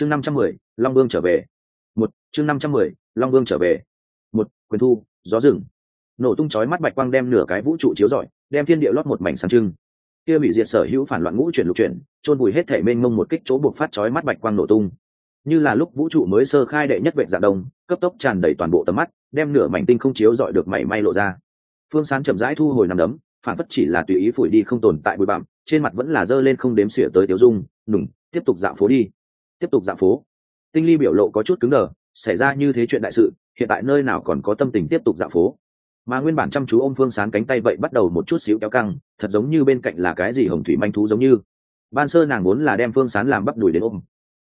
chương năm trăm mười, long vương trở về. Một, chương năm trăm mười, long vương trở về. Một, quyền thu, gió rừng. Nổ tung chói mắt bạch quang đem nửa cái vũ trụ chiếu rọi, đem thiên địa lót một mảnh sáng trưng. Kia bị diệt sở hữu phản loạn ngũ chuyển lục chuyển, chôn vùi hết thể mênh mông một kích chỗ buộc phát chói mắt bạch quang nổ tung. Như là lúc vũ trụ mới sơ khai đệ nhất vệ dạng đông, cấp tốc tràn đầy toàn bộ tầm mắt, đem nửa mảnh tinh không chiếu dọi được mảy may lộ ra. Phương sán chậm rãi thu hồi nằm đấm, phản phất chỉ là tùy ý phủi đi không tồn tại bụi bặm, trên mặt vẫn là dơ lên không đếm xỉa tới tiểu dung, nùng, tiếp tục dạo phố đi tiếp tục dạo phố. Tinh ly biểu lộ có chút cứng đờ, xảy ra như thế chuyện đại sự, hiện tại nơi nào còn có tâm tình tiếp tục dạo phố. Mà nguyên bản chăm chú ô m phương sán cánh tay vậy bắt đầu một chút xíu kéo căng, thật giống như bên cạnh là cái gì hồng thủy manh thú giống như. Ban sơ nàng muốn là đem phương sán làm bắp đùi đến ôm.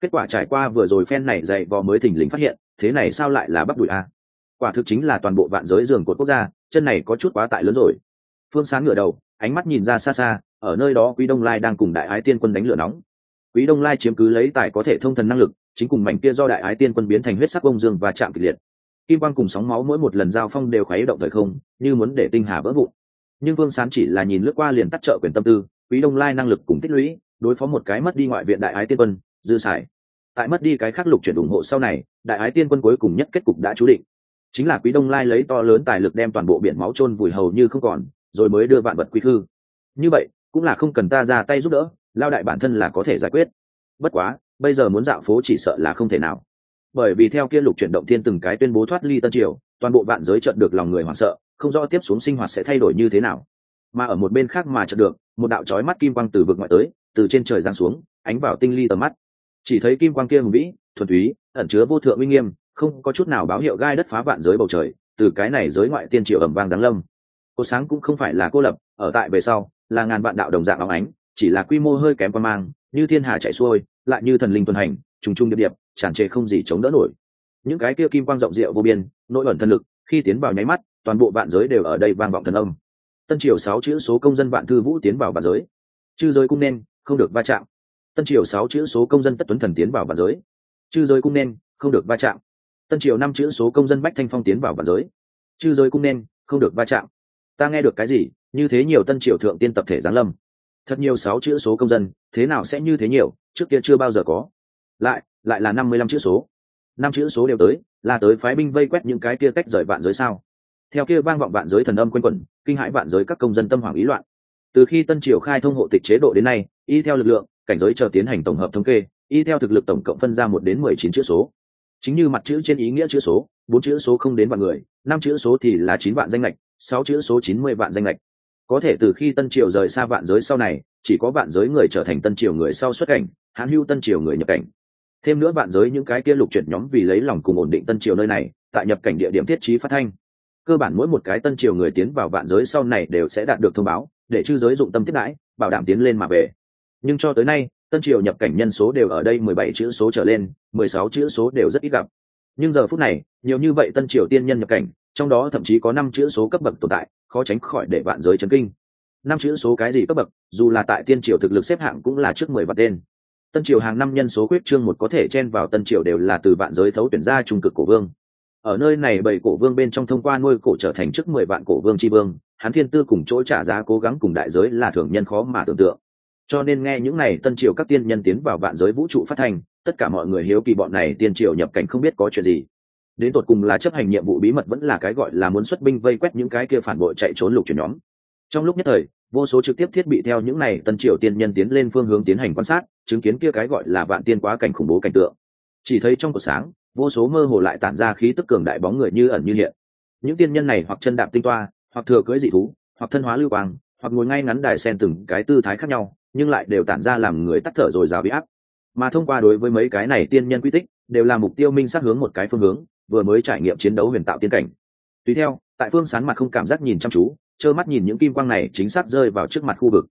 Kết quả trải qua vừa rồi phen này dậy vò mới thình lình phát hiện, thế này sao lại là bắp đùi à? quả thực chính là toàn bộ vạn giới giường cột quốc gia, chân này có chút quá tại lớn rồi. Phương sán ngửa đầu, ánh mắt nhìn ra xa xa, ở nơi đó quý đông lai đang cùng đại ái tiên quân đánh lửa nóng quý đông lai chiếm cứ lấy tài có thể thông thần năng lực, chính cùng mảnh kia do đại ái tiên quân biến thành huyết sắc bông dương và chạm kịch liệt. Kim quang cùng sóng máu mỗi một lần giao phong đều khuấy động thời không, như muốn để tinh hà vỡ vụn. Nhưng vương sán chỉ là nhìn lướt qua liền tắt trợ quyền tâm tư, quý đông lai năng lực cùng tích lũy, đối phó một cái mất đi ngoại viện đại ái tiên quân, dư sải tại mất đi cái khắc lục chuyển ủng hộ sau này, đại ái tiên quân cuối cùng nhất kết cục đã chú định. Chính là quý đông lai lấy to lớn tài lực đem toàn bộ biển máu chôn vùi hầu như không còn, rồi mới đưa vạn vật quý khư. Như vậy, cũng là không cần ta ra tay giúp đỡ lao đại bản thân là có thể giải quyết. Bất quá, bây giờ muốn dạo phố chỉ sợ là không thể nào. Bởi vì theo kia lục chuyển động thiên từng cái tuyên bố thoát ly tân triều, toàn bộ vạn giới trận được lòng người hoảng sợ, không rõ tiếp xuống sinh hoạt sẽ thay đổi như thế nào. Mà ở một bên khác mà trận được, một đạo trói mắt kim quang từ vực ngoại tới, từ trên trời giáng xuống, ánh vào tinh ly tầm mắt. Chỉ thấy kim quang kia hùng vĩ, thuần túy, ẩn chứa vô thượng uy nghiêm, không có chút nào báo hiệu gai đất phá vạn giới bầu trời, từ cái này giới ngoại tiên triều ẩm vang giáng lâm. Cô sáng cũng không phải là cô lập, ở tại về sau, là ngàn vạn đạo đồng dạng óng ánh chỉ là quy mô hơi kém quan mang, như thiên hà chạy xuôi, lại như thần linh tuần hành, trùng trùng điệp điệp tràn trề không gì chống đỡ nổi. Những cái kia kim quang rộng rượu vô biên nỗi ẩn thần lực, khi tiến vào nháy mắt, toàn bộ vạn giới đều ở đây vang vọng thần âm. Tân triều sáu chữ số công dân vạn thư vũ tiến vào vạn giới. Chư giới cũng nên, không được va chạm. Tân triều sáu chữ số công dân tất tuấn thần tiến vào vạn giới. Chư giới cũng nên, không được va chạm. Tân triều năm chữ số công dân bách thanh phong tiến vào vạn giới. Chư giới cũng nên, không được va chạm. Ta nghe được cái gì? Như thế nhiều tân triều thượng tiên tập thể giáng lâm thật nhiều sáu chữ số công dân, thế nào sẽ như thế nhiều, trước kia chưa bao giờ có. Lại lại là năm mươi lăm chữ số. Năm chữ số đều tới, là tới phái binh vây quét những cái kia tách rời vạn giới sao? Theo kia vang vọng vạn giới thần âm q u a n quẩn, kinh hãi vạn giới các công dân tâm hoàng ý loạn. Từ khi tân triều khai thông hộ tịch chế độ đến nay, y theo lực lượng, cảnh giới chờ tiến hành tổng hợp thống kê, y theo thực lực tổng cộng phân ra một đến mười chín chữ số. Chính như mặt chữ trên ý nghĩa chữ số, bốn chữ số không đến vạn người, năm chữ số thì là chín vạn danh lệch sáu chữ số chín mươi vạn danh lệch có thể từ khi tân triều rời xa vạn giới sau này, chỉ có vạn giới người trở thành tân triều người sau xuất cảnh hãn hưu tân triều người nhập cảnh. Thêm nữa vạn giới những cái kia lục chuyển nhóm vì lấy lòng cùng ổn định tân triều nơi này, tại nhập cảnh địa điểm thiết trí phát thanh. Cơ bản mỗi một cái tân triều người tiến vào vạn giới sau này đều sẽ đạt được thông báo, để chư giới dụng tâm tiết đãi, bảo đảm tiến lên mà về. Nhưng cho tới nay, tân triều nhập cảnh nhân số đều ở đây mười bảy chữ số trở lên, mười sáu chữ số đều rất ít gặp. Nhưng giờ phút này, nhiều như vậy tân triều tiên nhân nhập cảnh, trong đó thậm chí có năm chữ số cấp bậc tồn tại khó tránh khỏi để vạn giới chấn kinh. Năm chữ số cái gì cấp bậc, dù là tại tiên triều thực lực xếp hạng cũng là trước mười vạn tên. Tân triều hàng năm nhân số quyết trương một có thể chen vào tân triều đều là từ vạn giới thấu tuyển ra trung cực cổ vương. Ở nơi này bảy cổ vương bên trong thông qua nuôi cổ trở thành trước mười vạn cổ vương tri vương hắn thiên tư cùng chỗ trả giá cố gắng cùng đại giới là thường nhân khó mà tưởng tượng. Cho nên nghe những này tân triều các tiên nhân tiến vào vạn giới vũ trụ phát thành tất cả mọi người hiếu kỳ bọn này tiên triều nhập cảnh không biết có chuyện gì đến tột cùng là chấp hành nhiệm vụ bí mật vẫn là cái gọi là muốn xuất binh vây quét những cái kia phản bội chạy trốn lục chuyển nhóm. Trong lúc nhất thời, vô số trực tiếp thiết bị theo những này tân triều tiên nhân tiến lên phương hướng tiến hành quan sát, chứng kiến kia cái gọi là vạn tiên quá cảnh khủng bố cảnh tượng. Chỉ thấy trong cuộc sáng, vô số mơ hồ lại tản ra khí tức cường đại bóng người như ẩn như hiện. Những tiên nhân này hoặc chân đạp tinh toa, hoặc thừa cưỡi dị thú, hoặc thân hóa lưu quang, hoặc ngồi ngay ngắn đài sen từng cái tư thái khác nhau, nhưng lại đều tản ra làm người tắt thở rồi rào bị áp. Mà thông qua đối với mấy cái này tiên nhân quy tích, đều là mục tiêu minh sát hướng một cái phương hướng vừa mới trải nghiệm chiến đấu huyền tạo tiên cảnh. Tùy theo, tại phương sán mặt không cảm giác nhìn chăm chú, trơ mắt nhìn những kim quang này chính xác rơi vào trước mặt khu vực.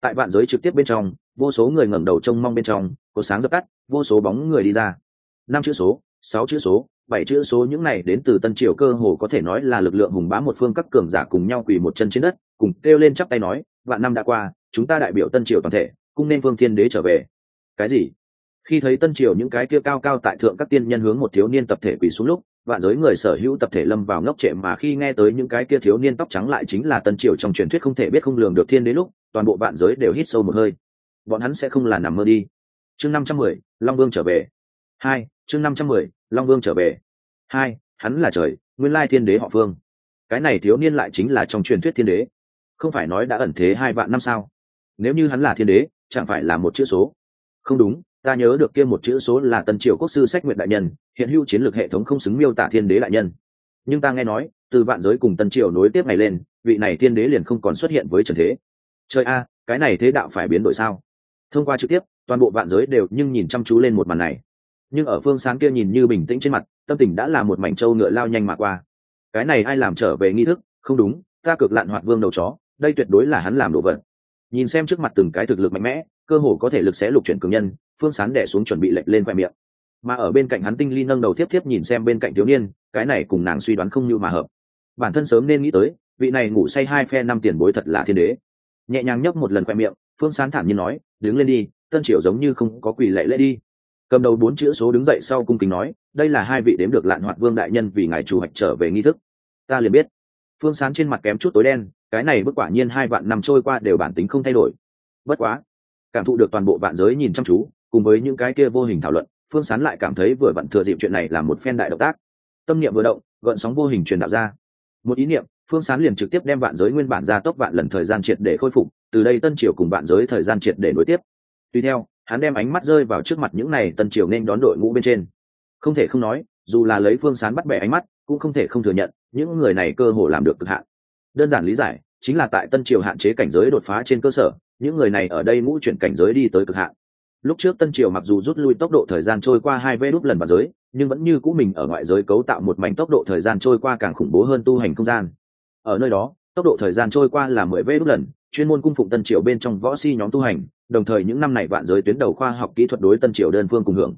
Tại vạn giới trực tiếp bên trong, vô số người ngẩng đầu trông mong bên trong, có sáng dập tắt, vô số bóng người đi ra. Năm chữ số, sáu chữ số, bảy chữ số những này đến từ tân triều cơ hồ có thể nói là lực lượng hùng bá một phương các cường giả cùng nhau quỳ một chân trên đất, cùng kêu lên chắp tay nói, vạn năm đã qua, chúng ta đại biểu tân triều toàn thể, cung nên phương thiên đế trở về. Cái gì? Khi thấy tân triều những cái kia cao cao tại thượng các tiên nhân hướng một thiếu niên tập thể quỳ xuống lúc, vạn giới người sở hữu tập thể lâm vào ngốc trệ mà khi nghe tới những cái kia thiếu niên tóc trắng lại chính là tân triều trong truyền thuyết không thể biết không lường được thiên đế lúc, toàn bộ vạn giới đều hít sâu một hơi. Bọn hắn sẽ không là nằm mơ đi. Chương năm trăm mười, long vương trở về. Hai, chương năm trăm mười, long vương trở về. Hai, hắn là trời, nguyên lai thiên đế họ phương cái này thiếu niên lại chính là trong truyền thuyết thiên đế. Không phải nói đã ẩn thế hai vạn năm sao? Nếu như hắn là thiên đế, chẳng phải là một chữ số. Không đúng ta nhớ được kia một chữ số là tân triều quốc sư sách nguyện đại nhân, hiện hữu chiến lược hệ thống không xứng miêu tả thiên đế đại nhân. Nhưng ta nghe nói, từ vạn giới cùng tân triều nối tiếp ngày lên, vị này thiên đế liền không còn xuất hiện với trần thế. Trời a, cái này thế đạo phải biến đổi sao? Thông qua trực tiếp, toàn bộ vạn giới đều nhưng nhìn chăm chú lên một màn này. Nhưng ở phương sáng kia nhìn như bình tĩnh trên mặt, tâm tình đã là một mảnh trâu ngựa lao nhanh mà qua. Cái này ai làm trở về nghi thức? Không đúng, ta cực lạn hoạt vương đầu chó, đây tuyệt đối là hắn làm đồ vật. Nhìn xem trước mặt từng cái thực lực mạnh mẽ cơ hồ có thể lực sẽ lục chuyển cường nhân, phương sán đẻ xuống chuẩn bị lệnh lên khoe miệng. Mà ở bên cạnh hắn tinh ly nâng đầu tiếp tiếp nhìn xem bên cạnh thiếu niên, cái này cùng nàng suy đoán không như mà hợp. Bản thân sớm nên nghĩ tới, vị này ngủ say hai phe năm tiền bối thật là thiên đế. Nhẹ nhàng nhấp một lần khoe miệng, phương sán thản nhiên nói, đứng lên đi, tân triều giống như không có quỳ lệ lễ đi. Cầm đầu bốn chữ số đứng dậy sau cung kính nói, đây là hai vị đếm được lạn hoạt vương đại nhân vì ngài chủ hoạch trở về nghi thức. Ta liền biết. Phương sán trên mặt kém chút tối đen, cái này bức quả nhiên hai vạn năm trôi qua đều bản tính không thay đổi. Bất quá cảm thụ được toàn bộ vạn giới nhìn chăm chú, cùng với những cái kia vô hình thảo luận, phương sán lại cảm thấy vừa vặn thừa dịp chuyện này là một phen đại động tác. Tâm niệm vừa động, gợn sóng vô hình truyền đạo ra. Một ý niệm, phương sán liền trực tiếp đem vạn giới nguyên bản ra tốc vạn lần thời gian triệt để khôi phục, từ đây tân triều cùng vạn giới thời gian triệt để nối tiếp. Tuy theo, hắn đem ánh mắt rơi vào trước mặt những này tân triều nên đón đội ngũ bên trên. Không thể không nói, dù là lấy phương sán bắt bẻ ánh mắt, cũng không thể không thừa nhận, những người này cơ hồ làm được cực hạn. Đơn giản lý giải chính là tại tân triều hạn chế cảnh giới đột phá trên cơ sở, những người này ở đây ngũ chuyển cảnh giới đi tới cực hạn. Lúc trước tân triều mặc dù rút lui tốc độ thời gian trôi qua hai vê đốt lần vào giới, nhưng vẫn như cũ mình ở ngoại giới cấu tạo một mảnh tốc độ thời gian trôi qua càng khủng bố hơn tu hành không gian. Ở nơi đó, tốc độ thời gian trôi qua là mười vê đốt lần, chuyên môn cung phụng tân triều bên trong võ si nhóm tu hành, đồng thời những năm này vạn giới tuyến đầu khoa học kỹ thuật đối tân triều đơn phương cùng hưởng.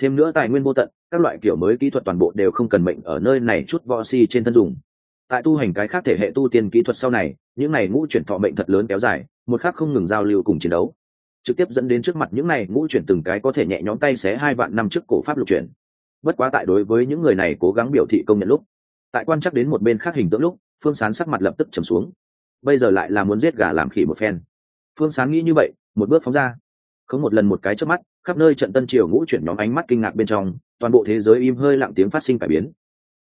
Thêm nữa tài nguyên vô tận, các loại kiểu mới kỹ thuật toàn bộ đều không cần mệnh ở nơi này chút võ si trên thân dùng tại tu hành cái khác thể hệ tu tiên kỹ thuật sau này, những này ngũ chuyển thọ mệnh thật lớn kéo dài, một khác không ngừng giao lưu cùng chiến đấu. Trực tiếp dẫn đến trước mặt những này ngũ chuyển từng cái có thể nhẹ nhõm tay xé hai vạn năm trước cổ pháp lục chuyển. Bất quá tại đối với những người này cố gắng biểu thị công nhận lúc, tại quan chắc đến một bên khác hình tượng lúc, phương sán sắc mặt lập tức trầm xuống. Bây giờ lại là muốn giết gà làm khỉ một phen. Phương sán nghĩ như vậy, một bước phóng ra. Không một lần một cái trước mắt, khắp nơi trận tân triều ngũ chuyển nhóm ánh mắt kinh ngạc bên trong, toàn bộ thế giới im hơi lặng tiếng phát sinh cải biến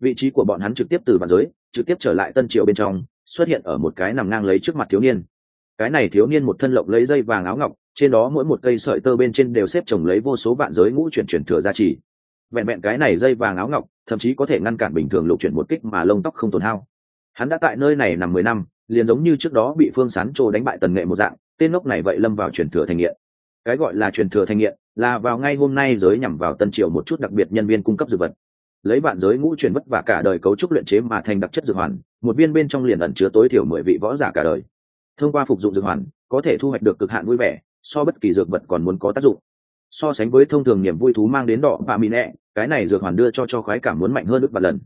vị trí của bọn hắn trực tiếp từ vạn giới, trực tiếp trở lại tân triều bên trong, xuất hiện ở một cái nằm ngang lấy trước mặt thiếu niên. Cái này thiếu niên một thân lộng lấy dây vàng áo ngọc, trên đó mỗi một cây sợi tơ bên trên đều xếp trồng lấy vô số vạn giới ngũ chuyển chuyển thừa gia trì. Vẹn vẹn cái này dây vàng áo ngọc, thậm chí có thể ngăn cản bình thường lục chuyển một kích mà lông tóc không tổn hao. Hắn đã tại nơi này nằm mười năm, liền giống như trước đó bị phương sán trồ đánh bại tần nghệ một dạng, tên lốc này vậy lâm vào truyền thừa thành nghiện. Cái gọi là truyền thừa thành nghiện là vào ngay hôm nay giới nhằm vào tân triều một chút đặc biệt nhân viên cung cấp dược vật lấy vạn giới ngũ truyền vất vả cả đời cấu trúc luyện chế mà thành đặc chất dược hoàn, một viên bên trong liền ẩn chứa tối thiểu mười vị võ giả cả đời. Thông qua phục dụng dược hoàn, có thể thu hoạch được cực hạn vui vẻ, so bất kỳ dược vật còn muốn có tác dụng. So sánh với thông thường niềm vui thú mang đến đỏ và mì nẹ cái này dược hoàn đưa cho cho khoái cảm muốn mạnh hơn ước và lần.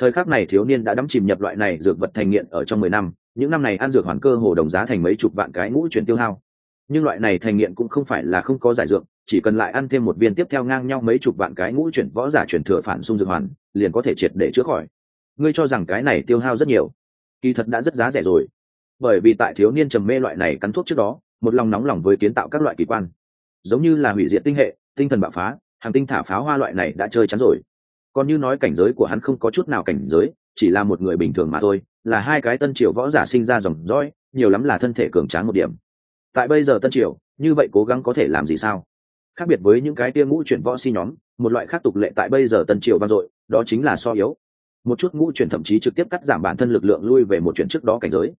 Thời khắc này thiếu niên đã đắm chìm nhập loại này dược vật thành nghiện ở trong mười năm, những năm này ăn dược hoàn cơ hồ đồng giá thành mấy chục vạn cái ngũ truyền tiêu hao. Nhưng loại này thành nghiện cũng không phải là không có giải dược chỉ cần lại ăn thêm một viên tiếp theo ngang nhau mấy chục vạn cái ngũ chuyển võ giả chuyển thừa phản xung dược hoàn, liền có thể triệt để chữa khỏi. Ngươi cho rằng cái này tiêu hao rất nhiều? Kỳ thật đã rất giá rẻ rồi. Bởi vì tại thiếu niên trầm mê loại này cắn thuốc trước đó, một lòng nóng lòng với kiến tạo các loại kỳ quan. Giống như là hủy diệt tinh hệ, tinh thần bạo phá, hàng tinh thả pháo hoa loại này đã chơi chắn rồi. Còn như nói cảnh giới của hắn không có chút nào cảnh giới, chỉ là một người bình thường mà thôi, là hai cái tân triều võ giả sinh ra dòng dõi, nhiều lắm là thân thể cường tráng một điểm. Tại bây giờ tân triều, như vậy cố gắng có thể làm gì sao? Khác biệt với những cái tia ngũ chuyển võ si nhóm, một loại khác tục lệ tại bây giờ tân triều vang dội, đó chính là so yếu. Một chút ngũ chuyển thậm chí trực tiếp cắt giảm bản thân lực lượng lui về một chuyển trước đó cảnh giới.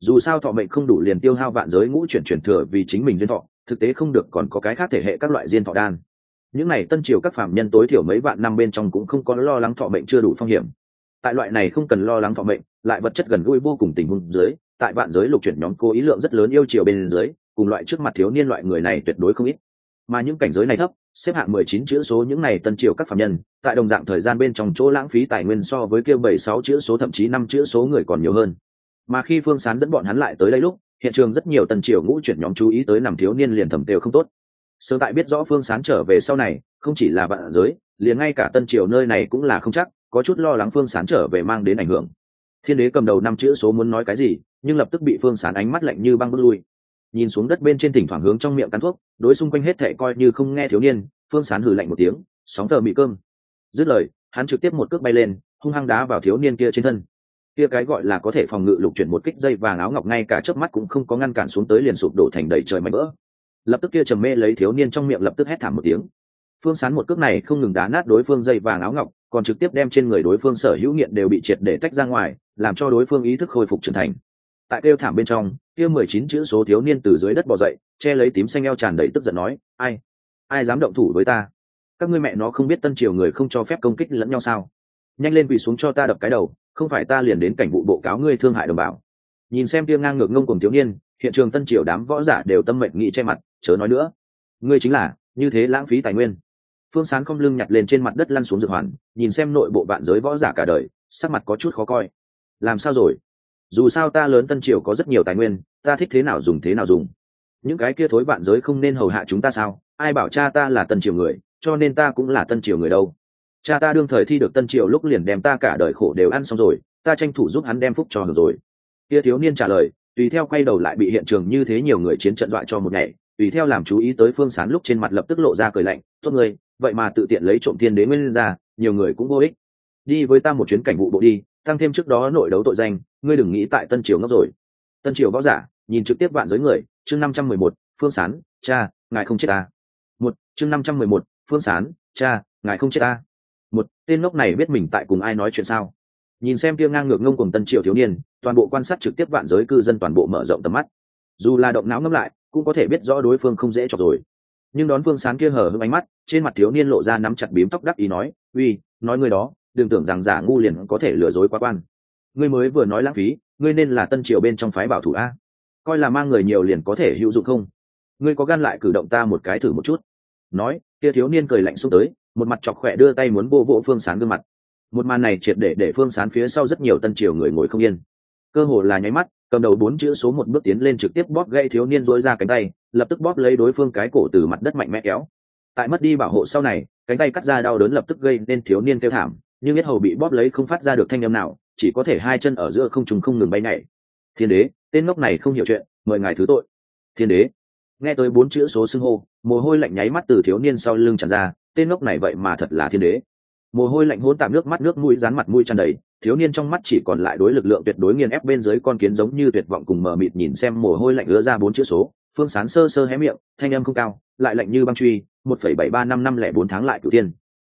Dù sao thọ mệnh không đủ liền tiêu hao vạn giới ngũ chuyển chuyển thừa vì chính mình duyên thọ, thực tế không được còn có cái khác thể hệ các loại diên thọ đan. Những này tân triều các phạm nhân tối thiểu mấy vạn năm bên trong cũng không có lo lắng thọ mệnh chưa đủ phong hiểm. Tại loại này không cần lo lắng thọ mệnh, lại vật chất gần gũi vô cùng tình huống dưới, tại vạn giới lục chuyển nhóm cố ý lượng rất lớn yêu chiều bên dưới, cùng loại trước mặt thiếu niên loại người này tuyệt đối không ít mà những cảnh giới này thấp, xếp hạng mười chín chữ số những này tân triều các phạm nhân, tại đồng dạng thời gian bên trong chỗ lãng phí tài nguyên so với kêu bảy sáu chữ số thậm chí năm chữ số người còn nhiều hơn. Mà khi phương sán dẫn bọn hắn lại tới đây lúc, hiện trường rất nhiều tân triều ngũ chuyển nhóm chú ý tới nằm thiếu niên liền thẩm tều không tốt. Sớm tại biết rõ phương sán trở về sau này, không chỉ là vạn giới, liền ngay cả tân triều nơi này cũng là không chắc, có chút lo lắng phương sán trở về mang đến ảnh hưởng. Thiên đế cầm đầu năm chữ số muốn nói cái gì, nhưng lập tức bị phương sán ánh mắt lạnh như băng bước lui nhìn xuống đất bên trên thỉnh thoảng hướng trong miệng cắn thuốc, đối xung quanh hết thệ coi như không nghe thiếu niên, phương sán hử lạnh một tiếng, sóng thờ mị cơm. Dứt lời, hắn trực tiếp một cước bay lên, hung hăng đá vào thiếu niên kia trên thân. Kia cái gọi là có thể phòng ngự lục chuyển một kích dây vàng áo ngọc ngay cả chớp mắt cũng không có ngăn cản xuống tới liền sụp đổ thành đầy trời mảnh vỡ. Lập tức kia trầm mê lấy thiếu niên trong miệng lập tức hét thảm một tiếng. Phương sán một cước này không ngừng đá nát đối phương dây vàng áo ngọc, còn trực tiếp đem trên người đối phương sở hữu nghiện đều bị triệt để tách ra ngoài, làm cho đối phương ý thức khôi phục trưởng thành. Tại kêu thảm bên trong kia mười chín chữ số thiếu niên từ dưới đất bò dậy, che lấy tím xanh eo tràn đầy tức giận nói, ai? Ai dám động thủ với ta? Các ngươi mẹ nó không biết tân triều người không cho phép công kích lẫn nhau sao? Nhanh lên quỳ xuống cho ta đập cái đầu, không phải ta liền đến cảnh vụ bộ cáo ngươi thương hại đồng bào. Nhìn xem kia ngang ngược ngông cùng thiếu niên, hiện trường tân triều đám võ giả đều tâm mệnh nghị che mặt, chớ nói nữa. Ngươi chính là, như thế lãng phí tài nguyên. Phương sán không lưng nhặt lên trên mặt đất lăn xuống dược hoàn, nhìn xem nội bộ vạn giới võ giả cả đời, sắc mặt có chút khó coi. Làm sao rồi? Dù sao ta lớn tân triều có rất nhiều tài nguyên, ta thích thế nào dùng thế nào dùng. Những cái kia thối vạn giới không nên hầu hạ chúng ta sao? Ai bảo cha ta là tân triều người, cho nên ta cũng là tân triều người đâu? Cha ta đương thời thi được tân triều lúc liền đem ta cả đời khổ đều ăn xong rồi, ta tranh thủ giúp hắn đem phúc cho hưởng rồi. Kia thiếu niên trả lời, tùy theo quay đầu lại bị hiện trường như thế nhiều người chiến trận dọa cho một ngày, tùy theo làm chú ý tới phương sán lúc trên mặt lập tức lộ ra cười lạnh, tốt người vậy mà tự tiện lấy trộm thiên đế nguyên ra, nhiều người cũng vô ích. Đi với ta một chuyến cảnh vụ bộ đi tăng thêm trước đó nội đấu tội danh, ngươi đừng nghĩ tại tân triều ngốc rồi. Tân triều võ giả, nhìn trực tiếp vạn giới người, chương năm trăm mười một, phương sán, cha, ngài không chết ta. Một, chương năm trăm mười một, phương sán, cha, ngài không chết ta. Một, tên ngốc này biết mình tại cùng ai nói chuyện sao? Nhìn xem kia ngang ngược ngông cùng tân triều thiếu niên, toàn bộ quan sát trực tiếp vạn giới cư dân toàn bộ mở rộng tầm mắt. Dù là động não ngâm lại, cũng có thể biết rõ đối phương không dễ chọc rồi. Nhưng đón phương sán kia hở hưng ánh mắt, trên mặt thiếu niên lộ ra nắm chặt bím tóc đắc ý nói, uy, nói ngươi đó đừng tưởng rằng giả ngu liền có thể lừa dối quá quan. Ngươi mới vừa nói lãng phí, ngươi nên là tân triều bên trong phái bảo thủ a. Coi là mang người nhiều liền có thể hữu dụng không? Ngươi có gan lại cử động ta một cái thử một chút. Nói, kia thiếu niên cười lạnh xuống tới, một mặt chọc khỏe đưa tay muốn vô vỗ phương sán gương mặt. Một màn này triệt để để phương sán phía sau rất nhiều tân triều người ngồi không yên. Cơ hồ là nháy mắt, cầm đầu bốn chữ số một bước tiến lên trực tiếp bóp gây thiếu niên dối ra cánh tay, lập tức bóp lấy đối phương cái cổ từ mặt đất mạnh mẽ kéo. Tại mất đi bảo hộ sau này, cánh tay cắt ra đau đớn lập tức gây nên thiếu niên kêu thảm nhưng biết hầu bị bóp lấy không phát ra được thanh âm nào, chỉ có thể hai chân ở giữa không trùng không ngừng bay nhảy. Thiên đế, tên ngốc này không hiểu chuyện, mời ngài thứ tội. Thiên đế, nghe tới bốn chữ số xưng hô, mồ hôi lạnh nháy mắt từ thiếu niên sau lưng tràn ra, tên ngốc này vậy mà thật là thiên đế. Mồ hôi lạnh hôn tạm nước mắt nước mũi rán mặt mũi tràn đầy, thiếu niên trong mắt chỉ còn lại đối lực lượng tuyệt đối nghiền ép bên dưới con kiến giống như tuyệt vọng cùng mờ mịt nhìn xem mồ hôi lạnh ứa ra bốn chữ số, phương sán sơ sơ hé miệng, thanh âm không cao, lại lạnh như băng truy, một phẩy bảy ba năm năm lẻ bốn tháng lại cửu tiên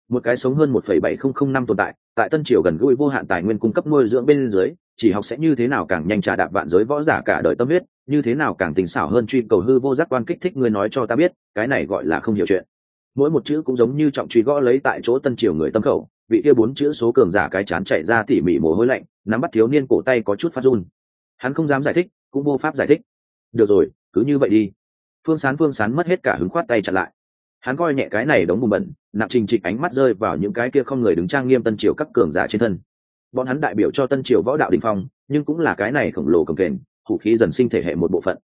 một cái sống hơn một phẩy bảy không không năm tồn tại tại tân triều gần gũi vô hạn tài nguyên cung cấp nuôi dưỡng bên dưới, chỉ học sẽ như thế nào càng nhanh trà đạp vạn giới võ giả cả đời tâm huyết, như thế nào càng tình xảo hơn truy cầu hư vô giác quan kích thích người nói cho ta biết, cái này gọi là không hiểu chuyện. Mỗi một chữ cũng giống như trọng truy gõ lấy tại chỗ tân triều người tâm khẩu vị kia bốn chữ số cường giả cái chán chạy ra tỉ mỉ mồ hôi lạnh, nắm bắt thiếu niên cổ tay có chút phát run. Hắn không dám giải thích, cũng vô pháp giải thích. Được rồi, cứ như vậy đi. Phương sán phương sán mất hết cả hứng khoát tay chặn lại hắn coi nhẹ cái này đống bùn bẩn nạp trình trịch ánh mắt rơi vào những cái kia không người đứng trang nghiêm tân triều các cường giả trên thân. Bọn hắn đại biểu cho tân triều võ đạo đình phong, nhưng cũng là cái này khổng lồ cầm kềnh vũ khí dần sinh thể hệ một bộ phận.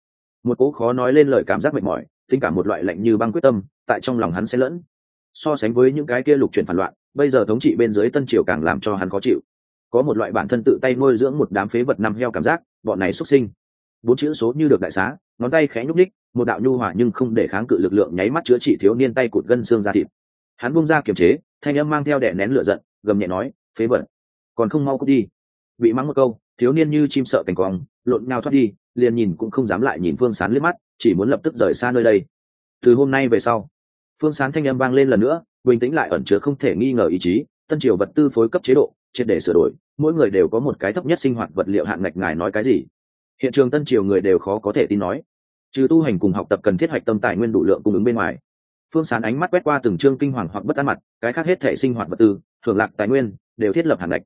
Một cố khó nói lên lời cảm giác mệt mỏi, tính cả một loại lạnh như băng quyết tâm, tại trong lòng hắn sẽ lẫn. So sánh với những cái kia lục chuyển phản loạn, bây giờ thống trị bên dưới tân triều càng làm cho hắn khó chịu. Có một loại bản thân tự tay nuôi dưỡng một đám phế vật năm heo cảm giác, bọn này xuất sinh. Bốn chữ số như được đại xá, ngón tay khẽ nhúc ních một đạo nhu hỏa nhưng không để kháng cự lực lượng nháy mắt chữa trị thiếu niên tay cụt gân xương ra thịt. Hắn bung ra kiềm chế, thanh âm mang theo đẻ nén lửa giận, gầm nhẹ nói, phế vật, còn không mau cút đi. Bị mắng một câu, thiếu niên như chim sợ cành quòng lộn ngao thoát đi, liền nhìn cũng không dám lại nhìn phương sán liếc mắt, chỉ muốn lập tức rời xa nơi đây. Từ hôm nay về sau, phương sán thanh âm vang lên lần nữa, bình tĩnh lại ẩn chứa không thể nghi ngờ ý chí, tân triều vật tư phối cấp chế độ, triệt để sửa đổi, mỗi người đều có một cái thấp nhất sinh hoạt vật liệu hạn ngạch ngài nói cái gì. Hiện trường tân triều người đều khó có thể tin nói trừ tu hành cùng học tập cần thiết hoạch tâm tài nguyên đủ lượng cung ứng bên ngoài. Phương sán ánh mắt quét qua từng chương kinh hoàng hoặc bất an mặt, cái khác hết thể sinh hoạt vật tư thường lạc tài nguyên, đều thiết lập hàn lệch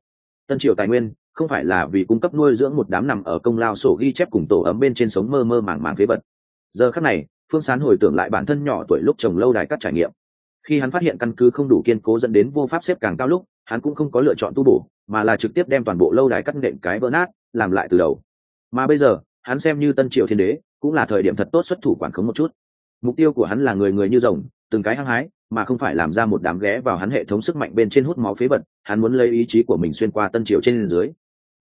tân triều tài nguyên, không phải là vì cung cấp nuôi dưỡng một đám nằm ở công lao sổ ghi chép cùng tổ ấm bên trên sống mơ mơ màng màng phế vật. Giờ khắc này, phương sán hồi tưởng lại bản thân nhỏ tuổi lúc trồng lâu đài các trải nghiệm. Khi hắn phát hiện căn cứ không đủ kiên cố dẫn đến vô pháp xếp càng cao lúc, hắn cũng không có lựa chọn tu bổ, mà là trực tiếp đem toàn bộ lâu đài cắt nện cái vỡ nát, làm lại từ đầu. Mà bây giờ, hắn xem như tân triều thiên đế cũng là thời điểm thật tốt xuất thủ quản khống một chút. Mục tiêu của hắn là người người như rồng, từng cái hăng hái, mà không phải làm ra một đám ghé vào hắn hệ thống sức mạnh bên trên hút máu phế vật, hắn muốn lấy ý chí của mình xuyên qua tân triều trên dưới.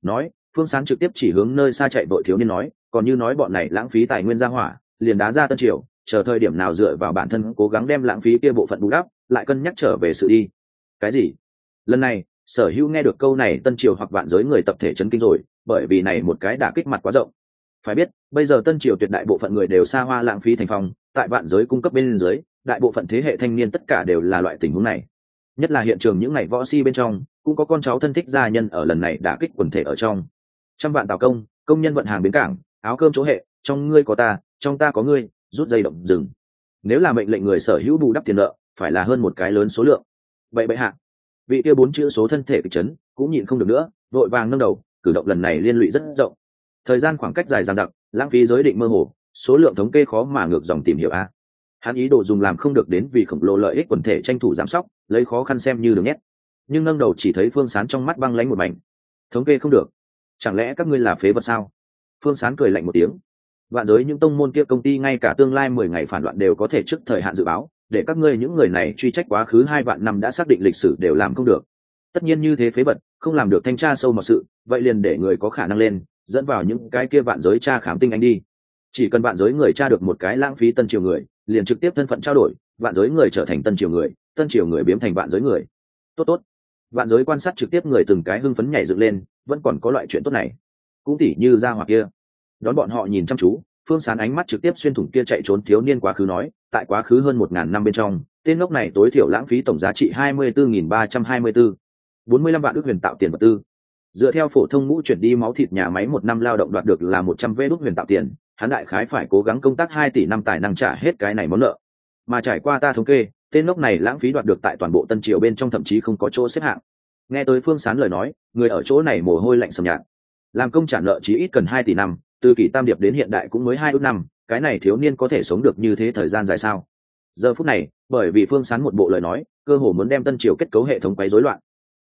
Nói, phương sáng trực tiếp chỉ hướng nơi xa chạy vội thiếu niên nói, còn như nói bọn này lãng phí tài nguyên ra hỏa, liền đá ra tân triều, chờ thời điểm nào dựa vào bản thân cố gắng đem lãng phí kia bộ phận bù đắp, lại cân nhắc trở về sự đi. Cái gì? Lần này, sở hữu nghe được câu này tân triều hoặc vạn giới người tập thể chấn kinh rồi, bởi vì này một cái đả kích mặt quá rộng phải biết, bây giờ tân triều tuyệt đại bộ phận người đều xa hoa lãng phí thành phòng tại vạn giới cung cấp bên dưới, đại bộ phận thế hệ thanh niên tất cả đều là loại tình huống này. Nhất là hiện trường những ngày võ si bên trong, cũng có con cháu thân thích gia nhân ở lần này đã kích quần thể ở trong. Trăm vạn tào công công nhân vận hàng bến cảng, áo cơm chỗ hệ, trong ngươi có ta, trong ta có ngươi, rút dây động rừng nếu là mệnh lệnh người sở hữu bù đắp tiền nợ, phải là hơn một cái lớn số lượng. Vậy bệ hạ, vị kia bốn chữ số thân thể kịch chấn, cũng nhịn không được nữa, vội vàng nâng đầu, cử động lần này liên lụy rất rộng thời gian khoảng cách dài dằng dặc, lãng phí giới định mơ hồ, số lượng thống kê khó mà ngược dòng tìm hiểu a. Hắn ý đồ dùng làm không được đến vì khổng lồ lợi ích quần thể tranh thủ giám sóc, lấy khó khăn xem như đường nét. Nhưng nâng đầu chỉ thấy phương sán trong mắt băng lánh một mảnh. Thống kê không được. Chẳng lẽ các ngươi là phế vật sao? Phương sán cười lạnh một tiếng. Vạn giới những tông môn kia công ty ngay cả tương lai mười ngày phản loạn đều có thể trước thời hạn dự báo, để các ngươi những người này truy trách quá khứ hai vạn năm đã xác định lịch sử đều làm không được. Tất nhiên như thế phế vật, không làm được thanh tra sâu mọi sự, vậy liền để người có khả năng lên dẫn vào những cái kia vạn giới cha khám tinh anh đi. Chỉ cần vạn giới người cha được một cái lãng phí tân triều người, liền trực tiếp thân phận trao đổi, vạn giới người trở thành tân triều người, tân triều người biếm thành vạn giới người. Tốt tốt. Vạn giới quan sát trực tiếp người từng cái hưng phấn nhảy dựng lên, vẫn còn có loại chuyện tốt này. Cũng tỉ như ra hoặc kia. Đón bọn họ nhìn chăm chú, phương sán ánh mắt trực tiếp xuyên thủng kia chạy trốn thiếu niên quá khứ nói, tại quá khứ hơn một ngàn năm bên trong, tên ngốc này tối thiểu lãng phí tổng giá trị hai mươi bốn nghìn ba trăm hai mươi bốn bốn mươi lăm vạn ước huyền tạo tiền vật tư dựa theo phổ thông ngũ chuyển đi máu thịt nhà máy một năm lao động đoạt được là một trăm vê đốt huyền tạo tiền, hắn đại khái phải cố gắng công tác hai tỷ năm tài năng trả hết cái này món nợ. Mà trải qua ta thống kê, tên lốc này lãng phí đoạt được tại toàn bộ tân triều bên trong thậm chí không có chỗ xếp hạng. Nghe tới phương sán lời nói, người ở chỗ này mồ hôi lạnh sầm nhạt. Làm công trả nợ chí ít cần hai tỷ năm, từ kỷ tam điệp đến hiện đại cũng mới hai ước năm, cái này thiếu niên có thể sống được như thế thời gian dài sao? Giờ phút này, bởi vì phương sán một bộ lời nói, cơ hồ muốn đem tân triều kết cấu hệ thống quấy rối loạn.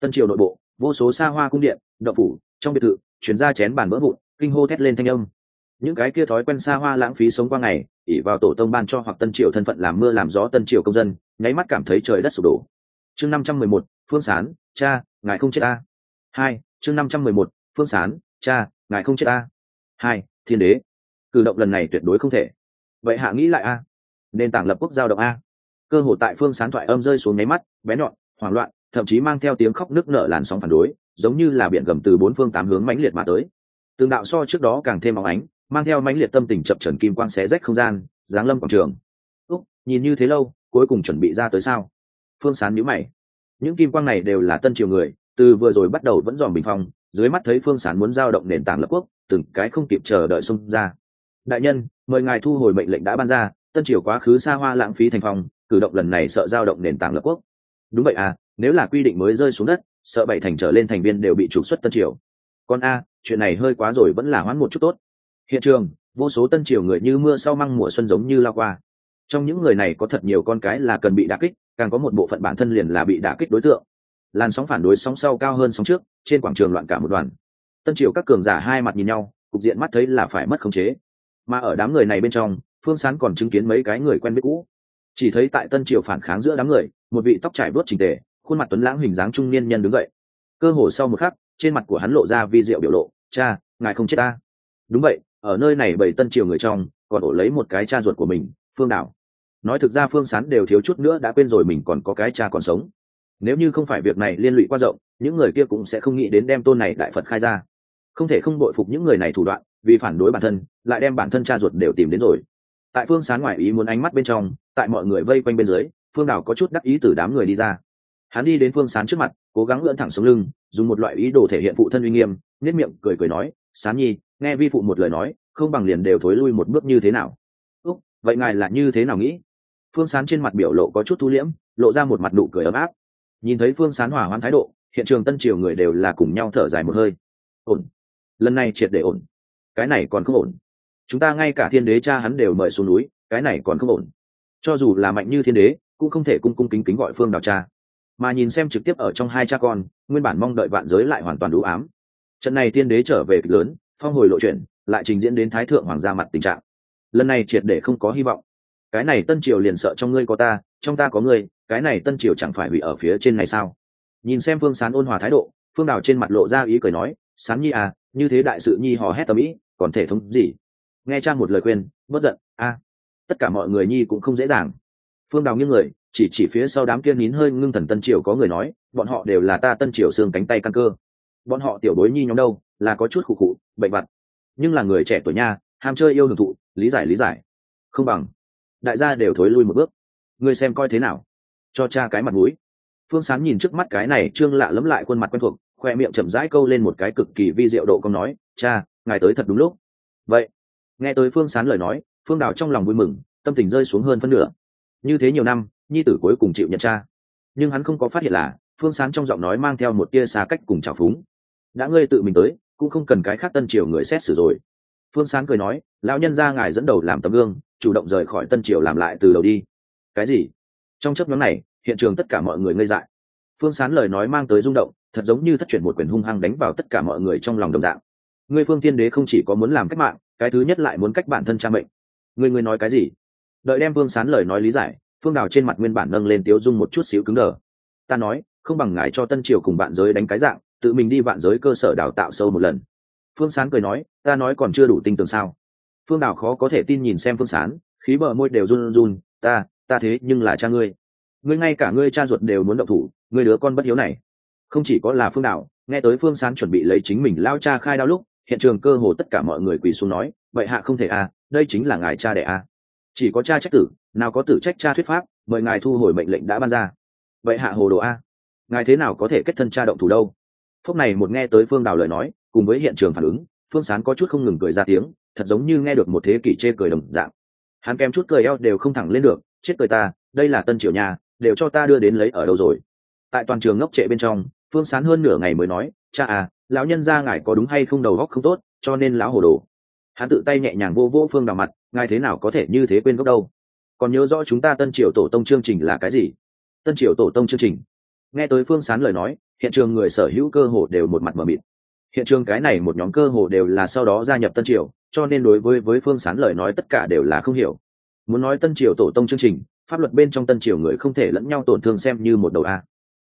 Tân triều nội bộ vô số xa hoa cung điện đậu phủ, trong biệt thự chuyển ra chén bàn vỡ vụn, kinh hô thét lên thanh âm. Những cái kia thói quen xa hoa lãng phí sống qua ngày ỉ vào tổ tông ban cho hoặc tân triều thân phận làm mưa làm gió tân triều công dân, nháy mắt cảm thấy trời đất sụp đổ. Chương năm trăm mười một, phương sán, cha, ngài không chết ta. Hai, chương năm trăm mười một, phương sán, cha, ngài không chết ta. Hai, thiên đế. Cử động lần này tuyệt đối không thể. Vậy hạ nghĩ lại a. Nền tảng lập quốc giao động a. Cơ hội tại phương sán thoại âm rơi xuống nháy mắt bé nhọn, hoảng loạn thậm chí mang theo tiếng khóc nước nở làn sóng phản đối, giống như là biển gầm từ bốn phương tám hướng mãnh liệt mà tới. Tường đạo so trước đó càng thêm óng ánh, mang theo mãnh liệt tâm tình chập trần kim quang xé rách không gian, giáng lâm quảng trường. Úc, nhìn như thế lâu, cuối cùng chuẩn bị ra tới sao? Phương sán nhữ mày. Những kim quang này đều là tân triều người, từ vừa rồi bắt đầu vẫn dòm bình phong, dưới mắt thấy phương sán muốn giao động nền tảng lập quốc, từng cái không kịp chờ đợi xông ra. Đại nhân, mời ngài thu hồi mệnh lệnh đã ban ra, tân triều quá khứ xa hoa lãng phí thành phong, cử động lần này sợ giao động nền tảng lập quốc. Đúng vậy à nếu là quy định mới rơi xuống đất, sợ bảy thành trở lên thành viên đều bị trục xuất tân triều. Còn a, chuyện này hơi quá rồi vẫn là hoãn một chút tốt. Hiện trường, vô số tân triều người như mưa sau măng mùa xuân giống như lao qua. Trong những người này có thật nhiều con cái là cần bị đả kích, càng có một bộ phận bản thân liền là bị đả kích đối tượng. Làn sóng phản đối sóng sau cao hơn sóng trước, trên quảng trường loạn cả một đoàn. Tân triều các cường giả hai mặt nhìn nhau, cục diện mắt thấy là phải mất khống chế. Mà ở đám người này bên trong, phương sán còn chứng kiến mấy cái người quen biết cũ. Chỉ thấy tại tân triều phản kháng giữa đám người, một vị tóc trải bớt trình tề khuôn mặt tuấn lãng hình dáng trung niên nhân đứng dậy. Cơ hồ sau một khắc, trên mặt của hắn lộ ra vi diệu biểu lộ, cha, ngài không chết ta. Đúng vậy, ở nơi này bảy tân triều người trong, còn ổ lấy một cái cha ruột của mình, phương đảo. Nói thực ra phương sán đều thiếu chút nữa đã quên rồi mình còn có cái cha còn sống. Nếu như không phải việc này liên lụy qua rộng, những người kia cũng sẽ không nghĩ đến đem tôn này đại phật khai ra. Không thể không đội phục những người này thủ đoạn, vì phản đối bản thân, lại đem bản thân cha ruột đều tìm đến rồi. Tại phương sán ngoài ý muốn ánh mắt bên trong, tại mọi người vây quanh bên dưới, phương đảo có chút đắc ý từ đám người đi ra hắn đi đến phương sán trước mặt, cố gắng lưỡn thẳng xuống lưng, dùng một loại ý đồ thể hiện phụ thân uy nghiêm nết miệng cười cười nói, sán nhi, nghe vi phụ một lời nói, không bằng liền đều thối lui một bước như thế nào. Úc, vậy ngài là như thế nào nghĩ? Phương sán trên mặt biểu lộ có chút thu liễm, lộ ra một mặt nụ cười ấm áp. Nhìn thấy phương sán hỏa hoãn thái độ, hiện trường tân triều người đều là cùng nhau thở dài một hơi. Ổn. Lần này triệt để ổn. Cái này còn không ổn. Chúng ta ngay cả thiên đế cha hắn đều mời xuống núi, cái này còn không ổn. Cho dù là mạnh như thiên đế, cũng không thể cung cung kính kính gọi phương đào cha mà nhìn xem trực tiếp ở trong hai cha con, nguyên bản mong đợi vạn giới lại hoàn toàn đủ ám. Trận này tiên đế trở về kịch lớn, phong hồi lộ chuyển, lại trình diễn đến thái thượng hoàng gia mặt tình trạng. Lần này triệt để không có hy vọng. Cái này tân triều liền sợ trong ngươi có ta, trong ta có ngươi, cái này tân triều chẳng phải hủy ở phía trên này sao? Nhìn xem phương sán ôn hòa thái độ, phương đào trên mặt lộ ra ý cười nói, sán nhi à như thế đại sự nhi hò hét tầm ý, còn thể thống gì? Nghe trang một lời khuyên bất giận, a, tất cả mọi người nhi cũng không dễ dàng. Phương đào nghiêng người chỉ chỉ phía sau đám kia nín hơi ngưng thần tân triều có người nói, bọn họ đều là ta tân triều xương cánh tay căn cơ. Bọn họ tiểu bối nhi nhóm đâu, là có chút khụ khụ, bệnh vặt. Nhưng là người trẻ tuổi nha, ham chơi yêu hưởng thụ, lý giải lý giải. Không bằng. Đại gia đều thối lui một bước. Ngươi xem coi thế nào. Cho cha cái mặt mũi. Phương sán nhìn trước mắt cái này trương lạ lẫm lại khuôn mặt quen thuộc, khoe miệng chậm rãi câu lên một cái cực kỳ vi diệu độ công nói, cha, ngài tới thật đúng lúc. Vậy, nghe tới phương sán lời nói, phương đào trong lòng vui mừng, tâm tình rơi xuống hơn phân nửa. Như thế nhiều năm nhi tử cuối cùng chịu nhận cha. Nhưng hắn không có phát hiện là, phương sán trong giọng nói mang theo một tia xa cách cùng trào phúng. Đã ngươi tự mình tới, cũng không cần cái khác tân triều người xét xử rồi. Phương sán cười nói, lão nhân ra ngài dẫn đầu làm tấm gương, chủ động rời khỏi tân triều làm lại từ đầu đi. Cái gì? Trong chấp nhóm này, hiện trường tất cả mọi người ngây dại. Phương sán lời nói mang tới rung động, thật giống như thất truyền một quyền hung hăng đánh vào tất cả mọi người trong lòng đồng dạng. Ngươi phương tiên đế không chỉ có muốn làm cách mạng, cái thứ nhất lại muốn cách bản thân cha mệnh. Ngươi ngươi nói cái gì? Đợi đem phương sán lời nói lý giải phương đào trên mặt nguyên bản nâng lên tiếu dung một chút xíu cứng đờ. Ta nói, không bằng ngài cho tân triều cùng bạn giới đánh cái dạng, tự mình đi bạn giới cơ sở đào tạo sâu một lần. Phương sán cười nói, ta nói còn chưa đủ tinh tường sao. Phương đào khó có thể tin nhìn xem phương sán, khí bờ môi đều run run, ta ta thế nhưng là cha ngươi. Ngươi ngay cả ngươi cha ruột đều muốn động thủ, ngươi đứa con bất hiếu này. Không chỉ có là phương đào, nghe tới phương sán chuẩn bị lấy chính mình lao cha khai đao lúc, hiện trường cơ hồ tất cả mọi người quỳ xuống nói vậy hạ không thể à đây chính là ngài cha đẻ à chỉ có cha trách tử, nào có tử trách cha thuyết pháp, mời ngài thu hồi mệnh lệnh đã ban ra. Vậy hạ hồ đồ a, ngài thế nào có thể kết thân cha động thủ đâu? Phúc này một nghe tới phương đào lời nói, cùng với hiện trường phản ứng, phương sán có chút không ngừng cười ra tiếng, thật giống như nghe được một thế kỷ chê cười đồng dạng. Hắn kèm chút cười eo đều không thẳng lên được, chết cười ta, đây là tân triều nhà, đều cho ta đưa đến lấy ở đâu rồi? Tại toàn trường ngốc trệ bên trong, phương sán hơn nửa ngày mới nói, cha à lão nhân ra ngài có đúng hay không đầu góc không tốt, cho nên lão hồ đồ. Hắn tự tay nhẹ nhàng vô vô phương đào mặt ngài thế nào có thể như thế quên gốc đâu? Còn nhớ rõ chúng ta tân triều tổ tông chương trình là cái gì? Tân triều tổ tông chương trình. Nghe tới phương sán lời nói, hiện trường người sở hữu cơ hồ đều một mặt mờ mịt. Hiện trường cái này một nhóm cơ hồ đều là sau đó gia nhập tân triều, cho nên đối với với phương sán lời nói tất cả đều là không hiểu. Muốn nói tân triều tổ tông chương trình, pháp luật bên trong tân triều người không thể lẫn nhau tổn thương xem như một đầu a.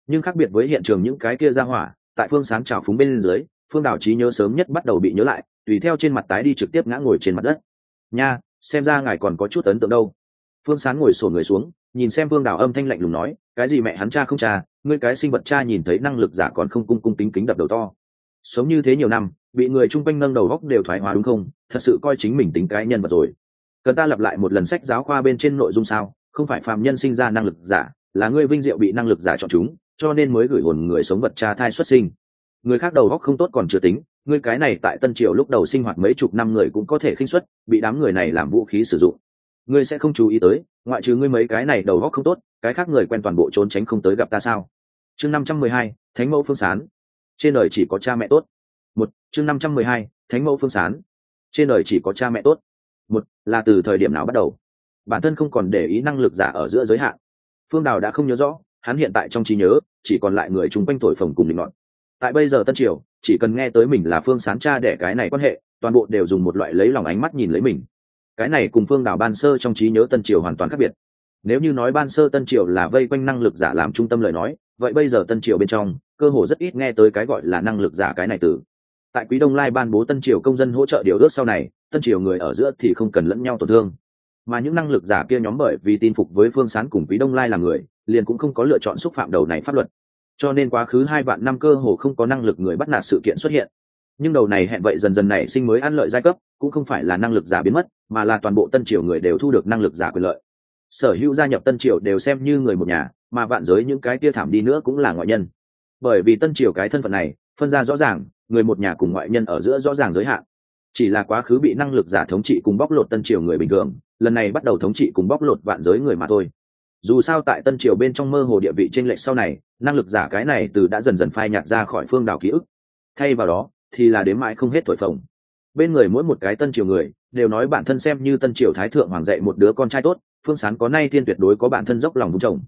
Nhưng khác biệt với hiện trường những cái kia ra hỏa, tại phương sán trào phúng bên dưới, phương đào trí nhớ sớm nhất bắt đầu bị nhớ lại, tùy theo trên mặt tái đi trực tiếp ngã ngồi trên mặt đất. Nha xem ra ngài còn có chút ấn tượng đâu. Phương sán ngồi sổ người xuống, nhìn xem phương đào âm thanh lạnh lùng nói, cái gì mẹ hắn cha không cha, ngươi cái sinh vật cha nhìn thấy năng lực giả còn không cung cung kính kính đập đầu to. Sống như thế nhiều năm, bị người chung quanh nâng đầu góc đều thoái hóa đúng không? Thật sự coi chính mình tính cái nhân vật rồi. Cần ta lặp lại một lần sách giáo khoa bên trên nội dung sao? Không phải phàm nhân sinh ra năng lực giả, là ngươi vinh diệu bị năng lực giả chọn chúng, cho nên mới gửi hồn người sống vật cha thai xuất sinh. Người khác đầu góc không tốt còn chưa tính ngươi cái này tại tân triều lúc đầu sinh hoạt mấy chục năm người cũng có thể khinh xuất bị đám người này làm vũ khí sử dụng. Ngươi sẽ không chú ý tới, ngoại trừ ngươi mấy cái này đầu góc không tốt, cái khác người quen toàn bộ trốn tránh không tới gặp ta sao? Chương năm trăm mười hai, thánh mẫu phương sán. Trên đời chỉ có cha mẹ tốt. Một, chương năm trăm mười hai, thánh mẫu phương sán. Trên đời chỉ có cha mẹ tốt. Một, là từ thời điểm nào bắt đầu? Bản thân không còn để ý năng lực giả ở giữa giới hạn. Phương đào đã không nhớ rõ, hắn hiện tại trong trí nhớ, chỉ còn lại người chung quanh thổi phồng cùng định ngọn tại bây giờ tân triều chỉ cần nghe tới mình là phương sán cha đẻ cái này quan hệ, toàn bộ đều dùng một loại lấy lòng ánh mắt nhìn lấy mình. Cái này cùng phương đảo ban sơ trong trí nhớ tân triều hoàn toàn khác biệt. Nếu như nói ban sơ tân triều là vây quanh năng lực giả làm trung tâm lời nói, vậy bây giờ tân triều bên trong, cơ hồ rất ít nghe tới cái gọi là năng lực giả cái này từ. Tại quý đông lai ban bố tân triều công dân hỗ trợ điều ước sau này, tân triều người ở giữa thì không cần lẫn nhau tổn thương. Mà những năng lực giả kia nhóm bởi vì tin phục với phương sán cùng quý đông lai là người, liền cũng không có lựa chọn xúc phạm đầu này pháp luật cho nên quá khứ hai vạn năm cơ hồ không có năng lực người bắt nạt sự kiện xuất hiện. Nhưng đầu này hẹn vậy dần dần này sinh mới ăn lợi giai cấp, cũng không phải là năng lực giả biến mất, mà là toàn bộ tân triều người đều thu được năng lực giả quyền lợi. Sở hữu gia nhập tân triều đều xem như người một nhà, mà vạn giới những cái kia thảm đi nữa cũng là ngoại nhân. Bởi vì tân triều cái thân phận này, phân ra rõ ràng, người một nhà cùng ngoại nhân ở giữa rõ ràng giới hạn. Chỉ là quá khứ bị năng lực giả thống trị cùng bóc lột tân triều người bình thường, lần này bắt đầu thống trị cùng bóc lột vạn giới người mà thôi dù sao tại tân triều bên trong mơ hồ địa vị t r ê n lệch sau này, năng lực giả cái này từ đã dần dần phai nhạt ra khỏi phương đảo ký ức. Thay vào đó, thì là đếm mãi không hết thổi phồng. Bên người mỗi một cái tân triều người, đều nói bản thân xem như tân triều thái thượng hoàng dạy một đứa con trai tốt, phương sán có nay thiên tuyệt đối có bản thân dốc lòng vung chồng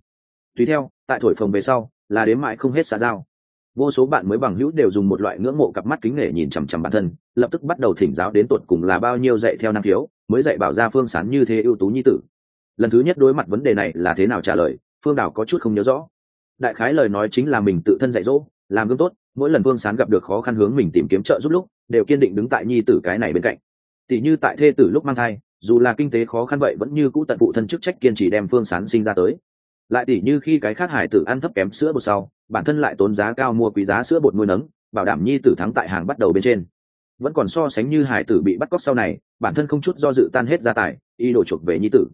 tùy theo, tại thổi phồng về sau, là đếm mãi không hết xã giao. Vô số bạn mới bằng hữu đều dùng một loại ngưỡng mộ cặp mắt kính nể nhìn chằm chằm bản thân, lập tức bắt đầu thỉnh giáo đến tột cùng là bao nhiêu dạy theo năng khiếu, mới dạy bảo ra phương sán như thế ưu tú nhi tử lần thứ nhất đối mặt vấn đề này là thế nào trả lời, phương đảo có chút không nhớ rõ. Đại khái lời nói chính là mình tự thân dạy dỗ, làm gương tốt, mỗi lần phương sán gặp được khó khăn hướng mình tìm kiếm trợ giúp lúc, đều kiên định đứng tại nhi tử cái này bên cạnh. Tỷ như tại thê tử lúc mang thai, dù là kinh tế khó khăn vậy vẫn như cũ tận phụ thân chức trách kiên trì đem phương sán sinh ra tới. Lại tỷ như khi cái khác hải tử ăn thấp kém sữa bột sau, bản thân lại tốn giá cao mua quý giá sữa bột nuôi nấng, bảo đảm nhi tử thắng tại hàng bắt đầu bên trên. Vẫn còn so sánh như hải tử bị bắt cóc sau này, bản thân không chút do dự tan hết gia tài y đổ chuộc về nhi tử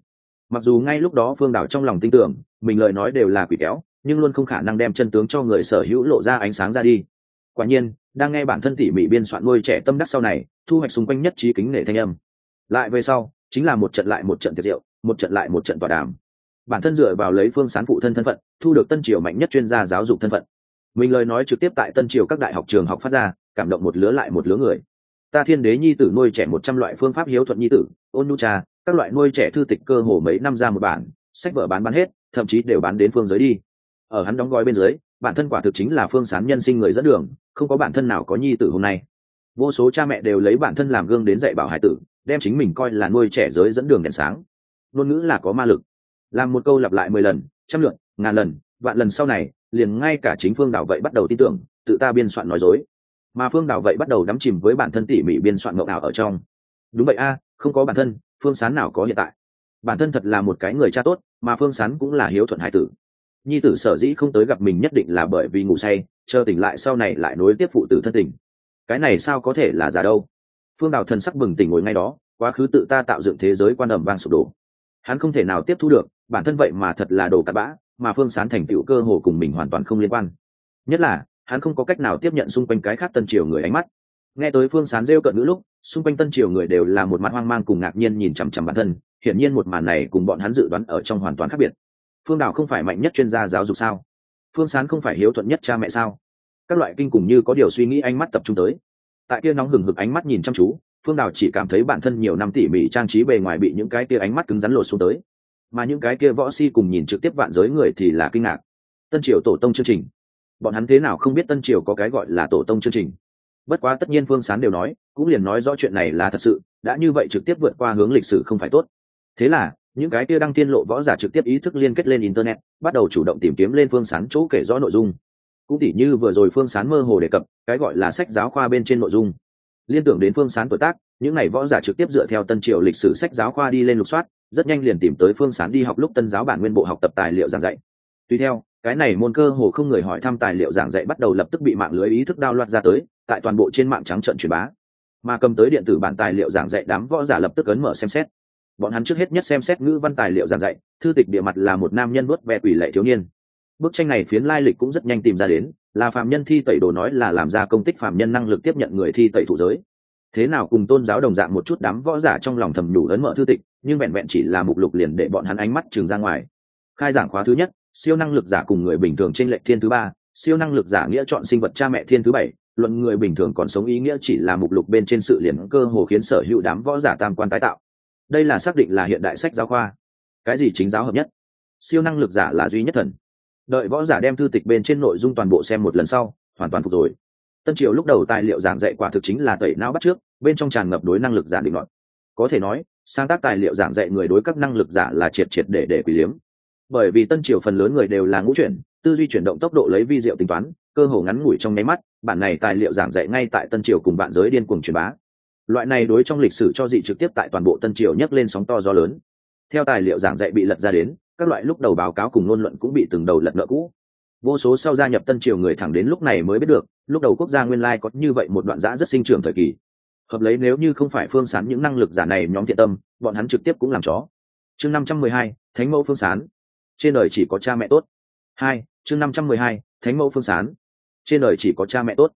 mặc dù ngay lúc đó phương đảo trong lòng tin tưởng, mình lời nói đều là quỷ kéo, nhưng luôn không khả năng đem chân tướng cho người sở hữu lộ ra ánh sáng ra đi. Quả nhiên, đang nghe bản thân tỉ mỉ biên soạn nuôi trẻ tâm đắc sau này, thu hoạch xung quanh nhất trí kính nể thanh âm. Lại về sau, chính là một trận lại một trận tiệc rượu, một trận lại một trận tọa đàm. Bản thân dựa vào lấy phương sán phụ thân thân phận, thu được tân triều mạnh nhất chuyên gia giáo dục thân phận. Mình lời nói trực tiếp tại tân triều các đại học trường học phát ra, cảm động một lứa lại một lứa người. Ta thiên đế nhi tử nuôi trẻ một trăm loại phương pháp hiếu thuận nhi tử, ôn nu cha các loại nuôi trẻ thư tịch cơ hồ mấy năm ra một bản, sách vở bán bán hết, thậm chí đều bán đến phương giới đi. Ở hắn đóng gói bên dưới, bản thân quả thực chính là phương sán nhân sinh người dẫn đường, không có bản thân nào có nhi tử hôm nay. Vô số cha mẹ đều lấy bản thân làm gương đến dạy bảo hải tử, đem chính mình coi là nuôi trẻ giới dẫn đường đèn sáng. Ngôn ngữ là có ma lực. Làm một câu lặp lại mười lần, trăm lượt, ngàn lần, vạn lần sau này, liền ngay cả chính phương đảo vậy bắt đầu tin tưởng, tự ta biên soạn nói dối. Mà phương đảo vậy bắt đầu đắm chìm với bản thân tỉ mỉ biên soạn ngậu ảo ở trong. Đúng vậy a, không có bản thân phương sán nào có hiện tại. Bản thân thật là một cái người cha tốt, mà phương sán cũng là hiếu thuận hải tử. Nhi tử sở dĩ không tới gặp mình nhất định là bởi vì ngủ say, chờ tỉnh lại sau này lại nối tiếp phụ tử thân tình. Cái này sao có thể là giả đâu? Phương đào thần sắc bừng tỉnh ngồi ngay đó, quá khứ tự ta tạo dựng thế giới quan ẩm vang sụp đổ. Hắn không thể nào tiếp thu được, bản thân vậy mà thật là đồ cặn bã, mà phương sán thành tựu cơ hồ cùng mình hoàn toàn không liên quan. Nhất là, hắn không có cách nào tiếp nhận xung quanh cái khác tân triều người ánh mắt nghe tới phương sán rêu cận ngữ lúc, xung quanh tân triều người đều là một mặt hoang mang cùng ngạc nhiên nhìn chằm chằm bản thân, hiển nhiên một màn này cùng bọn hắn dự đoán ở trong hoàn toàn khác biệt. Phương đào không phải mạnh nhất chuyên gia giáo dục sao? Phương sán không phải hiếu thuận nhất cha mẹ sao? Các loại kinh cùng như có điều suy nghĩ ánh mắt tập trung tới. Tại kia nóng hừng hực ánh mắt nhìn chăm chú, phương đào chỉ cảm thấy bản thân nhiều năm tỉ mỉ trang trí bề ngoài bị những cái kia ánh mắt cứng rắn lột xuống tới. Mà những cái kia võ si cùng nhìn trực tiếp vạn giới người thì là kinh ngạc. Tân triều tổ tông chương trình. Bọn hắn thế nào không biết tân triều có cái gọi là tổ tông chương trình bất quá tất nhiên phương sán đều nói, cũng liền nói rõ chuyện này là thật sự, đã như vậy trực tiếp vượt qua hướng lịch sử không phải tốt. Thế là, những cái kia đăng tiên lộ võ giả trực tiếp ý thức liên kết lên internet, bắt đầu chủ động tìm kiếm lên phương sán chỗ kể rõ nội dung. Cũng tỉ như vừa rồi phương sán mơ hồ đề cập, cái gọi là sách giáo khoa bên trên nội dung. Liên tưởng đến phương sán tuổi tác, những n à y võ giả trực tiếp dựa theo tân triều lịch sử sách giáo khoa đi lên lục soát, rất nhanh liền tìm tới phương sán đi học lúc tân giáo bản nguyên bộ học tập tài liệu giảng dạy. Tuy theo cái này môn cơ hồ không người hỏi thăm tài liệu giảng dạy bắt đầu lập tức bị mạng lưới ý thức đao loạt ra tới, tại toàn bộ trên mạng trắng trận truyền bá. Mà cầm tới điện tử bản tài liệu giảng dạy đám võ giả lập tức ấn mở xem xét. Bọn hắn trước hết nhất xem xét ngữ văn tài liệu giảng dạy, thư tịch địa mặt là một nam nhân nuốt ve quỷ lệ thiếu niên. Bức tranh này phiến lai lịch cũng rất nhanh tìm ra đến, là phạm nhân thi tẩy đồ nói là làm ra công tích phạm nhân năng lực tiếp nhận người thi tẩy thủ giới. Thế nào cùng tôn giáo đồng dạng một chút đám võ giả trong lòng thầm nhủ ấn mở thư tịch, nhưng vẹn vẹn chỉ là mục lục liền để bọn hắn ánh mắt trường ra ngoài. Khai giảng khóa thứ nhất siêu năng lực giả cùng người bình thường trên lệ thiên thứ ba, siêu năng lực giả nghĩa chọn sinh vật cha mẹ thiên thứ bảy, luận người bình thường còn sống ý nghĩa chỉ là mục lục bên trên sự liền cơ hồ khiến sở hữu đám võ giả tam quan tái tạo. Đây là xác định là hiện đại sách giáo khoa. Cái gì chính giáo hợp nhất? Siêu năng lực giả là duy nhất thần. Đợi võ giả đem thư tịch bên trên nội dung toàn bộ xem một lần sau, hoàn toàn phục rồi. Tân triều lúc đầu tài liệu giảng dạy quả thực chính là tẩy não bắt trước, bên trong tràn ngập đối năng lực giả định luận. Có thể nói, sáng tác tài liệu giảng dạy người đối các năng lực giả là triệt triệt để để quỷ liếm bởi vì tân triều phần lớn người đều là ngũ chuyển, tư duy chuyển động tốc độ lấy vi diệu tính toán, cơ hồ ngắn ngủi trong nháy mắt, bản này tài liệu giảng dạy ngay tại tân triều cùng bạn giới điên cuồng truyền bá. Loại này đối trong lịch sử cho dị trực tiếp tại toàn bộ tân triều nhấc lên sóng to gió lớn. Theo tài liệu giảng dạy bị lật ra đến, các loại lúc đầu báo cáo cùng ngôn luận cũng bị từng đầu lật nợ cũ. Vô số sau gia nhập tân triều người thẳng đến lúc này mới biết được, lúc đầu quốc gia nguyên lai có như vậy một đoạn giã rất sinh trưởng thời kỳ. Hợp lấy nếu như không phải phương sán những năng lực giả này nhóm thiện tâm, bọn hắn trực tiếp cũng làm chó. Chương năm trăm mười hai, thánh mẫu phương sán trên đời chỉ có cha mẹ tốt. Hai, chương năm trăm mười hai, thánh mẫu phương sán. Trên đời chỉ có cha mẹ tốt.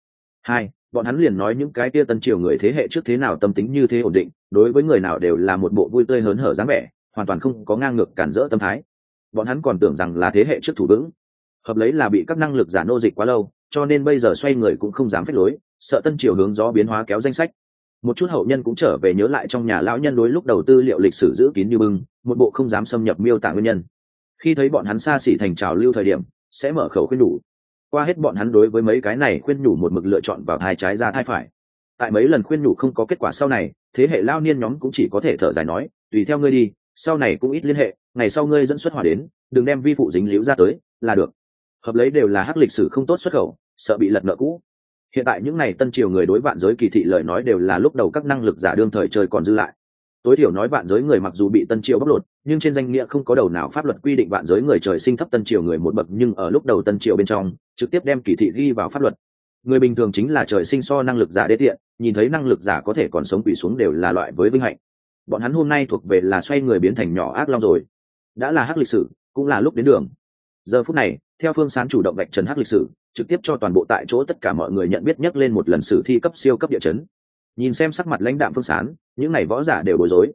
Hai, bọn hắn liền nói những cái tia tân triều người thế hệ trước thế nào tâm tính như thế ổn định, đối với người nào đều là một bộ vui tươi hớn hở dáng vẻ, hoàn toàn không có ngang ngược cản rỡ tâm thái. Bọn hắn còn tưởng rằng là thế hệ trước thủ vững. Hợp lấy là bị các năng lực giả nô dịch quá lâu, cho nên bây giờ xoay người cũng không dám phép lối, sợ tân triều hướng gió biến hóa kéo danh sách. Một chút hậu nhân cũng trở về nhớ lại trong nhà lão nhân đối lúc đầu tư liệu lịch sử giữ kín như bưng, một bộ không dám xâm nhập miêu tả nguyên nhân khi thấy bọn hắn xa xỉ thành trào lưu thời điểm, sẽ mở khẩu khuyên nhủ. qua hết bọn hắn đối với mấy cái này khuyên nhủ một mực lựa chọn vào hai trái ra thai phải. Tại mấy lần khuyên nhủ không có kết quả sau này, thế hệ lao niên nhóm cũng chỉ có thể thở dài nói, tùy theo ngươi đi, sau này cũng ít liên hệ, ngày sau ngươi dẫn xuất hỏa đến, đừng đem vi phụ dính liễu ra tới, là được. Hợp lấy đều là hắc lịch sử không tốt xuất khẩu, sợ bị lật nợ cũ. Hiện tại những n à y tân triều người đối vạn giới kỳ thị lời nói đều là lúc đầu các năng lực giả đương thời trời còn dư lại tối thiểu nói vạn giới người mặc dù bị tân triều bóc lột, nhưng trên danh nghĩa không có đầu nào pháp luật quy định vạn giới người trời sinh thấp tân triều người một bậc, nhưng ở lúc đầu tân triều bên trong, trực tiếp đem kỳ thị ghi vào pháp luật. Người bình thường chính là trời sinh so năng lực giả đê tiện, nhìn thấy năng lực giả có thể còn sống quỷ xuống đều là loại với vinh hạnh. Bọn hắn hôm nay thuộc về là xoay người biến thành nhỏ ác long rồi. Đã là hắc lịch sử, cũng là lúc đến đường. Giờ phút này, theo phương sán chủ động vạch trần hắc lịch sử, trực tiếp cho toàn bộ tại chỗ tất cả mọi người nhận biết nhắc lên một lần sử thi cấp siêu cấp địa chấn nhìn xem sắc mặt lãnh đạm phương sán, những này võ giả đều bối rối.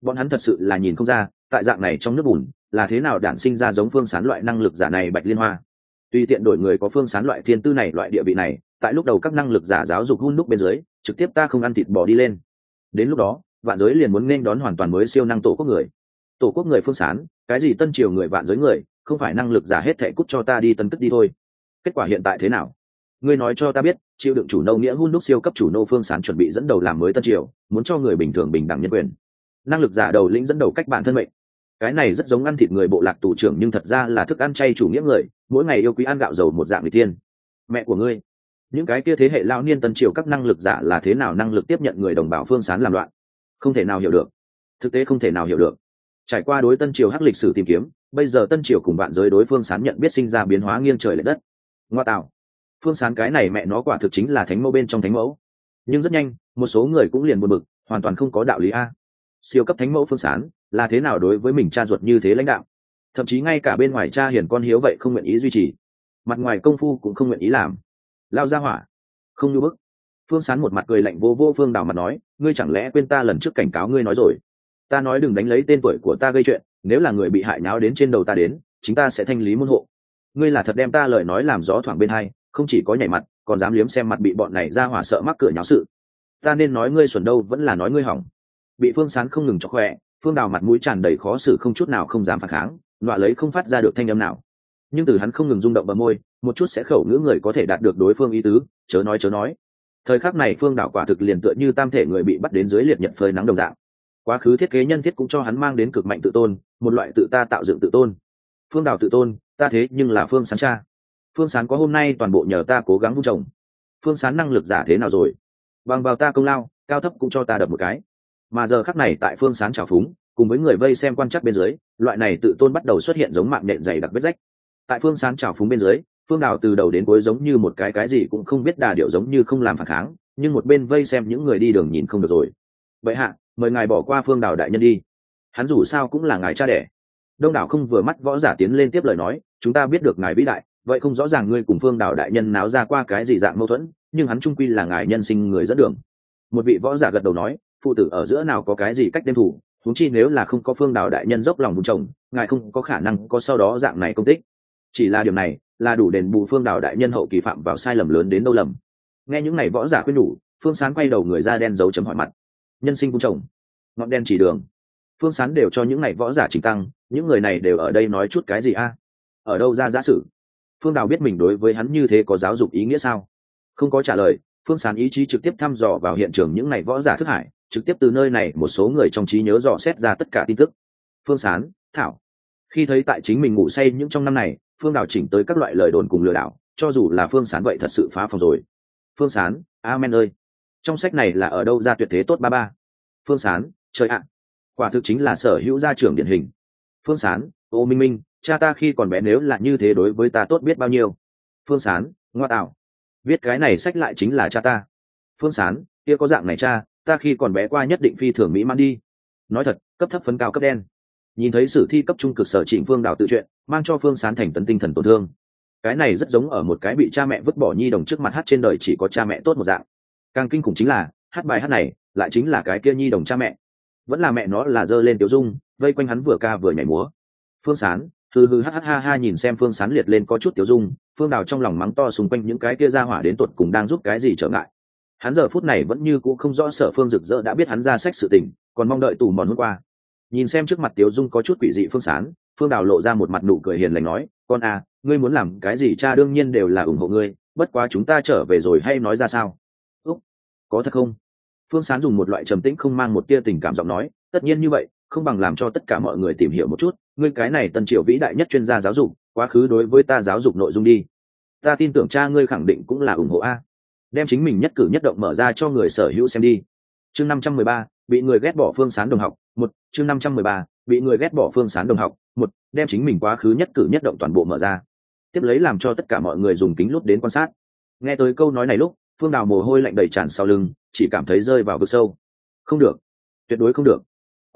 Bọn hắn thật sự là nhìn không ra, tại dạng này trong nước bùn, là thế nào đản sinh ra giống phương sán loại năng lực giả này bạch liên hoa. Tuy tiện đổi người có phương sán loại thiên tư này, loại địa vị này, tại lúc đầu các năng lực giả giáo dục hun đúc bên dưới, trực tiếp ta không ăn thịt bò đi lên. Đến lúc đó, vạn giới liền muốn nên đón hoàn toàn mới siêu năng tổ quốc người. Tổ quốc người phương sán, cái gì tân triều người vạn giới người, không phải năng lực giả hết thệ cút cho ta đi tân tức đi thôi. Kết quả hiện tại thế nào? Ngươi nói cho ta biết chịu đựng chủ nâu nghĩa hun đúc siêu cấp chủ nô phương sán chuẩn bị dẫn đầu làm mới tân triều, muốn cho người bình thường bình đẳng nhân quyền. Năng lực giả đầu lĩnh dẫn đầu cách bản thân mệnh. Cái này rất giống ăn thịt người bộ lạc tù trưởng nhưng thật ra là thức ăn chay chủ nghĩa người, mỗi ngày yêu quý ăn gạo dầu một dạng người tiên. Mẹ của ngươi. Những cái kia thế hệ lao niên tân triều các năng lực giả là thế nào năng lực tiếp nhận người đồng bào phương sán làm loạn? Không thể nào hiểu được. Thực tế không thể nào hiểu được. Trải qua đối tân triều hắc lịch sử tìm kiếm, bây giờ tân triều cùng bạn giới đối phương sán nhận biết sinh ra biến hóa nghiêng trời l ệ đất. Ngoa tạo phương sán cái này mẹ nó quả thực chính là thánh mẫu bên trong thánh mẫu. Nhưng rất nhanh, một số người cũng liền buồn bực, hoàn toàn không có đạo lý a. Siêu cấp thánh mẫu phương sán là thế nào đối với mình cha ruột như thế lãnh đạo? Thậm chí ngay cả bên ngoài cha hiền con hiếu vậy không nguyện ý duy trì. Mặt ngoài công phu cũng không nguyện ý làm. Lao ra hỏa. Không như bức. Phương sán một mặt cười lạnh vô vô phương đào mặt nói, ngươi chẳng lẽ quên ta lần trước cảnh cáo ngươi nói rồi? Ta nói đừng đánh lấy tên tuổi của ta gây chuyện, nếu là người bị hại nháo đến trên đầu ta đến, chính ta sẽ thanh lý môn hộ. Ngươi là thật đem ta lời nói làm gió thoảng bên hai không chỉ có nhảy mặt, còn dám liếm xem mặt bị bọn này ra hỏa sợ mắc cửa nháo sự. Ta nên nói ngươi xuẩn đâu vẫn là nói ngươi hỏng. Bị phương sán không ngừng cho khỏe, phương đào mặt mũi tràn đầy khó xử không chút nào không dám phản kháng, nọa lấy không phát ra được thanh âm nào. Nhưng từ hắn không ngừng rung động bờ môi, một chút sẽ khẩu ngữ người có thể đạt được đối phương ý tứ, chớ nói chớ nói. Thời khắc này phương đảo quả thực liền tựa như tam thể người bị bắt đến dưới liệt nhật phơi nắng đồng dạng. Quá khứ thiết kế nhân thiết cũng cho hắn mang đến cực mạnh tự tôn, một loại tự ta tạo dựng tự tôn. Phương đảo tự tôn, ta thế nhưng là phương sáng cha phương sán có hôm nay toàn bộ nhờ ta cố gắng vung trồng phương sán năng lực giả thế nào rồi? Bằng vào ta công lao, cao thấp cũng cho ta đập một cái. Mà giờ khắc này tại phương sán trào phúng, cùng với người vây xem quan chắc bên dưới, loại này tự tôn bắt đầu xuất hiện giống mạng nện dày đặc vết rách. Tại phương sán trào phúng bên dưới, phương đào từ đầu đến cuối giống như một cái cái gì cũng không biết đà điệu giống như không làm phản kháng, nhưng một bên vây xem những người đi đường nhìn không được rồi. Vậy hạ, mời ngài bỏ qua phương đào đại nhân đi. Hắn dù sao cũng là ngài cha đẻ. Đông đảo không vừa mắt võ giả tiến lên tiếp lời nói, chúng ta biết được ngài vĩ đại vậy không rõ ràng ngươi cùng phương đảo đại nhân náo ra qua cái gì dạng mâu thuẫn, nhưng hắn trung quy là ngài nhân sinh người dẫn đường. Một vị võ giả gật đầu nói, phụ tử ở giữa nào có cái gì cách đêm thủ, huống chi nếu là không có phương đảo đại nhân dốc lòng vùng chồng ngài không có khả năng có sau đó dạng này công tích. Chỉ là điều này, là đủ đền bù phương đảo đại nhân hậu kỳ phạm vào sai lầm lớn đến đâu lầm. Nghe những ngày võ giả khuyên nhủ phương sán quay đầu người ra đen dấu chấm hỏi mặt. Nhân sinh vùng chồng ngọn đen chỉ đường. Phương sán đều cho những ngày võ giả trình tăng, những người này đều ở đây nói chút cái gì a? Ở đâu ra giả sử? Phương đào biết mình đối với hắn như thế có giáo dục ý nghĩa sao? Không có trả lời, phương sán ý chí trực tiếp thăm dò vào hiện trường những ngày võ giả thức hải, trực tiếp từ nơi này một số người trong trí nhớ dò xét ra tất cả tin tức. Phương sán, thảo. Khi thấy tại chính mình ngủ say những trong năm này, phương đào chỉnh tới các loại lời đồn cùng lừa đảo, cho dù là phương sán vậy thật sự phá phòng rồi. Phương sán, amen ơi. Trong sách này là ở đâu ra tuyệt thế tốt ba ba? Phương sán, trời ạ. Quả thực chính là sở hữu gia trưởng điển hình. Phương sán, ô minh minh cha ta khi còn bé nếu là như thế đối với ta tốt biết bao nhiêu? Phương sán, ngoa tạo. Viết cái này sách lại chính là cha ta. Phương sán, kia có dạng này cha, ta khi còn bé qua nhất định phi thường mỹ man đi. Nói thật, cấp thấp phấn cao cấp đen. Nhìn thấy sử thi cấp trung cực sở trịnh phương đào tự truyện, mang cho phương sán thành tấn tinh thần tổn thương. Cái này rất giống ở một cái bị cha mẹ vứt bỏ nhi đồng trước mặt hát trên đời chỉ có cha mẹ tốt một dạng. Càng kinh khủng chính là, hát bài hát này lại chính là cái kia nhi đồng cha mẹ. Vẫn là mẹ nó là dơ lên tiểu dung, vây quanh hắn vừa ca vừa nhảy múa. Phương sán hừ hừ ha ha ha nhìn xem phương sán liệt lên có chút tiểu dung, phương đào trong lòng mắng to xung quanh những cái kia ra hỏa đến tuột cùng đang giúp cái gì trở ngại. Hắn giờ phút này vẫn như c ũ không rõ sở phương rực rỡ đã biết hắn ra sách sự tình, còn mong đợi tù mòn hôm qua. Nhìn xem trước mặt tiểu dung có chút quỷ dị phương sán, phương đào lộ ra một mặt nụ cười hiền lành nói, con à ngươi muốn làm cái gì cha đương nhiên đều là ủng hộ ngươi, bất quá chúng ta trở về rồi hay nói ra sao? Úc, có thật không? Phương sán dùng một loại trầm tĩnh không mang một tia tình cảm giọng nói, tất nhiên như vậy không bằng làm cho tất cả mọi người tìm hiểu một chút, ngươi cái này tân triều vĩ đại nhất chuyên gia giáo dục, quá khứ đối với ta giáo dục nội dung đi. Ta tin tưởng cha ngươi khẳng định cũng là ủng hộ a. Đem chính mình nhất cử nhất động mở ra cho người sở hữu xem đi. Chương năm trăm mười ba, bị người ghét bỏ phương sán đồng học, một, chương năm trăm mười ba, bị người ghét bỏ phương sán đồng học, một, đem chính mình quá khứ nhất cử nhất động toàn bộ mở ra. Tiếp lấy làm cho tất cả mọi người dùng kính lút đến quan sát. Nghe tới câu nói này lúc, phương đào mồ hôi lạnh đầy tràn sau lưng, chỉ cảm thấy rơi vào vực sâu. Không được. Tuyệt đối không được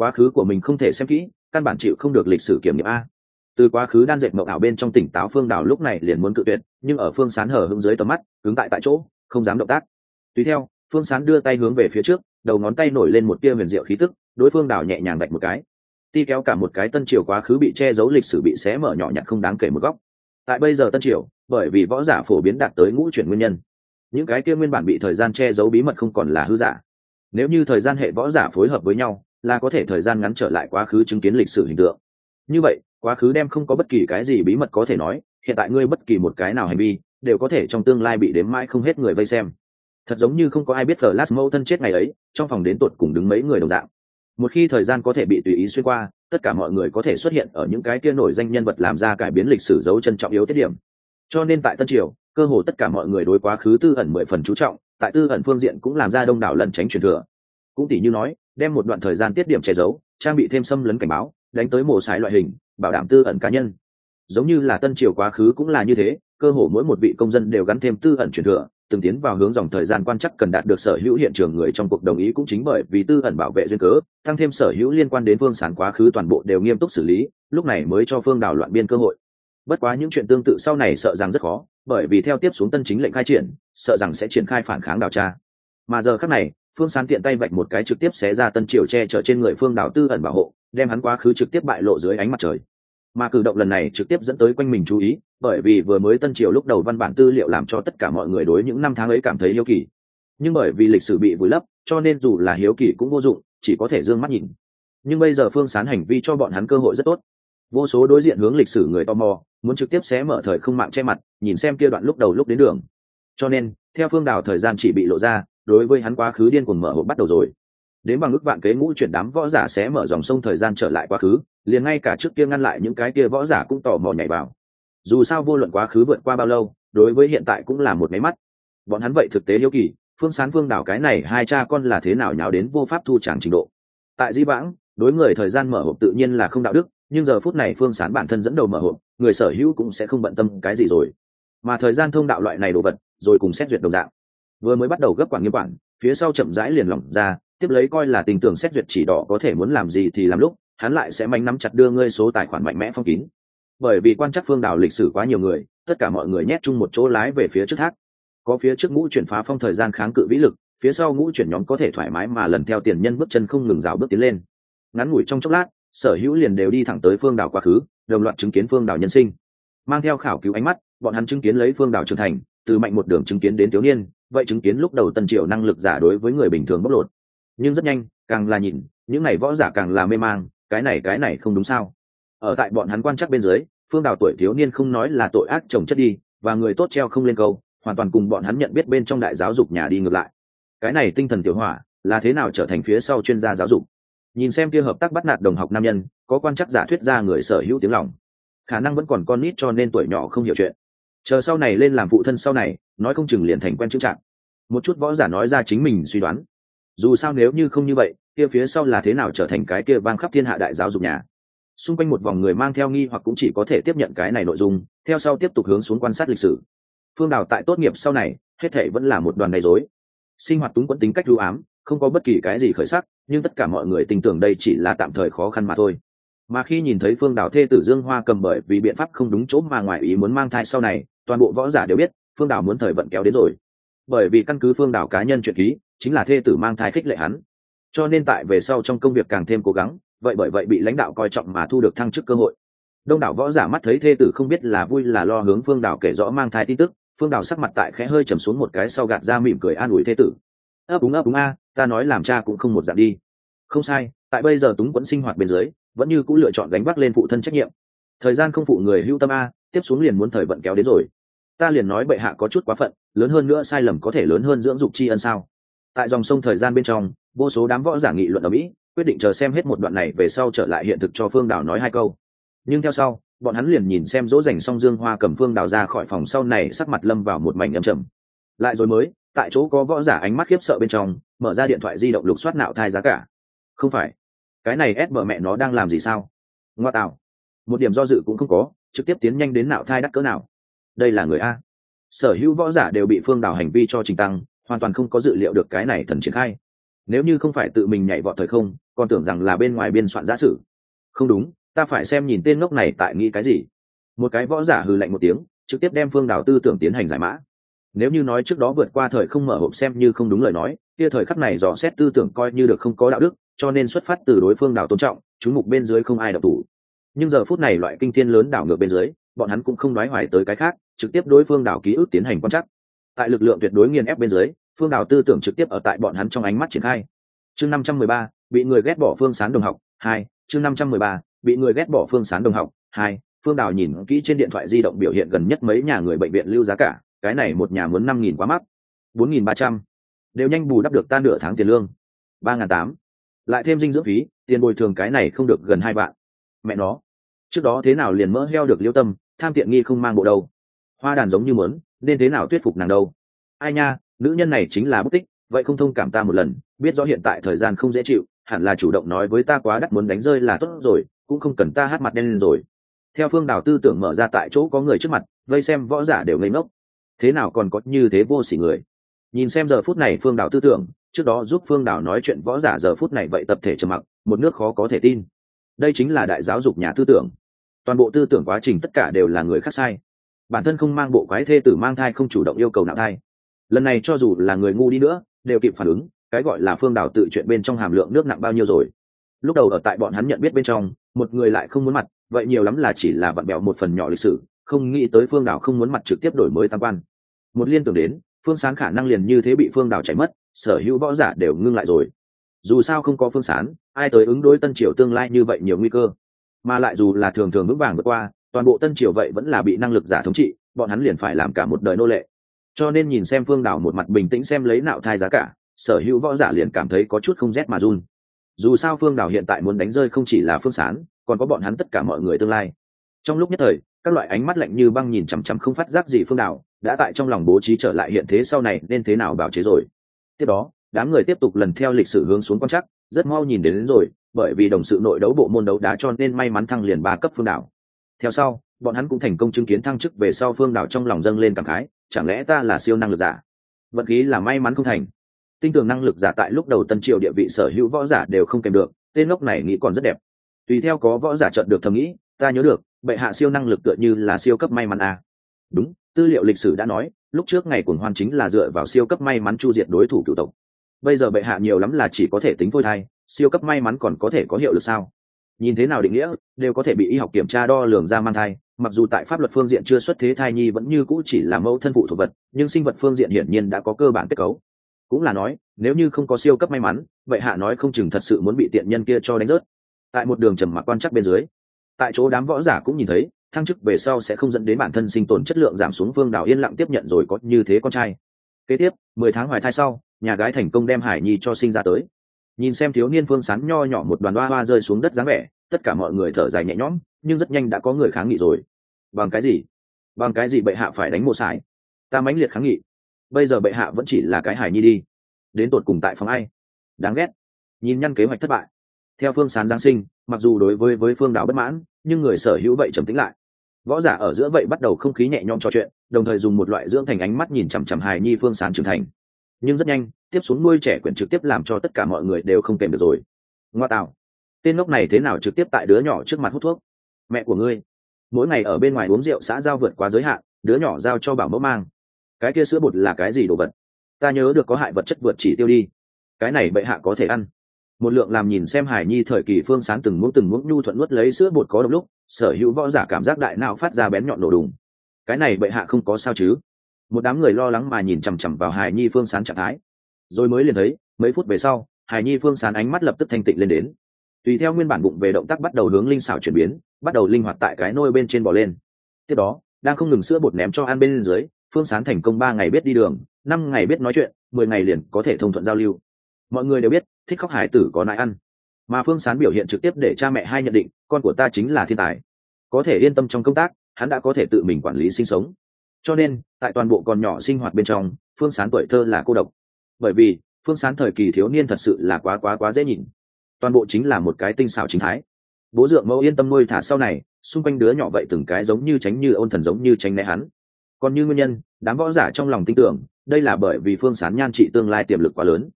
quá khứ của mình không thể xem kỹ, căn bản chịu không được lịch sử kiểm nghiệm a. Từ quá khứ đan dệt mộng ảo bên trong tỉnh táo phương đào lúc này liền muốn cự tuyệt, nhưng ở phương sán hở hứng dưới tầm mắt, cứng tại tại chỗ, không dám động tác. Tùy theo, phương sán đưa tay hướng về phía trước, đầu ngón tay nổi lên một tia huyền diệu khí tức, đối phương đào nhẹ nhàng đạch một cái. Ti kéo cả một cái tân triều quá khứ bị che giấu lịch sử bị xé mở nhỏ nhặt không đáng kể một góc. Tại bây giờ tân triều, bởi vì võ giả phổ biến đạt tới ngũ chuyển nguyên nhân, những cái kia nguyên bản bị thời gian che giấu bí mật không còn là hư giả. Nếu như thời gian hệ võ giả phối hợp với nhau là có thể thời gian ngắn trở lại quá khứ chứng kiến lịch sử hình tượng. Như vậy, quá khứ đem không có bất kỳ cái gì bí mật có thể nói, hiện tại ngươi bất kỳ một cái nào hành vi, đều có thể trong tương lai bị đếm mãi không hết người vây xem. Thật giống như không có ai biết Flash mẫu thân chết ngày ấy, trong phòng đến tột cùng đứng mấy người đồng dạng. Một khi thời gian có thể bị tùy ý xuyên qua, tất cả mọi người có thể xuất hiện ở những cái kia nổi danh nhân vật làm ra cải biến lịch sử dấu chân trọng yếu tiết điểm. Cho nên tại tân triều, cơ hồ tất cả mọi người đối quá khứ tư ẩn mười phần chú trọng, tại tư ẩn phương diện cũng làm ra đông đảo lẩn tránh truyền thừa. Cũng tỷ như nói đem một đoạn thời gian tiết điểm che giấu, trang bị thêm xâm lấn cảnh báo, đánh tới mổ xài loại hình, bảo đảm tư ẩn cá nhân. Giống như là tân triều quá khứ cũng là như thế, cơ hồ mỗi một vị công dân đều gắn thêm tư ẩn truyền thừa, từng tiến vào hướng dòng thời gian quan chắc cần đạt được sở hữu hiện trường người trong cuộc đồng ý cũng chính bởi vì tư ẩn bảo vệ duyên cớ, tăng thêm sở hữu liên quan đến phương sản quá khứ toàn bộ đều nghiêm túc xử lý, lúc này mới cho phương đảo loạn biên cơ hội. Bất quá những chuyện tương tự sau này sợ rằng rất khó, bởi vì theo tiếp xuống tân chính lệnh khai triển, sợ rằng sẽ triển khai phản kháng đào tra. Mà giờ khác này phương sán tiện tay vạch một cái trực tiếp xé ra tân triều che chở trên người phương Đào tư ẩn bảo hộ, đem hắn quá khứ trực tiếp bại lộ dưới ánh mặt trời. Mà cử động lần này trực tiếp dẫn tới quanh mình chú ý, bởi vì vừa mới tân triều lúc đầu văn bản tư liệu làm cho tất cả mọi người đối những năm tháng ấy cảm thấy hiếu kỳ. Nhưng bởi vì lịch sử bị vùi lấp, cho nên dù là hiếu kỳ cũng vô dụng, chỉ có thể d ư ơ n g mắt nhìn. Nhưng bây giờ phương sán hành vi cho bọn hắn cơ hội rất tốt. Vô số đối diện hướng lịch sử người tò mò, muốn trực tiếp xé mở thời không mạng che mặt, nhìn xem kia đoạn lúc đầu lúc đến đường. Cho nên, theo phương đào thời gian chỉ bị lộ ra đối với hắn quá khứ điên cuồng mở hộp bắt đầu rồi. Đến bằng ước vạn kế ngũ chuyển đám võ giả sẽ mở dòng sông thời gian trở lại quá khứ, liền ngay cả trước kia ngăn lại những cái kia võ giả cũng tò mò nhảy vào. Dù sao vô luận quá khứ vượt qua bao lâu, đối với hiện tại cũng là một máy mắt. Bọn hắn vậy thực tế hiếu kỳ, phương sán phương đảo cái này hai cha con là thế nào nháo đến vô pháp thu tràng trình độ. Tại di vãng, đối người thời gian mở hộp tự nhiên là không đạo đức, nhưng giờ phút này phương sán bản thân dẫn đầu mở hộp, người sở hữu cũng sẽ không bận tâm cái gì rồi. Mà thời gian thông đạo loại này đồ vật, rồi cùng xét duyệt đồng dạng vừa mới bắt đầu gấp quản nghiêm quản phía sau chậm rãi liền lỏng ra, tiếp lấy coi là tình tưởng xét duyệt chỉ đỏ có thể muốn làm gì thì làm lúc, hắn lại sẽ manh nắm chặt đưa ngươi số tài khoản mạnh mẽ phong kín. Bởi vì quan chắc phương đảo lịch sử quá nhiều người, tất cả mọi người nhét chung một chỗ lái về phía trước thác. Có phía trước ngũ chuyển phá phong thời gian kháng cự vĩ lực, phía sau ngũ chuyển nhóm có thể thoải mái mà lần theo tiền nhân bước chân không ngừng rào bước tiến lên. Ngắn ngủi trong chốc lát, sở hữu liền đều đi thẳng tới phương đảo quá khứ, đồng loạt chứng kiến phương đảo nhân sinh. Mang theo khảo cứu ánh mắt, bọn hắn chứng kiến lấy phương đảo trưởng thành, từ mạnh một đường chứng kiến đến thiếu niên vậy chứng kiến lúc đầu tân triều năng lực giả đối với người bình thường bóc lột. Nhưng rất nhanh, càng là nhìn, những này võ giả càng là mê mang, cái này cái này không đúng sao. Ở tại bọn hắn quan chắc bên dưới, phương đào tuổi thiếu niên không nói là tội ác trồng chất đi, và người tốt treo không lên câu, hoàn toàn cùng bọn hắn nhận biết bên trong đại giáo dục nhà đi ngược lại. Cái này tinh thần tiểu hỏa, là thế nào trở thành phía sau chuyên gia giáo dục? Nhìn xem kia hợp tác bắt nạt đồng học nam nhân, có quan chắc giả thuyết ra người sở hữu tiếng lòng. Khả năng vẫn còn con nít cho nên tuổi nhỏ không hiểu chuyện chờ sau này lên làm phụ thân sau này, nói không chừng liền thành quen chữ trạng một chút võ giả nói ra chính mình suy đoán. Dù sao nếu như không như vậy, kia phía sau là thế nào trở thành cái kia vang khắp thiên hạ đại giáo dục nhà? Xung quanh một vòng người mang theo nghi hoặc cũng chỉ có thể tiếp nhận cái này nội dung, theo sau tiếp tục hướng xuống quan sát lịch sử. Phương đào tại tốt nghiệp sau này, hết thể vẫn là một đoàn đầy dối sinh hoạt túng quẫn tính cách lưu ám, không có bất kỳ cái gì khởi sắc, nhưng tất cả mọi người tin tưởng đây chỉ là tạm thời khó khăn mà thôi. Mà khi nhìn thấy phương đào thê tử dương hoa cầm bởi vì biện pháp không đúng chỗ mà ngoài ý muốn mang thai sau này toàn bộ võ giả đều biết, phương đào muốn thời vận kéo đến rồi. Bởi vì căn cứ phương đào cá nhân chuyện ký, chính là thê tử mang thai khích lệ hắn. Cho nên tại về sau trong công việc càng thêm cố gắng, vậy bởi vậy bị lãnh đạo coi trọng mà thu được thăng chức cơ hội. Đông đảo võ giả mắt thấy thê tử không biết là vui là lo hướng phương đảo kể rõ mang thai tin tức, phương đảo sắc mặt tại khẽ hơi trầm xuống một cái sau gạt ra mỉm cười an ủi thê tử. Ấp úng ấp úng a, ta nói làm cha cũng không một dạng đi. Không sai, tại bây giờ túng quẫn sinh hoạt bên dưới, vẫn như cũng lựa chọn gánh vác lên phụ thân trách nhiệm. Thời gian không phụ người hưu tâm a tiếp xuống liền muốn thời vận kéo đến rồi. Ta liền nói bệ hạ có chút quá phận, lớn hơn nữa sai lầm có thể lớn hơn dưỡng dục tri ân sao? Tại dòng sông thời gian bên trong, vô số đám võ giả nghị luận ở mỹ, quyết định chờ xem hết một đoạn này về sau trở lại hiện thực cho phương đào nói hai câu. Nhưng theo sau, bọn hắn liền nhìn xem dỗ dành xong dương hoa cầm phương đào ra khỏi phòng sau này sắc mặt lâm vào một mảnh âm trầm. Lại rồi mới, tại chỗ có võ giả ánh mắt khiếp sợ bên trong, mở ra điện thoại di động lục soát nạo thai giá cả. Không phải, cái này ép vợ mẹ nó đang làm gì sao? Ngoa tạo, một điểm do dự cũng không có trực tiếp tiến nhanh đến nạo thai đắc cỡ nào. Đây là người a. Sở hữu võ giả đều bị phương đảo hành vi cho trình tăng, hoàn toàn không có dự liệu được cái này thần triển khai. Nếu như không phải tự mình nhảy vọt thời không, còn tưởng rằng là bên ngoài biên soạn giả sử. Không đúng, ta phải xem nhìn tên ngốc này tại nghĩ cái gì. Một cái võ giả hừ lạnh một tiếng, trực tiếp đem phương đảo tư tưởng tiến hành giải mã. Nếu như nói trước đó vượt qua thời không mở hộp xem như không đúng lời nói, kia thời khắc này dò xét tư tưởng coi như được không có đạo đức, cho nên xuất phát từ đối phương đảo tôn trọng, chú mục bên dưới không ai đọc thủ nhưng giờ phút này loại kinh thiên lớn đảo ngược bên dưới, bọn hắn cũng không nói hoài tới cái khác, trực tiếp đối phương đảo ký ức tiến hành quan trắc. Tại lực lượng tuyệt đối nghiền ép bên dưới, phương đảo tư tưởng trực tiếp ở tại bọn hắn trong ánh mắt triển khai. Chương năm trăm mười ba, bị người ghét bỏ phương sán đồng học, hai, chương năm trăm mười ba, bị người ghét bỏ phương sán đồng học, hai, phương đảo nhìn kỹ trên điện thoại di động biểu hiện gần nhất mấy nhà người bệnh viện lưu giá cả, cái này một nhà muốn năm nghìn quá mắc. bốn nghìn ba trăm. Đều nhanh bù đắp được ta nửa tháng tiền lương. ba n tám. Lại thêm dinh dưỡng phí, tiền bồi thường cái này không được gần hai vạn mẹ nó. Trước đó thế nào liền mỡ heo được liêu tâm, tham tiện nghi không mang bộ đâu. Hoa đàn giống như mớn, nên thế nào thuyết phục nàng đâu? Ai nha, nữ nhân này chính là bất tích, vậy không thông cảm ta một lần, biết rõ hiện tại thời gian không dễ chịu, hẳn là chủ động nói với ta quá đắt muốn đánh rơi là tốt rồi, cũng không cần ta hát mặt đen lên rồi. Theo phương đào tư tưởng mở ra tại chỗ có người trước mặt, vây xem võ giả đều ngây ngốc. Thế nào còn có như thế vô s ỉ người? Nhìn xem giờ phút này phương đào tư tưởng, trước đó giúp phương đào nói chuyện võ giả giờ phút này vậy tập thể trầm mặc, một nước khó có thể tin đây chính là đại giáo dục nhà tư tưởng. Toàn bộ tư tưởng quá trình tất cả đều là người khác sai. Bản thân không mang bộ quái thê tử mang thai không chủ động yêu cầu nạo thai. Lần này cho dù là người ngu đi nữa, đều kịp phản ứng, cái gọi là phương Đảo tự chuyện bên trong hàm lượng nước nặng bao nhiêu rồi. Lúc đầu ở tại bọn hắn nhận biết bên trong, một người lại không muốn mặt, vậy nhiều lắm là chỉ là bạn bèo một phần nhỏ lịch sử, không nghĩ tới phương đảo không muốn mặt trực tiếp đổi mới tam quan. Một liên tưởng đến, phương Sáng khả năng liền như thế bị phương đảo chảy mất, sở hữu võ giả đều ngưng lại rồi dù sao không có phương sán, ai tới ứng đối tân triều tương lai như vậy nhiều nguy cơ. Mà lại dù là thường thường vững vàng vượt qua, toàn bộ tân triều vậy vẫn là bị năng lực giả thống trị, bọn hắn liền phải làm cả một đời nô lệ. Cho nên nhìn xem phương đảo một mặt bình tĩnh xem lấy nạo thai giá cả, sở hữu võ giả liền cảm thấy có chút không rét mà run. Dù sao phương đảo hiện tại muốn đánh rơi không chỉ là phương sán, còn có bọn hắn tất cả mọi người tương lai. Trong lúc nhất thời, các loại ánh mắt lạnh như băng nhìn chằm chằm không phát giác gì phương đảo, đã tại trong lòng bố trí trở lại hiện thế sau này nên thế nào bảo chế rồi. Tiếp đó đám người tiếp tục lần theo lịch sử hướng xuống quan chắc rất mau nhìn đến, đến rồi bởi vì đồng sự nội đấu bộ môn đấu đá cho nên may mắn thăng liền ba cấp phương đảo. Theo sau bọn hắn cũng thành công chứng kiến thăng chức về sau phương đảo trong lòng dâng lên cảm khái chẳng lẽ ta là siêu năng lực giả? Vận khí là may mắn không thành. Tinh tường năng lực giả tại lúc đầu tân triều địa vị sở hữu võ giả đều không kèm được tên ngốc này nghĩ còn rất đẹp. Tùy theo có võ giả chợt được thầm nghĩ ta nhớ được bệ hạ siêu năng lực tựa như là siêu cấp may mắn a à. đúng tư liệu lịch sử đã nói lúc trước ngày cuồng hoan chính là dựa vào siêu cấp may mắn chu diệt đối thủ cựu tộc bây giờ bệ hạ nhiều lắm là chỉ có thể tính phôi thai, siêu cấp may mắn còn có thể có hiệu lực sao? Nhìn thế nào định nghĩa, đều có thể bị y học kiểm tra đo lường ra mang thai, mặc dù tại pháp luật phương diện chưa xuất thế thai nhi vẫn như cũ chỉ là mẫu thân phụ thuộc vật, nhưng sinh vật phương diện hiển nhiên đã có cơ bản kết cấu. Cũng là nói, nếu như không có siêu cấp may mắn, vậy hạ nói không chừng thật sự muốn bị tiện nhân kia cho đánh rớt. Tại một đường trầm mặc quan chắc bên dưới, tại chỗ đám võ giả cũng nhìn thấy, thăng chức về sau sẽ không dẫn đến bản thân sinh tồn chất lượng giảm xuống vương đảo yên lặng tiếp nhận rồi có như thế con trai. Kế tiếp, mười tháng hoài thai sau nhà gái thành công đem hải nhi cho sinh ra tới. Nhìn xem thiếu niên phương sán nho nhỏ một đoàn hoa hoa rơi xuống đất dáng vẻ, tất cả mọi người thở dài nhẹ nhõm, nhưng rất nhanh đã có người kháng nghị rồi. Bằng cái gì? Bằng cái gì bệ hạ phải đánh một sải? Ta mãnh liệt kháng nghị. Bây giờ bệ hạ vẫn chỉ là cái hải nhi đi. Đến tột cùng tại phòng ai? Đáng ghét. Nhìn nhăn kế hoạch thất bại. Theo phương sán giáng sinh, mặc dù đối với với phương đảo bất mãn, nhưng người sở hữu vậy trầm tính lại. Võ giả ở giữa vậy bắt đầu không khí nhẹ nhõm trò chuyện, đồng thời dùng một loại dưỡng thành ánh mắt nhìn chằm chằm hài nhi phương sán trưởng thành nhưng rất nhanh, tiếp xuống nuôi trẻ quyển trực tiếp làm cho tất cả mọi người đều không kèm được rồi. Ngoa tạo, tên ngốc này thế nào trực tiếp tại đứa nhỏ trước mặt hút thuốc? Mẹ của ngươi, mỗi ngày ở bên ngoài uống rượu xã giao vượt quá giới hạn, đứa nhỏ giao cho bảo mẫu mang. Cái kia sữa bột là cái gì đồ vật? Ta nhớ được có hại vật chất vượt chỉ tiêu đi. Cái này bệ hạ có thể ăn. Một lượng làm nhìn xem hải nhi thời kỳ phương sáng từng muỗng từng muỗng nhu thuận nuốt lấy sữa bột có độc lúc, sở hữu võ giả cảm giác đại nào phát ra bén nhọn nổ đùng. Cái này bệ hạ không có sao chứ? Một đám người lo lắng mà nhìn chằm chằm vào hải nhi phương sán trạng thái. Rồi mới liền thấy, mấy phút về sau, hải nhi phương sán ánh mắt lập tức thanh tịnh lên đến. Tùy theo nguyên bản bụng về động tác bắt đầu hướng linh xảo chuyển biến, bắt đầu linh hoạt tại cái nôi bên trên bò lên. Tiếp đó, đang không ngừng sữa bột ném cho ăn bên dưới, phương sán thành công ba ngày biết đi đường, năm ngày biết nói chuyện, mười ngày liền có thể thông thuận giao lưu. Mọi người đều biết, thích khóc hải tử có nại ăn. Mà phương sán biểu hiện trực tiếp để cha mẹ hai nhận định, con của ta chính là thiên tài. Có thể yên tâm trong công tác, hắn đã có thể tự mình quản lý sinh sống cho nên, tại toàn bộ còn nhỏ sinh hoạt bên trong, phương sán tuổi thơ là cô độc. Bởi vì, phương sán thời kỳ thiếu niên thật sự là quá quá quá dễ nhìn. Toàn bộ chính là một cái tinh xảo chính thái. Bố dượng mẫu yên tâm nuôi thả sau này, xung quanh đứa nhỏ vậy từng cái giống như tránh như ôn thần giống như tránh né hắn. Còn như nguyên nhân, đám võ giả trong lòng tin tưởng, đây là bởi vì phương sán nhan trị tương lai tiềm lực quá lớn.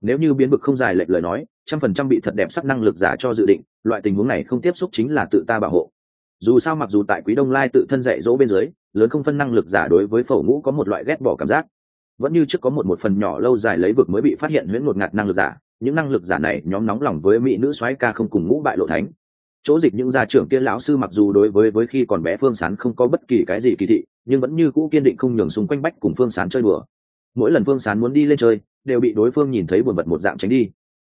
Nếu như biến bực không dài lệch lời nói, trăm phần trăm bị thật đẹp sắc năng lực giả cho dự định, loại tình huống này không tiếp xúc chính là tự ta bảo hộ. Dù sao mặc dù tại quý đông lai tự thân dạy dỗ bên dưới lớn không phân năng lực giả đối với phổ ngũ có một loại ghét bỏ cảm giác. Vẫn như trước có một một phần nhỏ lâu dài lấy vực mới bị phát hiện huyễn ngột ngạt năng lực giả, những năng lực giả này nhóm nóng lòng với mỹ nữ soái ca không cùng ngũ bại lộ thánh. Chỗ dịch những gia trưởng kia lão sư mặc dù đối với với khi còn bé phương sán không có bất kỳ cái gì kỳ thị, nhưng vẫn như cũ kiên định không nhường xung quanh bách cùng phương sán chơi đùa. Mỗi lần phương sán muốn đi lên chơi, đều bị đối phương nhìn thấy buồn bật một dạng tránh đi.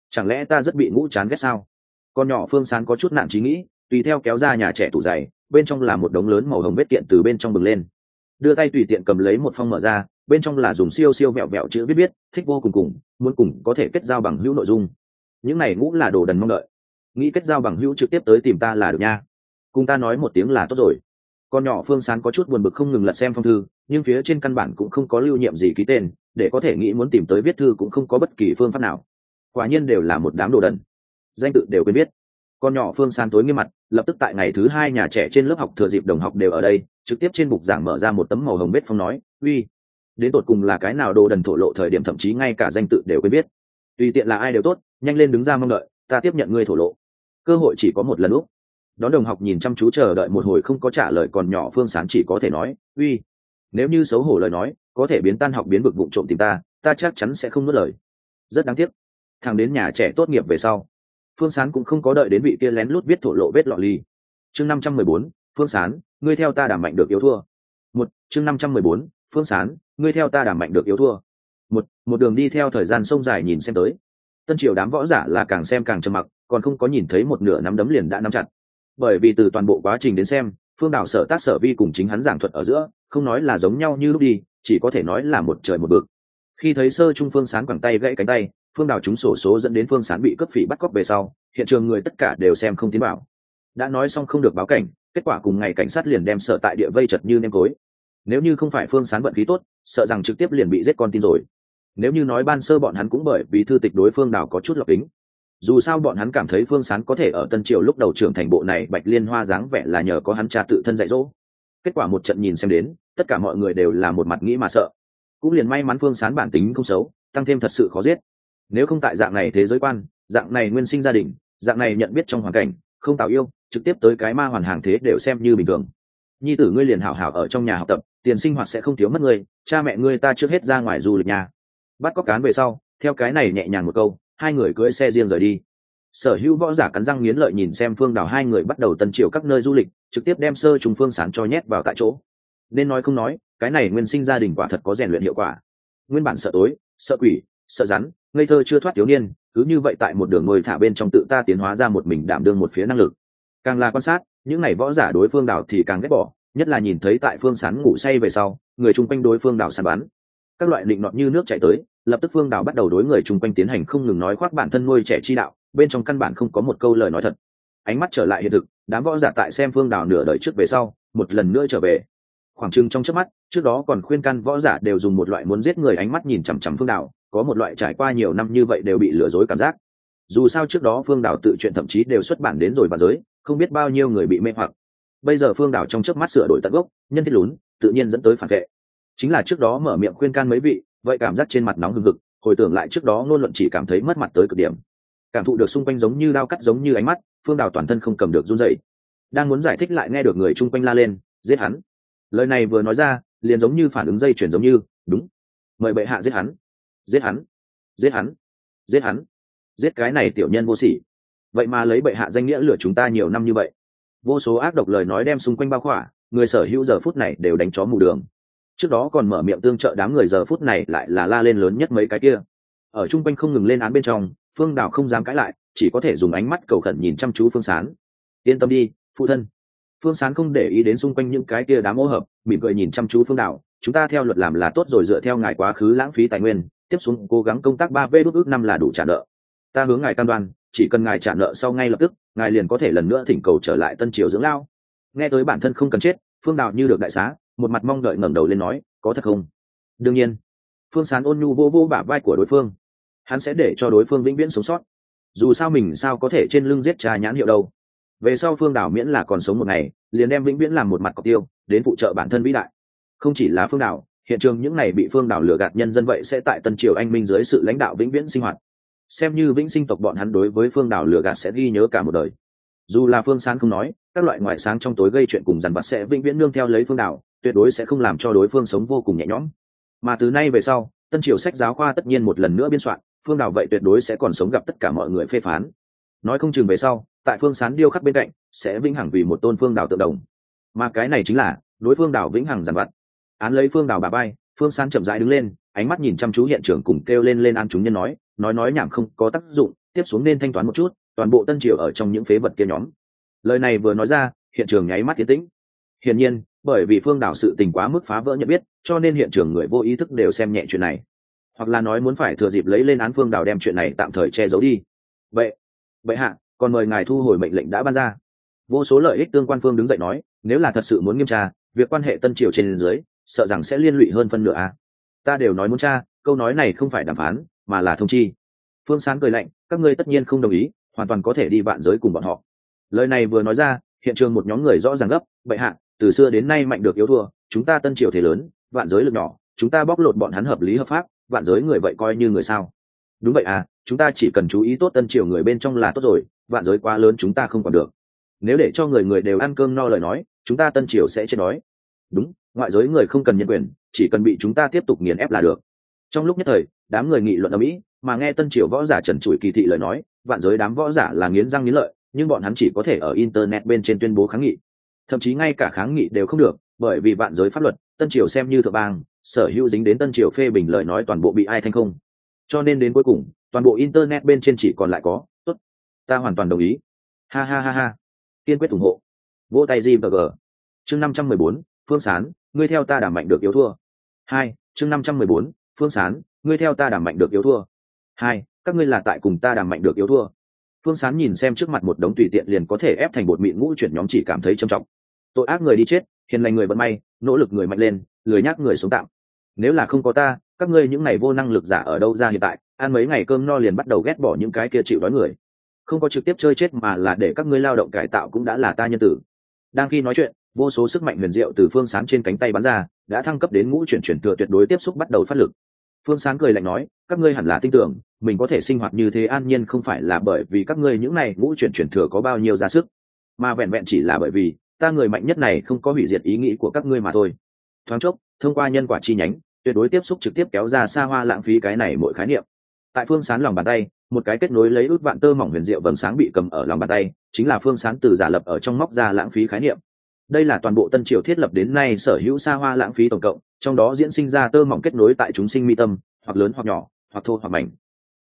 Chẳng lẽ ta rất bị ngũ chán ghét sao? Con nhỏ phương sán có chút nạn trí nghĩ, tùy theo kéo ra nhà trẻ tủ giày bên trong là một đống lớn màu hồng vết kiện từ bên trong bừng lên. Đưa tay tùy tiện cầm lấy một phong mở ra, bên trong là dùng siêu siêu vẹo vẹo chữ viết viết, thích vô cùng cùng, muốn cùng có thể kết giao bằng hữu nội dung. Những này ngũ là đồ đần mong đợi. Nghĩ kết giao bằng hữu trực tiếp tới tìm ta là được nha. Cùng ta nói một tiếng là tốt rồi. Con nhỏ phương sán có chút buồn bực không ngừng lật xem phong thư, nhưng phía trên căn bản cũng không có lưu nhiệm gì ký tên, để có thể nghĩ muốn tìm tới viết thư cũng không có bất kỳ phương pháp nào. Quả nhiên đều là một đám đồ đần. Danh tự đều quên biết con nhỏ phương san tối nghiêm mặt, lập tức tại ngày thứ hai nhà trẻ trên lớp học thừa dịp đồng học đều ở đây, trực tiếp trên bục giảng mở ra một tấm màu hồng vết phong nói, uy, đến tột cùng là cái nào đồ đần thổ lộ thời điểm thậm chí ngay cả danh tự đều quên biết. Tùy tiện là ai đều tốt, nhanh lên đứng ra mong đợi, ta tiếp nhận ngươi thổ lộ. Cơ hội chỉ có một lần lúc. Đón đồng học nhìn chăm chú chờ đợi một hồi không có trả lời còn nhỏ phương sán chỉ có thể nói, uy, nếu như xấu hổ lời nói, có thể biến tan học biến bực vụ trộm tìm ta ta chắc chắn sẽ không nuốt lời. Rất đáng tiếc. Thằng đến nhà trẻ tốt nghiệp về sau phương sán cũng không có đợi đến vị kia lén lút biết thổ lộ vết lọ ly chương năm trăm mười bốn, phương sán, ngươi theo ta đảm mạnh được yếu thua. Một, chương năm trăm mười bốn, phương sán, ngươi theo ta đảm mạnh được yếu thua. Một một đường đi theo thời gian sông dài nhìn xem tới. Tân triều đám võ giả là càng xem càng trầm mặc, còn không có nhìn thấy một nửa nắm đấm liền đã nắm chặt. Bởi vì từ toàn bộ quá trình đến xem, phương đảo sở tác sở vi cùng chính hắn giảng thuật ở giữa, không nói là giống nhau như lúc đi, chỉ có thể nói là một trời một bực khi thấy sơ trung phương sán quẳng tay gãy cánh tay phương Đào trúng sổ số dẫn đến phương sán bị cướp phỉ bắt cóc về sau, hiện trường người tất cả đều xem không tiến bảo đã nói xong không được báo cảnh, kết quả cùng ngày cảnh sát liền đem sợ tại địa vây chật như nêm cối. Nếu như không phải phương sán vận khí tốt, sợ rằng trực tiếp liền bị giết con tin rồi. Nếu như nói ban sơ bọn hắn cũng bởi vì thư tịch đối phương Đào có chút lọc tính dù sao bọn hắn cảm thấy phương sán có thể ở tân triều lúc đầu trưởng thành bộ này bạch liên hoa dáng vẻ là nhờ có hắn cha tự thân dạy dỗ. Kết quả một trận nhìn xem đến, tất cả mọi người đều là một mặt nghĩ mà sợ. Cũng liền may mắn phương sán bản tính không xấu, tăng thêm thật sự khó giết nếu không tại dạng này thế giới quan, dạng này nguyên sinh gia đình, dạng này nhận biết trong hoàn cảnh, không tạo yêu, trực tiếp tới cái ma hoàn hàng thế đều xem như bình thường. Nhi tử ngươi liền hảo hảo ở trong nhà học tập, tiền sinh hoạt sẽ không thiếu mất ngươi, cha mẹ ngươi ta trước hết ra ngoài du lịch nhà. Bắt cóc cán về sau, theo cái này nhẹ nhàng một câu, hai người cưỡi xe riêng rời đi. Sở hữu võ giả cắn răng nghiến lợi nhìn xem phương đảo hai người bắt đầu tân triều các nơi du lịch, trực tiếp đem sơ trùng phương sán cho nhét vào tại chỗ. Nên nói không nói, cái này nguyên sinh gia đình quả thật có rèn luyện hiệu quả. Nguyên bản sợ tối, sợ quỷ, sợ rắn ngây thơ chưa thoát thiếu niên, cứ như vậy tại một đường ngồi thả bên trong tự ta tiến hóa ra một mình đảm đương một phía năng lực. Càng là quan sát, những này võ giả đối phương đảo thì càng ghét bỏ, nhất là nhìn thấy tại phương sán ngủ say về sau, người chung quanh đối phương đảo sàn bắn. Các loại định nọt như nước chảy tới, lập tức phương đảo bắt đầu đối người chung quanh tiến hành không ngừng nói khoác bản thân nuôi trẻ chi đạo, bên trong căn bản không có một câu lời nói thật. Ánh mắt trở lại hiện thực, đám võ giả tại xem phương đảo nửa đời trước về sau, một lần nữa trở về. Khoảng trừng trong chớp mắt, trước đó còn khuyên can võ giả đều dùng một loại muốn giết người ánh mắt nhìn chằm chằm phương đảo có một loại trải qua nhiều năm như vậy đều bị lừa dối cảm giác. Dù sao trước đó phương đảo tự chuyện thậm chí đều xuất bản đến rồi và giới, không biết bao nhiêu người bị mê hoặc. Bây giờ phương đảo trong chớp mắt sửa đổi tận gốc, nhân thiết lún, tự nhiên dẫn tới phản vệ. Chính là trước đó mở miệng khuyên can mấy vị, vậy cảm giác trên mặt nóng hừng hực, hồi tưởng lại trước đó ngôn luận chỉ cảm thấy mất mặt tới cực điểm. Cảm thụ được xung quanh giống như đao cắt giống như ánh mắt, phương đào toàn thân không cầm được run dậy đang muốn giải thích lại nghe được người chung quanh la lên, giết hắn. Lời này vừa nói ra, liền giống như phản ứng dây chuyển giống như, đúng. Mời bệ hạ giết hắn giết hắn giết hắn giết hắn, giết cái này tiểu nhân vô sỉ. Vậy mà lấy bệ hạ danh nghĩa lừa chúng ta nhiều năm như vậy. Vô số ác độc lời nói đem xung quanh bao khỏa, người sở hữu giờ phút này đều đánh chó mù đường. Trước đó còn mở miệng tương trợ đám người giờ phút này lại là la lên lớn nhất mấy cái kia. Ở chung quanh không ngừng lên án bên trong, phương đào không dám cãi lại, chỉ có thể dùng ánh mắt cầu khẩn nhìn chăm chú phương sán. Yên tâm đi, phụ thân. Phương sán không để ý đến xung quanh những cái kia đám ô hợp, mỉm cười nhìn chăm chú phương đào chúng ta theo luật làm là tốt rồi dựa theo ngài quá khứ lãng phí tài nguyên tiếp xuống cố gắng công tác ba v đốt ước năm là đủ trả nợ. Ta hướng ngài cam đoan, chỉ cần ngài trả nợ sau ngay lập tức, ngài liền có thể lần nữa thỉnh cầu trở lại tân triều dưỡng lao. Nghe tới bản thân không cần chết, phương đào như được đại xá, một mặt mong đợi ngẩng đầu lên nói, có thật không? Đương nhiên. Phương sán ôn nhu vô vô bả vai của đối phương. Hắn sẽ để cho đối phương vĩnh viễn sống sót. Dù sao mình sao có thể trên lưng giết cha nhãn hiệu đâu. Về sau phương đảo miễn là còn sống một ngày, liền đem vĩnh viễn làm một mặt cọc tiêu, đến phụ trợ bản thân vĩ đại. Không chỉ là phương đảo hiện trường những này bị phương đảo lừa gạt nhân dân vậy sẽ tại tân triều anh minh dưới sự lãnh đạo vĩnh viễn sinh hoạt. Xem như vĩnh sinh tộc bọn hắn đối với phương đảo lừa gạt sẽ ghi nhớ cả một đời. Dù là phương sáng không nói, các loại ngoại sáng trong tối gây chuyện cùng dằn vặt sẽ vĩnh viễn nương theo lấy phương đảo, tuyệt đối sẽ không làm cho đối phương sống vô cùng nhẹ nhõm. Mà từ nay về sau, tân triều sách giáo khoa tất nhiên một lần nữa biên soạn, phương đảo vậy tuyệt đối sẽ còn sống gặp tất cả mọi người phê phán. Nói không chừng về sau, tại phương sán điêu khắc bên cạnh, sẽ vĩnh hằng vì một tôn phương đảo tự đồng mà cái này chính là, đối phương đảo vĩnh hằng dằn vặt án lấy phương đào bà bay, phương sán chậm rãi đứng lên, ánh mắt nhìn chăm chú hiện trường cùng kêu lên lên an chúng nhân nói nói nói nhảm không có tác dụng, tiếp xuống nên thanh toán một chút, toàn bộ tân triều ở trong những phế vật kia nhóm. Lời này vừa nói ra, hiện trường nháy mắt tiến tĩnh. Hiển nhiên, bởi vì phương đảo sự tình quá mức phá vỡ nhận biết, cho nên hiện trường người vô ý thức đều xem nhẹ chuyện này. Hoặc là nói muốn phải thừa dịp lấy lên án phương đảo đem chuyện này tạm thời che giấu đi. Vậy vậy hạ, còn mời ngài thu hồi mệnh lệnh đã ban ra. Vô số lợi ích tương quan phương đứng dậy nói, nếu là thật sự muốn nghiêm tra, việc quan hệ tân triều trên dưới sợ rằng sẽ liên lụy hơn phân nửa à. ta đều nói muốn tra, câu nói này không phải đàm phán, mà là thông chi. Phương sán cười lạnh, các ngươi tất nhiên không đồng ý, hoàn toàn có thể đi vạn giới cùng bọn họ. Lời này vừa nói ra, hiện trường một nhóm người rõ ràng gấp, bệ hạ, từ xưa đến nay mạnh được yếu thua, chúng ta tân triều thể lớn, vạn giới lực nhỏ, chúng ta bóc lột bọn hắn hợp lý hợp pháp, vạn giới người vậy coi như người sao? Đúng vậy à chúng ta chỉ cần chú ý tốt tân triều người bên trong là tốt rồi, vạn giới quá lớn chúng ta không còn được. Nếu để cho người người đều ăn cơm no lời nói, chúng ta tân triều sẽ chết đói. Đúng ngoại giới người không cần nhân quyền, chỉ cần bị chúng ta tiếp tục nghiền ép là được. Trong lúc nhất thời, đám người nghị luận ở mỹ, mà nghe tân triều võ giả trần trụi kỳ thị lời nói, vạn giới đám võ giả là nghiến răng nghiến lợi, nhưng bọn hắn chỉ có thể ở internet bên trên tuyên bố kháng nghị. Thậm chí ngay cả kháng nghị đều không được, bởi vì vạn giới pháp luật, tân triều xem như thượng bang, sở hữu dính đến tân triều phê bình lời nói toàn bộ bị ai thanh không. Cho nên đến cuối cùng, toàn bộ internet bên trên chỉ còn lại có, tốt, ta hoàn toàn đồng ý. Ha ha ha ha. Kiên quyết ủng hộ. Vỗ tay gì chương năm trăm mười bốn, phương sán ngươi theo ta đảm mạnh được yếu thua. Hai, chương năm trăm mười bốn, phương sán, ngươi theo ta đảm mạnh được yếu thua. Hai, các ngươi là tại cùng ta đảm mạnh được yếu thua. Phương sán nhìn xem trước mặt một đống tùy tiện liền có thể ép thành bột mịn ngũ chuyển nhóm chỉ cảm thấy trầm trọng. Tội ác người đi chết, hiền lành người vận may, nỗ lực người mạnh lên, lười nhác người sống tạm. Nếu là không có ta, các ngươi những ngày vô năng lực giả ở đâu ra hiện tại, ăn mấy ngày cơm no liền bắt đầu ghét bỏ những cái kia chịu đói người. Không có trực tiếp chơi chết mà là để các ngươi lao động cải tạo cũng đã là ta nhân tử. Đang khi nói chuyện vô số sức mạnh huyền diệu từ phương sán trên cánh tay bắn ra, đã thăng cấp đến ngũ chuyển chuyển thừa tuyệt đối tiếp xúc bắt đầu phát lực. Phương sán cười lạnh nói, các ngươi hẳn là tin tưởng, mình có thể sinh hoạt như thế an nhiên không phải là bởi vì các ngươi những này ngũ chuyển chuyển thừa có bao nhiêu ra sức, mà vẹn vẹn chỉ là bởi vì ta người mạnh nhất này không có hủy diệt ý nghĩ của các ngươi mà thôi. Thoáng chốc, thông qua nhân quả chi nhánh, tuyệt đối tiếp xúc trực tiếp kéo ra xa hoa lãng phí cái này mỗi khái niệm. Tại phương sán lòng bàn tay, một cái kết nối lấy ước vạn tơ mỏng huyền diệu vầng sáng bị cầm ở lòng bàn tay, chính là phương sán từ giả lập ở trong móc ra lãng phí khái niệm đây là toàn bộ tân triều thiết lập đến nay sở hữu xa hoa lãng phí tổng cộng, trong đó diễn sinh ra tơ mỏng kết nối tại chúng sinh mi tâm, hoặc lớn hoặc nhỏ, hoặc thô hoặc mảnh.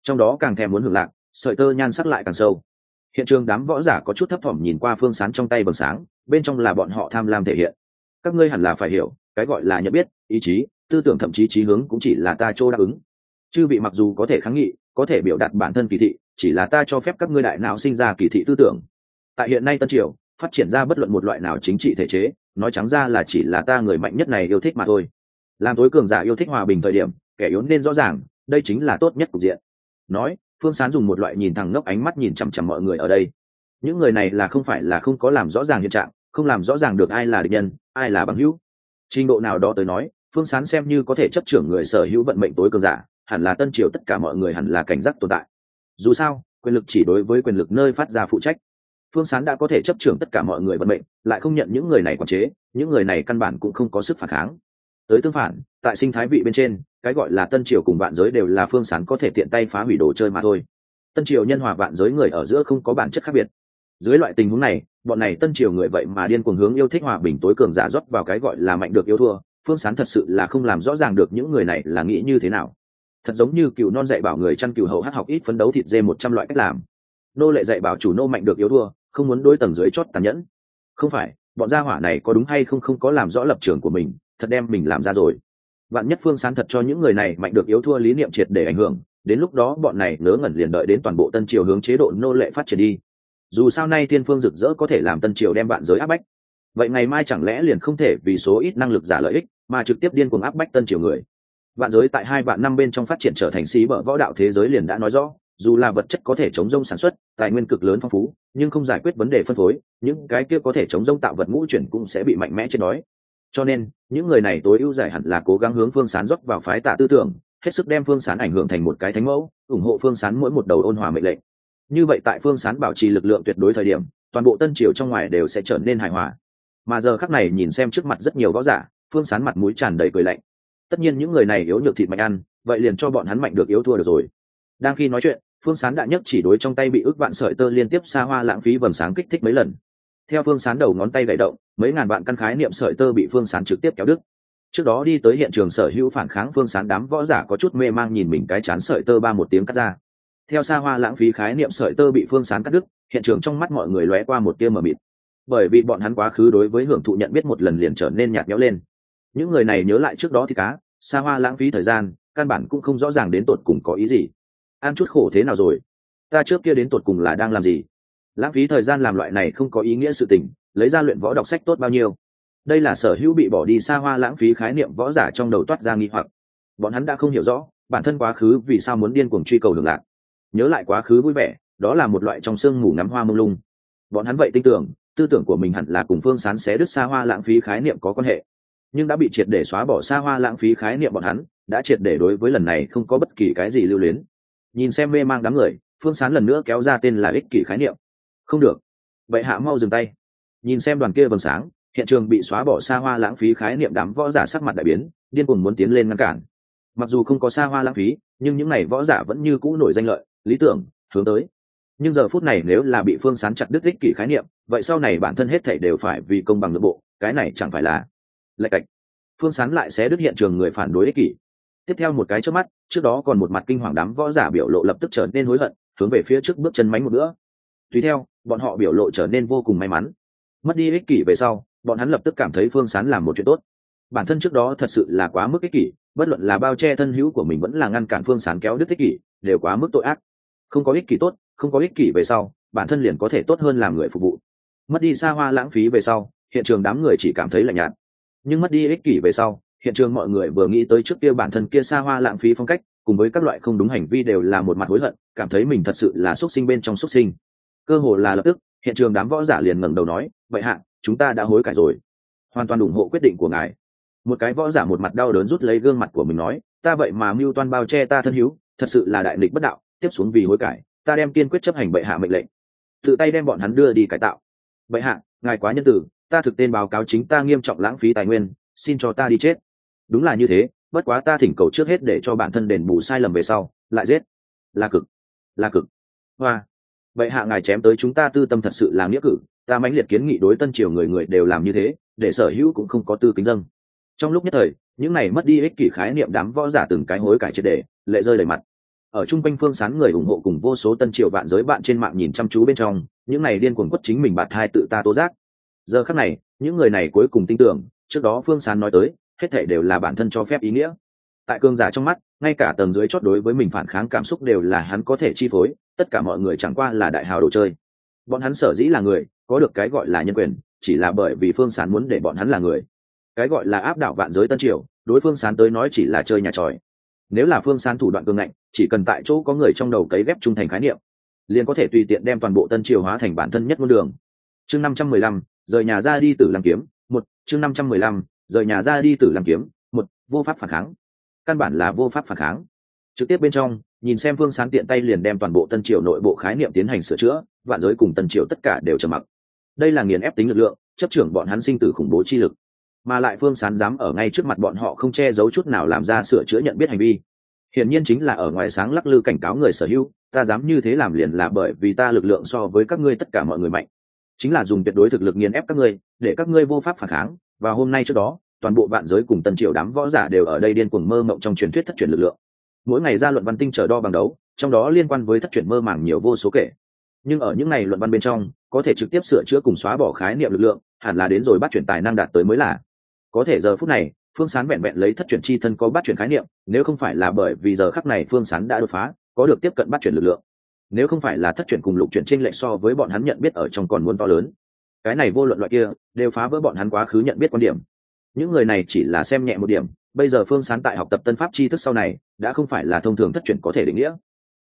Trong đó càng thèm muốn hưởng lạc, sợi tơ nhan sắc lại càng sâu. Hiện trường đám võ giả có chút thấp thỏm nhìn qua phương sán trong tay vầng sáng, bên trong là bọn họ tham lam thể hiện. Các ngươi hẳn là phải hiểu, cái gọi là nhận biết, ý chí, tư tưởng thậm chí trí hướng cũng chỉ là ta chỗ đáp ứng. Chư vị mặc dù có thể kháng nghị, có thể biểu đạt bản thân kỳ thị, chỉ là ta cho phép các ngươi đại não sinh ra kỳ thị tư tưởng. Tại hiện nay tân triều phát triển ra bất luận một loại nào chính trị thể chế, nói trắng ra là chỉ là ta người mạnh nhất này yêu thích mà thôi. Làm tối cường giả yêu thích hòa bình thời điểm, kẻ yếu nên rõ ràng, đây chính là tốt nhất cục diện. Nói, phương sán dùng một loại nhìn thẳng ngốc ánh mắt nhìn chằm chằm mọi người ở đây. Những người này là không phải là không có làm rõ ràng hiện trạng, không làm rõ ràng được ai là địch nhân, ai là bằng hữu. Trình độ nào đó tới nói, phương sán xem như có thể chấp trưởng người sở hữu vận mệnh tối cường giả, hẳn là tân triều tất cả mọi người hẳn là cảnh giác tồn tại. Dù sao, quyền lực chỉ đối với quyền lực nơi phát ra phụ trách phương sán đã có thể chấp trưởng tất cả mọi người vận mệnh, lại không nhận những người này quản chế, những người này căn bản cũng không có sức phản kháng. Tới tương phản, tại sinh thái vị bên trên, cái gọi là tân triều cùng vạn giới đều là phương sán có thể tiện tay phá hủy đồ chơi mà thôi. Tân triều nhân hòa vạn giới người ở giữa không có bản chất khác biệt. Dưới loại tình huống này, bọn này tân triều người vậy mà điên cuồng hướng yêu thích hòa bình tối cường giả rót vào cái gọi là mạnh được yêu thua, phương sán thật sự là không làm rõ ràng được những người này là nghĩ như thế nào. Thật giống như cựu non dạy bảo người chăn cựu hầu hát học ít phấn đấu thịt dê một trăm loại cách làm. Nô lệ dạy bảo chủ nô mạnh được yếu thua không muốn đối tầng dưới chót tàn nhẫn. Không phải, bọn gia hỏa này có đúng hay không không có làm rõ lập trường của mình, thật đem mình làm ra rồi. Vạn nhất phương sán thật cho những người này mạnh được yếu thua lý niệm triệt để ảnh hưởng, đến lúc đó bọn này ngớ ngẩn liền đợi đến toàn bộ tân triều hướng chế độ nô lệ phát triển đi. Dù sao nay thiên phương rực rỡ có thể làm tân triều đem bạn giới áp bách. Vậy ngày mai chẳng lẽ liền không thể vì số ít năng lực giả lợi ích, mà trực tiếp điên cuồng áp bách tân triều người. Vạn giới tại hai vạn năm bên trong phát triển trở thành xí bở võ đạo thế giới liền đã nói rõ dù là vật chất có thể chống rông sản xuất, tài nguyên cực lớn phong phú, nhưng không giải quyết vấn đề phân phối, những cái kia có thể chống rông tạo vật ngũ chuyển cũng sẽ bị mạnh mẽ chết đói. Cho nên, những người này tối ưu giải hẳn là cố gắng hướng phương sán rót vào phái tạ tư tưởng, hết sức đem phương sán ảnh hưởng thành một cái thánh mẫu, ủng hộ phương sán mỗi một đầu ôn hòa mệnh lệnh. Như vậy tại phương sán bảo trì lực lượng tuyệt đối thời điểm, toàn bộ tân triều trong ngoài đều sẽ trở nên hài hòa. Mà giờ khắc này nhìn xem trước mặt rất nhiều võ giả, phương sán mặt mũi tràn đầy cười lạnh. Tất nhiên những người này yếu nhược thịt mạnh ăn, vậy liền cho bọn hắn mạnh được yếu thua được rồi. Đang khi nói chuyện phương sán đã nhấc chỉ đối trong tay bị ức vạn sợi tơ liên tiếp xa hoa lãng phí vầng sáng kích thích mấy lần. Theo phương sán đầu ngón tay gậy động, mấy ngàn vạn căn khái niệm sợi tơ bị phương sán trực tiếp kéo đứt. Trước đó đi tới hiện trường sở hữu phản kháng, phương sán đám võ giả có chút mê mang nhìn mình cái chán sợi tơ ba một tiếng cắt ra. Theo xa hoa lãng phí khái niệm sợi tơ bị phương sán cắt đứt, hiện trường trong mắt mọi người lóe qua một tia mờ mịt. Bởi vì bọn hắn quá khứ đối với hưởng thụ nhận biết một lần liền trở nên nhạt nhẽo lên. Những người này nhớ lại trước đó thì cá, xa hoa lãng phí thời gian, căn bản cũng không rõ ràng đến tột cùng có ý gì ăn chút khổ thế nào rồi? Ta trước kia đến tột cùng là đang làm gì? Lãng phí thời gian làm loại này không có ý nghĩa sự tình, lấy ra luyện võ đọc sách tốt bao nhiêu? Đây là sở hữu bị bỏ đi xa hoa lãng phí khái niệm võ giả trong đầu toát ra nghi hoặc. Bọn hắn đã không hiểu rõ, bản thân quá khứ vì sao muốn điên cuồng truy cầu đường lạc. Nhớ lại quá khứ vui vẻ, đó là một loại trong sương mù ngắm hoa mông lung. Bọn hắn vậy tin tưởng, tư tưởng của mình hẳn là cùng phương sán xé đứt xa hoa lãng phí khái niệm có quan hệ. Nhưng đã bị triệt để xóa bỏ xa hoa lãng phí khái niệm bọn hắn, đã triệt để đối với lần này không có bất kỳ cái gì lưu luyến nhìn xem mê mang đám người, phương sán lần nữa kéo ra tên là ích kỷ khái niệm. Không được. Vậy hạ mau dừng tay. Nhìn xem đoàn kia vầng sáng, hiện trường bị xóa bỏ xa hoa lãng phí khái niệm đám võ giả sắc mặt đại biến, điên cuồng muốn tiến lên ngăn cản. Mặc dù không có xa hoa lãng phí, nhưng những n à y võ giả vẫn như cũ nổi danh lợi, lý tưởng, hướng tới. Nhưng giờ phút này nếu là bị phương sán chặt đứt ích kỷ khái niệm, vậy sau này bản thân hết thể đều phải vì công bằng nội bộ, cái này chẳng phải là lạch cạch. Phương sán lại sẽ đứt hiện trường người phản đối ích kỷ tiếp theo một cái trước mắt, trước đó còn một mặt kinh hoàng đám võ giả biểu lộ lập tức trở nên hối hận, hướng về phía trước bước chân mánh một nữa tùy theo, bọn họ biểu lộ trở nên vô cùng may mắn. Mất đi ích kỷ về sau, bọn hắn lập tức cảm thấy phương sán làm một chuyện tốt. Bản thân trước đó thật sự là quá mức ích kỷ, bất luận là bao che thân hữu của mình vẫn là ngăn cản phương sán kéo đứt ích kỷ, đều quá mức tội ác. Không có ích kỷ tốt, không có ích kỷ về sau, bản thân liền có thể tốt hơn làm người phục vụ. Mất đi xa hoa lãng phí về sau, hiện trường đám người chỉ cảm thấy lạnh nhạt. Nhưng mất đi ích kỷ về sau hiện trường mọi người vừa nghĩ tới trước kia bản thân kia xa hoa lãng phí phong cách, cùng với các loại không đúng hành vi đều là một mặt hối hận, cảm thấy mình thật sự là xuất sinh bên trong xuất sinh. Cơ hồ là lập tức, hiện trường đám võ giả liền ngẩng đầu nói, vậy hạ, chúng ta đã hối cải rồi. Hoàn toàn ủng hộ quyết định của ngài. Một cái võ giả một mặt đau đớn rút lấy gương mặt của mình nói, ta vậy mà mưu toan bao che ta thân hữu, thật sự là đại nghịch bất đạo, tiếp xuống vì hối cải, ta đem kiên quyết chấp hành bệ hạ mệnh lệnh. Tự tay đem bọn hắn đưa đi cải tạo. Bệ hạ, ngài quá nhân tử ta thực tên báo cáo chính ta nghiêm trọng lãng phí tài nguyên, xin cho ta đi chết đúng là như thế bất quá ta thỉnh cầu trước hết để cho bản thân đền bù sai lầm về sau lại giết. Là cực là cực. Hoa. Vậy hạ ngài chém tới chúng ta tư tâm thật sự là nghĩa cử ta mãnh liệt kiến nghị đối tân triều người người đều làm như thế để sở hữu cũng không có tư kính dâng. Trong lúc nhất thời những này mất đi ích kỷ khái niệm đám võ giả từng cái hối cải triệt đề, lệ rơi đầy mặt. Ở chung quanh phương sán người ủng hộ cùng vô số tân triều vạn giới bạn trên mạng nhìn chăm chú bên trong những này điên cuồng quất chính mình bạt thai tự ta tố giác. Giờ khắc này những người này cuối cùng tin tưởng trước đó phương sán nói tới hết thể đều là bản thân cho phép ý nghĩa. Tại cương giả trong mắt, ngay cả tầng dưới chót đối với mình phản kháng cảm xúc đều là hắn có thể chi phối, tất cả mọi người chẳng qua là đại hào đồ chơi. Bọn hắn sở dĩ là người, có được cái gọi là nhân quyền, chỉ là bởi vì phương sán muốn để bọn hắn là người. Cái gọi là áp đảo vạn giới tân triều, đối phương sán tới nói chỉ là chơi nhà tròi. Nếu là phương sán thủ đoạn cương ngạnh, chỉ cần tại chỗ có người trong đầu cấy ghép trung thành khái niệm, liền có thể tùy tiện đem toàn bộ tân triều hóa thành bản thân nhất ngôn đường. Chương năm trăm mười lăm, rời nhà ra đi tử làm kiếm, một, chương năm trăm mười lăm rời nhà ra đi tử làm kiếm, một, vô pháp phản kháng. Căn bản là vô pháp phản kháng. Trực tiếp bên trong, nhìn xem phương sán tiện tay liền đem toàn bộ tân triều nội bộ khái niệm tiến hành sửa chữa, vạn giới cùng tân triều tất cả đều trầm mặc. Đây là nghiền ép tính lực lượng, chấp trưởng bọn hắn sinh tử khủng bố chi lực. Mà lại phương sán dám ở ngay trước mặt bọn họ không che giấu chút nào làm ra sửa chữa nhận biết hành vi. Hiển nhiên chính là ở ngoài sáng lắc lư cảnh cáo người sở hữu, ta dám như thế làm liền là bởi vì ta lực lượng so với các ngươi tất cả mọi người mạnh. Chính là dùng tuyệt đối thực lực nghiền ép các ngươi, để các ngươi vô pháp phản kháng và hôm nay trước đó, toàn bộ vạn giới cùng tân triều đám võ giả đều ở đây điên cuồng mơ mộng trong truyền thuyết thất truyền lực lượng. Mỗi ngày ra luận văn tinh trở đo bằng đấu, trong đó liên quan với thất truyền mơ màng nhiều vô số kể. Nhưng ở những ngày luận văn bên trong, có thể trực tiếp sửa chữa cùng xóa bỏ khái niệm lực lượng, hẳn là đến rồi bắt chuyển tài năng đạt tới mới là. Có thể giờ phút này, phương sán vẹn vẹn lấy thất chuyển chi thân có bắt chuyển khái niệm, nếu không phải là bởi vì giờ khắc này phương sán đã đột phá, có được tiếp cận bắt chuyển lực lượng. Nếu không phải là thất chuyển cùng lục chuyển trên lệch so với bọn hắn nhận biết ở trong còn muốn to lớn cái này vô luận loại kia, đều phá vỡ bọn hắn quá khứ nhận biết quan điểm. Những người này chỉ là xem nhẹ một điểm, bây giờ phương sán tại học tập tân pháp tri thức sau này, đã không phải là thông thường thất chuyển có thể định nghĩa.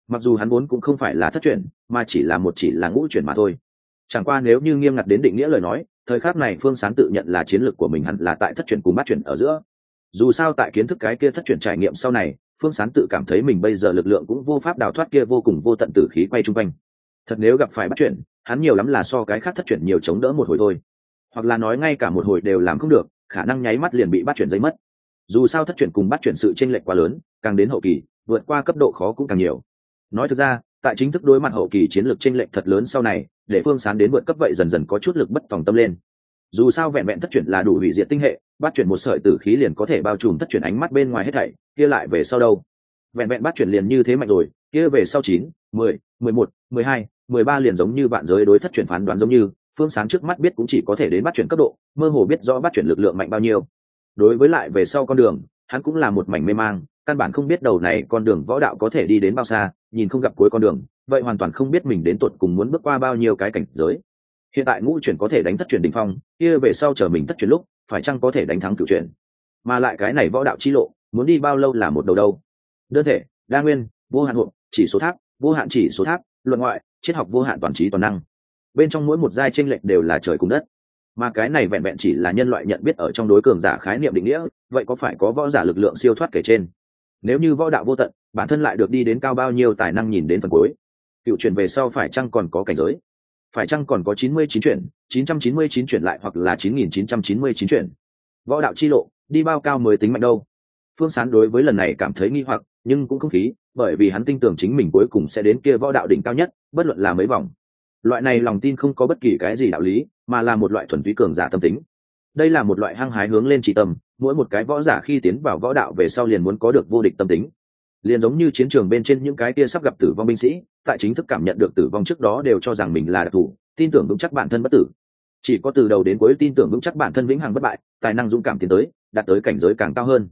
Mặc dù hắn vốn cũng không phải là thất chuyển mà chỉ là một chỉ là ngũ chuyển mà thôi. Chẳng qua nếu như nghiêm ngặt đến định nghĩa lời nói, thời khắc này phương sán tự nhận là chiến lược của mình hẳn là tại thất chuyển cùng bát chuyển ở giữa. Dù sao tại kiến thức cái kia thất chuyển trải nghiệm sau này, phương sán tự cảm thấy mình bây giờ lực lượng cũng vô pháp đào thoát kia vô cùng vô tận tử khí quay chung quanh thật nếu gặp phải bắt chuyển hắn nhiều lắm là so cái khác thất chuyển nhiều chống đỡ một hồi thôi. Hoặc là nói ngay cả một hồi đều làm không được, khả năng nháy mắt liền bị bắt chuyển giấy mất. Dù sao thất chuyển cùng bắt chuyển sự tranh lệch quá lớn, càng đến hậu kỳ, vượt qua cấp độ khó cũng càng nhiều. Nói thực ra, tại chính thức đối mặt hậu kỳ chiến lược tranh lệch thật lớn sau này, để phương sán đến vượt cấp vậy dần dần có chút lực bất phòng tâm lên. Dù sao vẹn vẹn thất chuyển là đủ hủy diệt tinh hệ, bắt chuyển một sợi tử khí liền có thể bao trùm thất chuyển ánh mắt bên ngoài hết thảy, kia lại về sau đâu? Vẹn vẹn bắt chuyển liền như thế mạnh rồi, kia về sau chín, mười mười một, mười hai mười ba liền giống như bạn giới đối thất chuyển phán đoán giống như, phương sáng trước mắt biết cũng chỉ có thể đến bắt chuyển cấp độ, mơ hồ biết rõ bắt chuyển lực lượng mạnh bao nhiêu. Đối với lại về sau con đường, hắn cũng là một mảnh mê mang, căn bản không biết đầu này con đường võ đạo có thể đi đến bao xa, nhìn không gặp cuối con đường, vậy hoàn toàn không biết mình đến tuột cùng muốn bước qua bao nhiêu cái cảnh giới. Hiện tại ngũ chuyển có thể đánh thất chuyển đỉnh phong, kia về sau chờ mình thất chuyển lúc, phải chăng có thể đánh thắng cửu chuyển? Mà lại cái này võ đạo chi lộ, muốn đi bao lâu là một đầu đâu. Đơn thể, đa nguyên, vô hạn hộ chỉ số tháp, vô hạn chỉ số tháp, luận ngoại triết học vô hạn toàn trí toàn năng. Bên trong mỗi một giai tranh lệch đều là trời cùng đất. Mà cái này vẹn vẹn chỉ là nhân loại nhận biết ở trong đối cường giả khái niệm định nghĩa, vậy có phải có võ giả lực lượng siêu thoát kể trên? Nếu như võ đạo vô tận, bản thân lại được đi đến cao bao nhiêu tài năng nhìn đến phần cuối? Cựu chuyển về sau phải chăng còn có cảnh giới? Phải chăng còn có chín mươi chín chuyển, chín trăm chín mươi chín chuyển lại hoặc là chín nghìn chín trăm chín mươi chín chuyển? Võ đạo chi lộ, đi bao cao mới tính mạnh đâu? Phương sán đối với lần này cảm thấy nghi hoặc, nhưng cũng không khí, bởi vì hắn tin tưởng chính mình cuối cùng sẽ đến kia võ đạo đỉnh cao nhất bất luận là mấy vòng. Loại này lòng tin không có bất kỳ cái gì đạo lý, mà là một loại thuần túy cường giả tâm tính. Đây là một loại hăng hái hướng lên trí tâm, mỗi một cái võ giả khi tiến vào võ đạo về sau liền muốn có được vô địch tâm tính. Liền giống như chiến trường bên trên những cái kia sắp gặp tử vong binh sĩ, tại chính thức cảm nhận được tử vong trước đó đều cho rằng mình là đặc thù, tin tưởng vững chắc bản thân bất tử. Chỉ có từ đầu đến cuối tin tưởng vững chắc bản thân vĩnh hằng bất bại, tài năng dũng cảm tiến tới, đạt tới cảnh giới càng cao hơn.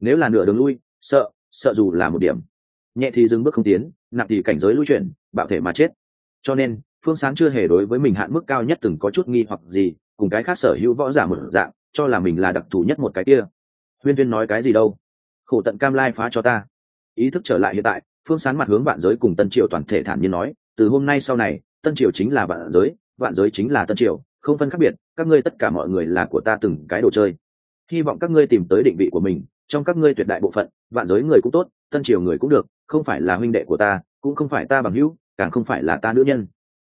Nếu là nửa đường lui, sợ sợ dù là một điểm nhẹ thì dừng bước không tiến, nặng thì cảnh giới lui chuyển, bạo thể mà chết. Cho nên, phương sáng chưa hề đối với mình hạn mức cao nhất từng có chút nghi hoặc gì, cùng cái khác sở hữu võ giả một dạng, cho là mình là đặc thù nhất một cái kia. Huyên viên nói cái gì đâu? Khổ tận cam lai phá cho ta. Ý thức trở lại hiện tại, phương sán mặt hướng vạn giới cùng tân triều toàn thể thản nhiên nói, từ hôm nay sau này, tân triều chính là vạn giới vạn giới chính là tân triều, không phân khác biệt, các ngươi tất cả mọi người là của ta từng cái đồ chơi. Hy vọng các ngươi tìm tới định vị của mình trong các ngươi tuyệt đại bộ phận, vạn giới người cũng tốt, tân triều người cũng được, không phải là huynh đệ của ta, cũng không phải ta bằng hữu, càng không phải là ta nữ nhân.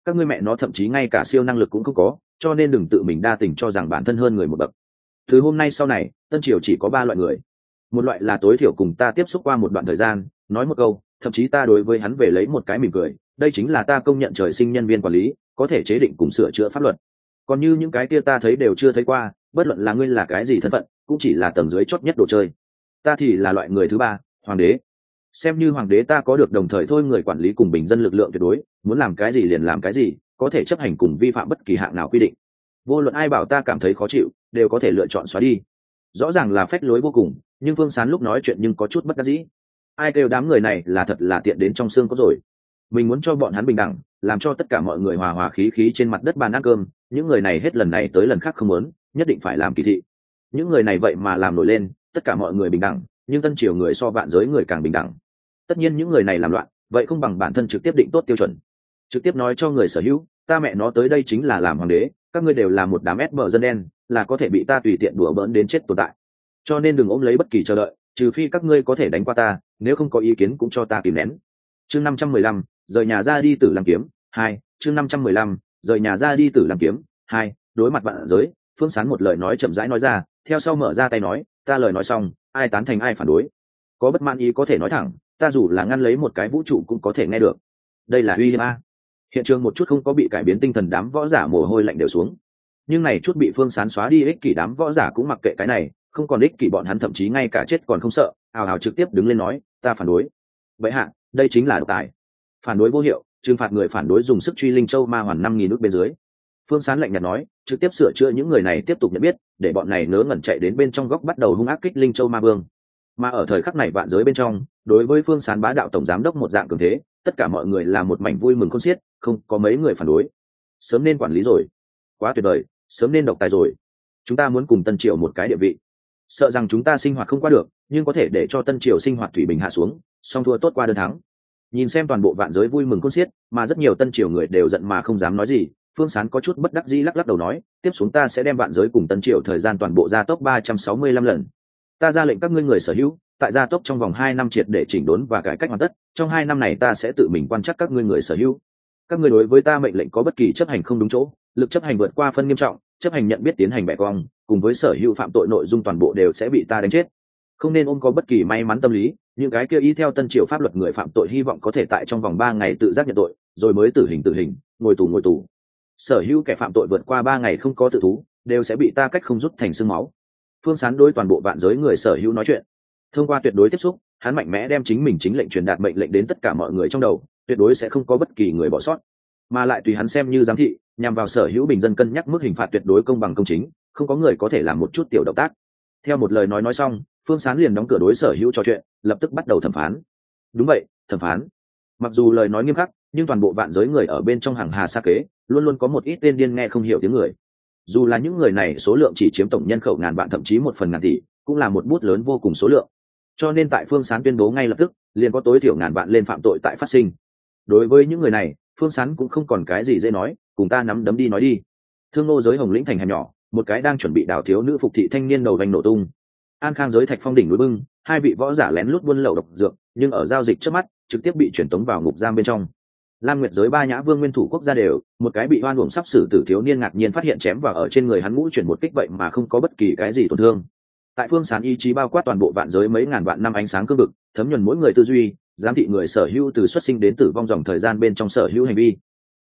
Các ngươi mẹ nó thậm chí ngay cả siêu năng lực cũng không có, cho nên đừng tự mình đa tình cho rằng bản thân hơn người một bậc. Từ hôm nay sau này, tân triều chỉ có ba loại người. Một loại là tối thiểu cùng ta tiếp xúc qua một đoạn thời gian, nói một câu, thậm chí ta đối với hắn về lấy một cái mỉm cười, đây chính là ta công nhận trời sinh nhân viên quản lý, có thể chế định cùng sửa chữa pháp luật. Còn như những cái kia ta thấy đều chưa thấy qua, bất luận là ngươi là cái gì thân phận, cũng chỉ là tầng dưới chót nhất đồ chơi ta thì là loại người thứ ba, hoàng đế. Xem như hoàng đế ta có được đồng thời thôi người quản lý cùng bình dân lực lượng tuyệt đối, muốn làm cái gì liền làm cái gì, có thể chấp hành cùng vi phạm bất kỳ hạng nào quy định. Vô luận ai bảo ta cảm thấy khó chịu, đều có thể lựa chọn xóa đi. Rõ ràng là phách lối vô cùng, nhưng phương sán lúc nói chuyện nhưng có chút bất đắc dĩ. Ai kêu đám người này là thật là tiện đến trong xương có rồi. Mình muốn cho bọn hắn bình đẳng, làm cho tất cả mọi người hòa hòa khí khí trên mặt đất bàn ăn cơm, những người này hết lần này tới lần khác không muốn, nhất định phải làm kỳ thị. Những người này vậy mà làm nổi lên tất cả mọi người bình đẳng, nhưng tân triều người so vạn giới người càng bình đẳng. Tất nhiên những người này làm loạn, vậy không bằng bản thân trực tiếp định tốt tiêu chuẩn. Trực tiếp nói cho người sở hữu, ta mẹ nó tới đây chính là làm hoàng đế, các ngươi đều là một đám ép bờ dân đen, là có thể bị ta tùy tiện đùa bỡn đến chết tồn tại. Cho nên đừng ôm lấy bất kỳ chờ đợi, trừ phi các ngươi có thể đánh qua ta, nếu không có ý kiến cũng cho ta kìm nén. Chương năm trăm mười lăm, rời nhà ra đi tử làm kiếm, hai, chương năm trăm mười lăm, rời nhà ra đi tử làm kiếm, hai, đối mặt bạn giới, phương sán một lời nói chậm rãi nói ra, theo sau mở ra tay nói ta lời nói xong, ai tán thành ai phản đối. Có bất mãn ý có thể nói thẳng, ta dù là ngăn lấy một cái vũ trụ cũng có thể nghe được. Đây là uy hiếp a. Hiện trường một chút không có bị cải biến tinh thần đám võ giả mồ hôi lạnh đều xuống. Nhưng này chút bị phương sán xóa đi ích kỷ đám võ giả cũng mặc kệ cái này, không còn ích kỷ bọn hắn thậm chí ngay cả chết còn không sợ hào hào trực tiếp đứng lên nói, ta phản đối. Vậy hạ, đây chính là độc tài. Phản đối vô hiệu, trừng phạt người phản đối dùng sức truy linh châu ma hoàn năm nghìn nước bên dưới phương sán lạnh nhạt nói, trực tiếp sửa chữa những người này tiếp tục nhận biết, để bọn này nớ ngẩn chạy đến bên trong góc bắt đầu hung ác kích linh châu ma vương. Mà ở thời khắc này vạn giới bên trong, đối với phương sán bá đạo tổng giám đốc một dạng cường thế, tất cả mọi người là một mảnh vui mừng không xiết, không có mấy người phản đối. Sớm nên quản lý rồi. Quá tuyệt vời, sớm nên độc tài rồi. Chúng ta muốn cùng tân triều một cái địa vị. Sợ rằng chúng ta sinh hoạt không qua được, nhưng có thể để cho tân triều sinh hoạt thủy bình hạ xuống, song thua tốt qua đơn thắng. Nhìn xem toàn bộ vạn giới vui mừng khôn xiết, mà rất nhiều tân triều người đều giận mà không dám nói gì phương sán có chút bất đắc dĩ lắc lắc đầu nói, tiếp xuống ta sẽ đem vạn giới cùng tân Triệu thời gian toàn bộ gia tốc ba trăm sáu mươi lăm lần. Ta ra lệnh các ngươi người sở hữu, tại gia tốc trong vòng hai năm triệt để chỉnh đốn và cải cách hoàn tất, trong hai năm này ta sẽ tự mình quan trắc các ngươi người sở hữu. Các ngươi đối với ta mệnh lệnh có bất kỳ chấp hành không đúng chỗ, lực chấp hành vượt qua phân nghiêm trọng, chấp hành nhận biết tiến hành bẻ cong, cùng với sở hữu phạm tội nội dung toàn bộ đều sẽ bị ta đánh chết. Không nên ôm có bất kỳ may mắn tâm lý, những cái kia ý theo tân triều pháp luật người phạm tội hy vọng có thể tại trong vòng ba ngày tự giác nhận tội, rồi mới tử hình tử hình, ngồi tù ngồi tù sở hữu kẻ phạm tội vượt qua ba ngày không có tự thú, đều sẽ bị ta cách không rút thành sương máu. Phương sán đối toàn bộ vạn giới người sở hữu nói chuyện. Thông qua tuyệt đối tiếp xúc, hắn mạnh mẽ đem chính mình chính lệnh truyền đạt mệnh lệnh đến tất cả mọi người trong đầu, tuyệt đối sẽ không có bất kỳ người bỏ sót. Mà lại tùy hắn xem như giám thị, nhằm vào sở hữu bình dân cân nhắc mức hình phạt tuyệt đối công bằng công chính, không có người có thể làm một chút tiểu động tác. Theo một lời nói nói xong, phương sán liền đóng cửa đối sở hữu trò chuyện, lập tức bắt đầu thẩm phán. Đúng vậy, thẩm phán. Mặc dù lời nói nghiêm khắc nhưng toàn bộ vạn giới người ở bên trong hàng hà xa kế, luôn luôn có một ít tên điên nghe không hiểu tiếng người. Dù là những người này số lượng chỉ chiếm tổng nhân khẩu ngàn vạn thậm chí một phần ngàn tỷ, cũng là một bút lớn vô cùng số lượng. Cho nên tại phương sán tuyên bố ngay lập tức, liền có tối thiểu ngàn vạn lên phạm tội tại phát sinh. Đối với những người này, phương sán cũng không còn cái gì dễ nói, cùng ta nắm đấm đi nói đi. Thương nô giới hồng lĩnh thành hẻm nhỏ, một cái đang chuẩn bị đào thiếu nữ phục thị thanh niên đầu vành nổ tung. An khang giới thạch phong đỉnh núi bưng, hai vị võ giả lén lút buôn lậu độc dược, nhưng ở giao dịch trước mắt, trực tiếp bị chuyển tống vào ngục giam bên trong lam nguyệt giới ba nhã vương nguyên thủ quốc gia đều, một cái bị hoan uổng sắp xử tử thiếu niên ngạc nhiên phát hiện chém vào ở trên người hắn ngũ chuyển một kích vậy mà không có bất kỳ cái gì tổn thương. Tại phương sán ý chí bao quát toàn bộ vạn giới mấy ngàn vạn năm ánh sáng cương vực, thấm nhuần mỗi người tư duy, giám thị người sở hữu từ xuất sinh đến tử vong dòng thời gian bên trong sở hữu hành vi.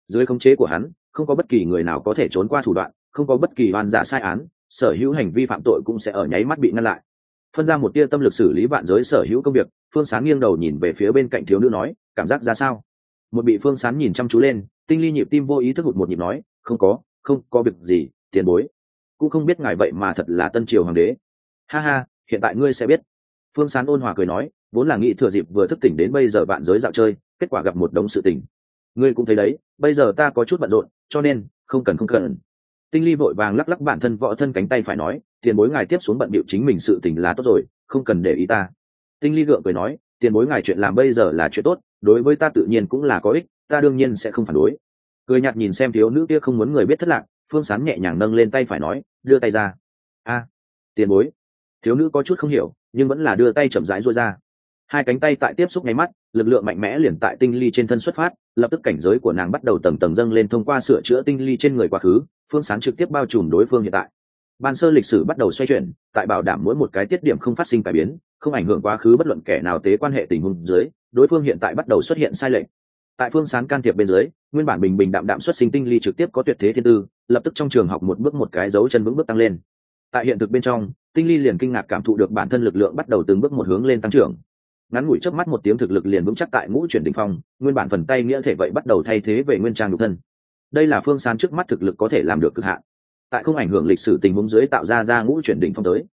Dưới khống chế của hắn, không có bất kỳ người nào có thể trốn qua thủ đoạn, không có bất kỳ oan giả sai án, sở hữu hành vi phạm tội cũng sẽ ở nháy mắt bị ngăn lại. Phân ra một tia tâm lực xử lý vạn giới sở hữu công việc, phương sáng nghiêng đầu nhìn về phía bên cạnh thiếu nữ nói, cảm giác ra sao? Một bị phương sán nhìn chăm chú lên, tinh ly nhịp tim vô ý thức hụt một nhịp nói, không có không có việc gì, tiền bối. Cũng không biết ngài vậy mà thật là tân triều hoàng đế. Ha ha, hiện tại ngươi sẽ biết. Phương sán ôn hòa cười nói, vốn là nghĩ thừa dịp vừa thức tỉnh đến bây giờ bạn giới dạo chơi, kết quả gặp một đống sự tình. Ngươi cũng thấy đấy, bây giờ ta có chút bận rộn, cho nên không cần không cần. Tinh ly vội vàng lắc lắc bản thân võ thân cánh tay phải nói, tiền bối ngài tiếp xuống bận bịu chính mình sự tình là tốt rồi, không cần để ý ta. Tinh ly gượng cười nói, tiền bối ngài chuyện làm bây giờ là chuyện tốt đối với ta tự nhiên cũng là có ích, ta đương nhiên sẽ không phản đối. Cười nhạt nhìn xem thiếu nữ kia không muốn người biết thất lạc, phương sán nhẹ nhàng nâng lên tay phải nói, đưa tay ra. A, tiền bối. Thiếu nữ có chút không hiểu, nhưng vẫn là đưa tay chậm rãi rối ra. Hai cánh tay tại tiếp xúc nháy mắt, lực lượng mạnh mẽ liền tại tinh ly trên thân xuất phát, lập tức cảnh giới của nàng bắt đầu tầng tầng dâng lên thông qua sửa chữa tinh ly trên người quá khứ, phương sán trực tiếp bao trùm đối phương hiện tại ban sơ lịch sử bắt đầu xoay chuyển, tại bảo đảm mỗi một cái tiết điểm không phát sinh cải biến, không ảnh hưởng quá khứ bất luận kẻ nào tế quan hệ tình huống dưới, đối phương hiện tại bắt đầu xuất hiện sai lệch. Tại phương sán can thiệp bên dưới, nguyên bản bình bình đạm đạm xuất sinh tinh ly trực tiếp có tuyệt thế thiên tư, lập tức trong trường học một bước một cái dấu chân vững bước tăng lên. Tại hiện thực bên trong, tinh ly liền kinh ngạc cảm thụ được bản thân lực lượng bắt đầu từng bước một hướng lên tăng trưởng. Ngắn ngủi trước mắt một tiếng thực lực liền vững chắc tại ngũ chuyển đỉnh phong, nguyên bản phần tay nghĩa thể vậy bắt đầu thay thế về nguyên trang nhục thân. Đây là phương sán trước mắt thực lực có thể làm được cực hạn tại không ảnh hưởng lịch sử tình huống dưới tạo ra ra ngũ chuyển đỉnh phong tới.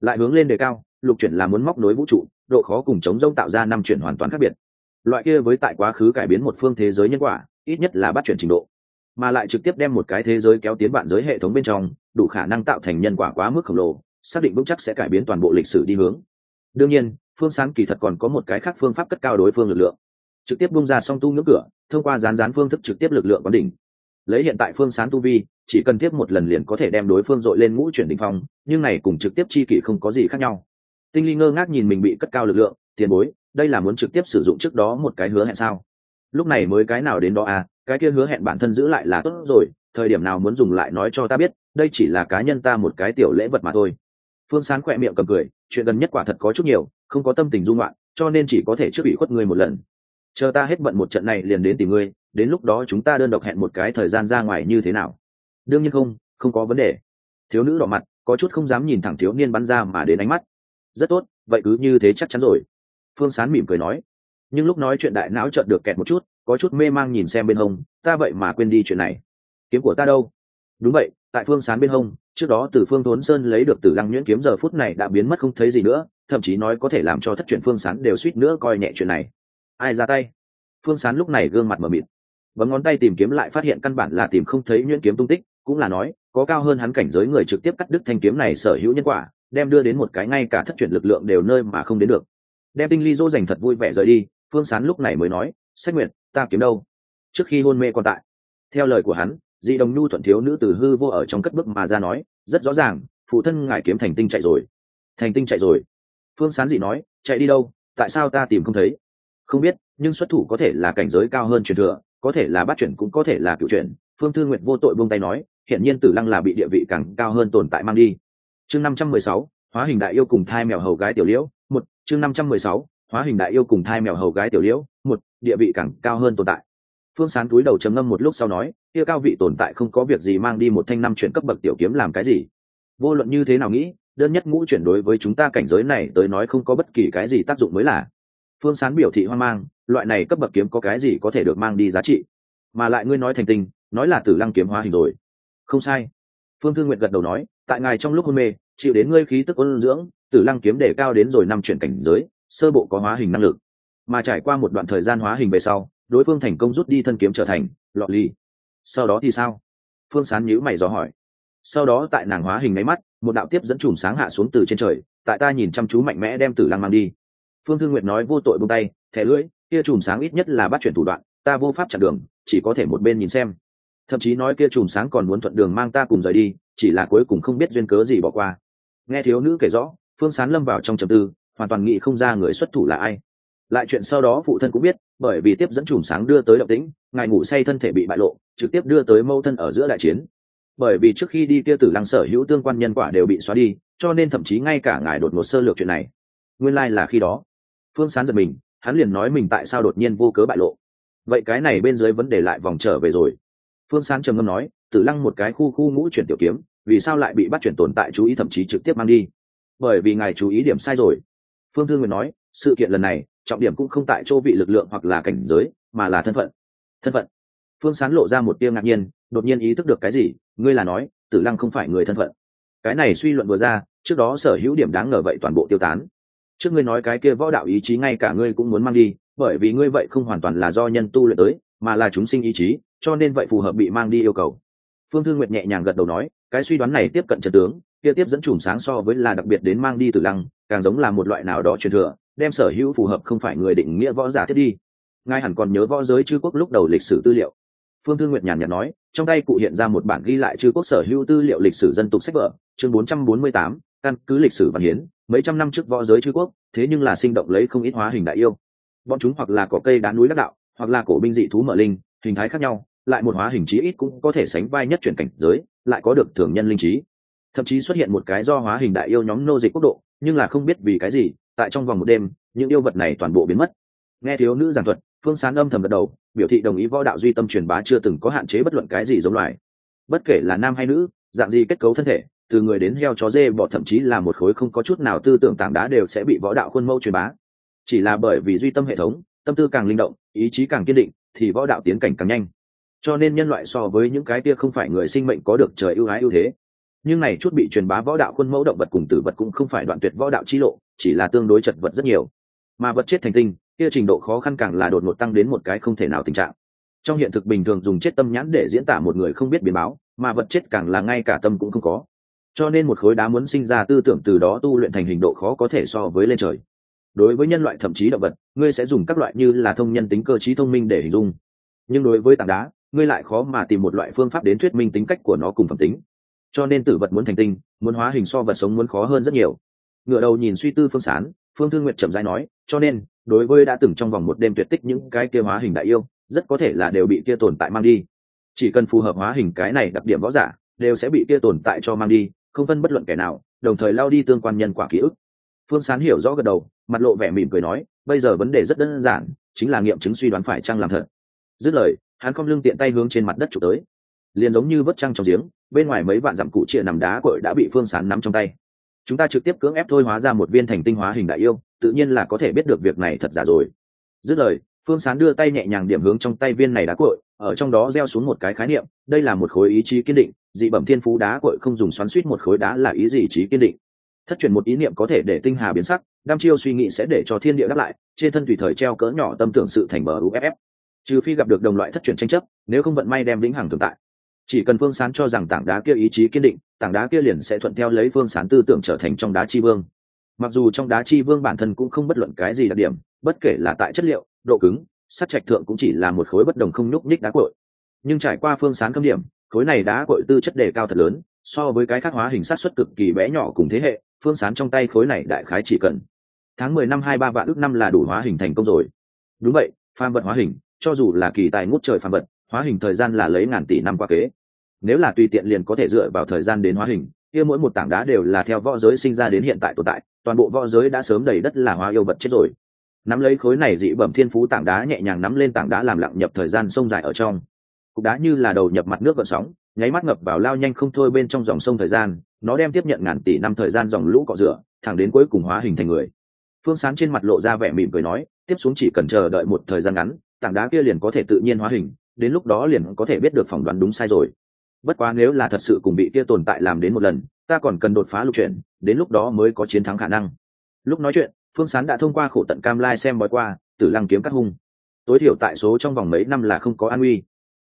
Lại hướng lên đề cao, lục chuyển là muốn móc nối vũ trụ, độ khó cùng chống rông tạo ra năm chuyển hoàn toàn khác biệt. Loại kia với tại quá khứ cải biến một phương thế giới nhân quả, ít nhất là bắt chuyển trình độ. Mà lại trực tiếp đem một cái thế giới kéo tiến bạn giới hệ thống bên trong, đủ khả năng tạo thành nhân quả quá mức khổng lồ, xác định vững chắc sẽ cải biến toàn bộ lịch sử đi hướng. Đương nhiên, phương sáng kỳ thật còn có một cái khác phương pháp cất cao đối phương lực lượng. Trực tiếp bung ra song tu ngưỡng cửa, thông qua rán rán phương thức trực tiếp lực lượng quán đỉnh lấy hiện tại phương sán tu vi, chỉ cần tiếp một lần liền có thể đem đối phương dội lên ngũ chuyển đ ỉ n h phong, nhưng này cùng trực tiếp chi kỷ không có gì khác nhau. Tinh ly ngơ ngác nhìn mình bị cất cao lực lượng, tiền bối, đây là muốn trực tiếp sử dụng trước đó một cái hứa hẹn sao? Lúc này mới cái nào đến đó à cái kia hứa hẹn bản thân giữ lại là tốt rồi, thời điểm nào muốn dùng lại nói cho ta biết, đây chỉ là cá nhân ta một cái tiểu lễ vật mà thôi. Phương sán khỏe miệng cầm cười, chuyện gần nhất quả thật có chút nhiều, không có tâm tình dung loạn, cho nên chỉ có thể trước bị khuất người một lần chờ ta hết bận một trận này liền đến tìm ngươi, đến lúc đó chúng ta đơn độc hẹn một cái thời gian ra ngoài như thế nào? Đương nhiên không không có vấn đề. Thiếu nữ đỏ mặt, có chút không dám nhìn thẳng thiếu niên bắn ra mà đến ánh mắt. Rất tốt, vậy cứ như thế chắc chắn rồi. Phương sán mỉm cười nói. Nhưng lúc nói chuyện đại não chợt được kẹt một chút, có chút mê mang nhìn xem bên hông, ta vậy mà quên đi chuyện này. Kiếm của ta đâu? Đúng vậy, tại phương sán bên hông, trước đó từ phương thốn sơn lấy được từ lăng nhuyễn kiếm giờ phút này đã biến mất không thấy gì nữa, thậm chí nói có thể làm cho thất chuyện phương sán đều suýt nữa coi nhẹ chuyện này ai ra tay? Phương sán lúc này gương mặt mờ mịt, bấm ngón tay tìm kiếm lại phát hiện căn bản là tìm không thấy nhuyễn kiếm tung tích, cũng là nói, có cao hơn hắn cảnh giới người trực tiếp cắt đứt thanh kiếm này sở hữu nhân quả, đem đưa đến một cái ngay cả thất truyền lực lượng đều nơi mà không đến được. Đem tinh ly dỗ dành thật vui vẻ rời đi, phương sán lúc này mới nói, sách nguyện ta kiếm đâu? Trước khi hôn mê còn tại. Theo lời của hắn, Dị đồng nhu thuận thiếu nữ từ hư vô ở trong cất bức mà ra nói, rất rõ ràng, phụ thân ngài kiếm thành tinh chạy rồi. Thành tinh chạy rồi? Phương sán dị nói, chạy đi đâu? Tại sao ta tìm không thấy? Không biết, nhưng xuất thủ có thể là cảnh giới cao hơn truyền thừa, có thể là bắt chuyển cũng có thể là cựu chuyển. Phương thư nguyệt vô tội buông tay nói hiện nhiên tử lăng là bị địa vị càng cao hơn tồn tại mang đi. Chương năm trăm mười sáu, hóa hình đại yêu cùng thai mèo hầu gái tiểu liễu, một. Chương năm trăm mười sáu, hóa hình đại yêu cùng thai mèo hầu gái tiểu liễu, một. Địa vị càng cao hơn tồn tại. Phương sán túi đầu chấm ngâm một lúc sau nói, kia cao vị tồn tại không có việc gì mang đi một thanh năm chuyển cấp bậc tiểu kiếm làm cái gì? Vô luận như thế nào nghĩ, đơn nhất ngũ chuyển đối với chúng ta cảnh giới này tới nói không có bất kỳ cái gì tác dụng mới là phương sán biểu thị hoang mang loại này cấp bậc kiếm có cái gì có thể được mang đi giá trị? Mà lại ngươi nói thành tình, nói là tử lăng kiếm hóa hình rồi. Không sai. Phương thương nguyện gật đầu nói tại ngài trong lúc hôn mê chịu đến ngươi khí tức ôn dưỡng tử lăng kiếm để cao đến rồi năm chuyển cảnh giới sơ bộ có hóa hình năng lực. Mà trải qua một đoạn thời gian hóa hình về sau đối phương thành công rút đi thân kiếm trở thành lọ ly. Sau đó thì sao? Phương sán nhữ mày dò hỏi. Sau đó tại nàng hóa hình máy mắt một đạo tiếp dẫn chùm sáng hạ xuống từ trên trời tại ta nhìn chăm chú mạnh mẽ đem tử lăng mang đi phương thương nguyệt nói vô tội buông tay, thẻ lưỡi, kia chùm sáng ít nhất là bắt chuyển thủ đoạn, ta vô pháp chặn đường, chỉ có thể một bên nhìn xem. Thậm chí nói kia chùm sáng còn muốn thuận đường mang ta cùng rời đi, chỉ là cuối cùng không biết duyên cớ gì bỏ qua. Nghe thiếu nữ kể rõ, phương sán lâm vào trong trầm tư, hoàn toàn nghĩ không ra người xuất thủ là ai. Lại chuyện sau đó phụ thân cũng biết, bởi vì tiếp dẫn chùm sáng đưa tới động tĩnh, ngài ngủ say thân thể bị bại lộ, trực tiếp đưa tới mâu thân ở giữa đại chiến. Bởi vì trước khi đi kia tử lăng sở hữu tương quan nhân quả đều bị xóa đi, cho nên thậm chí ngay cả ngài đột ngột sơ lược chuyện này. Nguyên lai、like、là khi đó phương sán giật mình, hắn liền nói mình tại sao đột nhiên vô cớ bại lộ. Vậy cái này bên dưới vấn đề lại vòng trở về rồi. Phương sán trầm ngâm nói, tử lăng một cái khu khu ngũ chuyển tiểu kiếm, vì sao lại bị bắt chuyển tồn tại chú ý thậm chí trực tiếp mang đi? Bởi vì ngài chú ý điểm sai rồi. Phương thương nguyện nói, sự kiện lần này, trọng điểm cũng không tại chỗ vị lực lượng hoặc là cảnh giới, mà là thân phận. Thân phận. Phương sán lộ ra một tiếng ngạc nhiên, đột nhiên ý thức được cái gì, ngươi là nói, tử lăng không phải người thân phận. Cái này suy luận vừa ra, trước đó sở hữu điểm đáng ngờ vậy toàn bộ tiêu tán trước ngươi nói cái kia võ đạo ý chí ngay cả ngươi cũng muốn mang đi bởi vì ngươi vậy không hoàn toàn là do nhân tu luyện tới mà là chúng sinh ý chí cho nên vậy phù hợp bị mang đi yêu cầu. Phương thương nguyệt nhẹ nhàng gật đầu nói cái suy đoán này tiếp cận trần tướng kia tiếp dẫn chùm sáng so với là đặc biệt đến mang đi từ lăng càng giống là một loại nào đó truyền thừa đem sở hữu phù hợp không phải người định nghĩa võ giả thiết đi. Ngài hẳn còn nhớ võ giới chư quốc lúc đầu lịch sử tư liệu. Phương thương nguyệt nhàn nhạt nói trong tay cụ hiện ra một bản ghi lại chư quốc sở hữu tư liệu lịch sử dân tục sách vở chương 448, căn cứ lịch sử văn hiến mấy trăm năm trước võ giới chư quốc, thế nhưng là sinh động lấy không ít hóa hình đại yêu. Bọn chúng hoặc là có cây đá núi đắc đạo, hoặc là cổ binh dị thú mở linh, hình thái khác nhau, lại một hóa hình trí ít cũng có thể sánh vai nhất chuyển cảnh giới, lại có được thường nhân linh trí. Thậm chí xuất hiện một cái do hóa hình đại yêu nhóm nô dịch quốc độ, nhưng là không biết vì cái gì, tại trong vòng một đêm, những yêu vật này toàn bộ biến mất. Nghe thiếu nữ giảng thuật, phương sán âm thầm gật đầu, biểu thị đồng ý võ đạo duy tâm truyền bá chưa từng có hạn chế bất luận cái gì giống loài. Bất kể là nam hay nữ, dạng gì kết cấu thân thể từ người đến heo chó dê bọ thậm chí là một khối không có chút nào tư tưởng tảng đá đều sẽ bị võ đạo khuôn mẫu truyền bá. Chỉ là bởi vì duy tâm hệ thống, tâm tư càng linh động, ý chí càng kiên định, thì võ đạo tiến cảnh càng nhanh. Cho nên nhân loại so với những cái kia không phải người sinh mệnh có được trời ưu ái ưu thế. Nhưng này chút bị truyền bá võ đạo khuôn mẫu động vật cùng tử vật cũng không phải đoạn tuyệt võ đạo chi lộ, chỉ là tương đối chật vật rất nhiều. Mà vật chết thành tinh, kia trình độ khó khăn càng là đột ngột tăng đến một cái không thể nào tình trạng. Trong hiện thực bình thường dùng chết tâm nhãn để diễn tả một người không biết biến báo, mà vật chết càng là ngay cả tâm cũng không có cho nên một khối đá muốn sinh ra tư tưởng từ đó tu luyện thành hình độ khó có thể so với lên trời. Đối với nhân loại thậm chí động vật, ngươi sẽ dùng các loại như là thông nhân tính cơ t thông minh để hình dung. Nhưng đối với tảng đá, ngươi lại khó mà tìm một loại phương pháp đến thuyết minh tính cách của nó cùng phẩm tính. Cho nên tử vật muốn thành tinh, muốn hóa hình so vật sống muốn khó hơn rất nhiều. Ngựa đầu nhìn suy tư phương sán, phương thương nguyện chậm dãi nói, cho nên, đối với đã từng trong vòng một đêm tuyệt tích những cái kia hóa hình đại yêu, rất có thể là đều bị kia tồn tại mang đi. Chỉ cần phù hợp hóa hình cái này đặc điểm võ giả, đều sẽ bị kia tồn tại cho mang đi không phân bất luận kẻ nào, đồng thời lao đi tương quan nhân quả ký ức. Phương sán hiểu rõ gật đầu, mặt lộ vẻ mỉm cười nói, bây giờ vấn đề rất đơn giản, chính là nghiệm chứng suy đoán phải chăng làm thật. Dứt lời, hắn không lưng tiện tay hướng trên mặt đất chụp tới. Liền giống như vớt trăng trong giếng, bên ngoài mấy vạn dặm cụ chia nằm đá cội đã bị phương sán nắm trong tay. Chúng ta trực tiếp cưỡng ép thôi hóa ra một viên thành tinh hóa hình đại yêu, tự nhiên là có thể biết được việc này thật giả rồi. Dứt lời, phương sán đưa tay nhẹ nhàng điểm hướng trong tay viên này đá cội ở trong đó gieo xuống một cái khái niệm đây là một khối ý chí kiên định, dị bẩm thiên phú đá cội không dùng xoắn suýt một khối đá là ý gì trí kiên định. Thất truyền một ý niệm có thể để tinh hà biến sắc đam chiêu suy nghĩ sẽ để cho thiên địa đáp lại, trên thân tùy thời treo cỡ nhỏ tâm tưởng sự thành bờ uff trừ phi gặp được đồng loại thất truyền tranh chấp, nếu không vận may đem vĩnh hằng tồn tại. Chỉ cần phương sán cho rằng tảng đá kia ý chí kiên định, tảng đá kia liền sẽ thuận theo lấy phương sán tư tưởng trở thành trong đá chi vương. Mặc dù trong đá chi vương bản thân cũng không bất luận cái gì đặc điểm, bất kể là tại chất liệu, độ cứng, sắt trạch thượng cũng chỉ là một khối bất đồng không nhúc nhích đá cội nhưng trải qua phương sán cấm điểm, khối này đã cội tư chất đề cao thật lớn, so với cái khác hóa hình sát xuất cực kỳ bé nhỏ cùng thế hệ, phương sán trong tay khối này đại khái chỉ cần tháng mười năm hai ba vạn ước năm là đủ hóa hình thành công rồi. Đúng vậy, phàm vật hóa hình, cho dù là kỳ tài ngút trời phàm vật, hóa hình thời gian là lấy ngàn tỷ năm qua kế. Nếu là tùy tiện liền có thể dựa vào thời gian đến hóa hình, kia mỗi một tảng đá đều là theo võ giới sinh ra đến hiện tại tồn tại, toàn bộ võ giới đã sớm đầy đất là hóa yêu vật chết rồi. Nắm lấy khối này dị bẩm thiên phú tảng đá nhẹ nhàng nắm lên tảng đá làm lặng nhập thời gian sông dài ở trong cục đá như là đầu nhập mặt nước gợn sóng, nháy mắt ngập vào lao nhanh không thôi bên trong dòng sông thời gian, nó đem tiếp nhận ngàn tỷ năm thời gian dòng lũ cọ rửa, thẳng đến cuối cùng hóa hình thành người. Phương sán trên mặt lộ ra vẻ mỉm cười nói, tiếp xuống chỉ cần chờ đợi một thời gian ngắn, tảng đá kia liền có thể tự nhiên hóa hình, đến lúc đó liền có thể biết được phỏng đoán đúng sai rồi. Bất quá nếu là thật sự cùng bị kia tồn tại làm đến một lần, ta còn cần đột phá lục chuyển, đến lúc đó mới có chiến thắng khả năng. Lúc nói chuyện, phương sán đã thông qua khổ tận cam lai xem bói qua, tử lăng kiếm cắt hung. Tối thiểu tại số trong vòng mấy năm là không có an uy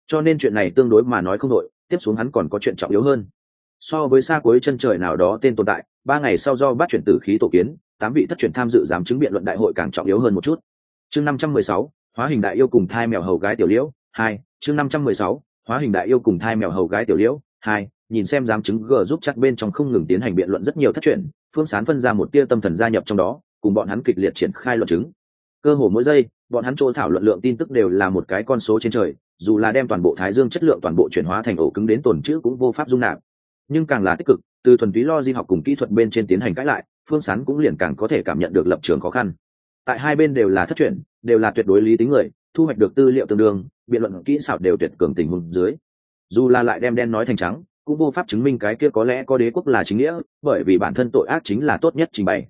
cho nên chuyện này tương đối mà nói không đội, tiếp xuống hắn còn có chuyện trọng yếu hơn. So với xa cuối chân trời nào đó tên tồn tại, ba ngày sau do bắt chuyển tử khí tổ kiến, tám vị thất chuyển tham dự giám chứng biện luận đại hội càng trọng yếu hơn một chút. Chương năm trăm mười sáu, hóa hình đại yêu cùng thai mèo hầu gái tiểu liễu, hai, chương năm trăm mười sáu, hóa hình đại yêu cùng thai mèo hầu gái tiểu liễu, hai, nhìn xem giám chứng g giúp chắc bên trong không ngừng tiến hành biện luận rất nhiều thất chuyển phương sán phân ra một tia tâm thần gia nhập trong đó, cùng bọn hắn kịch liệt triển khai luận chứng. Cơ hồ mỗi giây bọn hắn chỗ thảo luận lượng tin tức đều là một cái con số trên trời, dù là đem toàn bộ thái dương chất lượng toàn bộ chuyển hóa thành ổ cứng đến tồn chữ cũng vô pháp dung nạp. Nhưng càng là tích cực, từ thuần túy lo di học cùng kỹ thuật bên trên tiến hành cãi lại, phương sán cũng liền càng có thể cảm nhận được lập trường khó khăn. Tại hai bên đều là thất truyền đều là tuyệt đối lý tính người, thu hoạch được tư liệu tương đương, biện luận kỹ xảo đều tuyệt cường tình hùng dưới. Dù là lại đem đen nói thành trắng, cũng vô pháp chứng minh cái kia có lẽ có đế quốc là chính nghĩa, bởi vì bản thân tội ác chính là tốt nhất trình bày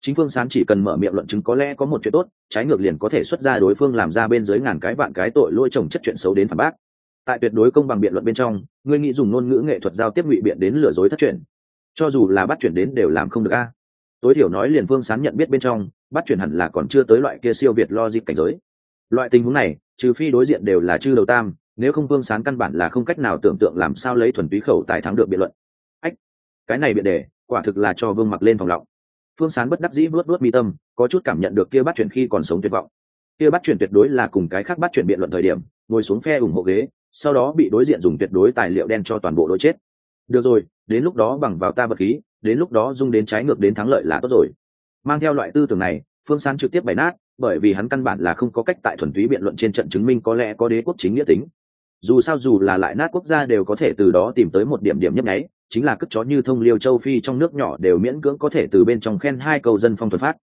chính phương sán chỉ cần mở miệng luận chứng có lẽ có một chuyện tốt, trái ngược liền có thể xuất ra đối phương làm ra bên dưới ngàn cái vạn cái tội lỗi trồng chất chuyện xấu đến phản bác. Tại tuyệt đối công bằng biện luận bên trong, ngươi nghĩ dùng ngôn ngữ nghệ thuật giao tiếp ngụy biện đến lừa dối thất truyền cho dù là bắt chuyển đến đều làm không được a. Tối thiểu nói liền phương sán nhận biết bên trong, bắt chuyển hẳn là còn chưa tới loại kia siêu việt lo cảnh giới. Loại tình huống này, trừ phi đối diện đều là chư đầu tam, nếu không phương sán căn bản là không cách nào tưởng tượng làm sao lấy thuần túy khẩu tài thắng được biện luận. Ách, cái này biện đề, quả thực là cho vương mặc lên phòng lọng phương sán bất đắc dĩ vớt vớt mi tâm, có chút cảm nhận được kia bắt chuyển khi còn sống tuyệt vọng. Kia bắt chuyển tuyệt đối là cùng cái khác bắt chuyển biện luận thời điểm, ngồi xuống phe ủng hộ ghế, sau đó bị đối diện dùng tuyệt đối tài liệu đen cho toàn bộ đội chết. Được rồi, đến lúc đó bằng vào ta vật khí, đến lúc đó dung đến trái ngược đến thắng lợi là tốt rồi. Mang theo loại tư tưởng này, phương sán trực tiếp bày nát, bởi vì hắn căn bản là không có cách tại thuần túy biện luận trên trận chứng minh có lẽ có đế quốc chính nghĩa tính. Dù sao dù là lại nát quốc gia đều có thể từ đó tìm tới một điểm điểm nhấp nháy chính là cất chó như thông liêu châu phi trong nước nhỏ đều miễn cưỡng có thể từ bên trong khen hai câu dân phong thuần phát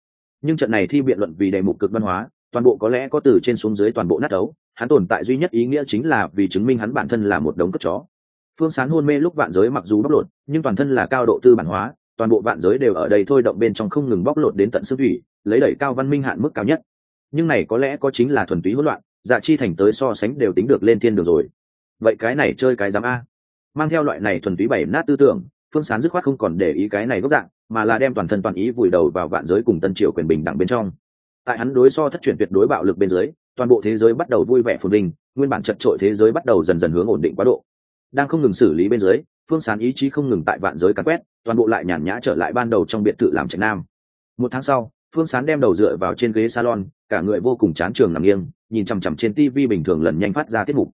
nhưng trận này thi biện luận vì đề mục cực văn hóa, toàn bộ có lẽ có từ trên xuống dưới toàn bộ nát ấu, hắn tồn tại duy nhất ý nghĩa chính là vì chứng minh hắn bản thân là một đống cất chó. Phương sán hôn mê lúc vạn giới mặc dù bóc lột, nhưng toàn thân là cao độ tư bản hóa, toàn bộ vạn giới đều ở đây thôi động bên trong không ngừng bóc lột đến tận sức thủy, lấy đẩy cao văn minh hạn mức cao nhất. Nhưng này có lẽ có chính là thuần túy hỗn loạn dạ chi thành tới so sánh đều tính được lên thiên đường rồi. Vậy cái này chơi cái dám a mang theo loại này thuần túy bảy nát tư tưởng, phương sán dứt khoát không còn để ý cái này gốc dạng, mà là đem toàn thân toàn ý vùi đầu vào vạn giới cùng tân triều quyền bình đẳng bên trong. Tại hắn đối so thất truyền tuyệt đối bạo lực bên dưới, toàn bộ thế giới bắt đầu vui vẻ phồn vinh, nguyên bản chật trội thế giới bắt đầu dần dần hướng ổn định quá độ. Đang không ngừng xử lý bên dưới, phương sán ý chí không ngừng tại vạn giới cắn quét, toàn bộ lại nhàn nhã trở lại ban đầu trong biệt thự làm trạch nam. Một tháng sau, phương sán đem đầu dựa vào trên ghế salon, cả người vô cùng chán trường nằm nghiêng, nhìn chằm chằm trên tv bình thường lần nhanh phát ra tiết mục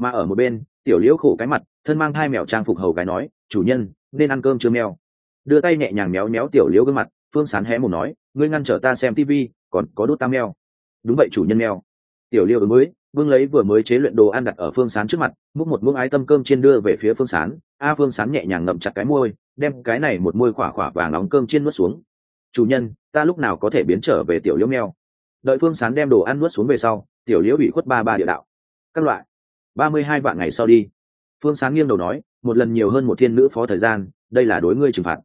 mà ở một bên, tiểu liễu khổ cái mặt, thân mang hai mèo trang phục hầu cái nói, chủ nhân, nên ăn cơm chưa mèo. Đưa tay nhẹ nhàng méo méo tiểu liễu gương mặt, phương sán hé một nói, ngươi ngăn trở ta xem tv còn có đốt tam mèo. Đúng vậy, chủ nhân mèo. Tiểu liễu ứng mới vương lấy vừa mới chế luyện đồ ăn đặt ở phương sán trước mặt, múc một muỗng ái tâm cơm trên đưa về phía phương sán. A phương sán nhẹ nhàng ngậm chặt cái môi, đem cái này một môi khỏa khỏa vàng nóng cơm trên nuốt xuống. Chủ nhân, ta lúc nào có thể biến trở về tiểu liễu mèo? Đợi phương sán đem đồ ăn nuốt xuống về sau, tiểu liễu bị khuất ba ba địa đạo. Các loại ba mươi hai vạn ngày sau đi. Phương Sáng nghiêng đầu nói, một lần nhiều hơn một thiên nữ phó thời gian, đây là đối ngươi trừng phạt.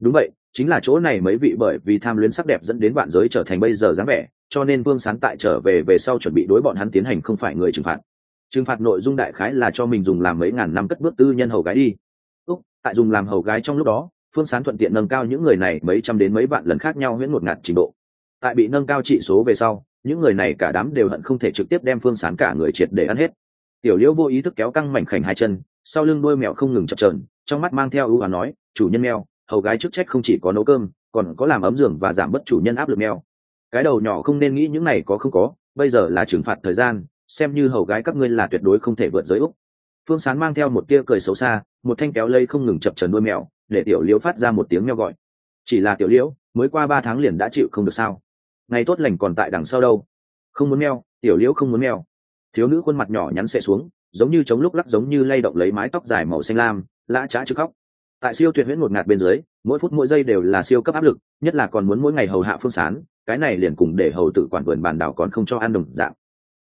Đúng vậy, chính là chỗ này mấy vị bởi vì tham luyến sắc đẹp dẫn đến vạn giới trở thành bây giờ dáng vẻ, cho nên vương Sáng tại trở về về sau chuẩn bị đối bọn hắn tiến hành không phải người trừng phạt. Trừng phạt nội dung đại khái là cho mình dùng làm mấy ngàn năm cất bước tư nhân hầu gái đi. Úc, tại dùng làm hầu gái trong lúc đó, phương sán thuận tiện nâng cao những người này mấy trăm đến mấy vạn lần khác nhau huyễn một ngạt trình độ. Tại bị nâng cao trị số về sau, những người này cả đám đều hận không thể trực tiếp đem phương sán cả người triệt để ăn hết tiểu liễu vô ý thức kéo căng mảnh khảnh hai chân, sau lưng đôi mèo không ngừng chập trờn trong mắt mang theo ưu và nói, chủ nhân mèo, hầu gái chức trách không chỉ có nấu cơm, còn có làm ấm giường và giảm bớt chủ nhân áp lực mèo. Cái đầu nhỏ không nên nghĩ những này có không có, bây giờ là trừng phạt thời gian, xem như hầu gái các ngươi là tuyệt đối không thể vượt giới úc. Phương sán mang theo một tia cười xấu xa, một thanh kéo lây không ngừng chập trần đuôi mèo, để tiểu liễu phát ra một tiếng meo gọi. Chỉ là tiểu liễu, mới qua ba tháng liền đã chịu không được sao? Ngày tốt lành còn tại đằng sau đâu. Không muốn meo, tiểu liễu không muốn meo thiếu nữ khuôn mặt nhỏ nhắn sẽ xuống, giống như chống lúc lắc giống như lay động lấy mái tóc dài màu xanh lam, lã trá chứ khóc. Tại siêu tuyệt huyễn một ngạt bên dưới, mỗi phút mỗi giây đều là siêu cấp áp lực, nhất là còn muốn mỗi ngày hầu hạ phương sán, cái này liền cùng để hầu tự quản vườn bàn đảo còn không cho ăn đồng dạng.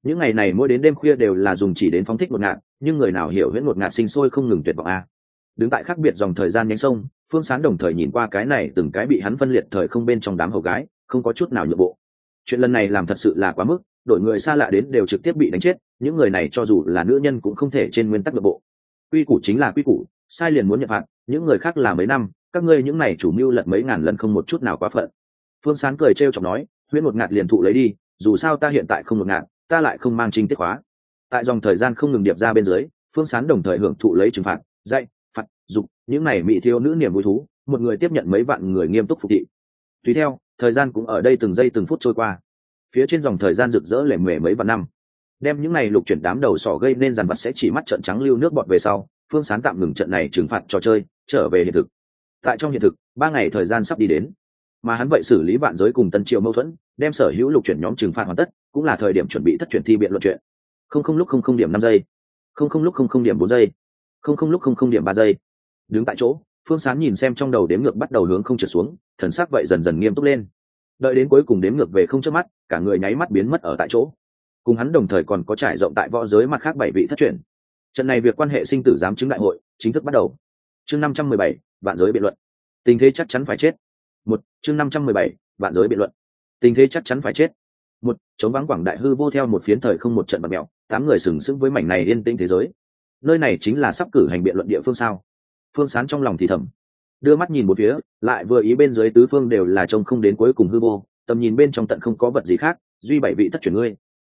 Những ngày này mỗi đến đêm khuya đều là dùng chỉ đến phóng thích một ngạt, nhưng người nào hiểu huyễn một ngạt sinh sôi không ngừng tuyệt vọng a. Đứng tại khác biệt dòng thời gian nhánh sông, phương sán đồng thời nhìn qua cái này từng cái bị hắn phân liệt thời không bên trong đám hầu gái, không có chút nào nhượng bộ. Chuyện lần này làm thật sự là quá mức đội người xa lạ đến đều trực tiếp bị đánh chết, những người này cho dù là nữ nhân cũng không thể trên nguyên tắc nội bộ. Quy củ chính là quy củ, sai liền muốn nhận phạt, những người khác là mấy năm, các ngươi những này chủ mưu lận mấy ngàn lần không một chút nào quá phận. Phương sán cười trêu chọc nói, huyễn một ngạt liền thụ lấy đi, dù sao ta hiện tại không một ngạt, ta lại không mang trinh tiết hóa tại dòng thời gian không ngừng điệp ra bên dưới, phương sán đồng thời hưởng thụ lấy trừng phạt, dạy, phạt, dục, những này mỹ thiếu nữ niềm vui thú, một người tiếp nhận mấy vạn người nghiêm túc phục thị. Tùy theo, thời gian cũng ở đây từng giây từng phút trôi qua phía trên dòng thời gian rực rỡ lẻ mề mấy vạn năm. Đem những này lục chuyển đám đầu sỏ gây nên dàn vật sẽ chỉ mắt trận trắng lưu nước bọt về sau, phương sán tạm ngừng trận này trừng phạt trò chơi, trở về hiện thực. Tại trong hiện thực, ba ngày thời gian sắp đi đến. Mà hắn vậy xử lý vạn giới cùng tân triệu mâu thuẫn, đem sở hữu lục chuyển nhóm trừng phạt hoàn tất, cũng là thời điểm chuẩn bị thất chuyển thi biện luận chuyện. Không không lúc không không điểm năm giây. Không không lúc không không điểm bốn giây. Không không lúc không không điểm ba giây. Đứng tại chỗ, phương sán nhìn xem trong đầu đếm ngược bắt đầu hướng không trượt xuống, thần sắc vậy dần dần nghiêm túc lên đợi đến cuối cùng đếm ngược về không chớp mắt, cả người nháy mắt biến mất ở tại chỗ. Cùng hắn đồng thời còn có trải rộng tại võ giới mặt khác bảy vị thất truyền. Trận này việc quan hệ sinh tử giám chứng đại hội chính thức bắt đầu. Chương năm trăm mười bảy, vạn giới biện luận. Tình thế chắc chắn phải chết. Một, chương năm trăm mười bảy, vạn giới biện luận. Tình thế chắc chắn phải chết. Một, chống vắng quảng đại hư vô theo một phiến thời không một trận bật mẹo tám người sừng sững với mảnh này yên tĩnh thế giới. Nơi này chính là sắp cử hành biện luận địa phương sao? Phương sán trong lòng thì thầm đưa mắt nhìn một phía, lại vừa ý bên dưới tứ phương đều là trông không đến cuối cùng hư vô, tầm nhìn bên trong tận không có vật gì khác, duy bảy vị thất chuyển ngươi.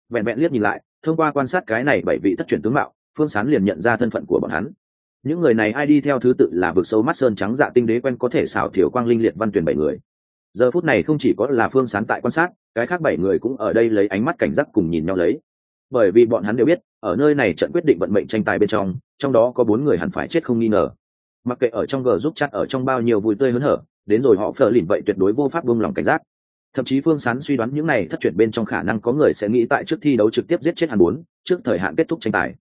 Vẹn vẹn liếc nhìn lại, thông qua quan sát cái này bảy vị thất chuyển tướng mạo, phương sán liền nhận ra thân phận của bọn hắn. Những người này ai đi theo thứ tự là vực sâu mắt sơn trắng dạ tinh đế quen có thể xảo thiểu quang linh liệt văn tuyển bảy người. Giờ phút này không chỉ có là phương sán tại quan sát, cái khác bảy người cũng ở đây lấy ánh mắt cảnh giác cùng nhìn nhau lấy. Bởi vì bọn hắn đều biết, ở nơi này trận quyết định vận mệnh tranh tài bên trong trong đó có bốn người hẳn phải chết không nghi ngờ mặc kệ ở trong g giúp chặt ở trong bao nhiêu vui tươi hớn hở, đến rồi họ phờ lìn vậy tuyệt đối vô pháp buông lòng cảnh giác. Thậm chí phương sán suy đoán những này thất truyền bên trong khả năng có người sẽ nghĩ tại trước thi đấu trực tiếp giết chết hàn bốn, trước thời hạn kết thúc tranh tài.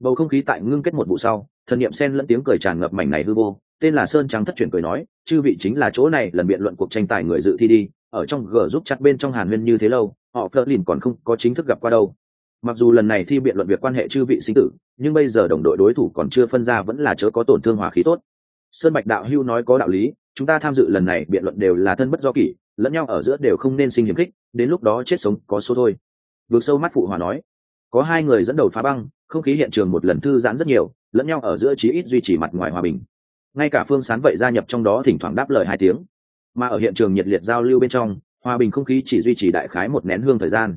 Bầu không khí tại ngưng kết một vụ sau, thần niệm sen lẫn tiếng cười tràn ngập mảnh này hư vô, tên là sơn trắng thất truyền cười nói, chư vị chính là chỗ này, lần biện luận cuộc tranh tài người dự thi đi, ở trong g giúp chặt bên trong hàn huyên như thế lâu, họ phờ lìn còn không có chính thức gặp qua đâu. Mặc dù lần này thi biện luận việc quan hệ chư vị sinh tử, nhưng bây giờ đồng đội đối thủ còn chưa phân ra vẫn là chớ có tổn thương hòa khí tốt sơn bạch đạo hưu nói có đạo lý, chúng ta tham dự lần này biện luận đều là thân bất do kỷ, lẫn nhau ở giữa đều không nên sinh hiểm khích, đến lúc đó chết sống có số thôi. Vượt sâu mắt phụ hòa nói. Có hai người dẫn đầu phá băng, không khí hiện trường một lần thư giãn rất nhiều, lẫn nhau ở giữa chí ít duy trì mặt ngoài hòa bình. Ngay cả phương sán vậy gia nhập trong đó thỉnh thoảng đáp lời hai tiếng. Mà ở hiện trường nhiệt liệt giao lưu bên trong, hòa bình không khí chỉ duy trì đại khái một nén hương thời gian.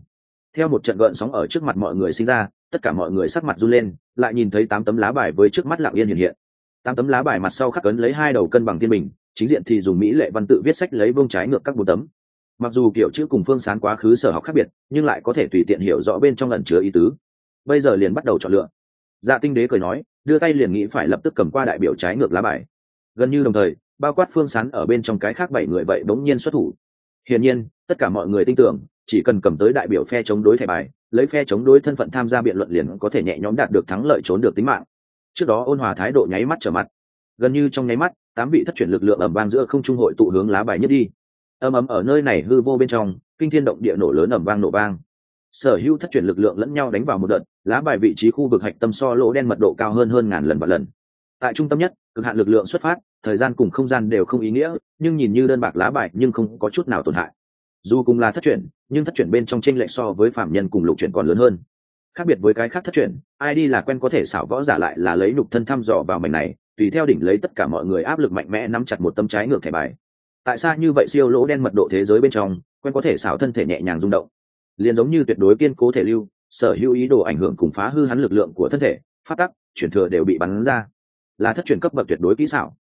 Theo một trận gợn sóng ở trước mặt mọi người sinh ra, tất cả mọi người sắc mặt run lên, lại nhìn thấy tám tấm lá bài với trước mắt lặng yên hiện hiện tám tấm lá bài mặt sau khắc ấn lấy hai đầu cân bằng thiên bình, chính diện thì dùng mỹ lệ văn tự viết sách lấy vương trái ngược các bốn tấm. Mặc dù kiểu chữ cùng phương sán quá khứ sở học khác biệt, nhưng lại có thể tùy tiện hiểu rõ bên trong lần chứa ý tứ. Bây giờ liền bắt đầu chọn lựa. Dạ tinh đế cười nói, đưa tay liền nghĩ phải lập tức cầm qua đại biểu trái ngược lá bài. Gần như đồng thời, bao quát phương sán ở bên trong cái khác bảy người vậy bỗng nhiên xuất thủ. Hiển nhiên, tất cả mọi người tin tưởng, chỉ cần cầm tới đại biểu phe chống đối thẻ bài, lấy phe chống đối thân phận tham gia biện luận liền có thể nhẹ nhõm đạt được thắng lợi trốn được tính mạng trước đó ôn hòa thái độ nháy mắt trở mặt. Gần như trong nháy mắt, tám vị thất chuyển lực lượng ẩm vang giữa không trung hội tụ hướng lá bài nhất đi. Ầm ầm ở nơi này hư vô bên trong, kinh thiên động địa nổ lớn ẩm vang nổ vang. Sở hữu thất chuyển lực lượng lẫn nhau đánh vào một đợt, lá bài vị trí khu vực hạch tâm so lỗ đen mật độ cao hơn hơn ngàn lần và lần. Tại trung tâm nhất, cực hạn lực lượng xuất phát, thời gian cùng không gian đều không ý nghĩa, nhưng nhìn như đơn bạc lá bài, nhưng không có chút nào tổn hại. Dù cùng là thất chuyển, nhưng thất chuyển bên trong tranh lệch so với phạm nhân cùng lục chuyển còn lớn hơn khác biệt với cái khác thất truyền, ai đi là quen có thể xảo võ giả lại là lấy nục thân thăm dò vào mảnh này tùy theo đỉnh lấy tất cả mọi người áp lực mạnh mẽ nắm chặt một tâm trái ngược thẻ bài. Tại sao như vậy siêu lỗ đen mật độ thế giới bên trong quen có thể xảo thân thể nhẹ nhàng rung động. Liền giống như tuyệt đối kiên cố thể lưu sở hữu ý đồ ảnh hưởng cùng phá hư hắn lực lượng của thân thể phát tắc chuyển thừa đều bị bắn ra. Là thất truyền cấp bậc tuyệt đối kỹ xảo.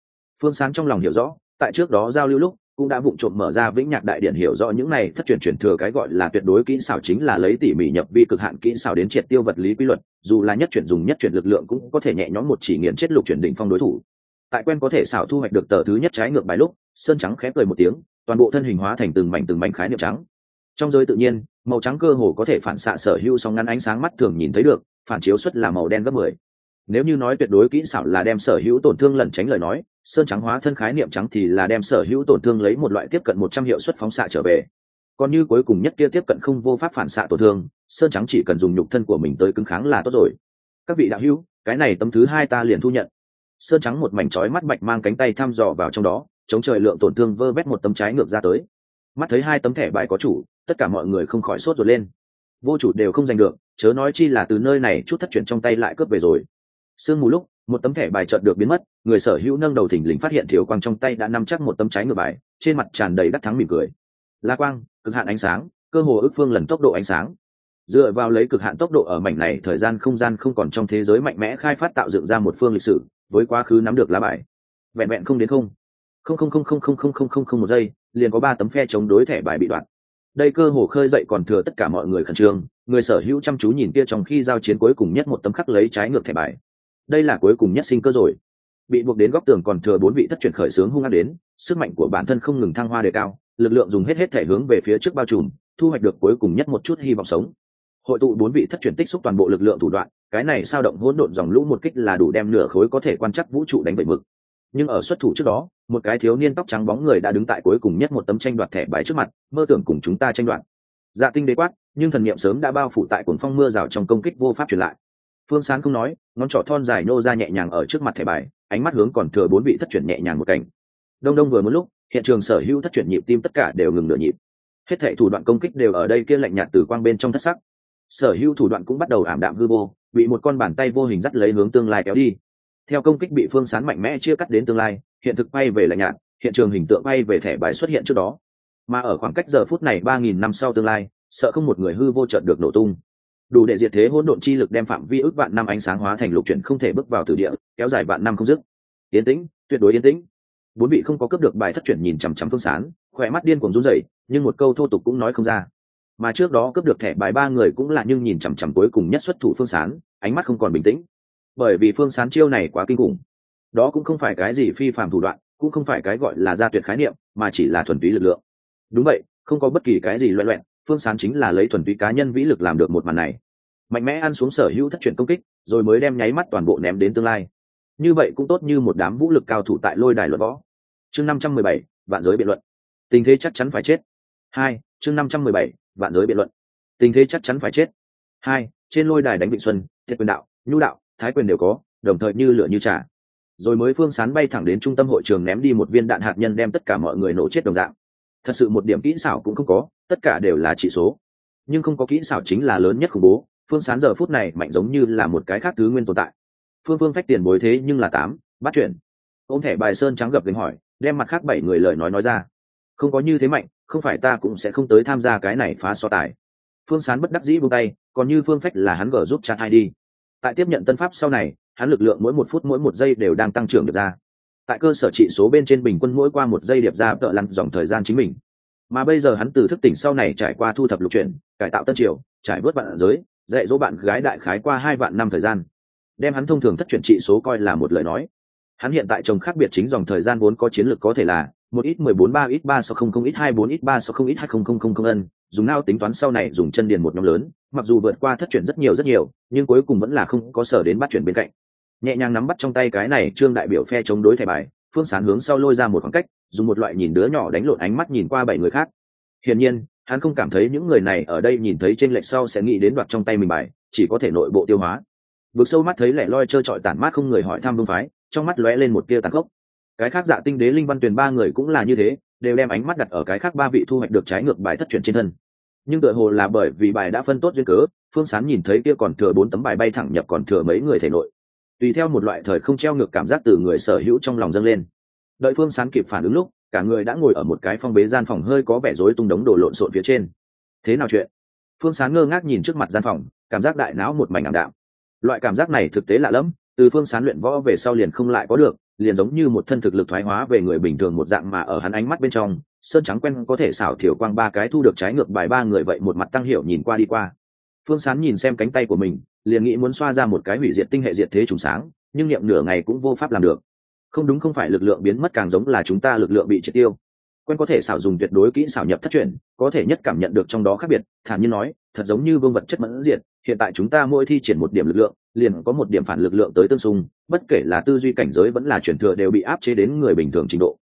Phương sáng trong lòng hiểu rõ tại trước đó giao lưu lúc cũng đã vụng trộm mở ra vĩnh nhạc đại điển hiểu rõ những này thất truyền truyền thừa cái gọi là tuyệt đối kỹ xảo chính là lấy tỉ mỉ nhập vi cực hạn kỹ xảo đến triệt tiêu vật lý quy luật, dù là nhất chuyển dùng nhất chuyển lực lượng cũng có thể nhẹ nhõm một chỉ nghiền chết lục chuyển đỉnh phong đối thủ. Tại quen có thể xảo thu hoạch được tờ thứ nhất trái ngược bài lúc, sơn trắng khép cười một tiếng, toàn bộ thân hình hóa thành từng mảnh từng mảnh khái niệm trắng. Trong giới tự nhiên, màu trắng cơ hồ có thể phản xạ sở hữu song ngăn ánh sáng mắt thường nhìn thấy được, phản chiếu xuất là màu đen gấp mười nếu như nói tuyệt đối kỹ xảo là đem sở hữu tổn thương lẩn tránh lời nói, sơn trắng hóa thân khái niệm trắng thì là đem sở hữu tổn thương lấy một loại tiếp cận một trăm hiệu suất phóng xạ trở về. Còn như cuối cùng nhất kia tiếp cận không vô pháp phản xạ tổn thương, sơn trắng chỉ cần dùng nhục thân của mình tới cứng kháng là tốt rồi. Các vị đạo hữu, cái này tấm thứ hai ta liền thu nhận. Sơn trắng một mảnh trói mắt bạch mang cánh tay thăm dò vào trong đó, chống trời lượng tổn thương vơ vét một tấm trái ngược ra tới. Mắt thấy hai tấm thẻ bài có chủ, tất cả mọi người không khỏi sốt ruột lên. Vô chủ đều không giành được, chớ nói chi là từ nơi này chút thất chuyển trong tay lại cướp về rồi sương mù lúc, một tấm thẻ bài chợt được biến mất, người sở hữu nâng đầu thỉnh lình phát hiện thiếu quang trong tay đã nắm chắc một tấm trái ngược bài, trên mặt tràn đầy đắc thắng mỉm cười. La quang, cực hạn ánh sáng, cơ hồ ước phương lần tốc độ ánh sáng. Dựa vào lấy cực hạn tốc độ ở mảnh này, thời gian không gian không còn trong thế giới mạnh mẽ khai phát tạo dựng ra một phương lịch sử, với quá khứ nắm được lá bài. Vẹn vẹn không đến không. Không không không không không không không không không một giây, liền có ba tấm phe chống đối thẻ bài bị đoạn. Đây cơ hồ khơi dậy còn thừa tất cả mọi người khẩn trương, người sở hữu chăm chú nhìn kia trong khi giao chiến cuối cùng nhất một tấm khắc lấy trái ngược thẻ bài đây là cuối cùng nhất sinh cơ rồi. Bị buộc đến góc tường còn thừa bốn vị thất chuyển khởi sướng hung ác đến, sức mạnh của bản thân không ngừng thăng hoa đề cao, lực lượng dùng hết hết thể hướng về phía trước bao trùm, thu hoạch được cuối cùng nhất một chút hy vọng sống. Hội tụ bốn vị thất chuyển tích xúc toàn bộ lực lượng thủ đoạn, cái này sao động hỗn độn dòng lũ một kích là đủ đem nửa khối có thể quan chắc vũ trụ đánh bậy mực. Nhưng ở xuất thủ trước đó, một cái thiếu niên tóc trắng bóng người đã đứng tại cuối cùng nhất một tấm tranh đoạt thẻ bài trước mặt, mơ tưởng cùng chúng ta tranh đoạt. Dạ tinh đế quát, nhưng thần niệm sớm đã bao phủ tại cuồng phong mưa rào trong công kích vô pháp truyền lại phương sán không nói, ngón trỏ thon dài nô ra nhẹ nhàng ở trước mặt thẻ bài, ánh mắt hướng còn thừa bốn vị thất chuyển nhẹ nhàng một cảnh. Đông đông vừa một lúc, hiện trường sở hữu thất chuyển nhịp tim tất cả đều ngừng nửa nhịp. Hết thệ thủ đoạn công kích đều ở đây kia lạnh nhạt từ quang bên trong thất sắc. Sở hữu thủ đoạn cũng bắt đầu ảm đạm hư vô, bị một con bàn tay vô hình dắt lấy hướng tương lai kéo đi. Theo công kích bị phương sán mạnh mẽ chia cắt đến tương lai, hiện thực bay về lạnh nhạt, hiện trường hình tượng bay về thẻ bài xuất hiện trước đó. Mà ở khoảng cách giờ phút này ba nghìn năm sau tương lai, sợ không một người hư vô chợt được nổ tung đủ để diệt thế hỗn độn chi lực đem phạm vi ước vạn năm ánh sáng hóa thành lục chuyển không thể bước vào tử địa, kéo dài vạn năm không dứt. Yên tĩnh, tuyệt đối yên tĩnh. Bốn vị không có cướp được bài thất chuyển nhìn chằm chằm phương sán, khỏe mắt điên cuồng run rẩy, nhưng một câu thô tục cũng nói không ra. Mà trước đó cướp được thẻ bài ba người cũng là nhưng nhìn chằm chằm cuối cùng nhất xuất thủ phương sán, ánh mắt không còn bình tĩnh. Bởi vì phương sán chiêu này quá kinh khủng. Đó cũng không phải cái gì phi phạm thủ đoạn, cũng không phải cái gọi là gia tuyệt khái niệm, mà chỉ là thuần túy lực lượng. Đúng vậy, không có bất kỳ cái gì loẹ loẹn phương sán chính là lấy thuần túy cá nhân vĩ lực làm được một màn này. Mạnh mẽ ăn xuống sở hữu thất truyền công kích, rồi mới đem nháy mắt toàn bộ ném đến tương lai. Như vậy cũng tốt như một đám vũ lực cao thủ tại lôi đài luận võ. Chương năm trăm mười bảy, vạn giới biện luận. Tình thế chắc chắn phải chết. Hai, chương năm trăm mười bảy, vạn giới biện luận. Tình thế chắc chắn phải chết. Hai, trên lôi đài đánh vịnh xuân, thiệt quyền đạo, nhu đạo, thái quyền đều có, đồng thời như lửa như trà. Rồi mới phương sán bay thẳng đến trung tâm hội trường ném đi một viên đạn hạt nhân đem tất cả mọi người nổ chết đồng dạng. Thật sự một điểm kỹ xảo cũng không có tất cả đều là chỉ số. Nhưng không có kỹ xảo chính là lớn nhất khủng bố, phương sán giờ phút này mạnh giống như là một cái khác thứ nguyên tồn tại. Phương phương phách tiền bối thế nhưng là tám, bắt chuyển ông thẻ bài sơn trắng gập gánh hỏi, đem mặt khác bảy người lời nói nói ra. Không có như thế mạnh, không phải ta cũng sẽ không tới tham gia cái này phá so tài. Phương sán bất đắc dĩ buông tay, còn như phương phách là hắn gờ giúp chat hai đi. Tại tiếp nhận tân pháp sau này, hắn lực lượng mỗi một phút mỗi một giây đều đang tăng trưởng được ra. Tại cơ sở trị số bên trên bình quân mỗi qua một giây điệp ra tợ lặn dòng thời gian chính mình mà bây giờ hắn từ thức tỉnh sau này trải qua thu thập lục chuyển cải tạo tân triều, trải vớt bạn giới, dạy dỗ bạn gái đại khái qua hai vạn năm thời gian. Đem hắn thông thường thất chuyển trị số coi là một lời nói. Hắn hiện tại trồng khác biệt chính dòng thời gian vốn có chiến lược có thể là một ít mười bốn ba, ít ba sáu không không, ít hai bốn, ít ba sáu không, ít hai không không không không ân. Dùng nao tính toán sau này dùng chân điền một nhóm lớn, mặc dù vượt qua thất chuyển rất nhiều rất nhiều, nhưng cuối cùng vẫn là không có sở đến bắt chuyển bên cạnh. Nhẹ nhàng nắm bắt trong tay cái này trương đại biểu phe chống đối thẻ bài, phương sán hướng sau lôi ra một khoảng cách dùng một loại nhìn đứa nhỏ đánh lộn ánh mắt nhìn qua bảy người khác. Hiển nhiên, hắn không cảm thấy những người này ở đây nhìn thấy trên lệch sau sẽ nghĩ đến đoạt trong tay mình bài, chỉ có thể nội bộ tiêu hóa. Vực sâu mắt thấy lẻ loi trơ trọi tản mát không người hỏi thăm vương phái, trong mắt lóe lên một tia tàn khốc. Cái khác dạ tinh đế linh văn tuyền ba người cũng là như thế, đều đem ánh mắt đặt ở cái khác ba vị thu hoạch được trái ngược bài thất truyền trên thân. Nhưng tựa hồ là bởi vì bài đã phân tốt duyên cớ, phương sán nhìn thấy kia còn thừa bốn tấm bài bay thẳng nhập còn thừa mấy người thể nội. Tùy theo một loại thời không treo ngược cảm giác từ người sở hữu trong lòng dâng lên đợi phương sán kịp phản ứng lúc, cả người đã ngồi ở một cái phong bế gian phòng hơi có vẻ rối tung đống đổ lộn xộn phía trên. Thế nào chuyện? Phương sán ngơ ngác nhìn trước mặt gian phòng, cảm giác đại não một mảnh ảm đạm. Loại cảm giác này thực tế lạ lẫm, từ phương sán luyện võ về sau liền không lại có được, liền giống như một thân thực lực thoái hóa về người bình thường một dạng mà ở hắn ánh mắt bên trong, sơn trắng quen có thể xảo thiểu quang ba cái thu được trái ngược bài ba người vậy một mặt tăng hiệu nhìn qua đi qua. Phương sán nhìn xem cánh tay của mình, liền nghĩ muốn xoa ra một cái hủy diệt tinh hệ diệt thế trùng sáng, nhưng niệm nửa ngày cũng vô pháp làm được không đúng không phải lực lượng biến mất càng giống là chúng ta lực lượng bị triệt tiêu. Quen có thể xảo dùng tuyệt đối kỹ xảo nhập thất truyền, có thể nhất cảm nhận được trong đó khác biệt, thản nhiên nói, thật giống như vương vật chất mẫn diệt, hiện tại chúng ta mỗi thi triển một điểm lực lượng, liền có một điểm phản lực lượng tới tương xung, bất kể là tư duy cảnh giới vẫn là chuyển thừa đều bị áp chế đến người bình thường trình độ.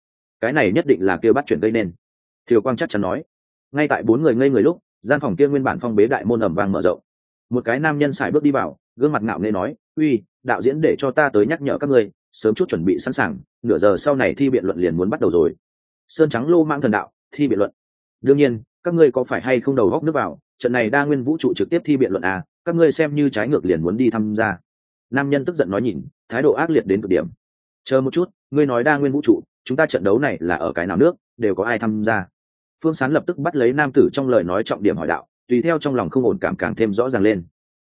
Cái này nhất định là kêu bắt chuyển gây nên. Thiều quang chắc chắn nói. Ngay tại bốn người ngây người lúc, gian phòng kia nguyên bản phong bế đại môn ẩm vang mở rộng. Một cái nam nhân xài bước đi vào, gương mặt ngạo nghễ nói, uy, đạo diễn để cho ta tới nhắc nhở các ngươi sớm chút chuẩn bị sẵn sàng, nửa giờ sau này thi biện luận liền muốn bắt đầu rồi. Sơn trắng lô mang thần đạo, thi biện luận. Đương nhiên, các ngươi có phải hay không đầu góc nước vào, trận này đa nguyên vũ trụ trực tiếp thi biện luận à các ngươi xem như trái ngược liền muốn đi tham gia. Nam nhân tức giận nói nhìn, thái độ ác liệt đến cực điểm. Chờ một chút, ngươi nói đa nguyên vũ trụ, chúng ta trận đấu này là ở cái nào nước, đều có ai tham gia? Phương sán lập tức bắt lấy nam tử trong lời nói trọng điểm hỏi đạo, tùy theo trong lòng không ổn cảm càng thêm rõ ràng lên.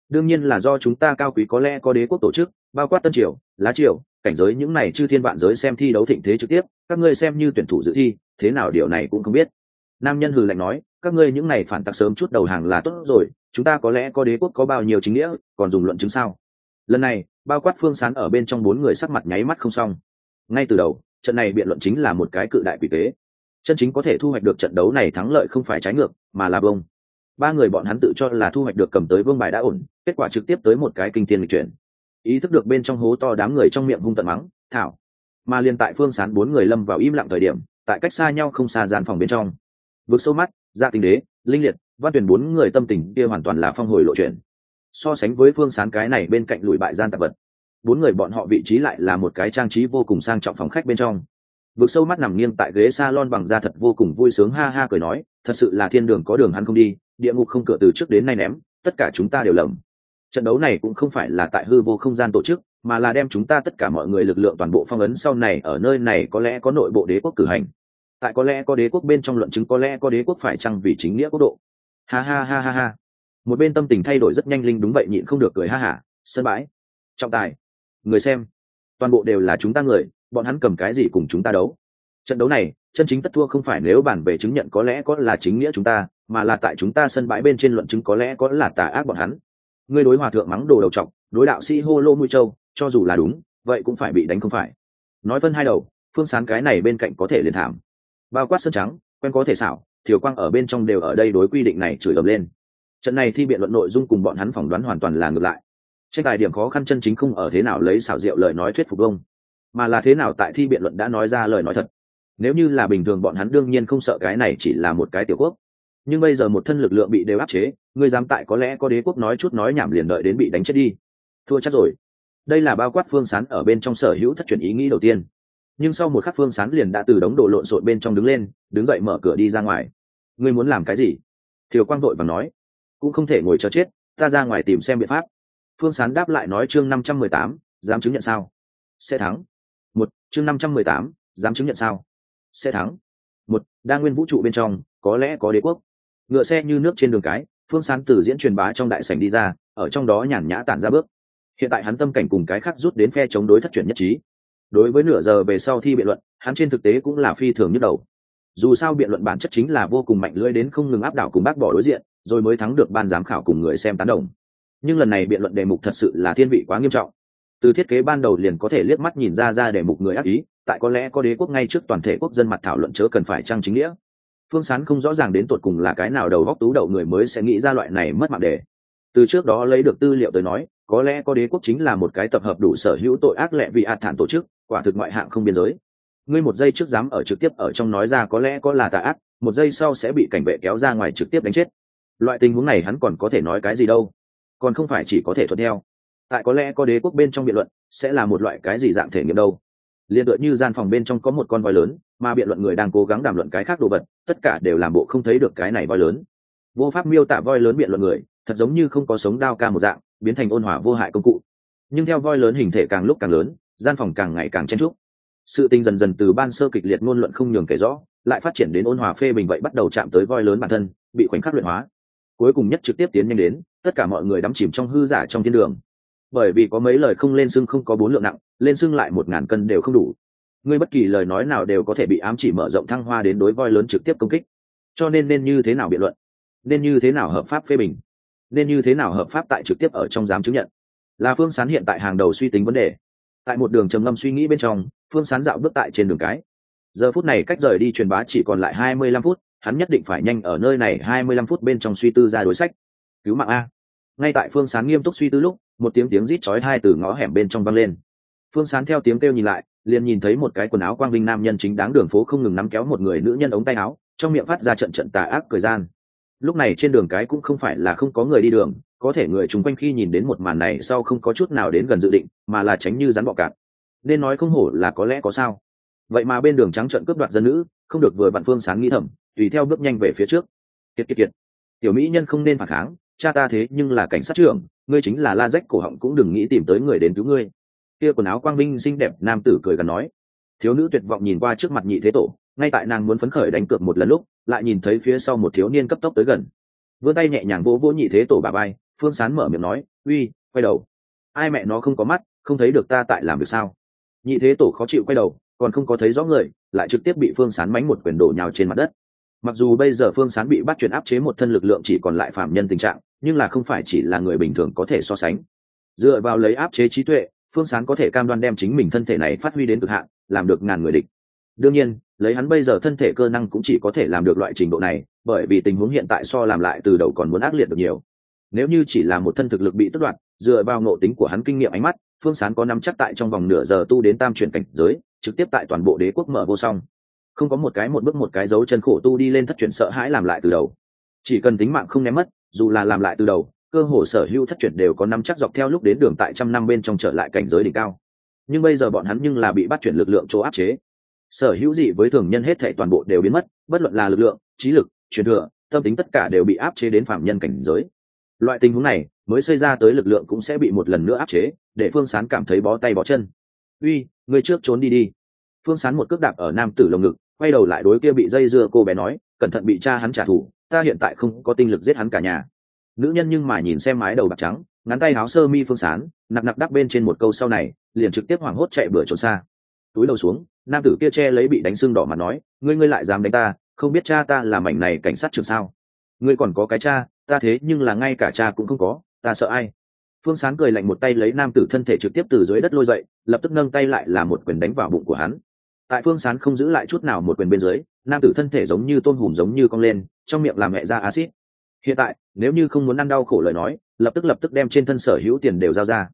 Đương nhiên là do chúng ta cao quý có lẽ có đế quốc tổ chức, bao quát tân triều, lá triều cảnh giới những này chư thiên vạn giới xem thi đấu thịnh thế trực tiếp, các ngươi xem như tuyển thủ dự thi, thế nào điều này cũng không biết. Nam nhân hừ lạnh nói, các ngươi những này phản tặc sớm chút đầu hàng là tốt rồi, chúng ta có lẽ có đế quốc có bao nhiêu chính nghĩa, còn dùng luận chứng sao? Lần này, bao quát phương sán ở bên trong bốn người sắc mặt nháy mắt không xong. Ngay từ đầu, trận này biện luận chính là một cái cự đại quỷ tế chân chính có thể thu hoạch được trận đấu này thắng lợi không phải trái ngược, mà là bông. Ba người bọn hắn tự cho là thu hoạch được cầm tới vương bài đã ổn, kết quả trực tiếp tới một cái kinh thiên lịch chuyển ý thức được bên trong hố to đám người trong miệng hung tận mắng, thảo. Mà liền tại phương sán bốn người lâm vào im lặng thời điểm, tại cách xa nhau không xa gian phòng bên trong. Vực sâu mắt dạ gia tình đế, linh liệt, văn tuyển bốn người tâm tình kia hoàn toàn là phong hồi lộ chuyển. So sánh với phương sán cái này bên cạnh lùi bại gian tạp vật, bốn người bọn họ vị trí lại là một cái trang trí vô cùng sang trọng phòng khách bên trong. Vực sâu mắt nằm nghiêng tại ghế s a lon bằng da thật vô cùng vui sướng ha ha cười nói, thật sự là thiên đường có đường hắn không đi, địa ngục không cửa từ trước đến nay ném, tất cả chúng ta đều lầm trận đấu này cũng không phải là tại hư vô không gian tổ chức, mà là đem chúng ta tất cả mọi người lực lượng toàn bộ phong ấn sau này ở nơi này có lẽ có nội bộ đế quốc cử hành. Tại có lẽ có đế quốc bên trong luận chứng có lẽ có đế quốc phải chăng vì chính nghĩa quốc độ. Ha ha ha ha ha. Một bên tâm tình thay đổi rất nhanh linh đúng vậy nhịn không được cười ha hả, sân bãi, trọng tài, người xem, toàn bộ đều là chúng ta người, bọn hắn cầm cái gì cùng chúng ta đấu? Trận đấu này, chân chính tất thua không phải nếu bản về chứng nhận có lẽ có là chính nghĩa chúng ta, mà là tại chúng ta sân bãi bên trên luận chứng có lẽ có là tà ác bọn hắn ngươi đối hòa thượng mắng đồ đầu trọc đối đạo sĩ hô lô mũi châu cho dù là đúng, vậy cũng phải bị đánh không phải. Nói phân hai đầu, phương sán cái này bên cạnh có thể liền thảm. Bao quát sơn trắng, quen có thể xảo, thiều quang ở bên trong đều ở đây đối quy định này chửi ầm lên. Trận này thi biện luận nội dung cùng bọn hắn phỏng đoán hoàn toàn là ngược lại. Tranh tài điểm khó khăn chân chính không ở thế nào lấy xảo diệu lời nói thuyết phục ông, mà là thế nào tại thi biện luận đã nói ra lời nói thật. Nếu như là bình thường bọn hắn đương nhiên không sợ cái này chỉ là một cái tiểu quốc nhưng bây giờ một thân lực lượng bị đều áp chế, ngươi dám tại có lẽ có đế quốc nói chút nói nhảm liền đợi đến bị đánh chết đi. Thua chắc rồi. Đây là bao quát phương sán ở bên trong sở hữu thất truyền ý nghĩ đầu tiên. Nhưng sau một khắc phương sán liền đã từ đống đồ lộn xộn bên trong đứng lên, đứng dậy mở cửa đi ra ngoài. Ngươi muốn làm cái gì? Thiều quang đội và nói. Cũng không thể ngồi chờ chết, ta ra ngoài tìm xem biện pháp. Phương sán đáp lại nói chương năm trăm mười tám, dám chứng nhận sao? Sẽ thắng. Một, chương năm trăm mười tám, dám chứng nhận sao? Sẽ thắng. Một, đa nguyên vũ trụ bên trong, có lẽ có đế quốc ngựa xe như nước trên đường cái, phương sán từ diễn truyền bá trong đại sảnh đi ra, ở trong đó nhàn nhã tản ra bước. Hiện tại hắn tâm cảnh cùng cái khác rút đến phe chống đối thất chuyển nhất trí. Đối với nửa giờ về sau thi biện luận, hắn trên thực tế cũng là phi thường nhức đầu. Dù sao biện luận bản chất chính là vô cùng mạnh lưỡi đến không ngừng áp đảo cùng bác bỏ đối diện, rồi mới thắng được ban giám khảo cùng người xem tán đồng. Nhưng lần này biện luận đề mục thật sự là thiên vị quá nghiêm trọng. Từ thiết kế ban đầu liền có thể liếc mắt nhìn ra ra đề mục người ác ý, tại có lẽ có đế quốc ngay trước toàn thể quốc dân mặt thảo luận chớ cần phải trang chính nghĩa phương sán không rõ ràng đến tột cùng là cái nào đầu góc tú đầu người mới sẽ nghĩ ra loại này mất mạng đề từ trước đó lấy được tư liệu tới nói, có lẽ có đế quốc chính là một cái tập hợp đủ sở hữu tội ác lệ vì ạt thản tổ chức, quả thực ngoại hạng không biên giới. Ngươi một giây trước dám ở trực tiếp ở trong nói ra có lẽ có là tà ác, một giây sau sẽ bị cảnh vệ kéo ra ngoài trực tiếp đánh chết. Loại tình huống này hắn còn có thể nói cái gì đâu? Còn không phải chỉ có thể thuận theo. Tại có lẽ có đế quốc bên trong biện luận, sẽ là một loại cái gì dạng thể nghiệm đâu? Liền tựa như gian phòng bên trong có một con voi lớn mà biện luận người đang cố gắng đàm luận cái khác đồ vật, tất cả đều làm bộ không thấy được cái này voi lớn. Vô pháp miêu tả voi lớn biện luận người, thật giống như không có sống đao ca một dạng, biến thành ôn hòa vô hại công cụ. Nhưng theo voi lớn hình thể càng lúc càng lớn, gian phòng càng ngày càng chen trúc sự tình dần dần từ ban sơ kịch liệt ngôn luận không nhường kể rõ, lại phát triển đến ôn hòa phê bình vậy bắt đầu chạm tới voi lớn bản thân, bị khoảnh khắc luyện hóa. Cuối cùng nhất trực tiếp tiến nhanh đến, tất cả mọi người đắm chìm trong hư giả trong thiên đường. Bởi vì có mấy lời không lên xưng không có bốn lượng nặng, lên xưng lại một ngàn cân đều không đủ ngươi bất kỳ lời nói nào đều có thể bị ám chỉ mở rộng thăng hoa đến đối voi lớn trực tiếp công kích. Cho nên nên như thế nào biện luận? Nên như thế nào hợp pháp phê bình? Nên như thế nào hợp pháp tại trực tiếp ở trong giám chứng nhận? Là phương sán hiện tại hàng đầu suy tính vấn đề. Tại một đường trầm ngâm suy nghĩ bên trong, phương sán dạo bước tại trên đường cái. Giờ phút này cách rời đi truyền bá chỉ còn lại hai mươi lăm phút, hắn nhất định phải nhanh ở nơi này hai mươi lăm phút bên trong suy tư ra đối sách. Cứu mạng a. Ngay tại phương sán nghiêm túc suy tư lúc, một tiếng tiếng rít chói hai từ ngõ hẻm bên trong vang lên. Phương sán theo tiếng kêu nhìn lại liền nhìn thấy một cái quần áo quang linh nam nhân chính đáng đường phố không ngừng nắm kéo một người nữ nhân ống tay áo, trong miệng phát ra trận trận tà ác cười gian. Lúc này trên đường cái cũng không phải là không có người đi đường, có thể người chung quanh khi nhìn đến một màn này sau không có chút nào đến gần dự định, mà là tránh như rắn bọ cạp. Nên nói không hổ là có lẽ có sao. Vậy mà bên đường trắng trận cướp đoạt dân nữ, không được vừa bạn phương sáng nghĩ thầm, tùy theo bước nhanh về phía trước. Kiệt kiệt kiệt. Tiểu mỹ nhân không nên phản kháng, cha ta thế nhưng là cảnh sát trưởng, ngươi chính là la rách cổ họng cũng đừng nghĩ tìm tới người đến cứu ngươi kia quần áo quang minh xinh đẹp, nam tử cười gần nói. Thiếu nữ tuyệt vọng nhìn qua trước mặt nhị thế tổ, ngay tại nàng muốn phấn khởi đánh cược một lần lúc, lại nhìn thấy phía sau một thiếu niên cấp tốc tới gần. Vươn tay nhẹ nhàng vỗ vỗ nhị thế tổ bà bay phương sán mở miệng nói, uy, quay đầu. Ai mẹ nó không có mắt, không thấy được ta tại làm việc sao? Nhị thế tổ khó chịu quay đầu, còn không có thấy rõ người, lại trực tiếp bị phương sán mánh một quyền đổ nhào trên mặt đất. Mặc dù bây giờ phương sán bị bắt chuyển áp chế một thân lực lượng chỉ còn lại phạm nhân tình trạng, nhưng là không phải chỉ là người bình thường có thể so sánh. Dựa vào lấy áp chế trí tuệ phương sán có thể cam đoan đem chính mình thân thể này phát huy đến cực hạn, làm được ngàn người địch. Đương nhiên, lấy hắn bây giờ thân thể cơ năng cũng chỉ có thể làm được loại trình độ này, bởi vì tình huống hiện tại so làm lại từ đầu còn muốn ác liệt được nhiều. Nếu như chỉ là một thân thực lực bị tất đoạt, dựa vào nộ tính của hắn kinh nghiệm ánh mắt, phương sán có nắm chắc tại trong vòng nửa giờ tu đến tam chuyển cảnh giới, trực tiếp tại toàn bộ đế quốc mở vô song. Không có một cái một bước một cái dấu chân khổ tu đi lên thất chuyển sợ hãi làm lại từ đầu. Chỉ cần tính mạng không ném mất, dù là làm lại từ đầu cơ hồ sở hữu thất chuyển đều có nắm chắc dọc theo lúc đến đường tại trăm năm bên trong trở lại cảnh giới đỉnh cao. Nhưng bây giờ bọn hắn nhưng là bị bắt chuyển lực lượng chỗ áp chế. Sở hữu dị với thường nhân hết thảy toàn bộ đều biến mất, bất luận là lực lượng, trí lực, truyền thừa, tâm tính tất cả đều bị áp chế đến phạm nhân cảnh giới. Loại tình huống này mới xây ra tới lực lượng cũng sẽ bị một lần nữa áp chế, để phương sán cảm thấy bó tay bó chân. Uy, người trước trốn đi đi. Phương sán một cước đạp ở nam tử lồng ngực, quay đầu lại đối kia bị dây dưa cô bé nói, cẩn thận bị cha hắn trả thù, ta hiện tại không có tinh lực giết hắn cả nhà nữ nhân nhưng mà nhìn xem mái đầu bạc trắng, ngắn tay áo sơ mi phương sán, nặc nặc đắp bên trên một câu sau này, liền trực tiếp hoảng hốt chạy bừa trốn xa. Túi đầu xuống, nam tử kia che lấy bị đánh sưng đỏ mà nói, ngươi ngươi lại dám đánh ta, không biết cha ta là mảnh này cảnh sát trường sao? Ngươi còn có cái cha, ta thế nhưng là ngay cả cha cũng không có, ta sợ ai? Phương sán cười lạnh một tay lấy nam tử thân thể trực tiếp từ dưới đất lôi dậy, lập tức nâng tay lại là một quyền đánh vào bụng của hắn. Tại phương sán không giữ lại chút nào một quyền bên dưới, nam tử thân thể giống như tôn hùm giống như cong lên, trong miệng làm mẹ ra acid hiện tại, nếu như không muốn ăn đau khổ lời nói, lập tức lập tức đem trên thân sở hữu tiền đều giao ra.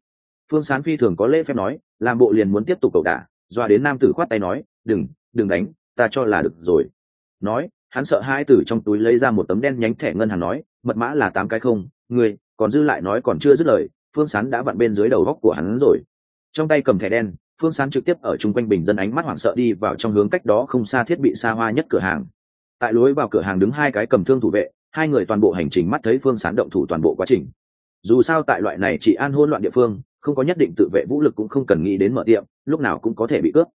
Phương sán phi thường có lễ phép nói, làm bộ liền muốn tiếp tục cậu đả doa đến nam tử khoát tay nói, đừng đừng đánh, ta cho là được rồi. Nói, hắn sợ hai tử trong túi lấy ra một tấm đen nhánh thẻ ngân hàng nói, mật mã là tám cái không người còn dư lại nói còn chưa dứt lời, phương sán đã vặn bên dưới đầu góc của hắn rồi. Trong tay cầm thẻ đen, phương sán trực tiếp ở chung quanh bình dân ánh mắt hoảng sợ đi vào trong hướng cách đó không xa thiết bị xa hoa nhất cửa hàng. Tại lối vào cửa hàng đứng hai cái cầm thương thủ vệ hai người toàn bộ hành trình mắt thấy phương sán động thủ toàn bộ quá trình. Dù sao tại loại này chỉ an hôn loạn địa phương, không có nhất định tự vệ vũ lực cũng không cần nghĩ đến mở tiệm, lúc nào cũng có thể bị cướp.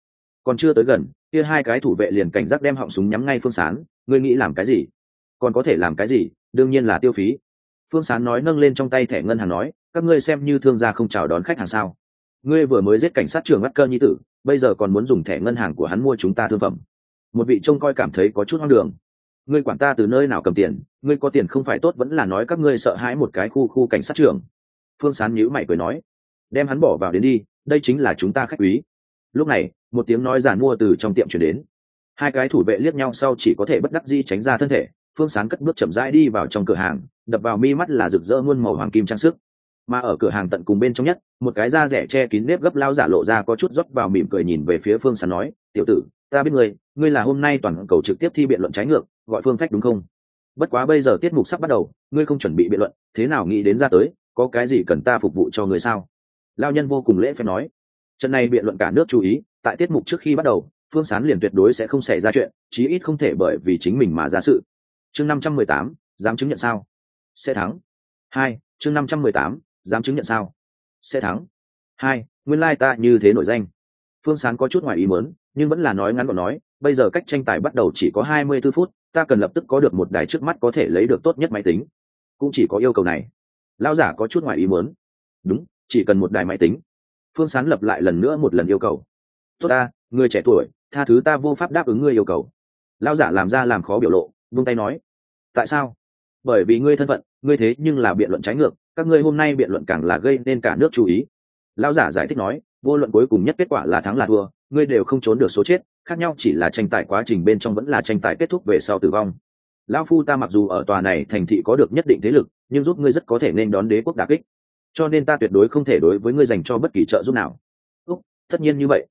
Còn chưa tới gần, kia hai cái thủ vệ liền cảnh giác đem họng súng nhắm ngay phương sán, ngươi nghĩ làm cái gì? Còn có thể làm cái gì? Đương nhiên là tiêu phí. Phương sán nói nâng lên trong tay thẻ ngân hàng nói, các ngươi xem như thương gia không chào đón khách hàng sao? Ngươi vừa mới giết cảnh sát trường bắt cơ nhi tử, bây giờ còn muốn dùng thẻ ngân hàng của hắn mua chúng ta thương phẩm. Một vị trông coi cảm thấy có chút hoang đường ngươi quản ta từ nơi nào cầm tiền, ngươi có tiền không phải tốt vẫn là nói các ngươi sợ hãi một cái khu khu cảnh sát trưởng. Phương sán nhữ mày cười nói, đem hắn bỏ vào đến đi, đây chính là chúng ta khách quý. Lúc này, một tiếng nói giản mua từ trong tiệm chuyển đến. Hai cái thủ vệ liếc nhau sau chỉ có thể bất đắc di tránh ra thân thể, phương sán cất bước chậm rãi đi vào trong cửa hàng, đập vào mi mắt là rực rỡ muôn màu hoàng kim trang sức. Mà ở cửa hàng tận cùng bên trong nhất, một cái da rẻ che kín nếp gấp lao giả lộ ra có chút rót vào mỉm cười nhìn về phía phương sán nói, tiểu tử ta biết ngươi ngươi là hôm nay toàn cầu trực tiếp thi biện luận trái ngược, gọi phương phách đúng không? Bất quá bây giờ tiết mục sắp bắt đầu, ngươi không chuẩn bị biện luận, thế nào nghĩ đến ra tới, có cái gì cần ta phục vụ cho ngươi sao? Lao nhân vô cùng lễ phép nói. Trận này biện luận cả nước chú ý, tại tiết mục trước khi bắt đầu, phương sán liền tuyệt đối sẽ không xảy ra chuyện, chí ít không thể bởi vì chính mình mà ra sự. Chương năm trăm mười tám, dám chứng nhận sao? Sẽ thắng. Hai, chương năm trăm mười tám, dám chứng nhận sao? Sẽ thắng. Hai, nguyên lai ta như thế nổi danh. Phương sán có chút ngoài ý mớn nhưng vẫn là nói ngắn gọn nói, bây giờ cách tranh tài bắt đầu chỉ có hai mươi b ố phút, ta cần lập tức có được một đài trước mắt có thể lấy được tốt nhất máy tính. Cũng chỉ có yêu cầu này. Lão giả có chút ngoài ý muốn. Đúng, chỉ cần một đài máy tính. Phương sán lập lại lần nữa một lần yêu cầu. Tốt ta, người trẻ tuổi, tha thứ ta vô pháp đáp ứng ngươi yêu cầu. Lão giả làm ra làm khó biểu lộ, vung tay nói. Tại sao? Bởi vì ngươi thân phận, ngươi thế nhưng là biện luận trái ngược, các ngươi hôm nay biện luận càng là gây nên cả nước chú ý. Lão giả giải thích nói, vô luận cuối cùng nhất kết quả là thắng là thua ngươi đều không trốn được số chết khác nhau chỉ là tranh tài quá trình bên trong vẫn là tranh tài kết thúc về sau tử vong. Lão phu ta mặc dù ở tòa này thành thị có được nhất định thế lực nhưng giúp ngươi rất có thể nên đón đế quốc đà kích. Cho nên ta tuyệt đối không thể đối với ngươi dành cho bất kỳ trợ giúp nào. Úc tất nhiên như vậy.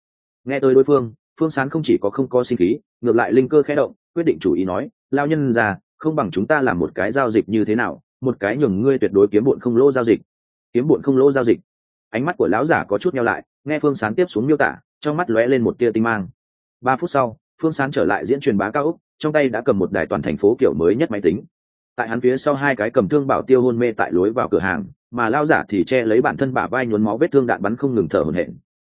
Nghe tới đối phương phương sán không chỉ có không có sinh khí ngược lại linh cơ khẽ động quyết định chủ ý nói lao nhân già, không bằng chúng ta làm một cái giao dịch như thế nào một cái nhường ngươi tuyệt đối kiếm bụn không lỗ giao dịch. Kiếm bụn không lỗ giao dịch. Ánh mắt của lão giả có chút nhau lại nghe phương sán tiếp xuống miêu tả trong mắt lóe lên một tia tinh mang. Ba phút sau, phương sán trở lại diễn truyền bá cao úc trong tay đã cầm một đài toàn thành phố kiểu mới nhất máy tính. Tại hắn phía sau hai cái cầm thương bảo tiêu hôn mê tại lối vào cửa hàng, mà lao giả thì che lấy bản thân bả vai nhuốm máu vết thương đạn bắn không ngừng thở hổn hển.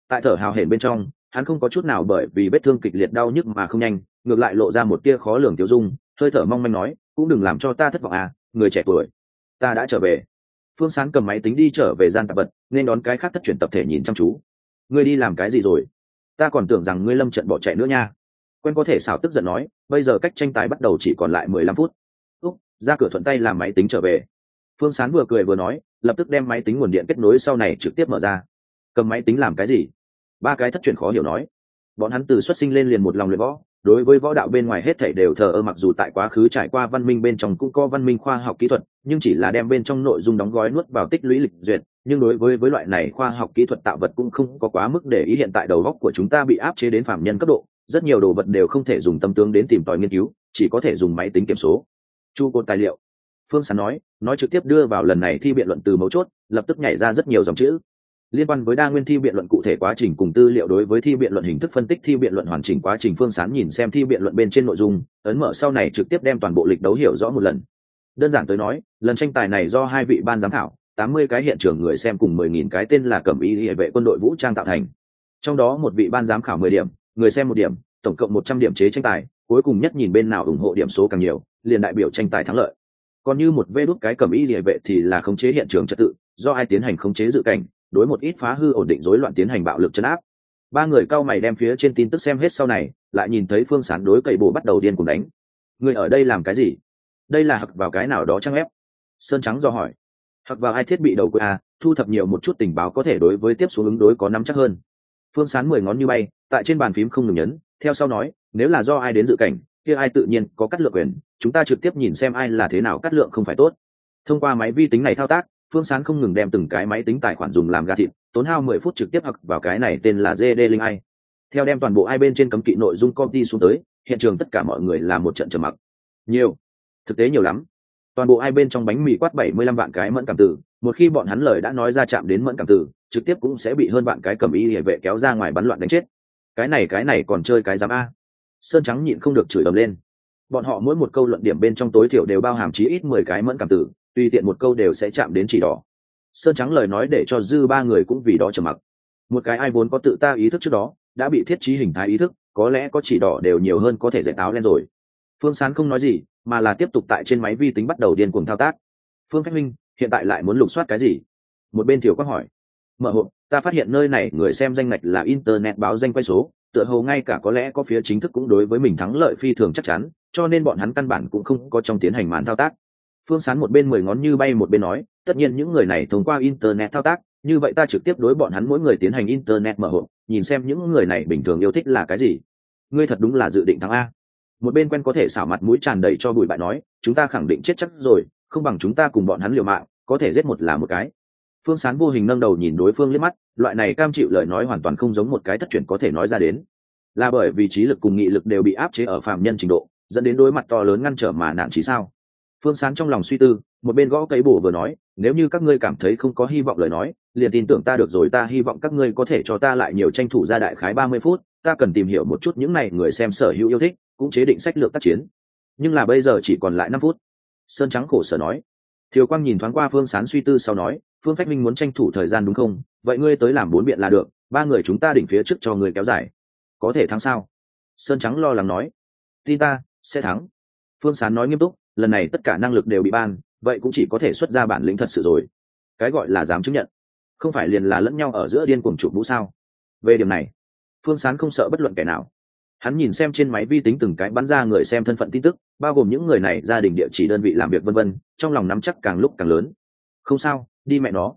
Tại thở hào hển bên trong, hắn không có chút nào bởi vì vết thương kịch liệt đau nhức mà không nhanh, ngược lại lộ ra một tia khó lường tiêu dung, hơi thở mong manh nói, cũng đừng làm cho ta thất vọng à người trẻ tuổi, ta đã trở về. Phương sán cầm máy tính đi trở về gian tạp vật, nên đón cái khác thất chuyển tập thể nhìn chăm chú ngươi đi làm cái gì rồi? Ta còn tưởng rằng ngươi lâm trận bỏ chạy nữa nha. Quen có thể xảo tức giận nói, bây giờ cách tranh tài bắt đầu chỉ còn lại mười lăm phút. Úc, ra cửa thuận tay làm máy tính trở về. Phương sán vừa cười vừa nói, lập tức đem máy tính nguồn điện kết nối sau này trực tiếp mở ra. Cầm máy tính làm cái gì? Ba cái thất truyền khó hiểu nói. Bọn hắn từ xuất sinh lên liền một lòng luyện võ đối với võ đạo bên ngoài hết thảy đều thờ ơ, mặc dù tại quá khứ trải qua văn minh bên trong cũng có văn minh khoa học kỹ thuật, nhưng chỉ là đem bên trong nội dung đóng gói nuốt vào tích lũy lịch duyệt. Nhưng đối với với loại này khoa học kỹ thuật tạo vật cũng không có quá mức để ý hiện tại đầu góc của chúng ta bị áp chế đến phạm nhân cấp độ. Rất nhiều đồ vật đều không thể dùng tâm tướng đến tìm tòi nghiên cứu, chỉ có thể dùng máy tính kiểm số. Chu cột tài liệu. Phương sán nói nói trực tiếp đưa vào lần này thi biện luận từ mấu chốt, lập tức nhảy ra rất nhiều dòng chữ liên quan với đa nguyên thi biện luận cụ thể quá trình cùng tư liệu đối với thi biện luận hình thức phân tích thi biện luận hoàn chỉnh quá trình phương sán nhìn xem thi biện luận bên trên nội dung, ấn mở sau này trực tiếp đem toàn bộ lịch đấu hiểu rõ một lần. Đơn giản tới nói, lần tranh tài này do hai vị ban giám khảo, tám mươi cái hiện trường người xem cùng mười nghìn cái tên là cẩm y hệ vệ quân đội vũ trang tạo thành. Trong đó một vị ban giám khảo mười điểm, người xem một điểm, tổng cộng một trăm điểm chế tranh tài, cuối cùng nhất nhìn bên nào ủng hộ điểm số càng nhiều, liền đại biểu tranh tài thắng lợi. Còn như một vê đốt cái cẩm y hệ vệ thì là khống chế hiện trường trật tự, do ai tiến hành khống chế dự cảnh đối một ít phá hư ổn định rối loạn tiến hành bạo lực chấn áp. Ba người cao mày đem phía trên tin tức xem hết sau này, lại nhìn thấy phương sán đối cậy bồ bắt đầu điên cùng đánh. Người ở đây làm cái gì? Đây là hặc vào cái nào đó trang ép sơn trắng do hỏi. Hặc vào ai thiết bị đầu của a, thu thập nhiều một chút tình báo có thể đối với tiếp xuống ứng đối có nắm chắc hơn. Phương sán mười ngón như bay, tại trên bàn phím không ngừng nhấn, theo sau nói, nếu là do ai đến dự cảnh, kia ai tự nhiên có cắt lượng quyền, chúng ta trực tiếp nhìn xem ai là thế nào cắt lượng không phải tốt. Thông qua máy vi tính này thao tác phương sán không ngừng đem từng cái máy tính tài khoản dùng làm gà thịt, tốn hao mười phút trực tiếp học vào cái này tên là gd linh ai. Theo đem toàn bộ hai bên trên cấm kỵ nội dung công ty xuống tới, hiện trường tất cả mọi người là một trận trầm mặc. Nhiều. Thực tế nhiều lắm. Toàn bộ hai bên trong bánh mì quát bảy mươi lăm vạn cái mẫn cảm tử, một khi bọn hắn lời đã nói ra chạm đến mẫn cảm tử, trực tiếp cũng sẽ bị hơn vạn cái cầm y hệ vệ kéo ra ngoài bắn loạn đánh chết. Cái này cái này còn chơi cái giám a. Sơn trắng nhịn không được chửi ầm lên. Bọn họ mỗi một câu luận điểm bên trong tối thiểu đều bao hàm chí ít mười cái mẫn cảm tử tùy tiện một câu đều sẽ chạm đến chỉ đỏ. Sơn trắng lời nói để cho dư ba người cũng vì đó trầm mặc. Một cái ai vốn có tự ta ý thức trước đó, đã bị thiết trí hình thái ý thức, có lẽ có chỉ đỏ đều nhiều hơn có thể dạy táo lên rồi. Phương sán không nói gì, mà là tiếp tục tại trên máy vi tính bắt đầu điên cuồng thao tác. Phương phách minh, hiện tại lại muốn lục soát cái gì? Một bên thiểu quang hỏi. Mở hộp, ta phát hiện nơi này người xem danh ngạch là internet báo danh quay số, tựa hồ ngay cả có lẽ có phía chính thức cũng đối với mình thắng lợi phi thường chắc chắn, cho nên bọn hắn căn bản cũng không có trong tiến hành màn thao tác phương sán một bên mười ngón như bay một bên nói, tất nhiên những người này thông qua internet thao tác, như vậy ta trực tiếp đối bọn hắn mỗi người tiến hành internet mở hộp, nhìn xem những người này bình thường yêu thích là cái gì. Ngươi thật đúng là dự định thắng a. Một bên quen có thể xảo mặt mũi tràn đầy cho bụi bại nói, chúng ta khẳng định chết chắc rồi, không bằng chúng ta cùng bọn hắn liều mạng, có thể giết một là một cái. Phương sán vô hình nâng đầu nhìn đối phương liếc mắt, loại này cam chịu lời nói hoàn toàn không giống một cái thất truyền có thể nói ra đến. Là bởi vì trí lực cùng nghị lực đều bị áp chế ở phạm nhân trình độ, dẫn đến đối mặt to lớn ngăn trở mà nạn trí sao phương sán trong lòng suy tư, một bên gõ cấy bổ vừa nói, nếu như các ngươi cảm thấy không có hy vọng lời nói, liền tin tưởng ta được rồi, ta hy vọng các ngươi có thể cho ta lại nhiều tranh thủ ra đại khái ba mươi phút, ta cần tìm hiểu một chút những này người xem sở hữu yêu thích, cũng chế định sách lược tác chiến. Nhưng là bây giờ chỉ còn lại năm phút. Sơn trắng khổ sở nói. Thiều quang nhìn thoáng qua phương sán suy tư sau nói, phương phách minh muốn tranh thủ thời gian đúng không? Vậy ngươi tới làm bốn biện là được, ba người chúng ta đỉnh phía trước cho người kéo dài. Có thể thắng sao? Sơn trắng lo lắng nói. Tin ta, sẽ thắng. Phương sán nói nghiêm túc lần này tất cả năng lực đều bị ban, vậy cũng chỉ có thể xuất ra bản lĩnh thật sự rồi. Cái gọi là dám chứng nhận, không phải liền là lẫn nhau ở giữa điên cuồng chụp mũ sao? Về điểm này, phương sán không sợ bất luận kẻ nào. Hắn nhìn xem trên máy vi tính từng cái bắn ra người xem thân phận tin tức, bao gồm những người này, gia đình, địa chỉ, đơn vị làm việc, vân vân, trong lòng nắm chắc càng lúc càng lớn. Không sao, đi mẹ nó.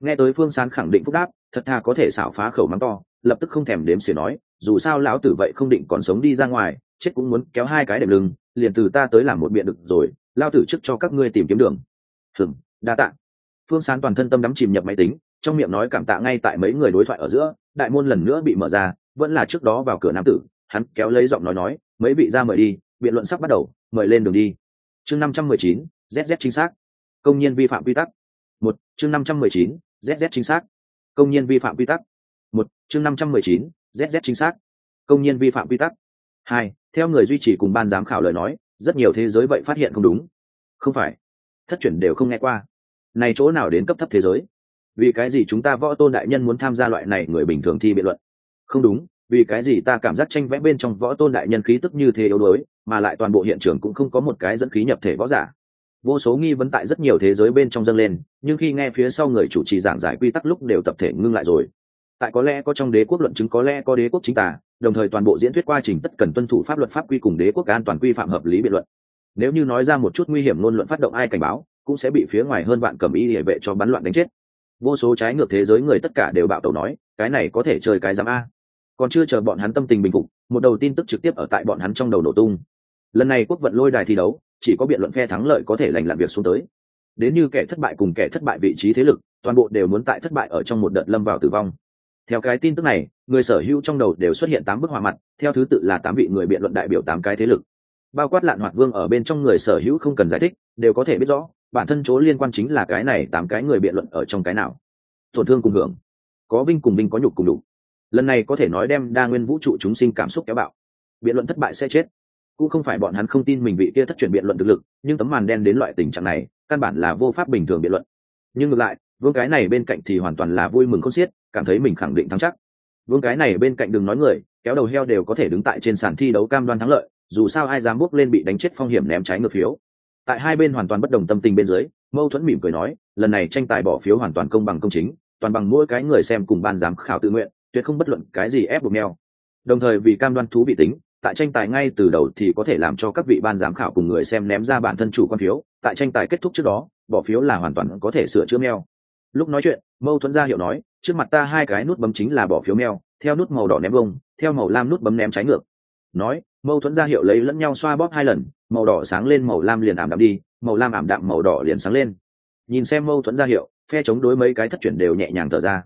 Nghe tới phương sán khẳng định phúc đáp, thật thà có thể xảo phá khẩu mắng to, lập tức không thèm đếm xỉa nói, dù sao lão tử vậy không định còn sống đi ra ngoài, chết cũng muốn kéo hai cái đệm lưng liền từ ta tới làm một biện được rồi, lao tử trước cho các ngươi tìm kiếm đường. Hừng đa tạ. Phương sán toàn thân tâm đắm chìm nhập máy tính, trong miệng nói cảm tạ ngay tại mấy người đối thoại ở giữa, đại môn lần nữa bị mở ra, vẫn là trước đó vào cửa nam tử, hắn kéo lấy giọng nói nói, mấy vị ra mời đi, biện luận sắp bắt đầu, mời lên đường đi. Chương năm trăm mười chín zz chính xác. Công nhân vi phạm quy tắc. Một, chương năm trăm mười chín zz chính xác. Công nhân vi phạm quy tắc. Một, chương năm trăm mười chín zz chính xác. Công nhân vi phạm quy tắc hai, theo người duy trì cùng ban giám khảo lời nói, rất nhiều thế giới vậy phát hiện không đúng. Không phải, thất chuyển đều không nghe qua. Này chỗ nào đến cấp thấp thế giới? Vì cái gì chúng ta võ tôn đại nhân muốn tham gia loại này người bình thường thi biện luận? Không đúng, vì cái gì ta cảm giác tranh vẽ bên trong võ tôn đại nhân khí tức như thế yếu đuối, mà lại toàn bộ hiện trường cũng không có một cái dẫn khí nhập thể võ giả. Vô số nghi vấn tại rất nhiều thế giới bên trong dâng lên, nhưng khi nghe phía sau người chủ trì giảng giải quy tắc lúc đều tập thể ngưng lại rồi tại có lẽ có trong đế quốc luận chứng có lẽ có đế quốc chính tả đồng thời toàn bộ diễn thuyết quá trình tất cần tuân thủ pháp luật pháp quy cùng đế quốc an toàn quy phạm hợp lý biện luận. Nếu như nói ra một chút nguy hiểm ngôn luận phát động ai cảnh báo, cũng sẽ bị phía ngoài hơn bạn cầm y địa vệ cho bắn loạn đánh chết. Vô số trái ngược thế giới người tất cả đều bạo tẩu nói, cái này có thể chơi cái giám a. Còn chưa chờ bọn hắn tâm tình bình phục, một đầu tin tức trực tiếp ở tại bọn hắn trong đầu nổ tung. Lần này quốc vận lôi đài thi đấu, chỉ có biện luận phe thắng lợi có thể lành lặn việc xuống tới. Đến như kẻ thất bại cùng kẻ thất bại vị trí thế lực, toàn bộ đều muốn tại thất bại ở trong một đợt lâm vào tử vong theo cái tin tức này, người sở hữu trong đầu đều xuất hiện tám bức họa mặt, theo thứ tự là tám vị người biện luận đại biểu tám cái thế lực. Bao quát lạn hoạt vương ở bên trong người sở hữu không cần giải thích, đều có thể biết rõ, bản thân chỗ liên quan chính là cái này tám cái người biện luận ở trong cái nào. Tổn thương cùng hưởng. Có vinh cùng vinh có nhục cùng đủ. Lần này có thể nói đem đa nguyên vũ trụ chúng sinh cảm xúc kéo bạo. Biện luận thất bại sẽ chết. Cũng không phải bọn hắn không tin mình vị kia thất truyền biện luận thực lực, nhưng tấm màn đen đến loại tình trạng này, căn bản là vô pháp bình thường biện luận. Nhưng ngược lại, vương cái này bên cạnh thì hoàn toàn là vui mừng không xiết cảm thấy mình khẳng định thắng chắc. Vương cái này bên cạnh đừng nói người, kéo đầu heo đều có thể đứng tại trên sàn thi đấu cam đoan thắng lợi, dù sao ai dám bước lên bị đánh chết phong hiểm ném trái ngược phiếu. Tại hai bên hoàn toàn bất đồng tâm tình bên dưới, mâu thuẫn mỉm cười nói, lần này tranh tài bỏ phiếu hoàn toàn công bằng công chính, toàn bằng mỗi cái người xem cùng ban giám khảo tự nguyện, tuyệt không bất luận cái gì ép buộc neo đồng thời vì cam đoan thú vị tính, tại tranh tài ngay từ đầu thì có thể làm cho các vị ban giám khảo cùng người xem ném ra bản thân chủ quan phiếu, tại tranh tài kết thúc trước đó, bỏ phiếu là hoàn toàn có thể sửa chữa neo. lúc nói chuyện, mâu thuẫn ra hiệu nói trước mặt ta hai cái nút bấm chính là bỏ phiếu mèo, theo nút màu đỏ ném bông theo màu lam nút bấm ném trái ngược. Nói mâu thuẫn ra hiệu lấy lẫn nhau xoa bóp hai lần màu đỏ sáng lên màu lam liền ảm đạm đi màu lam ảm đạm màu đỏ liền sáng lên. Nhìn xem mâu thuẫn ra hiệu phe chống đối mấy cái thất chuyển đều nhẹ nhàng thở ra.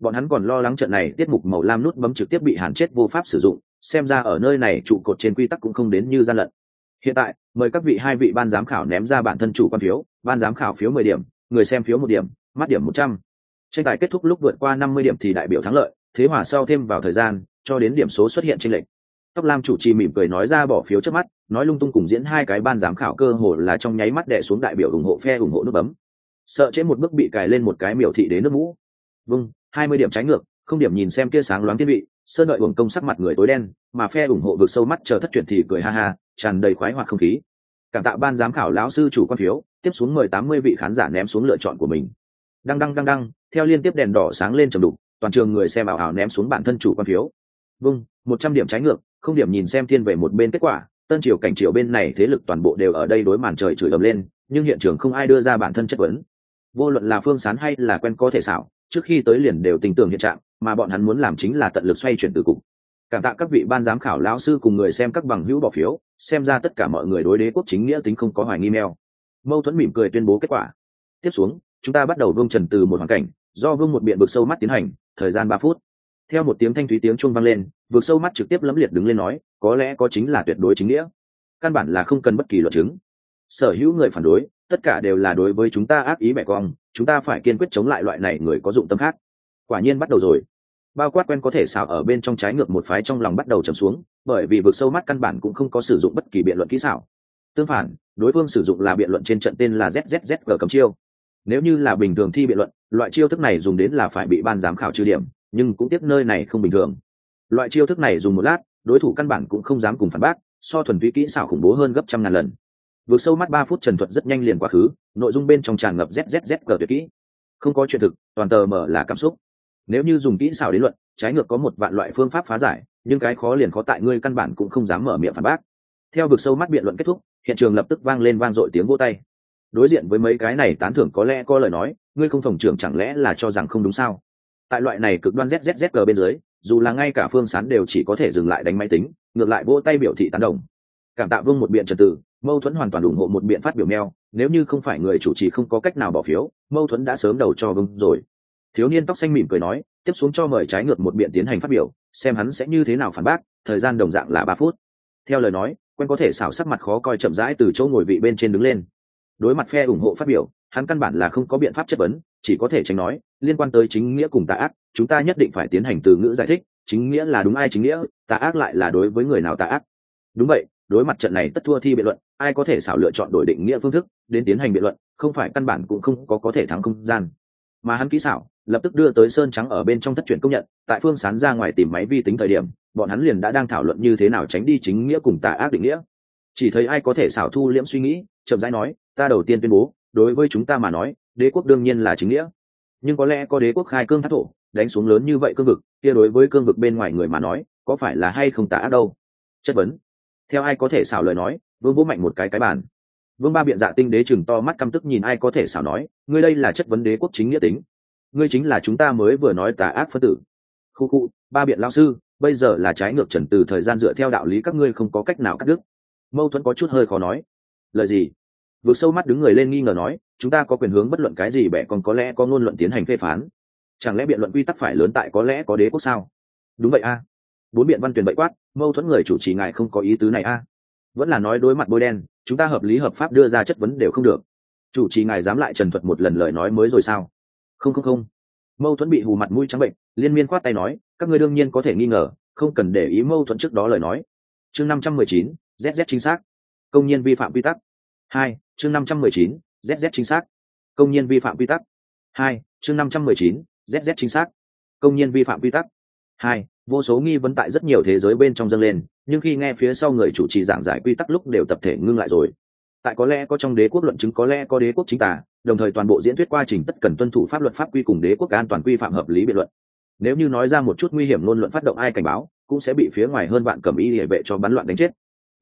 Bọn hắn còn lo lắng trận này tiết mục màu lam nút bấm trực tiếp bị hàn chết vô pháp sử dụng xem ra ở nơi này trụ cột trên quy tắc cũng không đến như gian lận. Hiện tại mời các vị hai vị ban giám khảo ném ra bản thân chủ quan phiếu ban giám khảo phiếu mười điểm người xem phiếu một điểm mắt điểm một trăm tranh tài kết thúc lúc vượt qua năm mươi điểm thì đại biểu thắng lợi, thế hòa sau thêm vào thời gian, cho đến điểm số xuất hiện trên lệnh tóc lam chủ trì mỉm cười nói ra bỏ phiếu trước mắt, nói lung tung cùng diễn hai cái ban giám khảo cơ hồ là trong nháy mắt đẻ xuống đại biểu ủng hộ phe ủng hộ nước bấm. Sợ chế một bước bị cài lên một cái miểu thị đến nước mũ. Vâng hai mươi điểm trái ngược, không điểm nhìn xem kia sáng loáng thiết vị, sơn đợi uổng công sắc mặt người tối đen, mà phe ủng hộ vượt sâu mắt chờ thất chuyển thì cười ha ha, tràn đầy khoái hoạt không khí. Cảm tạ ban giám khảo lão sư chủ quan phiếu, tiếp xuống mời tám mươi vị khán giả ném xuống lựa chọn của mình. Đăng đăng đăng đăng theo liên tiếp đèn đỏ sáng lên trầm đục, toàn trường người xem ảo ảo ném xuống bản thân chủ quan phiếu. Vâng một trăm điểm trái ngược, không điểm nhìn xem thiên về một bên kết quả, tân triều cảnh triều bên này thế lực toàn bộ đều ở đây đối màn trời chửi ầm lên, nhưng hiện trường không ai đưa ra bản thân chất vấn. Vô luận là phương sán hay là quen có thể xảo, trước khi tới liền đều tình tưởng hiện trạng, mà bọn hắn muốn làm chính là tận lực xoay chuyển từ cục. Cảm tạ các vị ban giám khảo lão sư cùng người xem các bằng hữu bỏ phiếu, xem ra tất cả mọi người đối đế quốc chính nghĩa tính không có hoài nghi mèo. mâu thuẫn mỉm cười tuyên bố kết quả. Tiếp xuống chúng ta bắt đầu vương trần từ một hoàn cảnh, do vương một biện vực sâu mắt tiến hành, thời gian ba phút. Theo một tiếng thanh thúy tiếng chuông vang lên, vực sâu mắt trực tiếp lẫm liệt đứng lên nói, có lẽ có chính là tuyệt đối chính nghĩa. Căn bản là không cần bất kỳ luật chứng. Sở hữu người phản đối, tất cả đều là đối với chúng ta ác ý mẹ cong, chúng ta phải kiên quyết chống lại loại này người có dụng tâm khác. Quả nhiên bắt đầu rồi. Bao quát quen có thể xảo ở bên trong trái ngược một phái trong lòng bắt đầu trầm xuống, bởi vì vực sâu mắt căn bản cũng không có sử dụng bất kỳ biện luận kỹ xảo. Tương phản, đối phương sử dụng là biện luận trên trận tên là zzz cầm chiêu nếu như là bình thường thi biện luận, loại chiêu thức này dùng đến là phải bị ban giám khảo trừ điểm, nhưng cũng tiếc nơi này không bình thường. Loại chiêu thức này dùng một lát, đối thủ căn bản cũng không dám cùng phản bác, so thuần túy kỹ xảo khủng bố hơn gấp trăm ngàn lần. Vượt sâu mắt ba phút trần thuật rất nhanh liền quá khứ, nội dung bên trong tràn ngập zzz cờ tuyệt kỹ. Không có chuyện thực, toàn tờ mở là cảm xúc. Nếu như dùng kỹ xảo đến luận, trái ngược có một vạn loại phương pháp phá giải, nhưng cái khó liền khó tại ngươi căn bản cũng không dám mở miệng phản bác. Theo vực sâu mắt biện luận kết thúc, hiện trường lập tức vang lên vang dội tiếng vô tay đối diện với mấy cái này tán thưởng có lẽ có lời nói, ngươi không phòng trưởng chẳng lẽ là cho rằng không đúng sao? Tại loại này cực đoan zzg bên dưới, dù là ngay cả phương sán đều chỉ có thể dừng lại đánh máy tính, ngược lại vỗ tay biểu thị tán đồng. Cảm tạ vương một biện trật tự mâu thuẫn hoàn toàn ủng hộ một biện phát biểu meo, nếu như không phải người chủ trì không có cách nào bỏ phiếu, mâu thuẫn đã sớm đầu cho vương rồi. Thiếu niên tóc xanh mỉm cười nói, tiếp xuống cho mời trái ngược một biện tiến hành phát biểu, xem hắn sẽ như thế nào phản bác, thời gian đồng dạng là ba phút. Theo lời nói, quen có thể xảo sắc mặt khó coi chậm rãi từ chỗ ngồi vị bên trên đứng lên đối mặt phe ủng hộ phát biểu, hắn căn bản là không có biện pháp chất vấn, chỉ có thể tránh nói, liên quan tới chính nghĩa cùng tà ác, chúng ta nhất định phải tiến hành từ ngữ giải thích, chính nghĩa là đúng ai chính nghĩa, tà ác lại là đối với người nào tà ác. Đúng vậy, đối mặt trận này tất thua thi biện luận, ai có thể xảo lựa chọn đổi định nghĩa phương thức đến tiến hành biện luận, không phải căn bản cũng không có có thể thắng không gian. Mà hắn kỹ xảo, lập tức đưa tới sơn trắng ở bên trong thất truyền công nhận, tại phương sán ra ngoài tìm máy vi tính thời điểm, bọn hắn liền đã đang thảo luận như thế nào tránh đi chính nghĩa cùng tà ác định nghĩa chỉ thấy ai có thể xảo thu liễm suy nghĩ, chậm rãi nói, ta đầu tiên tuyên bố, đối với chúng ta mà nói, đế quốc đương nhiên là chính nghĩa. Nhưng có lẽ có đế quốc khai cương thác thổ, đánh xuống lớn như vậy cương vực, kia đối với cương vực bên ngoài người mà nói, có phải là hay không tà ác đâu? Chất vấn. Theo ai có thể xảo lời nói, vương vũ mạnh một cái cái bàn. Vương ba biện dạ tinh đế chừng to mắt căm tức nhìn ai có thể xảo nói, ngươi đây là chất vấn đế quốc chính nghĩa tính. Ngươi chính là chúng ta mới vừa nói tà ác phân tử. Khu khu, ba biện lao sư, bây giờ là trái ngược trần từ thời gian dựa theo đạo lý các ngươi không có cách nào cắt đứt mâu thuẫn có chút hơi khó nói. Lời gì? Vượt sâu mắt đứng người lên nghi ngờ nói, chúng ta có quyền hướng bất luận cái gì bẻ còn có lẽ có ngôn luận tiến hành phê phán. Chẳng lẽ biện luận quy tắc phải lớn tại có lẽ có đế quốc sao? Đúng vậy a. Bốn biện văn tuyển bậy quát, mâu thuẫn người chủ trì ngài không có ý tứ này a. Vẫn là nói đối mặt bôi đen, chúng ta hợp lý hợp pháp đưa ra chất vấn đều không được. Chủ trì ngài dám lại trần thuật một lần lời nói mới rồi sao? Không không không. Mâu thuẫn bị hù mặt mũi trắng bệnh, liên miên khoát tay nói, các ngươi đương nhiên có thể nghi ngờ, không cần để ý mâu thuẫn trước đó lời nói. Chương năm trăm mười chín zz chính xác. Công nhân vi phạm quy tắc. Hai, chương năm trăm mười chín zz chính xác. Công nhân vi phạm quy tắc. Hai, chương năm trăm mười chín zz chính xác. Công nhân vi phạm quy tắc. Hai, vô số nghi vấn tại rất nhiều thế giới bên trong dâng lên, nhưng khi nghe phía sau người chủ trì giảng giải quy tắc lúc đều tập thể ngưng lại rồi. Tại có lẽ có trong đế quốc luận chứng có lẽ có đế quốc chính tả đồng thời toàn bộ diễn thuyết quá trình tất cần tuân thủ pháp luật pháp quy cùng đế quốc an toàn quy phạm hợp lý biện luận. Nếu như nói ra một chút nguy hiểm luôn luận phát động ai cảnh báo, cũng sẽ bị phía ngoài hơn bạn cầm y địa vệ cho bắn loạn đánh chết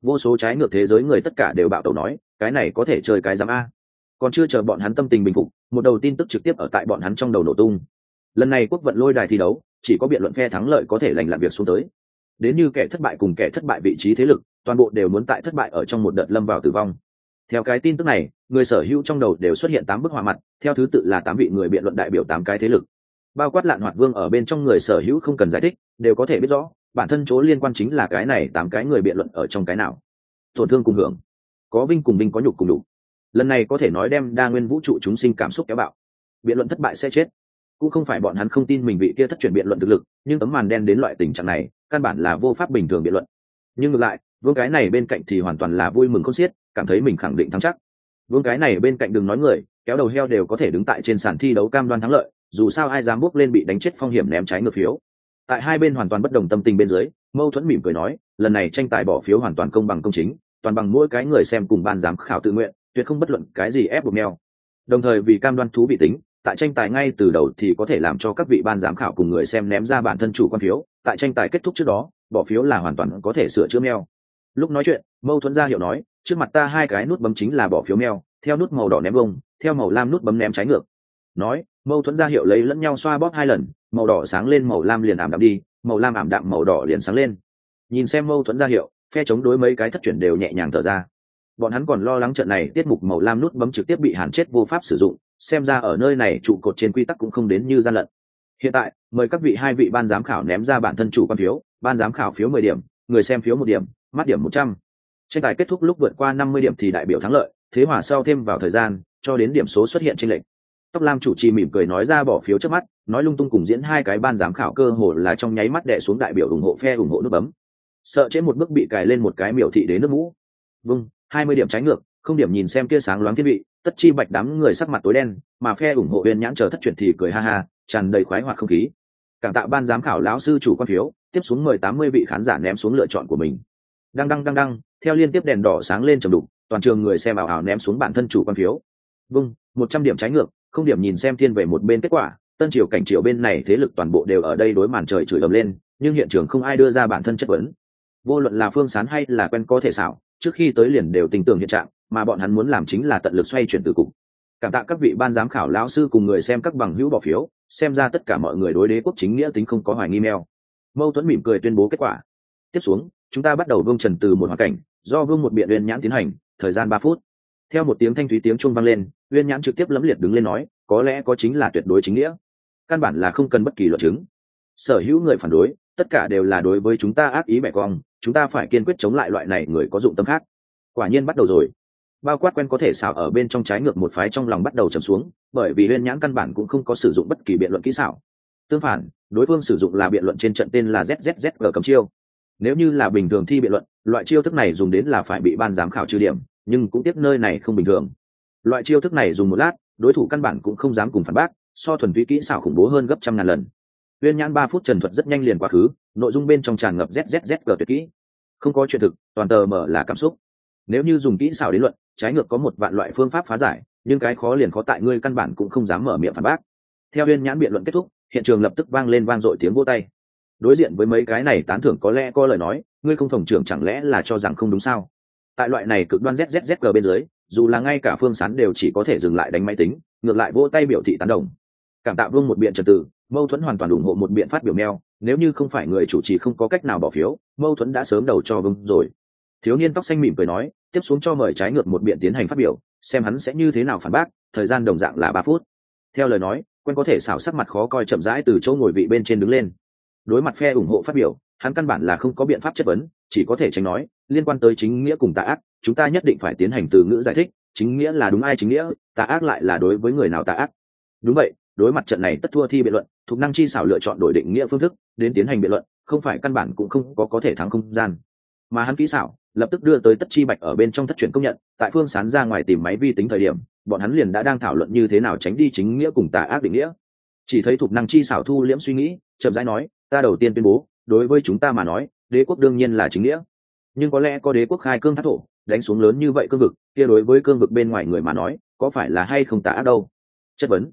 vô số trái ngược thế giới người tất cả đều bạo tẩu nói, cái này có thể chơi cái giám a. Còn chưa chờ bọn hắn tâm tình bình phục, một đầu tin tức trực tiếp ở tại bọn hắn trong đầu nổ tung. Lần này quốc vận lôi đài thi đấu, chỉ có biện luận phe thắng lợi có thể lành làm việc xuống tới. Đến như kẻ thất bại cùng kẻ thất bại vị trí thế lực, toàn bộ đều muốn tại thất bại ở trong một đợt lâm vào tử vong. Theo cái tin tức này, người sở hữu trong đầu đều xuất hiện tám bức họa mặt, theo thứ tự là tám vị người biện luận đại biểu tám cái thế lực. Bao quát lạn hoạt vương ở bên trong người sở hữu không cần giải thích, đều có thể biết rõ bản thân chỗ liên quan chính là cái này tám cái người biện luận ở trong cái nào. Tổn thương cùng hưởng. Có vinh cùng vinh có nhục cùng đủ. Lần này có thể nói đem đa nguyên vũ trụ chúng sinh cảm xúc kéo bạo. Biện luận thất bại sẽ chết. Cũng không phải bọn hắn không tin mình vị kia thất truyền biện luận thực lực, nhưng tấm màn đen đến loại tình trạng này, căn bản là vô pháp bình thường biện luận. Nhưng ngược lại, vương cái này bên cạnh thì hoàn toàn là vui mừng không xiết, cảm thấy mình khẳng định thắng chắc. Vương cái này bên cạnh đừng nói người, kéo đầu heo đều có thể đứng tại trên sàn thi đấu cam đoan thắng lợi, dù sao ai dám bước lên bị đánh chết phong hiểm ném trái ngược phiếu tại hai bên hoàn toàn bất đồng tâm tình bên dưới, mâu thuẫn mỉm cười nói, lần này tranh tài bỏ phiếu hoàn toàn công bằng công chính, toàn bằng mỗi cái người xem cùng ban giám khảo tự nguyện, tuyệt không bất luận cái gì ép buộc neo đồng thời vì cam đoan thú vị tính, tại tranh tài ngay từ đầu thì có thể làm cho các vị ban giám khảo cùng người xem ném ra bản thân chủ quan phiếu, tại tranh tài kết thúc trước đó, bỏ phiếu là hoàn toàn có thể sửa chữa neo lúc nói chuyện, mâu thuẫn ra hiệu nói, trước mặt ta hai cái nút bấm chính là bỏ phiếu neo theo nút màu đỏ ném bông, theo màu lam nút bấm ném trái ngược. Nói, mâu thuẫn ra hiệu lấy lẫn nhau xoa bóp hai lần màu đỏ sáng lên màu lam liền ảm đạm đi, màu lam ảm đạm màu đỏ liền sáng lên. Nhìn xem mâu thuẫn ra hiệu, phe chống đối mấy cái thất chuyển đều nhẹ nhàng thở ra. Bọn hắn còn lo lắng trận này tiết mục màu lam nút bấm trực tiếp bị hàn chết vô pháp sử dụng, xem ra ở nơi này trụ cột trên quy tắc cũng không đến như gian lận. Hiện tại, mời các vị hai vị ban giám khảo ném ra bản thân chủ quan phiếu, ban giám khảo phiếu mười điểm, người xem phiếu một điểm, mắt điểm một trăm. Tranh tài kết thúc lúc vượt qua năm mươi điểm thì đại biểu thắng lợi, thế hòa sau thêm vào thời gian, cho đến điểm số xuất hiện trên lệnh tóc lam chủ trì mỉm cười nói ra bỏ phiếu trước mắt, nói lung tung cùng diễn hai cái ban giám khảo cơ hồ là trong nháy mắt đẻ xuống đại biểu ủng hộ phe ủng hộ nước bấm. Sợ chế một bước bị cài lên một cái miểu thị đến nước mũ. Vâng hai mươi điểm trái ngược, không điểm nhìn xem kia sáng loáng thiết bị tất chi bạch đám người sắc mặt tối đen, mà phe ủng hộ viên nhãn chờ thất chuyển thì cười ha ha, tràn đầy khoái hoạt không khí. Cảm tạ ban giám khảo lão sư chủ quan phiếu, tiếp xuống mời tám mươi vị khán giả ném xuống lựa chọn của mình. Đăng đăng đăng đăng, theo liên tiếp đèn đỏ sáng lên trầm đục, toàn trường người xem ảo ảo ném xuống bản thân chủ quan phiếu. Vâng một trăm điểm trái ngược không điểm nhìn xem thiên về một bên kết quả, tân triều cảnh triều bên này thế lực toàn bộ đều ở đây đối màn trời chửi ầm lên, nhưng hiện trường không ai đưa ra bản thân chất vấn. Vô luận là phương sán hay là quen có thể xảo, trước khi tới liền đều tình tưởng hiện trạng, mà bọn hắn muốn làm chính là tận lực xoay chuyển từ cục. Cảm tạ các vị ban giám khảo lão sư cùng người xem các bằng hữu bỏ phiếu, xem ra tất cả mọi người đối đế quốc chính nghĩa tính không có hoài nghi meo. Mâu thuẫn mỉm cười tuyên bố kết quả. Tiếp xuống, chúng ta bắt đầu vương trần từ một hoàn cảnh, do vương một biện uyên nhãn tiến hành, thời gian ba phút. Theo một tiếng thanh thúy tiếng chuông vang lên uyên nhãn trực tiếp lẫm liệt đứng lên nói, có lẽ có chính là tuyệt đối chính nghĩa. Căn bản là không cần bất kỳ luận chứng. Sở hữu người phản đối, tất cả đều là đối với chúng ta ác ý bẻ cong, chúng ta phải kiên quyết chống lại loại này người có dụng tâm khác. Quả nhiên bắt đầu rồi. Bao quát quen có thể xảo ở bên trong trái ngược một phái trong lòng bắt đầu trầm xuống, bởi vì huyên nhãn căn bản cũng không có sử dụng bất kỳ biện luận kỹ xảo. Tương phản, đối phương sử dụng là biện luận trên trận tên là zzz cấm chiêu. Nếu như là bình thường thi biện luận, loại chiêu thức này dùng đến là phải bị ban giám khảo trừ điểm, nhưng cũng tiếp nơi này không bình thường loại chiêu thức này dùng một lát, đối thủ căn bản cũng không dám cùng phản bác, so thuần túy kỹ xảo khủng bố hơn gấp trăm ngàn lần. Uyên nhãn ba phút trần thuật rất nhanh liền quá khứ, nội dung bên trong tràn ngập zzz cờ tuyệt kỹ. Không có chuyện thực, toàn tờ mở là cảm xúc. Nếu như dùng kỹ xảo đến luận, trái ngược có một vạn loại phương pháp phá giải, nhưng cái khó liền khó tại ngươi căn bản cũng không dám mở miệng phản bác. Theo uyên nhãn biện luận kết thúc, hiện trường lập tức vang lên vang dội tiếng vô tay. Đối diện với mấy cái này tán thưởng có lẽ có lời nói, ngươi không phòng trưởng chẳng lẽ là cho rằng không đúng sao? Tại loại này cực đoan zzg bên dưới dù là ngay cả phương sán đều chỉ có thể dừng lại đánh máy tính, ngược lại vỗ tay biểu thị tán đồng. Cảm tạ vương một biện trật tự, mâu thuẫn hoàn toàn ủng hộ một biện phát biểu meo, nếu như không phải người chủ trì không có cách nào bỏ phiếu, mâu thuẫn đã sớm đầu cho vương rồi. Thiếu niên tóc xanh mỉm cười nói, tiếp xuống cho mời trái ngược một biện tiến hành phát biểu, xem hắn sẽ như thế nào phản bác, thời gian đồng dạng là ba phút. Theo lời nói, quen có thể xảo sắc mặt khó coi chậm rãi từ chỗ ngồi vị bên trên đứng lên. Đối mặt phe ủng hộ phát biểu, hắn căn bản là không có biện pháp chất vấn chỉ có thể tránh nói, liên quan tới chính nghĩa cùng tà ác, chúng ta nhất định phải tiến hành từ ngữ giải thích, chính nghĩa là đúng ai chính nghĩa, tà ác lại là đối với người nào tà ác. Đúng vậy, đối mặt trận này tất thua thi biện luận, thuộc năng chi xảo lựa chọn đổi định nghĩa phương thức, đến tiến hành biện luận, không phải căn bản cũng không có có thể thắng không gian. Mà hắn kỹ xảo, lập tức đưa tới tất chi bạch ở bên trong thất truyền công nhận, tại phương sán ra ngoài tìm máy vi tính thời điểm, bọn hắn liền đã đang thảo luận như thế nào tránh đi chính nghĩa cùng tà ác định nghĩa. Chỉ thấy thuộc năng chi xảo thu liễm suy nghĩ, chậm rãi nói, ta đầu tiên tuyên bố, đối với chúng ta mà nói đế quốc đương nhiên là chính nghĩa. Nhưng có lẽ có đế quốc khai cương thác thổ, đánh xuống lớn như vậy cương vực, kia đối với cương vực bên ngoài người mà nói, có phải là hay không tả ác đâu? Chất vấn.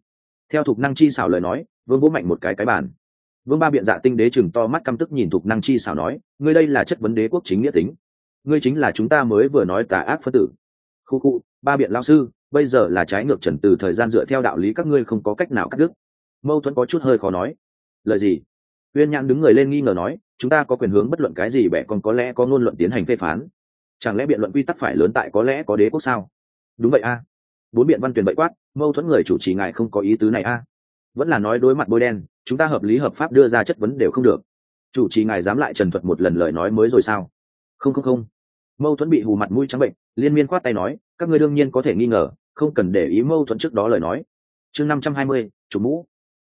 Theo thục năng chi xảo lời nói, vương vỗ mạnh một cái cái bàn. Vương ba biện dạ tinh đế chừng to mắt căm tức nhìn thục năng chi xảo nói, ngươi đây là chất vấn đế quốc chính nghĩa tính. Ngươi chính là chúng ta mới vừa nói tà ác phân tử. Khu khu, ba biện lao sư, bây giờ là trái ngược trần từ thời gian dựa theo đạo lý các ngươi không có cách nào cắt đứt. Mâu thuẫn có chút hơi khó nói. Lời gì? Uyên nhãn đứng người lên nghi ngờ nói chúng ta có quyền hướng bất luận cái gì bẻ còn có lẽ có ngôn luận tiến hành phê phán. Chẳng lẽ biện luận quy tắc phải lớn tại có lẽ có đế quốc sao? Đúng vậy a. Bốn biện văn tuyển bậy quát, mâu thuẫn người chủ trì ngài không có ý tứ này a. Vẫn là nói đối mặt bôi đen, chúng ta hợp lý hợp pháp đưa ra chất vấn đều không được. Chủ trì ngài dám lại trần thuật một lần lời nói mới rồi sao? Không không không. Mâu thuẫn bị hù mặt mũi trắng bệnh, liên miên khoát tay nói, các ngươi đương nhiên có thể nghi ngờ, không cần để ý mâu thuẫn trước đó lời nói. Chương năm trăm hai mươi, chủ mũ.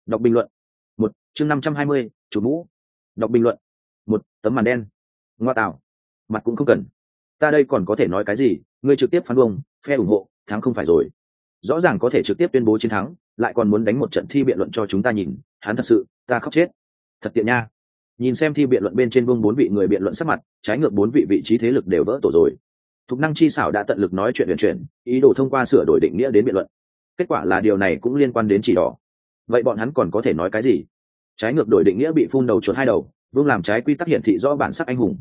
Đọc bình luận. Một, chương năm trăm hai mươi, chủ mũ. Đọc bình luận một tấm màn đen. Ngoa tạo. Mặt cũng không cần. Ta đây còn có thể nói cái gì? Ngươi trực tiếp phán bông, phe ủng hộ, thắng không phải rồi. Rõ ràng có thể trực tiếp tuyên bố chiến thắng, lại còn muốn đánh một trận thi biện luận cho chúng ta nhìn. Hắn thật sự, ta khóc chết. Thật tiện nha. Nhìn xem thi biện luận bên trên vương bốn vị người biện luận sắc mặt, trái ngược bốn vị vị trí thế lực đều vỡ tổ rồi. Thục năng chi xảo đã tận lực nói chuyện huyền chuyển, ý đồ thông qua sửa đổi định nghĩa đến biện luận. Kết quả là điều này cũng liên quan đến chỉ đỏ. Vậy bọn hắn còn có thể nói cái gì? Trái ngược đổi định nghĩa bị phun đầu chuột hai đầu vương làm trái quy tắc hiển thị rõ bản sắc anh hùng.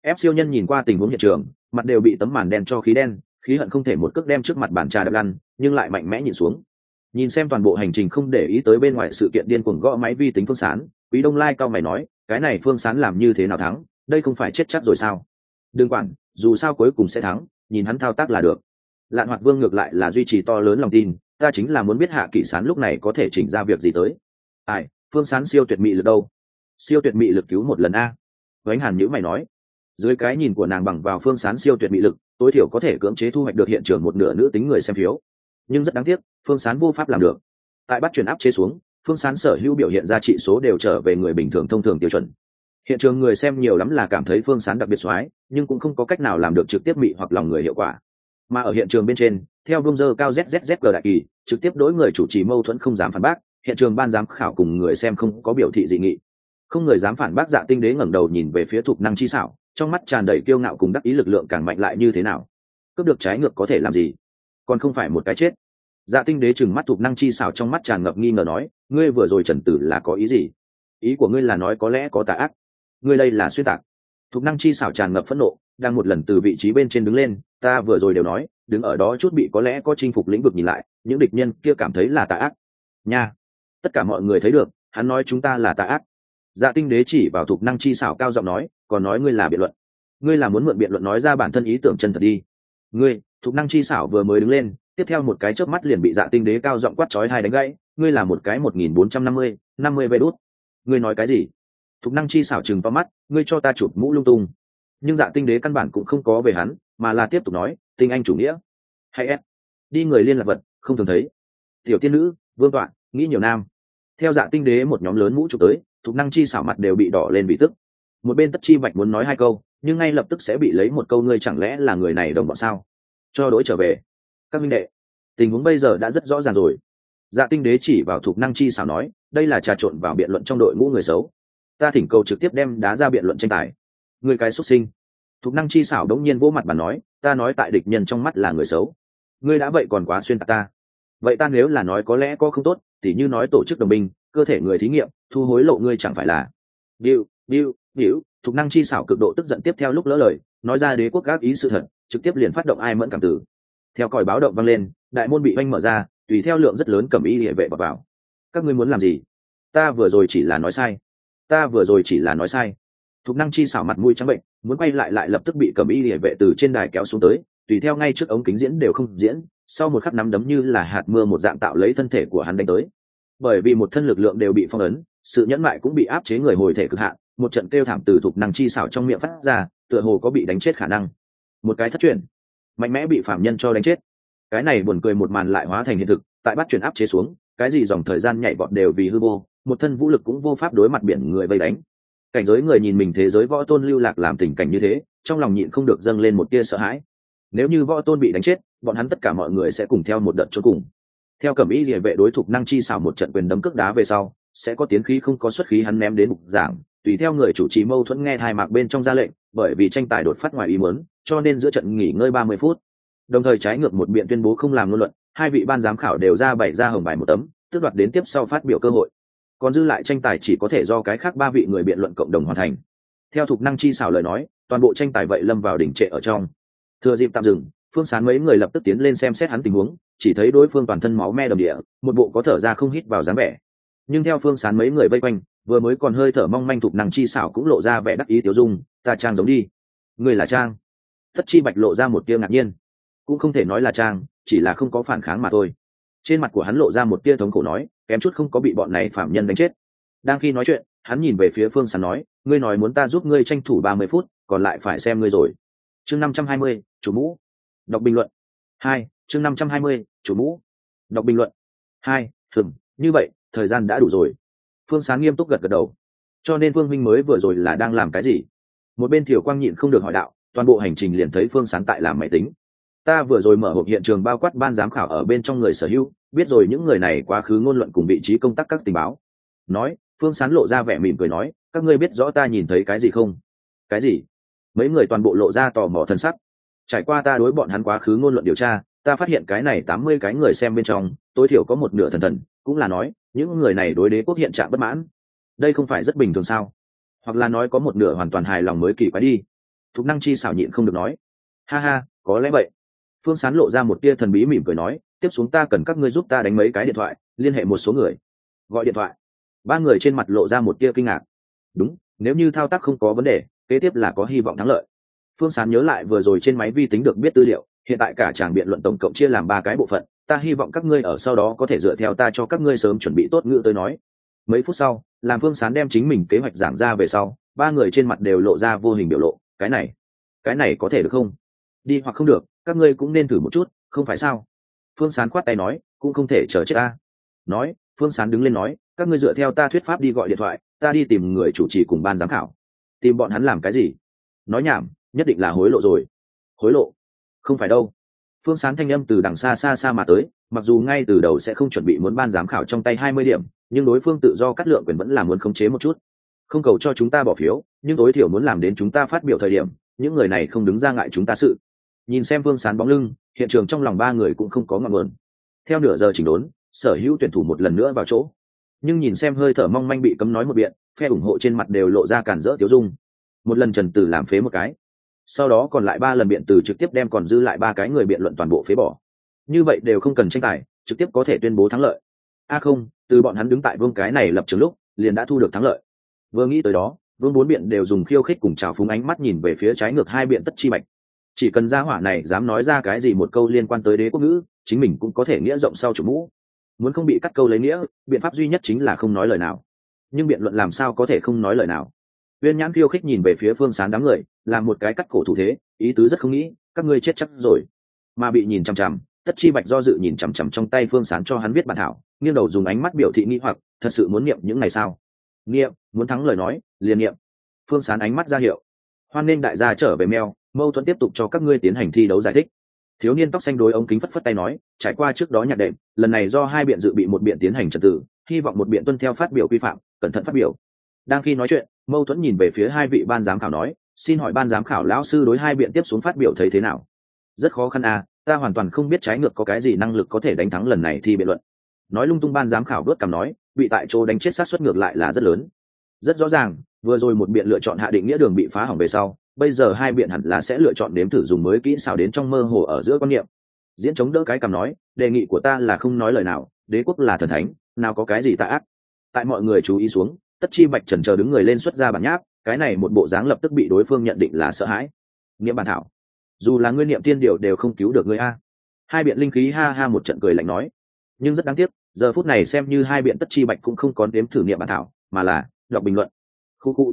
Ép siêu nhân nhìn qua tình huống hiện trường, mặt đều bị tấm màn đen cho khí đen, khí hận không thể một cước đem trước mặt bàn trà đập lăn, nhưng lại mạnh mẽ nhìn xuống. Nhìn xem toàn bộ hành trình không để ý tới bên ngoài sự kiện điên cuồng gõ máy vi tính phương sán, quý đông lai cao mày nói, cái này phương sán làm như thế nào thắng, đây không phải chết chắc rồi sao? Đừng quản, dù sao cuối cùng sẽ thắng, nhìn hắn thao tác là được. Lạn hoạt vương ngược lại là duy trì to lớn lòng tin, ta chính là muốn biết hạ kỷ sán lúc này có thể chỉnh ra việc gì tới. Ai, phương sán siêu tuyệt mị lực đâu? Siêu tuyệt mị lực cứu một lần a. Vánh hàn nhữ mày nói, dưới cái nhìn của nàng bằng vào phương sán siêu tuyệt mị lực, tối thiểu có thể cưỡng chế thu hoạch được hiện trường một nửa nữ tính người xem phiếu. Nhưng rất đáng tiếc, phương sán vô pháp làm được. Tại bắt chuyển áp chế xuống, phương sán sở hữu biểu hiện ra trị số đều trở về người bình thường thông thường tiêu chuẩn. Hiện trường người xem nhiều lắm là cảm thấy phương sán đặc biệt soái nhưng cũng không có cách nào làm được trực tiếp mị hoặc lòng người hiệu quả. Mà ở hiện trường bên trên, theo bông dơ cao zzg đại kỳ, trực tiếp đối người chủ trì mâu thuẫn không dám phản bác, hiện trường ban giám khảo cùng người xem không có biểu thị dị nghị không người dám phản bác dạ tinh đế ngẩng đầu nhìn về phía thục năng chi xảo, trong mắt tràn đầy kiêu ngạo cùng đắc ý lực lượng càng mạnh lại như thế nào? Cướp được trái ngược có thể làm gì? Còn không phải một cái chết. Dạ tinh đế chừng mắt thục năng chi xảo trong mắt tràn ngập nghi ngờ nói, ngươi vừa rồi trần tử là có ý gì? Ý của ngươi là nói có lẽ có tà ác. Ngươi đây là xuyên tạc. Thục năng chi xảo tràn ngập phẫn nộ, đang một lần từ vị trí bên trên đứng lên, ta vừa rồi đều nói, đứng ở đó chút bị có lẽ có chinh phục lĩnh vực nhìn lại, những địch nhân kia cảm thấy là tà ác. Nha. Tất cả mọi người thấy được, hắn nói chúng ta là tà ác dạ tinh đế chỉ vào thuộc năng chi xảo cao giọng nói, còn nói ngươi là biện luận. Ngươi là muốn mượn biện luận nói ra bản thân ý tưởng chân thật đi. Ngươi? Thuộc năng chi xảo vừa mới đứng lên, tiếp theo một cái chớp mắt liền bị dạ tinh đế cao giọng quát chói hai đánh gãy, ngươi là một cái một nghìn bốn trăm năm mươi năm mươi vê đốt ngươi nói cái gì? Thục năng chi xảo chừng vào mắt, ngươi cho ta chụp mũ lung tung. Nhưng dạ tinh đế căn bản cũng không có về hắn, mà là tiếp tục nói, tinh anh chủ nghĩa. Hay ép đi người liên lạc vật, không thường thấy. Tiểu tiên nữ, vương tọa, nghĩ nhiều nam theo dạ tinh đế một nhóm lớn mũ chụp tới thục năng chi xảo mặt đều bị đỏ lên bị tức. Một bên tất chi bạch muốn nói hai câu, nhưng ngay lập tức sẽ bị lấy một câu ngươi chẳng lẽ là người này đồng bọn sao? Cho đỗi trở về. Các minh đệ, tình huống bây giờ đã rất rõ ràng rồi. Dạ tinh đế chỉ vào thuộc năng chi xảo nói, đây là trà trộn vào biện luận trong đội ngũ người xấu. Ta thỉnh cầu trực tiếp đem đá ra biện luận tranh tài. Người cái xuất sinh. Thuộc năng chi xảo đống nhiên vỗ mặt bà nói, ta nói tại địch nhân trong mắt là người xấu. Ngươi đã vậy còn quá xuyên tạc ta vậy ta nếu là nói có lẽ có không tốt tỉ như nói tổ chức đồng minh cơ thể người thí nghiệm thu hối lộ ngươi chẳng phải là điệu điệu điệu thuộc năng chi xảo cực độ tức giận tiếp theo lúc lỡ lời nói ra đế quốc gáp ý sự thật trực tiếp liền phát động ai mẫn cảm tử. Theo còi báo động vang lên đại môn bị oanh mở ra tùy theo lượng rất lớn cầm ý địa vệ vào, vào. Các ngươi muốn làm gì? Ta vừa rồi chỉ là nói sai. Ta vừa rồi chỉ là nói sai. Thục năng chi xảo mặt mũi trắng bệnh muốn quay lại lại lập tức bị cầm ý địa vệ từ trên đài kéo xuống tới tùy theo ngay trước ống kính diễn đều không diễn sau một khắc nắm đấm như là hạt mưa một dạng tạo lấy thân thể của hắn đánh tới. Bởi vì một thân lực lượng đều bị phong ấn, sự nhẫn mại cũng bị áp chế người hồi thể cực hạn, một trận kêu thảm từ thục năng chi xảo trong miệng phát ra, tựa hồ có bị đánh chết khả năng. Một cái thất truyền, mạnh mẽ bị phạm nhân cho đánh chết. Cái này buồn cười một màn lại hóa thành hiện thực, tại bắt chuyển áp chế xuống, cái gì dòng thời gian nhảy vọt đều vì hư vô, một thân vũ lực cũng vô pháp đối mặt biển người vây đánh. Cảnh giới người nhìn mình thế giới võ tôn lưu lạc làm tình cảnh như thế, trong lòng nhịn không được dâng lên một tia sợ hãi nếu như võ tôn bị đánh chết, bọn hắn tất cả mọi người sẽ cùng theo một đợt cho cùng. Theo cẩm ý địa vệ đối thủ năng chi xảo một trận quyền đấm cước đá về sau, sẽ có tiến khí không có xuất khí hắn ném đến mục giảng, tùy theo người chủ trì mâu thuẫn nghe hai mạc bên trong ra lệnh, bởi vì tranh tài đột phát ngoài ý muốn, cho nên giữa trận nghỉ ngơi ba mươi phút. Đồng thời trái ngược một biện tuyên bố không làm ngôn luận, hai vị ban giám khảo đều ra bày ra hồng bài một tấm, tước đoạt đến tiếp sau phát biểu cơ hội. Còn dư lại tranh tài chỉ có thể do cái khác ba vị người biện luận cộng đồng hoàn thành. Theo thục năng chi xảo lời nói, toàn bộ tranh tài vậy lâm vào đỉnh trệ ở trong thừa dịp tạm dừng, phương sán mấy người lập tức tiến lên xem xét hắn tình huống, chỉ thấy đối phương toàn thân máu me đầm địa, một bộ có thở ra không hít vào dáng vẻ. Nhưng theo phương sán mấy người vây quanh, vừa mới còn hơi thở mong manh thục nàng chi xảo cũng lộ ra vẻ đắc ý tiểu dung, ta trang giống đi. Người là trang? Thất chi bạch lộ ra một tia ngạc nhiên. Cũng không thể nói là trang, chỉ là không có phản kháng mà thôi. Trên mặt của hắn lộ ra một tia thống khổ nói, kém chút không có bị bọn này phạm nhân đánh chết. Đang khi nói chuyện, hắn nhìn về phía phương sán nói, ngươi nói muốn ta giúp ngươi tranh thủ ba mươi phút, còn lại phải xem ngươi rồi chương năm trăm hai mươi, chủ mũ. Đọc bình luận. Hai, chương năm trăm hai mươi, chủ mũ. Đọc bình luận. Hai thường như vậy, thời gian đã đủ rồi. Phương sáng nghiêm túc gật gật đầu. Cho nên phương minh mới vừa rồi là đang làm cái gì? Một bên thiểu quang nhịn không được hỏi đạo, toàn bộ hành trình liền thấy phương sáng tại làm máy tính. Ta vừa rồi mở hộp hiện trường bao quát ban giám khảo ở bên trong người sở hữu, biết rồi những người này quá khứ ngôn luận cùng vị trí công tác các tình báo. Nói, phương sán lộ ra vẻ mỉm cười nói, các ngươi biết rõ ta nhìn thấy cái gì không? Cái gì? Mấy người toàn bộ lộ ra tò mò thân sắc. Trải qua ta đối bọn hắn quá khứ ngôn luận điều tra, ta phát hiện cái này tám mươi cái người xem bên trong, tối thiểu có một nửa thần thần, cũng là nói, những người này đối đế quốc hiện trạng bất mãn. Đây không phải rất bình thường sao? Hoặc là nói có một nửa hoàn toàn hài lòng mới kỳ quái đi. Thục năng chi xảo nhịn không được nói. Ha ha, có lẽ vậy. Phương sán lộ ra một tia thần bí mỉm cười nói, tiếp xuống ta cần các ngươi giúp ta đánh mấy cái điện thoại, liên hệ một số người. Gọi điện thoại. Ba người trên mặt lộ ra một tia kinh ngạc. Đúng, nếu như thao tác không có vấn đề kế tiếp là có hy vọng thắng lợi. Phương sán nhớ lại vừa rồi trên máy vi tính được biết tư liệu, hiện tại cả chàng biện luận tổng cộng chia làm ba cái bộ phận, ta hy vọng các ngươi ở sau đó có thể dựa theo ta cho các ngươi sớm chuẩn bị tốt ngữ tới nói. Mấy phút sau, làm phương sán đem chính mình kế hoạch giảng ra về sau, ba người trên mặt đều lộ ra vô hình biểu lộ, cái này cái này có thể được không? Đi hoặc không được, các ngươi cũng nên thử một chút, không phải sao? Phương sán khoát tay nói, cũng không thể chờ chết ta. Nói, phương sán đứng lên nói, các ngươi dựa theo ta thuyết pháp đi gọi điện thoại, ta đi tìm người chủ trì cùng ban giám khảo tìm bọn hắn làm cái gì? Nói nhảm, nhất định là hối lộ rồi. Hối lộ? Không phải đâu. Phương sán thanh âm từ đằng xa xa xa mà tới, mặc dù ngay từ đầu sẽ không chuẩn bị muốn ban giám khảo trong tay hai mươi điểm, nhưng đối phương tự do cắt lượng quyền vẫn là muốn khống chế một chút. Không cầu cho chúng ta bỏ phiếu, nhưng tối thiểu muốn làm đến chúng ta phát biểu thời điểm, những người này không đứng ra ngại chúng ta sự. Nhìn xem phương sán bóng lưng, hiện trường trong lòng ba người cũng không có ngọn nguồn. Theo nửa giờ chỉnh đốn, sở hữu tuyển thủ một lần nữa vào chỗ nhưng nhìn xem hơi thở mong manh bị cấm nói một biện, phe ủng hộ trên mặt đều lộ ra cản rỡ tiếu dung. Một lần trần tử làm phế một cái, sau đó còn lại ba lần biện từ trực tiếp đem còn dư lại ba cái người biện luận toàn bộ phế bỏ. Như vậy đều không cần tranh tài, trực tiếp có thể tuyên bố thắng lợi. A không, từ bọn hắn đứng tại vương cái này lập trường lúc, liền đã thu được thắng lợi. Vừa nghĩ tới đó, vương bốn biện đều dùng khiêu khích cùng trào phúng ánh mắt nhìn về phía trái ngược hai biện tất chi mạch chỉ cần gia hỏa này dám nói ra cái gì một câu liên quan tới đế quốc ngữ, chính mình cũng có thể nghĩa rộng sau chủ mũ muốn không bị cắt câu lấy nghĩa, biện pháp duy nhất chính là không nói lời nào. Nhưng biện luận làm sao có thể không nói lời nào? Viên nhãn khiêu khích nhìn về phía phương sán đám người làm một cái cắt cổ thủ thế, ý tứ rất không nghĩ, các ngươi chết chắc rồi. Mà bị nhìn chằm chằm, tất chi bạch do dự nhìn chằm chằm trong tay phương sán cho hắn viết bản thảo, nghiêng đầu dùng ánh mắt biểu thị nghĩ hoặc, thật sự muốn niệm những ngày sao? Niệm, muốn thắng lời nói, liền niệm. Phương sán ánh mắt ra hiệu. Hoan nên đại gia trở về meo mâu thuẫn tiếp tục cho các ngươi tiến hành thi đấu giải thích thiếu niên tóc xanh đối ống kính phất phất tay nói, trải qua trước đó nhạc đệm, lần này do hai biện dự bị một biện tiến hành trật tự, hy vọng một biện tuân theo phát biểu quy phạm, cẩn thận phát biểu. Đang khi nói chuyện, mâu thuẫn nhìn về phía hai vị ban giám khảo nói, xin hỏi ban giám khảo lão sư đối hai biện tiếp xuống phát biểu thấy thế nào? Rất khó khăn à ta hoàn toàn không biết trái ngược có cái gì năng lực có thể đánh thắng lần này thi biện luận. Nói lung tung ban giám khảo đốt cằm nói, bị tại chỗ đánh chết sát xuất ngược lại là rất lớn. Rất rõ ràng, vừa rồi một biện lựa chọn hạ định nghĩa đường bị phá hỏng về sau bây giờ hai biện hẳn là sẽ lựa chọn đếm thử dùng mới kỹ xảo đến trong mơ hồ ở giữa quan niệm. Diễn chống đỡ cái cảm nói, đề nghị của ta là không nói lời nào, đế quốc là thần thánh, nào có cái gì tạ ác. Tại mọi người chú ý xuống, tất chi bạch trần chờ đứng người lên xuất ra bản nháp, cái này một bộ dáng lập tức bị đối phương nhận định là sợ hãi. Niệm bản thảo. Dù là nguyên niệm tiên điệu đều không cứu được ngươi a. Hai biện linh khí ha ha một trận cười lạnh nói. Nhưng rất đáng tiếc, giờ phút này xem như hai biện tất chi bạch cũng không còn đếm thử niệm bản thảo, mà là đọc bình luận. Khu khu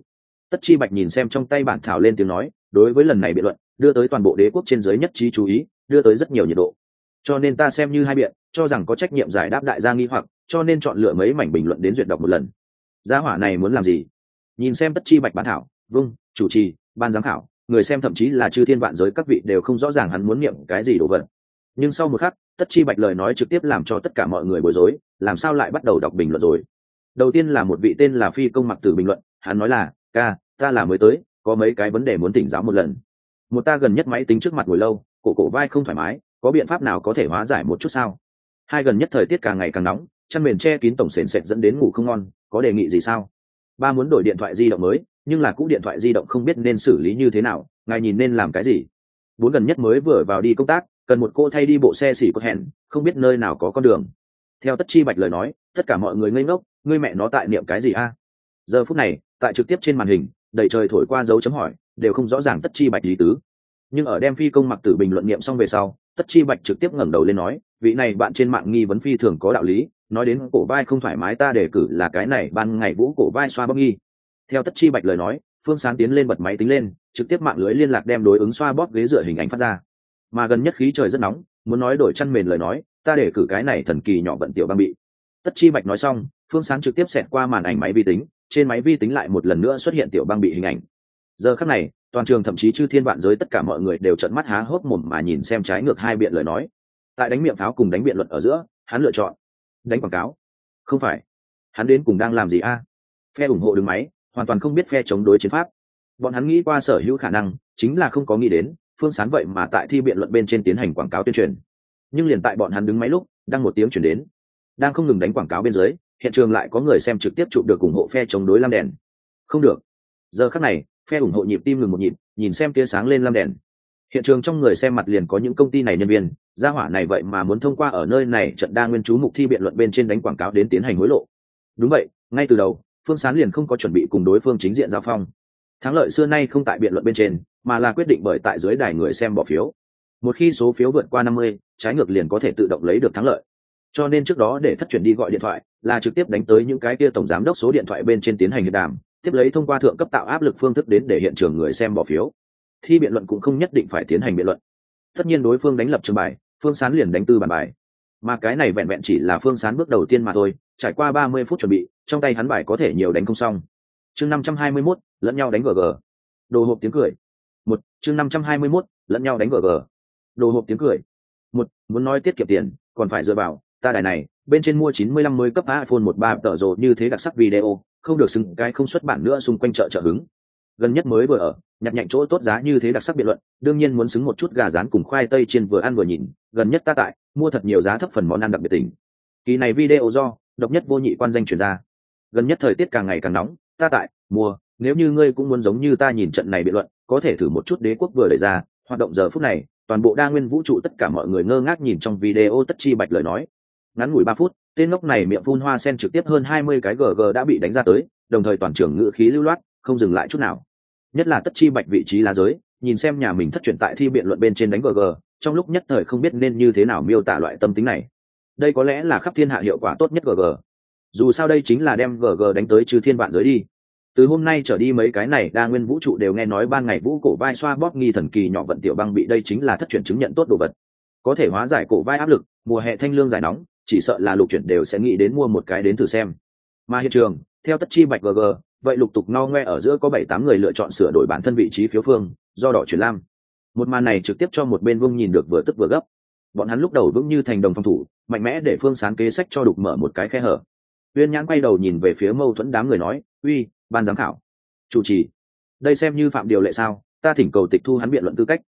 tất chi bạch nhìn xem trong tay bản thảo lên tiếng nói, đối với lần này biện luận, đưa tới toàn bộ đế quốc trên giới nhất trí chú ý, đưa tới rất nhiều nhiệt độ. Cho nên ta xem như hai biện, cho rằng có trách nhiệm giải đáp đại gia nghi hoặc, cho nên chọn lựa mấy mảnh bình luận đến duyệt đọc một lần. Gia hỏa này muốn làm gì? Nhìn xem tất chi bạch bản thảo vâng chủ trì, ban giám khảo, người xem thậm chí là chư thiên vạn giới các vị đều không rõ ràng hắn muốn niệm cái gì đồ vật. Nhưng sau một khắc, tất chi bạch lời nói trực tiếp làm cho tất cả mọi người bối rối, làm sao lại bắt đầu đọc bình luận rồi? Đầu tiên là một vị tên là phi công mặc từ bình luận, hắn nói là ca, ta là mới tới, có mấy cái vấn đề muốn tỉnh giáo một lần. Một ta gần nhất máy tính trước mặt ngồi lâu, cổ cổ vai không thoải mái, có biện pháp nào có thể hóa giải một chút sao? Hai gần nhất thời tiết càng ngày càng nóng, chăn mền che kín tổng sền sệt dẫn đến ngủ không ngon, có đề nghị gì sao? Ba muốn đổi điện thoại di động mới, nhưng là cũ điện thoại di động không biết nên xử lý như thế nào, ngài nhìn nên làm cái gì? Bốn gần nhất mới vừa vào đi công tác, cần một cô thay đi bộ xe xỉ có hẹn, không biết nơi nào có con đường. Theo tất chi bạch lời nói, tất cả mọi người ngây ngốc, ngươi mẹ nó tại niệm cái gì a? Giờ phút này tại trực tiếp trên màn hình, đầy trời thổi qua dấu chấm hỏi, đều không rõ ràng tất chi bạch lý tứ. Nhưng ở đem phi công mặc tử bình luận nghiệm xong về sau, tất chi bạch trực tiếp ngẩng đầu lên nói, vị này bạn trên mạng nghi vấn phi thường có đạo lý, nói đến cổ vai không thoải mái ta đề cử là cái này ban ngày vũ cổ vai xoa bóp nghi. Theo tất chi bạch lời nói, phương sáng tiến lên bật máy tính lên, trực tiếp mạng lưới liên lạc đem đối ứng xoa bóp ghế dựa hình ảnh phát ra. Mà gần nhất khí trời rất nóng, muốn nói đổi chăn mền lời nói, ta để cử cái này thần kỳ nhỏ vận tiểu băng bị. Tất chi bạch nói xong, phương sáng trực tiếp xẹt qua màn ảnh máy vi tính trên máy vi tính lại một lần nữa xuất hiện tiểu băng bị hình ảnh. Giờ khắc này, toàn trường thậm chí chư thiên vạn giới tất cả mọi người đều trận mắt há hốc mồm mà nhìn xem trái ngược hai biện lời nói. Tại đánh miệng pháo cùng đánh biện luận ở giữa, hắn lựa chọn đánh quảng cáo. Không phải, hắn đến cùng đang làm gì a? À? Phe ủng hộ đứng máy, hoàn toàn không biết phe chống đối chiến pháp. Bọn hắn nghĩ qua sở hữu khả năng, chính là không có nghĩ đến, phương sán vậy mà tại thi biện luận bên trên tiến hành quảng cáo tuyên truyền. Nhưng liền tại bọn hắn đứng máy lúc, đang một tiếng chuyển đến. Đang không ngừng đánh quảng cáo bên dưới hiện trường lại có người xem trực tiếp chụp được ủng hộ phe chống đối lam đèn. Không được. Giờ khắc này, phe ủng hộ nhịp tim ngừng một nhịp, nhìn xem tia sáng lên lam đèn. Hiện trường trong người xem mặt liền có những công ty này nhân viên, gia hỏa này vậy mà muốn thông qua ở nơi này trận đa nguyên chú mục thi biện luận bên trên đánh quảng cáo đến tiến hành hối lộ. Đúng vậy, ngay từ đầu, phương sán liền không có chuẩn bị cùng đối phương chính diện giao phong. Thắng lợi xưa nay không tại biện luận bên trên, mà là quyết định bởi tại dưới đài người xem bỏ phiếu. Một khi số phiếu vượt qua năm mươi, trái ngược liền có thể tự động lấy được thắng lợi cho nên trước đó để thất chuyển đi gọi điện thoại, là trực tiếp đánh tới những cái kia tổng giám đốc số điện thoại bên trên tiến hành hiệp đàm, tiếp lấy thông qua thượng cấp tạo áp lực phương thức đến để hiện trường người xem bỏ phiếu. Thi biện luận cũng không nhất định phải tiến hành biện luận. Tất nhiên đối phương đánh lập trường bài, phương sán liền đánh tư bản bài. Mà cái này vẹn vẹn chỉ là phương sán bước đầu tiên mà thôi, trải qua ba mươi phút chuẩn bị, trong tay hắn bài có thể nhiều đánh không xong. Chương năm trăm hai mươi mốt, lẫn nhau đánh gg đồ hộp tiếng cười. Một, chương năm trăm hai mươi mốt, lẫn nhau đánh gg đồ hộp tiếng cười. Một, muốn nói tiết kiệm tiền, còn phải dựa vào ta đài này, bên trên mua chín mươi lăm mới cấp iphone một ba tờ rồ như thế đặc sắc video, không được xứng cái không xuất bản nữa xung quanh chợ trợ hứng. Gần nhất mới vừa ở, nhặt nhạnh chỗ tốt giá như thế đặc sắc biện luận, đương nhiên muốn xứng một chút gà rán cùng khoai tây trên vừa ăn vừa nhìn, gần nhất ta tại, mua thật nhiều giá thấp phần món ăn đặc biệt tỉnh kỳ này video do, độc nhất vô nhị quan danh chuyển ra. Gần nhất thời tiết càng ngày càng nóng, ta tại, mua, nếu như ngươi cũng muốn giống như ta nhìn trận này biện luận, có thể thử một chút đế quốc vừa đẩy ra, hoạt động giờ phút này, toàn bộ đa nguyên vũ trụ tất cả mọi người ngơ ngác nhìn trong video tất chi bạch lời nói ngắn ngủi ba phút, tên ngốc này miệng phun hoa sen trực tiếp hơn hai mươi cái gg đã bị đánh ra tới, đồng thời toàn trường ngự khí lưu loát, không dừng lại chút nào. Nhất là tất chi bạch vị trí lá giới, nhìn xem nhà mình thất truyền tại thi biện luận bên trên đánh gg trong lúc nhất thời không biết nên như thế nào miêu tả loại tâm tính này. Đây có lẽ là khắp thiên hạ hiệu quả tốt nhất gg dù sao đây chính là đem gg đánh tới trừ thiên vạn giới đi. Từ hôm nay trở đi mấy cái này đa nguyên vũ trụ đều nghe nói ban ngày vũ cổ vai xoa bóp nghi thần kỳ nhỏ vận tiểu băng bị đây chính là thất truyền chứng nhận tốt đồ vật. Có thể hóa giải cổ vai áp lực, mùa hè thanh lương giải nóng chỉ sợ là lục chuyển đều sẽ nghĩ đến mua một cái đến thử xem. Mà hiện trường, theo tất chi bạch vg vậy lục tục no ngoe ở giữa có bảy tám người lựa chọn sửa đổi bản thân vị trí phiếu phương, do đỏ chuyển lam. Một màn này trực tiếp cho một bên vương nhìn được vừa tức vừa gấp. Bọn hắn lúc đầu vững như thành đồng phòng thủ, mạnh mẽ để phương sáng kế sách cho đục mở một cái khe hở. Uyên nhãn quay đầu nhìn về phía mâu thuẫn đám người nói, uy, ban giám khảo. Chủ trì. Đây xem như phạm điều lệ sao? Ta thỉnh cầu tịch thu hắn biện luận tư cách.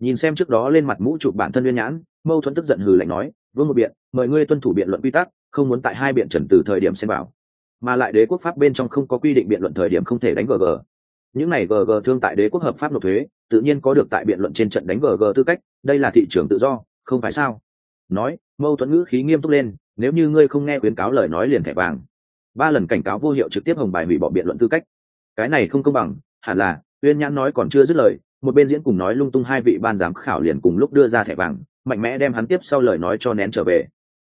Nhìn xem trước đó lên mặt mũ chụp bản thân uyên nhãn, mâu thuẫn tức giận hừ lạnh nói vương một biện, mời ngươi tuân thủ biện luận quy tắc, không muốn tại hai biện trần từ thời điểm xem bảo mà lại đế quốc pháp bên trong không có quy định biện luận thời điểm không thể đánh gg những này gg thương tại đế quốc hợp pháp nộp thuế, tự nhiên có được tại biện luận trên trận đánh gg tư cách, đây là thị trường tự do, không phải sao? Nói, mâu thuẫn ngữ khí nghiêm túc lên, nếu như ngươi không nghe khuyến cáo lời nói liền thẻ vàng. Ba lần cảnh cáo vô hiệu trực tiếp hồng bài hủy bỏ biện luận tư cách. Cái này không công bằng, hẳn là, uyên nhãn nói còn chưa dứt lời, một bên diễn cùng nói lung tung hai vị ban giám khảo liền cùng lúc đưa ra thẻ vàng mạnh mẽ đem hắn tiếp sau lời nói cho nén trở về.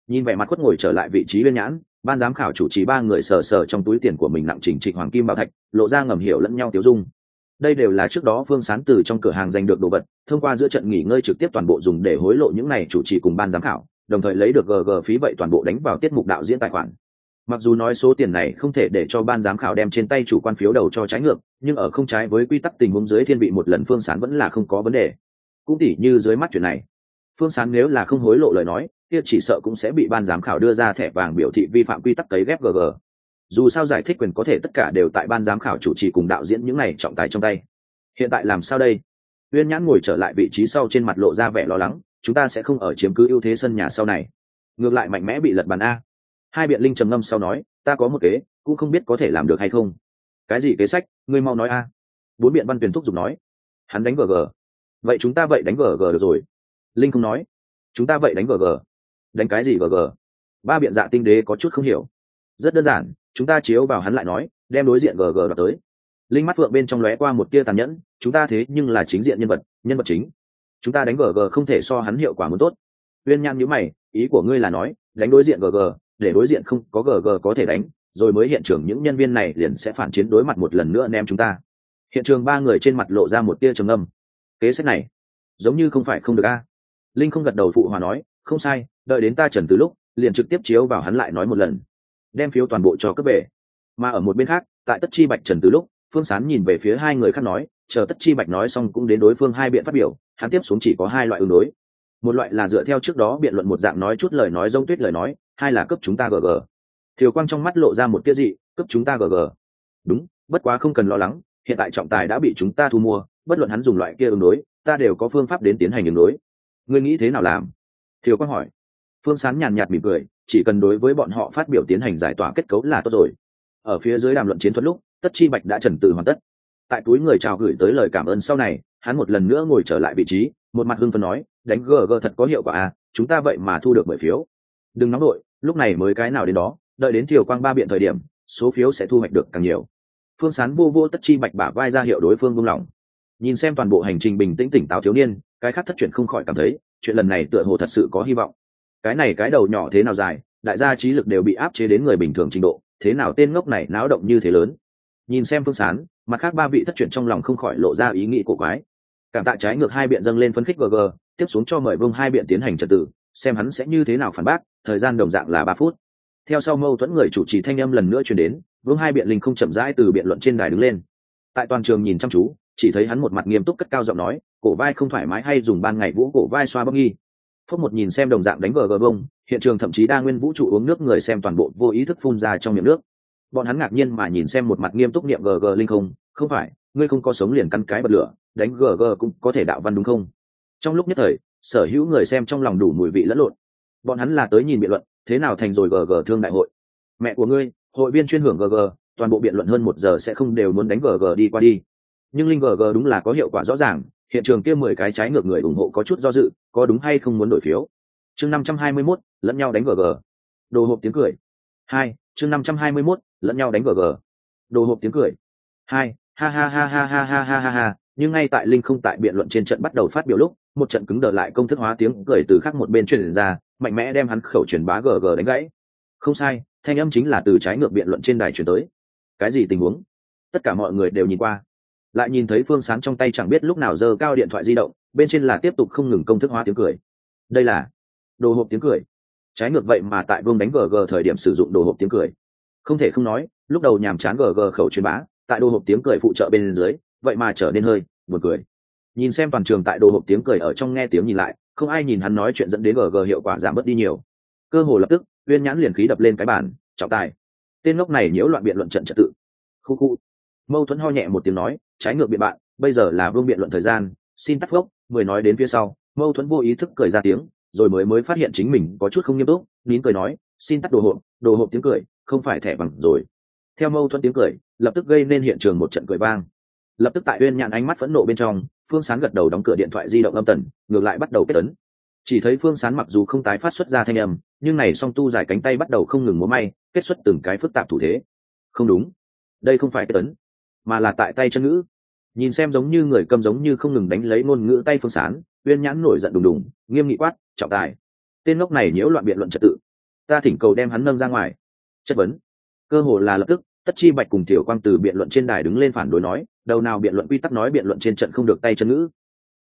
Nhìn vẻ mặt khuất ngồi trở lại vị trí viên nhãn, ban giám khảo chủ trì ba người sờ sờ trong túi tiền của mình nặng chỉnh trịch hoàng kim bảo thạch, lộ ra ngầm hiểu lẫn nhau tiêu dung. Đây đều là trước đó phương sán từ trong cửa hàng giành được đồ vật, thông qua giữa trận nghỉ ngơi trực tiếp toàn bộ dùng để hối lộ những này chủ trì cùng ban giám khảo, đồng thời lấy được gg phí vậy toàn bộ đánh vào tiết mục đạo diễn tài khoản. Mặc dù nói số tiền này không thể để cho ban giám khảo đem trên tay chủ quan phiếu đầu cho trái ngược, nhưng ở không trái với quy tắc tình huống dưới thiên vị một lần phương sán vẫn là không có vấn đề. Cũng tỉ như dưới mắt chuyện này phương sán nếu là không hối lộ lời nói, kia chỉ sợ cũng sẽ bị ban giám khảo đưa ra thẻ vàng biểu thị vi phạm quy tắc cấy ghép gg dù sao giải thích quyền có thể tất cả đều tại ban giám khảo chủ trì cùng đạo diễn những này trọng tài trong tay. Hiện tại làm sao đây? Uyên nhãn ngồi trở lại vị trí sau trên mặt lộ ra vẻ lo lắng, chúng ta sẽ không ở chiếm cứ ưu thế sân nhà sau này. Ngược lại mạnh mẽ bị lật bàn a. Hai biện linh trầm ngâm sau nói, ta có một kế, cũng không biết có thể làm được hay không. Cái gì kế sách? Ngươi mau nói a. Bốn biện văn tuyển thúc giục nói. Hắn đánh gg vậy chúng ta vậy đánh gg được rồi linh không nói. Chúng ta vậy đánh gg đánh cái gì gg ba biện dạ tinh đế có chút không hiểu. Rất đơn giản, chúng ta chiếu vào hắn lại nói, đem đối diện gg đoạt tới. Linh mắt phượng bên trong lóe qua một tia tàn nhẫn, chúng ta thế nhưng là chính diện nhân vật nhân vật chính. Chúng ta đánh gg không thể so hắn hiệu quả muốn tốt. Uyên nhan nhữ mày, ý của ngươi là nói, đánh đối diện gg để đối diện không có gg có thể đánh, rồi mới hiện trường những nhân viên này liền sẽ phản chiến đối mặt một lần nữa ném chúng ta. Hiện trường ba người trên mặt lộ ra một tia trầm âm kế sách này, giống như không phải không được a linh không gật đầu phụ hòa nói, không sai, đợi đến ta trần từ lúc, liền trực tiếp chiếu vào hắn lại nói một lần, đem phiếu toàn bộ cho cấp về mà ở một bên khác, tại tất chi bạch trần từ lúc, phương sán nhìn về phía hai người khác nói, chờ tất chi bạch nói xong cũng đến đối phương hai biện phát biểu, hắn tiếp xuống chỉ có hai loại ứng đối. Một loại là dựa theo trước đó biện luận một dạng nói chút lời nói rông tuyết lời nói, hai là cấp chúng ta gg thiều quang trong mắt lộ ra một tiết dị, cấp chúng ta gg đúng, bất quá không cần lo lắng, hiện tại trọng tài đã bị chúng ta thu mua, bất luận hắn dùng loại kia ứng đối, ta đều có phương pháp đến tiến hành ứng đối ngươi nghĩ thế nào làm? Thiều quang hỏi. Phương sán nhàn nhạt mỉm cười, chỉ cần đối với bọn họ phát biểu tiến hành giải tỏa kết cấu là tốt rồi. Ở phía dưới đàm luận chiến thuật lúc, tất chi bạch đã trần từ hoàn tất. Tại túi người chào gửi tới lời cảm ơn sau này, hắn một lần nữa ngồi trở lại vị trí, một mặt hưng phấn nói, đánh gg thật có hiệu quả à chúng ta vậy mà thu được mười phiếu. Đừng nóng đội, lúc này mới cái nào đến đó, đợi đến thiều quang ba biện thời điểm, số phiếu sẽ thu hoạch được càng nhiều. Phương sán vô vô tất chi bạch bả vai ra hiệu đối phương buông lỏng. Nhìn xem toàn bộ hành trình bình tĩnh tỉnh táo thiếu niên cái khác thất truyền không khỏi cảm thấy, chuyện lần này tựa hồ thật sự có hy vọng. Cái này cái đầu nhỏ thế nào dài, đại gia trí lực đều bị áp chế đến người bình thường trình độ, thế nào tên ngốc này náo động như thế lớn. Nhìn xem phương sán, mặt khác ba vị thất truyền trong lòng không khỏi lộ ra ý nghĩ của quái. Cảm tạ trái ngược hai biện dâng lên phân khích gg tiếp xuống cho mời vương hai biện tiến hành trật tự, xem hắn sẽ như thế nào phản bác, thời gian đồng dạng là ba phút. Theo sau mâu thuẫn người chủ trì thanh âm lần nữa chuyển đến, vương hai biện linh không chậm rãi từ biện luận trên đài đứng lên. Tại toàn trường nhìn chăm chú chỉ thấy hắn một mặt nghiêm túc cất cao giọng nói, cổ vai không thoải mái hay dùng ban ngày vũ cổ vai xoa bấm nghi? Phúc một nhìn xem đồng dạng đánh vờ gờ bông, hiện trường thậm chí đa nguyên vũ trụ uống nước người xem toàn bộ vô ý thức phun ra trong miệng nước. Bọn hắn ngạc nhiên mà nhìn xem một mặt nghiêm túc niệm gg linh không không phải, ngươi không có sống liền căn cái bật lửa, đánh gg cũng có thể đạo văn đúng không? Trong lúc nhất thời, sở hữu người xem trong lòng đủ mùi vị lẫn lộn. Bọn hắn là tới nhìn biện luận, thế nào thành rồi gg thương đại hội? Mẹ của ngươi, hội viên chuyên hưởng gg toàn bộ biện luận hơn một giờ sẽ không đều muốn đánh gg đi qua đi nhưng linh gg đúng là có hiệu quả rõ ràng hiện trường kia mười cái trái ngược người ủng hộ có chút do dự có đúng hay không muốn đổi phiếu? Chương năm trăm hai mươi 521, lẫn nhau đánh gg đồ hộp tiếng cười. Hai chương năm trăm hai mươi 521, lẫn nhau đánh gg đồ hộp tiếng cười. Hai ha ha ha ha ha ha ha ha ha nhưng ngay tại linh không tại biện luận trên trận bắt đầu phát biểu lúc một trận cứng đờ lại công thức hóa tiếng cười từ khác một bên truyền ra mạnh mẽ đem hắn khẩu truyền bá gg đánh gãy. Không sai thanh âm chính là từ trái ngược biện luận trên đài truyền tới. Cái gì tình huống? Tất cả mọi người đều nhìn qua lại nhìn thấy phương sán trong tay chẳng biết lúc nào giơ cao điện thoại di động, bên trên là tiếp tục không ngừng công thức hóa tiếng cười. Đây là đồ hộp tiếng cười. Trái ngược vậy mà tại vương đánh gg thời điểm sử dụng đồ hộp tiếng cười. Không thể không nói, lúc đầu nhàm chán gg khẩu truyền bá, tại đồ hộp tiếng cười phụ trợ bên dưới, vậy mà trở nên hơi buồn cười. Nhìn xem toàn trường tại đồ hộp tiếng cười ở trong nghe tiếng nhìn lại, không ai nhìn hắn nói chuyện dẫn đến gg hiệu quả giảm bớt đi nhiều. Cơ hồ lập tức, uyên nhãn liền khí đập lên cái bàn, trọng tài. Tên ngốc này nhiễu loạn biện luận trận trật tự. Khu khu. Mâu thuẫn ho nhẹ một tiếng nói trái ngược biện bạn, bây giờ là vương biện luận thời gian, xin tắt gốc, mười nói đến phía sau, mâu thuẫn vô ý thức cười ra tiếng, rồi mới mới phát hiện chính mình có chút không nghiêm túc, nín cười nói, xin tắt đồ hộp đồ hộp tiếng cười, không phải thẻ bằng rồi. Theo mâu thuẫn tiếng cười, lập tức gây nên hiện trường một trận cười vang. Lập tức tại uyên nhạn ánh mắt phẫn nộ bên trong, phương sán gật đầu đóng cửa điện thoại di động âm tần, ngược lại bắt đầu kết tấn chỉ thấy phương sán mặc dù không tái phát xuất ra thanh âm, nhưng này song tu dài cánh tay bắt đầu không ngừng múa may, kết xuất từng cái phức tạp thủ thế. Không đúng. Đây không phải kết tấn mà là tại tay chân ngữ. Nhìn xem giống như người cầm giống như không ngừng đánh lấy ngôn ngữ tay phương sán, uyên nhãn nổi giận đùng đùng, nghiêm nghị quát, trọng tài, tên ngốc này nhiễu loạn biện luận trật tự. Ta thỉnh cầu đem hắn nâng ra ngoài. Chất vấn. Cơ hồ là lập tức, tất chi bạch cùng tiểu quang từ biện luận trên đài đứng lên phản đối nói, đầu nào biện luận quy tắc nói biện luận trên trận không được tay chân ngữ,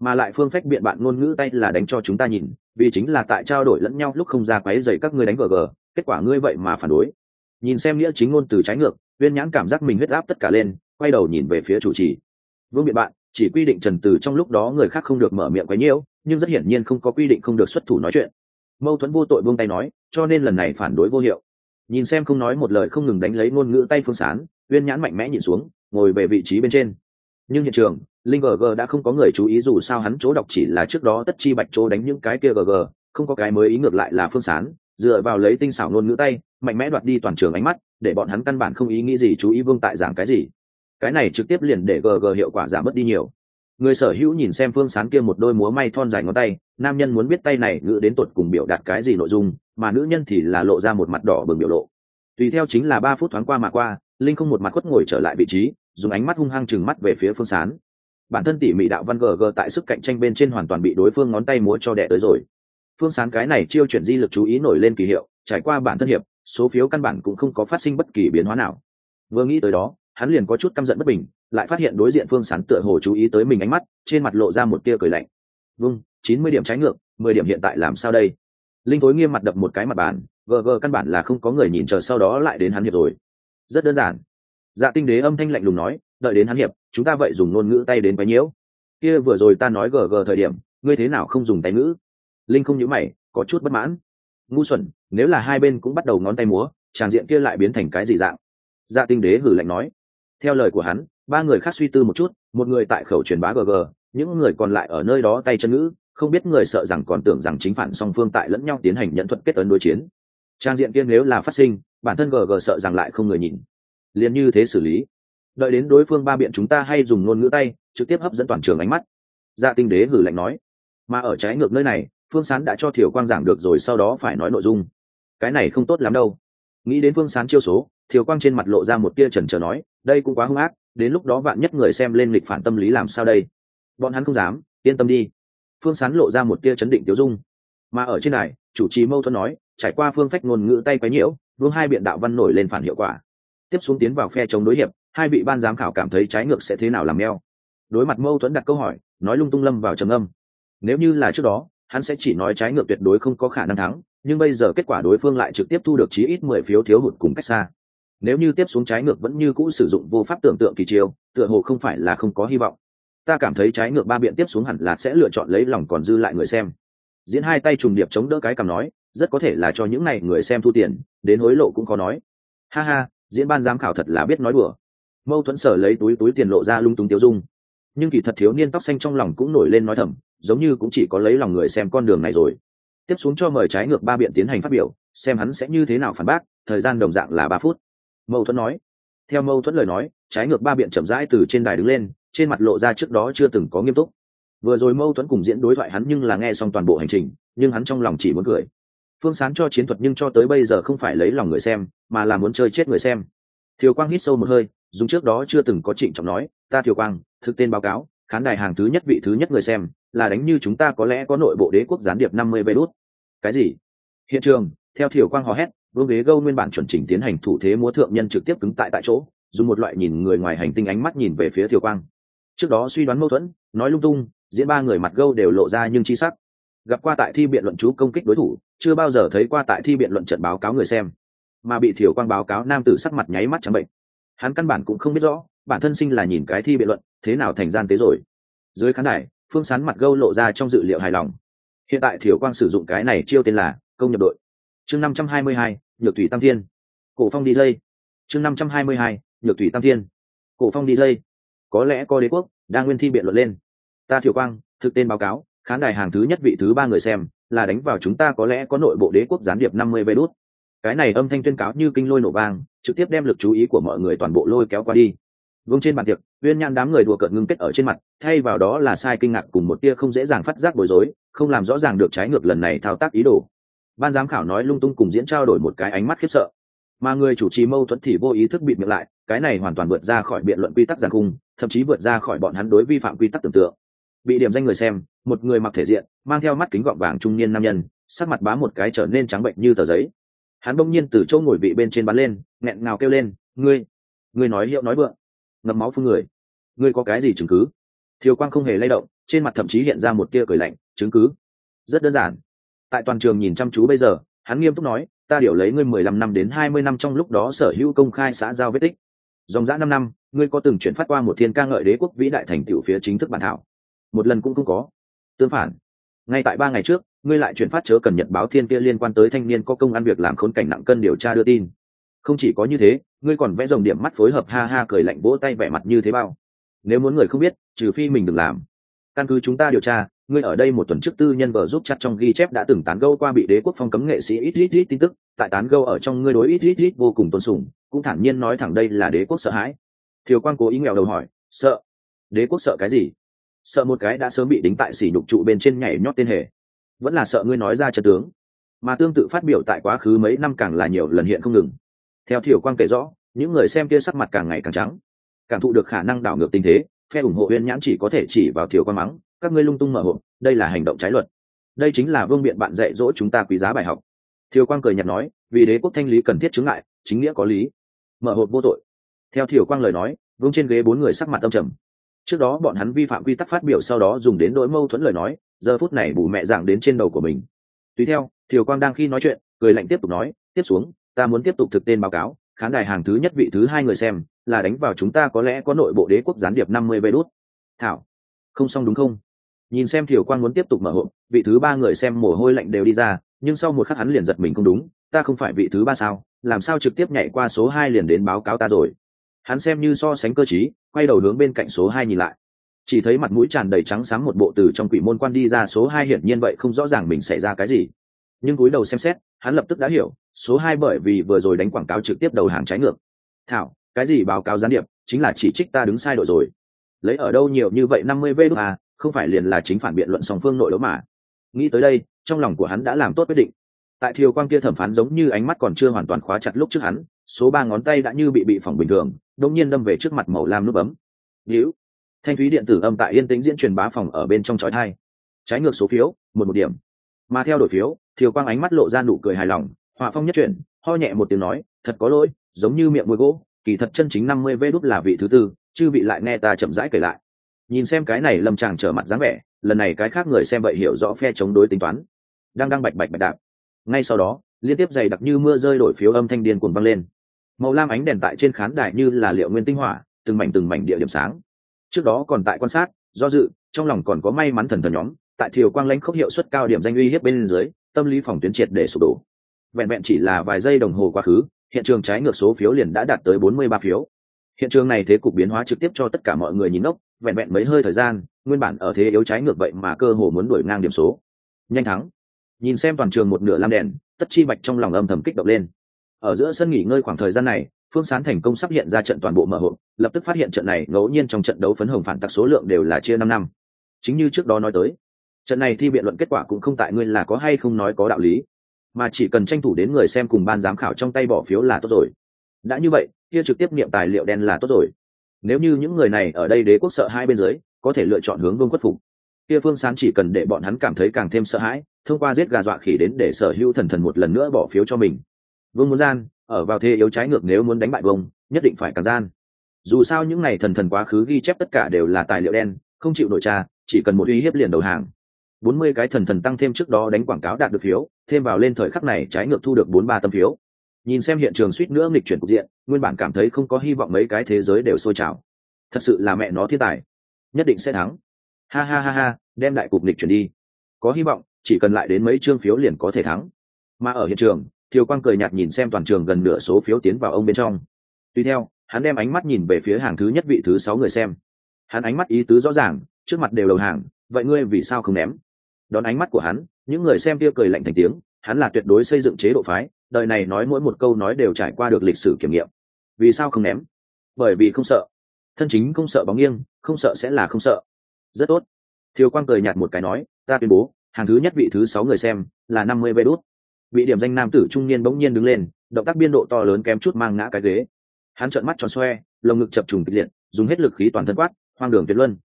mà lại phương phách biện bạn ngôn ngữ tay là đánh cho chúng ta nhìn, vì chính là tại trao đổi lẫn nhau lúc không ra quấy dày các ngươi đánh vờ gờ, kết quả ngươi vậy mà phản đối. Nhìn xem nghĩa chính ngôn từ trái ngược viên nhãn cảm giác mình huyết áp tất cả lên quay đầu nhìn về phía chủ trì. Vương biện bạn, chỉ quy định trần từ trong lúc đó người khác không được mở miệng quấy nhiễu, nhưng rất hiển nhiên không có quy định không được xuất thủ nói chuyện. Mâu thuẫn vô tội buông tay nói, cho nên lần này phản đối vô hiệu. Nhìn xem không nói một lời không ngừng đánh lấy ngôn ngữ tay phương sán, uyên nhãn mạnh mẽ nhìn xuống, ngồi về vị trí bên trên. Nhưng hiện trường, linh gg đã không có người chú ý dù sao hắn chỗ đọc chỉ là trước đó tất chi bạch chỗ đánh những cái kia gg không có cái mới ý ngược lại là phương sán, dựa vào lấy tinh xảo ngôn ngữ tay, mạnh mẽ đoạt đi toàn trường ánh mắt, để bọn hắn căn bản không ý nghĩ gì chú ý vương tại giảng cái gì cái này trực tiếp liền để gg hiệu quả giảm mất đi nhiều. Người sở hữu nhìn xem phương sán kia một đôi múa may thon dài ngón tay, nam nhân muốn biết tay này ngữ đến tột cùng biểu đạt cái gì nội dung, mà nữ nhân thì là lộ ra một mặt đỏ bừng biểu lộ. Tùy theo chính là ba phút thoáng qua mà qua, linh không một mặt khuất ngồi trở lại vị trí, dùng ánh mắt hung hăng chừng mắt về phía phương sán. Bản thân tỉ mỉ đạo văn gg tại sức cạnh tranh bên trên hoàn toàn bị đối phương ngón tay múa cho đẻ tới rồi. Phương sán cái này chiêu chuyển di lực chú ý nổi lên kỳ hiệu, trải qua bản thân hiệp, số phiếu căn bản cũng không có phát sinh bất kỳ biến hóa nào. Vừa nghĩ tới đó hắn liền có chút căm giận bất bình, lại phát hiện đối diện phương sán tựa hồ chú ý tới mình ánh mắt, trên mặt lộ ra một tia cười lạnh. Vâng chín mươi điểm trái ngược, mười điểm hiện tại làm sao đây? Linh thối nghiêm mặt đập một cái mặt bàn gờ gờ căn bản là không có người nhìn chờ sau đó lại đến hắn hiệp rồi. Rất đơn giản. Dạ tinh đế âm thanh lạnh lùng nói, đợi đến hắn hiệp, chúng ta vậy dùng ngôn ngữ tay đến quấy nhiễu. Kia vừa rồi ta nói gờ gờ thời điểm, ngươi thế nào không dùng tay ngữ? Linh không nhớ mày, có chút bất mãn. Ngu xuẩn, nếu là hai bên cũng bắt đầu ngón tay múa tràng diện kia lại biến thành cái gì dạng? Dạ tinh đế hử lạnh nói theo lời của hắn, ba người khác suy tư một chút, một người tại khẩu truyền bá gg những người còn lại ở nơi đó tay chân ngữ, không biết người sợ rằng còn tưởng rằng chính phản song phương tại lẫn nhau tiến hành nhận thuật kết ấn đối chiến. Trang diện kia nếu là phát sinh, bản thân gg sợ rằng lại không người nhìn. Liền như thế xử lý. Đợi đến đối phương ba biện chúng ta hay dùng ngôn ngữ tay, trực tiếp hấp dẫn toàn trường ánh mắt. Gia dạ tinh đế hử lạnh nói. Mà ở trái ngược nơi này, phương sán đã cho Thiều quang giảng được rồi, sau đó phải nói nội dung. Cái này không tốt lắm đâu. Nghĩ đến phương sán chiêu số, thiều quang trên mặt lộ ra một tia trần trờ nói đây cũng quá hung ác, đến lúc đó vạn nhất người xem lên lịch phản tâm lý làm sao đây? Bọn hắn không dám, yên tâm đi. Phương sán lộ ra một tia chấn định tiêu dung. Mà ở trên này chủ trì mâu thuẫn nói, trải qua phương phách ngôn ngữ tay quấy nhiễu, vương hai biện đạo văn nổi lên phản hiệu quả. Tiếp xuống tiến vào phe chống đối hiệp, hai vị ban giám khảo cảm thấy trái ngược sẽ thế nào làm meo. Đối mặt mâu thuẫn đặt câu hỏi, nói lung tung lâm vào trầm âm nếu như là trước đó, hắn sẽ chỉ nói trái ngược tuyệt đối không có khả năng thắng, nhưng bây giờ kết quả đối phương lại trực tiếp thu được chí ít mười phiếu thiếu hụt cùng cách xa nếu như tiếp xuống trái ngược vẫn như cũ sử dụng vô pháp tưởng tượng kỳ chiêu, tựa hồ không phải là không có hy vọng. Ta cảm thấy trái ngược ba biện tiếp xuống hẳn là sẽ lựa chọn lấy lòng còn dư lại người xem. Diễn hai tay trùng điệp chống đỡ cái cằm nói, rất có thể là cho những này người xem thu tiền, đến hối lộ cũng có nói. Ha ha, diễn ban giám khảo thật là biết nói đùa. Mâu thuẫn sở lấy túi túi tiền lộ ra lung tung tiêu dung. Nhưng kỳ thật thiếu niên tóc xanh trong lòng cũng nổi lên nói thầm, giống như cũng chỉ có lấy lòng người xem con đường này rồi. Tiếp xuống cho mời trái ngược ba biện tiến hành phát biểu, xem hắn sẽ như thế nào phản bác, thời gian đồng dạng là ba phút mâu thuẫn nói. Theo mâu thuẫn lời nói, trái ngược ba biện chậm rãi từ trên đài đứng lên, trên mặt lộ ra trước đó chưa từng có nghiêm túc. Vừa rồi mâu thuẫn cùng diễn đối thoại hắn nhưng là nghe xong toàn bộ hành trình, nhưng hắn trong lòng chỉ muốn cười. Phương sán cho chiến thuật nhưng cho tới bây giờ không phải lấy lòng người xem, mà là muốn chơi chết người xem. Thiều quang hít sâu một hơi, dùng trước đó chưa từng có trịnh trọng nói, ta thiều quang, thực tên báo cáo, khán đài hàng thứ nhất vị thứ nhất người xem, là đánh như chúng ta có lẽ có nội bộ đế quốc gián điệp năm mươi vê đốt cái gì? Hiện trường, theo thiều quang hò hét vương ghế gâu nguyên bản chuẩn chỉnh tiến hành thủ thế múa thượng nhân trực tiếp cứng tại tại chỗ, dùng một loại nhìn người ngoài hành tinh ánh mắt nhìn về phía thiều quang. Trước đó suy đoán mâu thuẫn, nói lung tung, diễn ba người mặt gâu đều lộ ra nhưng chi sắc. Gặp qua tại thi biện luận chú công kích đối thủ, chưa bao giờ thấy qua tại thi biện luận trận báo cáo người xem. Mà bị thiểu quang báo cáo nam tử sắc mặt nháy mắt chẳng bệnh. Hắn căn bản cũng không biết rõ, bản thân sinh là nhìn cái thi biện luận, thế nào thành gian tế rồi. Dưới khán đài, phương sán mặt gâu lộ ra trong dự liệu hài lòng. Hiện tại thiểu quang sử dụng cái này chiêu tên là công nhập đội. Chương năm trăm hai mươi hai nhược thủy tam thiên. Cổ phong đi dây. Chương năm trăm hai mươi hai, nhược thủy tam thiên. Cổ phong đi dây. Có lẽ có đế quốc đang nguyên thi biện luận lên. Ta thiểu quang, thực tên báo cáo, khán đài hàng thứ nhất vị thứ ba người xem, là đánh vào chúng ta có lẽ có nội bộ đế quốc gián điệp năm mươi vê đốt cái này âm thanh tuyên cáo như kinh lôi nổ vang, trực tiếp đem lực chú ý của mọi người toàn bộ lôi kéo qua đi. Vương trên bàn tiệc, uyên nhan đám người đùa cợt ngưng kết ở trên mặt, thay vào đó là sai kinh ngạc cùng một tia không dễ dàng phát giác bối rối, không làm rõ ràng được trái ngược lần này thao tác ý đồ ban giám khảo nói lung tung cùng diễn trao đổi một cái ánh mắt khiếp sợ. Mà người chủ trì mâu thuẫn thì vô ý thức bịt miệng lại, cái này hoàn toàn vượt ra khỏi biện luận quy tắc giàn cung, thậm chí vượt ra khỏi bọn hắn đối vi phạm quy tắc tưởng tượng. Bị điểm danh người xem, một người mặc thể diện, mang theo mắt kính gọng vàng trung niên nam nhân, sắc mặt bá một cái trở nên trắng bệnh như tờ giấy. Hắn bỗng nhiên từ chỗ ngồi vị bên trên bắn lên, nghẹn ngào kêu lên, ngươi ngươi nói hiệu nói vượng. Ngập máu phun người. Ngươi có cái gì chứng cứ? Thiếu quang không hề lay động, trên mặt thậm chí hiện ra một tia cười lạnh, chứng cứ? Rất đơn giản tại toàn trường nhìn chăm chú bây giờ, hắn nghiêm túc nói, ta điều lấy ngươi mười lăm năm đến hai mươi năm trong lúc đó sở hữu công khai xã giao vết tích. Dòng dã năm năm, ngươi có từng chuyển phát qua một thiên ca ngợi đế quốc vĩ đại thành tựu phía chính thức bản thảo? Một lần cũng không có. Tương phản, ngay tại ba ngày trước, ngươi lại chuyển phát chớ cần nhật báo thiên kia liên quan tới thanh niên có công ăn việc làm khốn cảnh nặng cân điều tra đưa tin. Không chỉ có như thế, ngươi còn vẽ dòng điểm mắt phối hợp ha ha cười lạnh vỗ tay vẻ mặt như thế bao. Nếu muốn người không biết, trừ phi mình đừng làm. Căn cứ chúng ta điều tra ngươi ở đây một tuần trước tư nhân vợ giúp chặt trong ghi chép đã từng tán gâu qua bị đế quốc phong cấm nghệ sĩ ít ít ít tin tức, tại tán gâu ở trong ngươi đối ít ít ít vô cùng tôn sùng, cũng thản nhiên nói thẳng đây là đế quốc sợ hãi. Thiều quan cố ý nghèo đầu hỏi, sợ? Đế quốc sợ cái gì? Sợ một cái đã sớm bị đính tại sỉ nhục trụ bên trên nhảy nhót tên hề. Vẫn là sợ ngươi nói ra trận tướng. Mà tương tự phát biểu tại quá khứ mấy năm càng là nhiều lần hiện không ngừng. Theo Thiều quang kể rõ, những người xem kia sắc mặt càng ngày càng trắng. Cảm thụ được khả năng đảo ngược tình thế, phe ủng hộ huyên nhãn chỉ có thể chỉ vào Thiều quang mắng các ngươi lung tung mở hộp, đây là hành động trái luật. Đây chính là vương biện bạn dạy dỗ chúng ta quý giá bài học. Thiều quang cười nhạt nói, vì đế quốc thanh lý cần thiết chứng lại chính nghĩa có lý. Mở hộp vô tội. Theo thiều quang lời nói, vương trên ghế bốn người sắc mặt tâm trầm. Trước đó bọn hắn vi phạm quy tắc phát biểu sau đó dùng đến nỗi mâu thuẫn lời nói, giờ phút này bù mẹ giảng đến trên đầu của mình. Tùy theo, thiều quang đang khi nói chuyện, cười lạnh tiếp tục nói, tiếp xuống, ta muốn tiếp tục thực tên báo cáo, khán đài hàng thứ nhất vị thứ hai người xem, là đánh vào chúng ta có lẽ có nội bộ đế quốc gián điệp năm mươi vê đốt thảo, không xong đúng không? Nhìn xem thiều quang muốn tiếp tục mở hộp, vị thứ ba người xem mồ hôi lạnh đều đi ra, nhưng sau một khắc hắn liền giật mình không đúng, ta không phải vị thứ ba sao? Làm sao trực tiếp nhảy qua số hai liền đến báo cáo ta rồi? Hắn xem như so sánh cơ t quay đầu hướng bên cạnh số hai nhìn lại. Chỉ thấy mặt mũi tràn đầy trắng sáng một bộ từ trong quỷ môn quan đi ra số hai hiển nhiên vậy không rõ ràng mình xảy ra cái gì. Nhưng cúi đầu xem xét, hắn lập tức đã hiểu, số hai bởi vì vừa rồi đánh quảng cáo trực tiếp đầu hàng trái ngược. Thảo, cái gì báo cáo gián điệp? Chính là chỉ trích ta đứng sai đội rồi. Lấy ở đâu nhiều như vậy năm mươi v đ à không phải liền là chính phản biện luận song phương nội đấu mà. Nghĩ tới đây, trong lòng của hắn đã làm tốt quyết định. Tại thiều quang kia thẩm phán giống như ánh mắt còn chưa hoàn toàn khóa chặt lúc trước hắn, số ba ngón tay đã như bị bị phỏng bình thường đông nhiên đâm về trước mặt màu lam nút bấm. Víu thanh thúy điện tử âm tại yên tĩnh diễn truyền bá phòng ở bên trong chói thai trái ngược số phiếu, một một điểm. Mà theo đổi phiếu, thiều quang ánh mắt lộ ra nụ cười hài lòng, họa phong nhất chuyển, ho nhẹ một tiếng nói, thật có lỗi, giống như miệng môi gỗ, kỳ thật chân chính năm mươi vê là vị thứ tư, chư vị lại nghe ta chậm rãi kể lại nhìn xem cái này lâm tràng trở mặt dáng vẻ, lần này cái khác người xem vậy hiểu rõ phe chống đối tính toán. Đang đang bạch bạch bạch đạp. Ngay sau đó, liên tiếp dày đặc như mưa rơi đổi phiếu âm thanh điên cuồng vang lên. Màu lam ánh đèn tại trên khán đài như là liệu nguyên tinh hỏa, từng mảnh từng mảnh địa điểm sáng. Trước đó còn tại quan sát, do dự, trong lòng còn có may mắn thần thần nhóm, tại thiều quang lãnh khốc hiệu suất cao điểm danh uy hiếp bên dưới, tâm lý phòng tuyến triệt để sụp đổ. Vẹn vẹn chỉ là vài giây đồng hồ quá khứ, hiện trường trái ngược số phiếu liền đã đạt tới bốn mươi ba phiếu. Hiện trường này thế cục biến hóa trực tiếp cho tất cả mọi người nhìn ốc vẹn vẹn mấy hơi thời gian, nguyên bản ở thế yếu trái ngược vậy mà cơ hồ muốn đuổi ngang điểm số. Nhanh thắng. Nhìn xem toàn trường một nửa lam đèn, tất chi bạch trong lòng âm thầm kích động lên. Ở giữa sân nghỉ ngơi khoảng thời gian này, phương sán thành công sắp hiện ra trận toàn bộ mở hộp, lập tức phát hiện trận này ngẫu nhiên trong trận đấu phấn hồng phản tặc số lượng đều là chia năm năm. Chính như trước đó nói tới, trận này thi biện luận kết quả cũng không tại ngươi là có hay không nói có đạo lý, mà chỉ cần tranh thủ đến người xem cùng ban giám khảo trong tay bỏ phiếu là tốt rồi. Đã như vậy, kia trực tiếp niệm tài liệu đen là tốt rồi nếu như những người này ở đây đế quốc sợ hai bên dưới, có thể lựa chọn hướng vương quất phục. Kia phương sán chỉ cần để bọn hắn cảm thấy càng thêm sợ hãi, thông qua giết gà dọa khỉ đến để sở hữu thần thần một lần nữa bỏ phiếu cho mình. Vương muốn gian, ở vào thế yếu trái ngược nếu muốn đánh bại vông nhất định phải càng gian. Dù sao những n à y thần thần quá khứ ghi chép tất cả đều là tài liệu đen, không chịu nội tra chỉ cần một uy hiếp liền đầu hàng. Bốn mươi cái thần thần tăng thêm trước đó đánh quảng cáo đạt được phiếu, thêm vào lên thời khắc này trái ngược thu được bốn ba tâm phiếu nhìn xem hiện trường suýt nữa nghịch chuyển cục diện, nguyên bản cảm thấy không có hy vọng mấy cái thế giới đều sôi trào. Thật sự là mẹ nó thiên tài. Nhất định sẽ thắng. Ha ha ha ha, đem đại cục nghịch chuyển đi. Có hy vọng, chỉ cần lại đến mấy chương phiếu liền có thể thắng. Mà ở hiện trường, thiều quang cười nhạt nhìn xem toàn trường gần nửa số phiếu tiến vào ông bên trong. Tuy theo, hắn đem ánh mắt nhìn về phía hàng thứ nhất vị thứ sáu người xem. Hắn ánh mắt ý tứ rõ ràng, trước mặt đều đầu hàng, vậy ngươi vì sao không ném? Đón ánh mắt của hắn, những người xem kia cười lạnh thành tiếng hắn là tuyệt đối xây dựng chế độ phái, đời này nói mỗi một câu nói đều trải qua được lịch sử kiểm nghiệm. Vì sao không ném? Bởi vì không sợ. Thân chính không sợ bóng nghiêng, không sợ sẽ là không sợ. Rất tốt. Thiều quang cười nhạt một cái nói, ta tuyên bố, hàng thứ nhất vị thứ sáu người xem là năm mươi vê đốt vị điểm danh nam tử trung niên bỗng nhiên đứng lên, động tác biên độ to lớn kém chút mang ngã cái ghế. Hắn trợn mắt tròn xoe, lồng ngực chập trùng kịch liệt, dùng hết lực khí toàn thân quát, hoang đường tuyệt luân.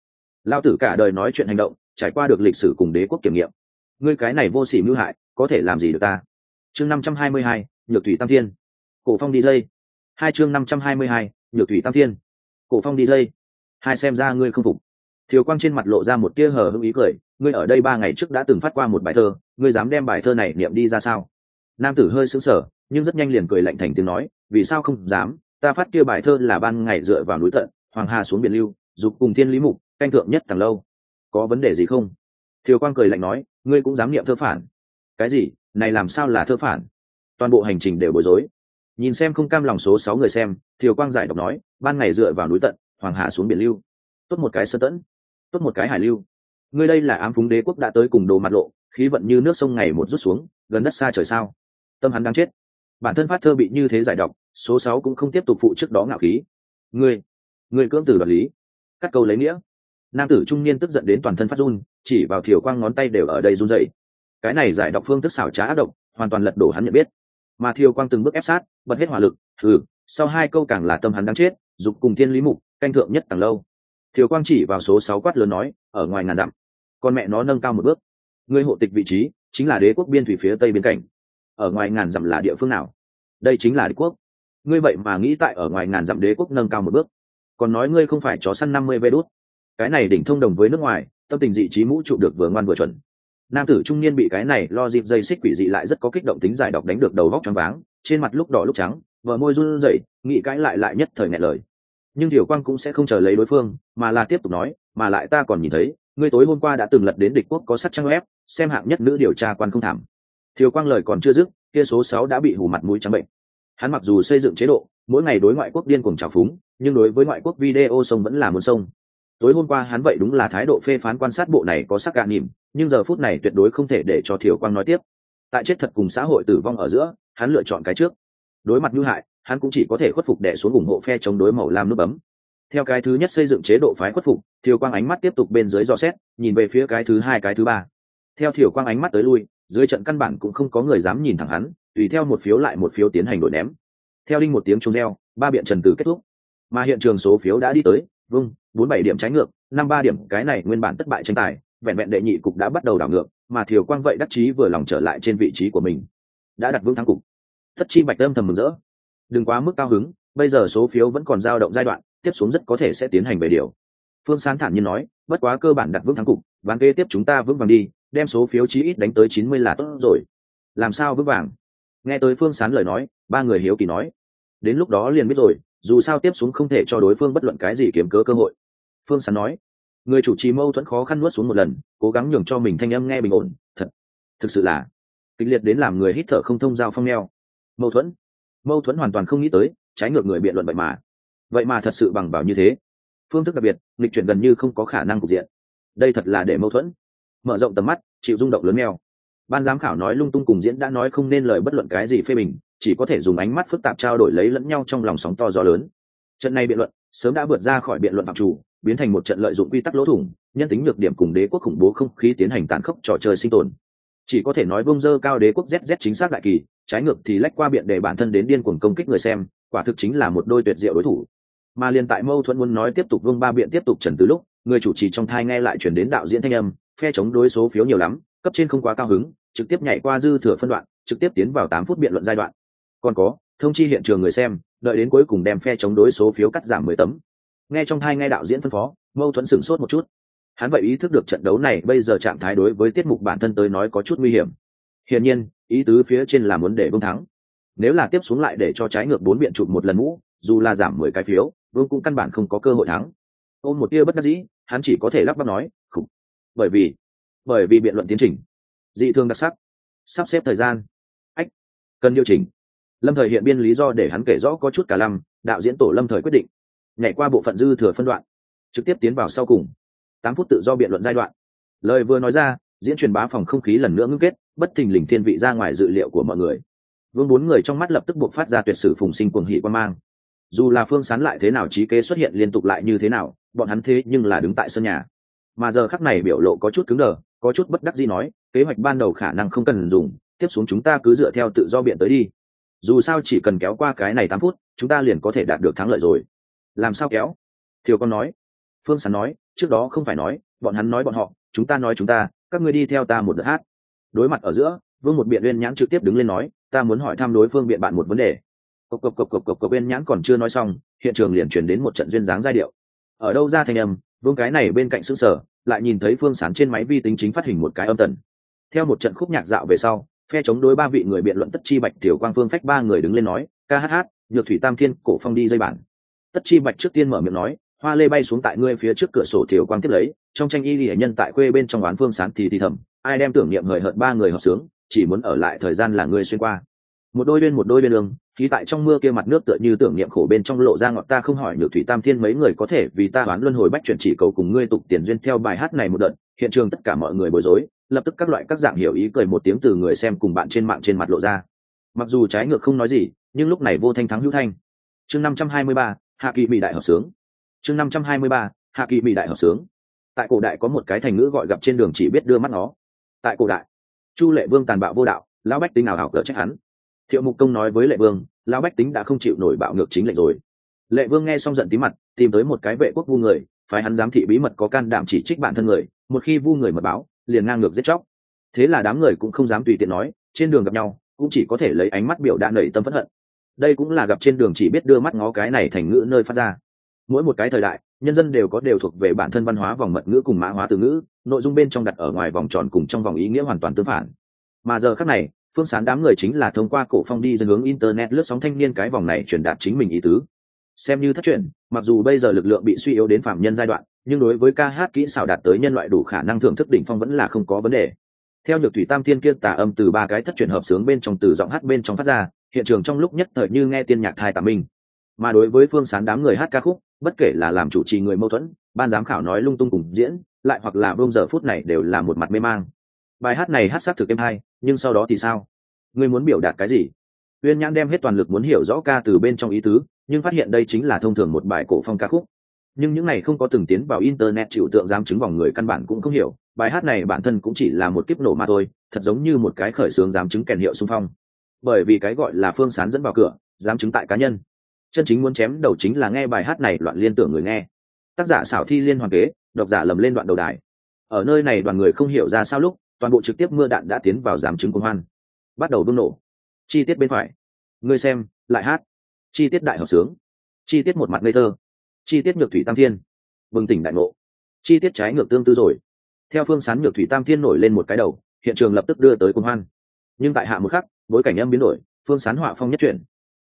Lao tử cả đời nói chuyện hành động, trải qua được lịch sử cùng đế quốc kiểm nghiệm. Ngươi cái này vô sỉ mưu hại có thể làm gì được ta? Chương năm trăm hai mươi hai, nhược thủy tam thiên. Cổ phong đi dây. Hai chương năm trăm hai mươi hai, nhược thủy tam thiên. Cổ phong đi dây. Hai xem ra ngươi không phục. Thiều quang trên mặt lộ ra một tia hờ hững ý cười, ngươi ở đây ba ngày trước đã từng phát qua một bài thơ, ngươi dám đem bài thơ này niệm đi ra sao? Nam tử hơi sững sờ, nhưng rất nhanh liền cười lạnh thành tiếng nói, vì sao không dám? Ta phát kia bài thơ là ban ngày dựa vào núi tận, hoàng hà xuống biển lưu, dục cùng thiên lý mục, canh thượng nhất tầng lâu. Có vấn đề gì không? Thiều quang cười lạnh nói, ngươi cũng dám niệm thơ phản cái gì? Này làm sao là thơ phản? Toàn bộ hành trình đều bối rối. Nhìn xem không cam lòng số sáu người xem, thiều quang giải đọc nói, ban ngày dựa vào núi tận, hoàng hà xuống biển lưu. Tốt một cái sơ tẫn, tốt một cái hải lưu. Ngươi đây là ám phúng đế quốc đã tới cùng đồ mặt lộ, khí vận như nước sông ngày một rút xuống, gần đất xa trời sao? Tâm hắn đang chết. Bản thân phát thơ bị như thế giải đọc, số sáu cũng không tiếp tục phụ trước đó ngạo khí. Ngươi ngươi cưỡng từ đoạt lý. Cắt câu lấy nghĩa. Nam tử trung niên tức giận đến toàn thân phát run, chỉ vào thiều quang ngón tay đều ở đây run dậy cái này giải đọc phương thức xảo trá ác độc, hoàn toàn lật đổ hắn nhận biết. Mà thiêu quang từng bước ép sát, bật hết hỏa lực thử sau hai câu càng là tâm hắn đang chết, dục cùng thiên lý mục, canh thượng nhất tầng lâu. Thiều quang chỉ vào số sáu quát lớn nói, ở ngoài ngàn dặm. Con mẹ nó nâng cao một bước. Ngươi hộ tịch vị trí, chính là đế quốc biên thủy phía tây biên cảnh ở ngoài ngàn dặm là địa phương nào? Đây chính là đế quốc. Ngươi vậy mà nghĩ tại ở ngoài ngàn dặm đế quốc nâng cao một bước. Còn nói ngươi không phải chó săn năm mươi vê đốt cái này đỉnh thông đồng với nước ngoài, tâm tình dị trí mũ trụ được vừa ngoan vừa chuẩn nam tử trung niên bị cái này lo dịp dây xích quỷ dị lại rất có kích động tính giải đọc đánh được đầu vóc choáng váng, trên mặt lúc đỏ lúc trắng vợ môi run rẩy, nghĩ cãi lại lại nhất thời ngại lời. Nhưng thiểu quang cũng sẽ không chờ lấy đối phương, mà là tiếp tục nói, mà lại ta còn nhìn thấy, ngươi tối hôm qua đã từng lật đến địch quốc có sắt trang web, xem hạng nhất nữ điều tra quan không thảm. Thiều quang lời còn chưa dứt, kia số sáu đã bị hủ mặt mũi trắng bệnh. Hắn mặc dù xây dựng chế độ, mỗi ngày đối ngoại quốc điên cùng trào phúng, nhưng đối với ngoại quốc video sông vẫn là muốn sông. Tối hôm qua hắn vậy đúng là thái độ phê phán quan sát bộ này có sắc gạ nỉm nhưng giờ phút này tuyệt đối không thể để cho thiều quang nói tiếp. Tại chết thật cùng xã hội tử vong ở giữa, hắn lựa chọn cái trước. Đối mặt nhu hại, hắn cũng chỉ có thể khuất phục đẻ xuống ủng hộ phe chống đối màu lam nút bấm. Theo cái thứ nhất xây dựng chế độ phái khuất phục, thiều quang ánh mắt tiếp tục bên dưới dò xét, nhìn về phía cái thứ hai, cái thứ ba. Theo thiều quang ánh mắt tới lui, dưới trận căn bản cũng không có người dám nhìn thẳng hắn, tùy theo một phiếu lại một phiếu tiến hành đổi ném. Theo đinh một tiếng chung reo, ba biện trần tử kết thúc. Mà hiện trường số phiếu đã đi tới vâng bốn bảy điểm trái ngược, năm ba điểm, cái này nguyên bản thất bại tranh tài vẹn vẹn đệ nhị cục đã bắt đầu đảo ngược, mà thiều quang vậy đắc chí vừa lòng trở lại trên vị trí của mình. Đã đặt vững thắng cục. Thất chi bạch âm thầm mừng rỡ. Đừng quá mức cao hứng, bây giờ số phiếu vẫn còn dao động giai đoạn, tiếp xuống rất có thể sẽ tiến hành về điều. Phương sán thản nhiên nói, bất quá cơ bản đặt vững thắng cục, ván kế tiếp chúng ta vững vàng đi, đem số phiếu chí ít đánh tới chín mươi là tốt rồi. Làm sao vững vàng? Nghe tới phương sán lời nói, ba người hiếu kỳ nói. Đến lúc đó liền biết rồi, dù sao tiếp xuống không thể cho đối phương bất luận cái gì kiếm cớ cơ hội. Phương sán nói người chủ trì mâu thuẫn khó khăn nuốt xuống một lần, cố gắng nhường cho mình thanh âm nghe bình ổn, thật, thực sự là kịch liệt đến làm người hít thở không thông giao phong neo. Mâu thuẫn mâu thuẫn hoàn toàn không nghĩ tới, trái ngược người biện luận vậy mà. Vậy mà thật sự bằng bảo như thế. Phương thức đặc biệt lịch chuyển gần như không có khả năng cục diện. Đây thật là để mâu thuẫn. Mở rộng tầm mắt, chịu rung động lớn neo ban giám khảo nói lung tung cùng diễn đã nói không nên lời bất luận cái gì phê bình, chỉ có thể dùng ánh mắt phức tạp trao đổi lấy lẫn nhau trong lòng sóng to gió lớn. Trận này biện luận sớm đã vượt ra khỏi biện luận phạm chủ, biến thành một trận lợi dụng quy tắc lỗ thủng, nhân tính nhược điểm cùng đế quốc khủng bố không khí tiến hành tàn khốc trò chơi sinh tồn. Chỉ có thể nói bông dơ cao đế quốc zz chính xác đại kỳ, trái ngược thì lách qua biện để bản thân đến điên cuồng công kích người xem, quả thực chính là một đôi tuyệt diệu đối thủ. Mà liên tại mâu thuẫn muốn nói tiếp tục vương ba biện tiếp tục trần từ lúc, người chủ trì trong thai nghe lại chuyển đến đạo diễn thanh âm, phe chống đối số phiếu nhiều lắm, cấp trên không quá cao hứng, trực tiếp nhảy qua dư thừa phân đoạn, trực tiếp tiến vào tám phút biện luận giai đoạn. Còn có, thông chi hiện trường người xem đợi đến cuối cùng đem phe chống đối số phiếu cắt giảm mười tấm. Nghe trong thai nghe đạo diễn phân phó, mâu thuẫn sửng sốt một chút. Hắn vậy ý thức được trận đấu này bây giờ trạng thái đối với tiết mục bản thân tới nói có chút nguy hiểm. Hiển nhiên, ý tứ phía trên là muốn để vương thắng. Nếu là tiếp xuống lại để cho trái ngược bốn biện chụp một lần mũ, dù là giảm mười cái phiếu, vương cũng căn bản không có cơ hội thắng. Ôm một tia bất đắc dĩ, hắn chỉ có thể lắp bắp nói khủng bởi vì bởi vì biện luận tiến trình, dị thường đặc sắc, sắp xếp thời gian. Ách, cần điều chỉnh lâm thời hiện biên lý do để hắn kể rõ có chút cả lăm đạo diễn tổ lâm thời quyết định. Nhảy qua bộ phận dư thừa phân đoạn, trực tiếp tiến vào sau cùng. Tám phút tự do biện luận giai đoạn. Lời vừa nói ra, diễn truyền bá phòng không khí lần nữa ngưng kết, bất thình lình thiên vị ra ngoài dự liệu của mọi người. Vương bốn người trong mắt lập tức buộc phát ra tuyệt sử phùng sinh cuồng hỷ quan mang. Dù là phương sán lại thế nào trí kế xuất hiện liên tục lại như thế nào, bọn hắn thế nhưng là đứng tại sân nhà. Mà giờ khắc này biểu lộ có chút cứng đờ, có chút bất đắc gì nói, kế hoạch ban đầu khả năng không cần dùng, tiếp xuống chúng ta cứ dựa theo tự do biện tới đi dù sao chỉ cần kéo qua cái này tám phút, chúng ta liền có thể đạt được thắng lợi rồi. Làm sao kéo? Thiều con nói. Phương sán nói, trước đó không phải nói, bọn hắn nói bọn họ, chúng ta nói chúng ta, các ngươi đi theo ta một đợt hát. Đối mặt ở giữa, vương một biện uyên nhãn trực tiếp đứng lên nói, ta muốn hỏi thăm đối phương biện bạn một vấn đề. Cộc cộc cộc cộc cộc cộc, uyên nhãn còn chưa nói xong, hiện trường liền chuyển đến một trận duyên dáng giai điệu. Ở đâu ra thành âm, vương cái này bên cạnh xương sở lại nhìn thấy phương sán trên máy vi tính chính phát hình một cái âm tần. Theo một trận khúc nhạc dạo về sau phe chống đối ba vị người biện luận tất chi bạch, tiểu quang phương phách ba người đứng lên nói, ca hát hát, nhược thủy tam thiên, cổ phong đi dây bản. Tất chi bạch trước tiên mở miệng nói, hoa lê bay xuống tại ngươi phía trước cửa sổ tiểu quang tiếp lấy, trong tranh y hệ nhân tại quê bên trong oán phương sán thì thì thầm, ai đem tưởng niệm hời hợt ba người hợp sướng, chỉ muốn ở lại thời gian là ngươi xuyên qua. Một đôi bên một đôi bên đường, khí tại trong mưa kia mặt nước tựa như tưởng niệm khổ bên trong lộ ra ngọt, ta không hỏi nhược thủy tam thiên mấy người có thể vì ta đoán luân hồi bách chuyển chỉ cầu cùng ngươi tục tiền duyên theo bài hát này một đợt hiện trường tất cả mọi người bối rối, lập tức các loại các dạng hiểu ý cười một tiếng từ người xem cùng bạn trên mạng trên mặt lộ ra. Mặc dù trái ngược không nói gì, nhưng lúc này vô thanh thắng hữu thanh. Chương năm trăm hai mươi ba, hạ kỳ bị đại hợp sướng. Chương năm trăm hai mươi ba, hạ kỳ bị đại hợp sướng. Tại cổ đại có một cái thành ngữ gọi gặp trên đường chỉ biết đưa mắt nó. Tại cổ đại, chu lệ vương tàn bạo vô đạo, lão bách tính nào hảo cỡ trách hắn. Thiệu mục công nói với lệ vương, lão bách tính đã không chịu nổi bạo ngược chính lệnh rồi. Lệ vương nghe xong giận tí mặt, tìm tới một cái vệ quốc vu người phải hắn giám thị bí mật có can đảm chỉ trích bản thân người một khi vu người mật báo, liền ngang ngược giết chóc. Thế là đám người cũng không dám tùy tiện nói, trên đường gặp nhau, cũng chỉ có thể lấy ánh mắt biểu đã nảy tâm phẫn hận. Đây cũng là gặp trên đường chỉ biết đưa mắt ngó cái này thành ngữ nơi phát ra. Mỗi một cái thời đại, nhân dân đều có đều thuộc về bản thân văn hóa vòng mật ngữ cùng mã hóa từ ngữ, nội dung bên trong đặt ở ngoài vòng tròn cùng trong vòng ý nghĩa hoàn toàn tương phản. Mà giờ khác này, phương sán đám người chính là thông qua cổ phong đi dân hướng internet lướt sóng thanh niên cái vòng này truyền đạt chính mình ý tứ xem như thất truyền, mặc dù bây giờ lực lượng bị suy yếu đến phạm nhân giai đoạn, nhưng đối với ca hát kỹ xảo đạt tới nhân loại đủ khả năng thưởng thức đỉnh phong vẫn là không có vấn đề. Theo nhược thủy tam thiên kia tả âm từ ba cái thất truyền hợp sướng bên trong từ giọng hát bên trong phát ra, hiện trường trong lúc nhất thời như nghe tiên nhạc thai tà minh. Mà đối với phương sán đám người hát ca khúc, bất kể là làm chủ trì người mâu thuẫn, ban giám khảo nói lung tung cùng diễn, lại hoặc là bông giờ phút này đều là một mặt mê mang. Bài hát này hát xác thực em hay, nhưng sau đó thì sao? Ngươi muốn biểu đạt cái gì? Uyên nhãn đem hết toàn lực muốn hiểu rõ ca từ bên trong ý tứ nhưng phát hiện đây chính là thông thường một bài cổ phong ca khúc. Nhưng những này không có từng tiến vào internet, chịu tượng giám chứng vòng người căn bản cũng không hiểu. Bài hát này bản thân cũng chỉ là một kiếp nổ mà thôi, thật giống như một cái khởi xướng giám chứng kèn hiệu xung phong. Bởi vì cái gọi là phương sán dẫn vào cửa giám chứng tại cá nhân. Chân chính muốn chém đầu chính là nghe bài hát này loạn liên tưởng người nghe. Tác giả xảo thi liên hoàn kế, độc giả lầm lên đoạn đầu đài. Ở nơi này đoàn người không hiểu ra sao lúc, toàn bộ trực tiếp mưa đạn đã tiến vào giám chứng công hoan. Bắt đầu đun nổ. Chi tiết bên phải. Ngươi xem, lại hát chi tiết đại hợp sướng. Chi tiết một mặt ngây thơ. Chi tiết nhược thủy tam thiên. Bừng tỉnh đại ngộ. Chi tiết trái ngược tương tư rồi. Theo phương sán nhược thủy tam thiên nổi lên một cái đầu, hiện trường lập tức đưa tới công hoan. Nhưng tại hạ một khắc, bối cảnh âm biến đổi, phương sán họa phong nhất chuyển.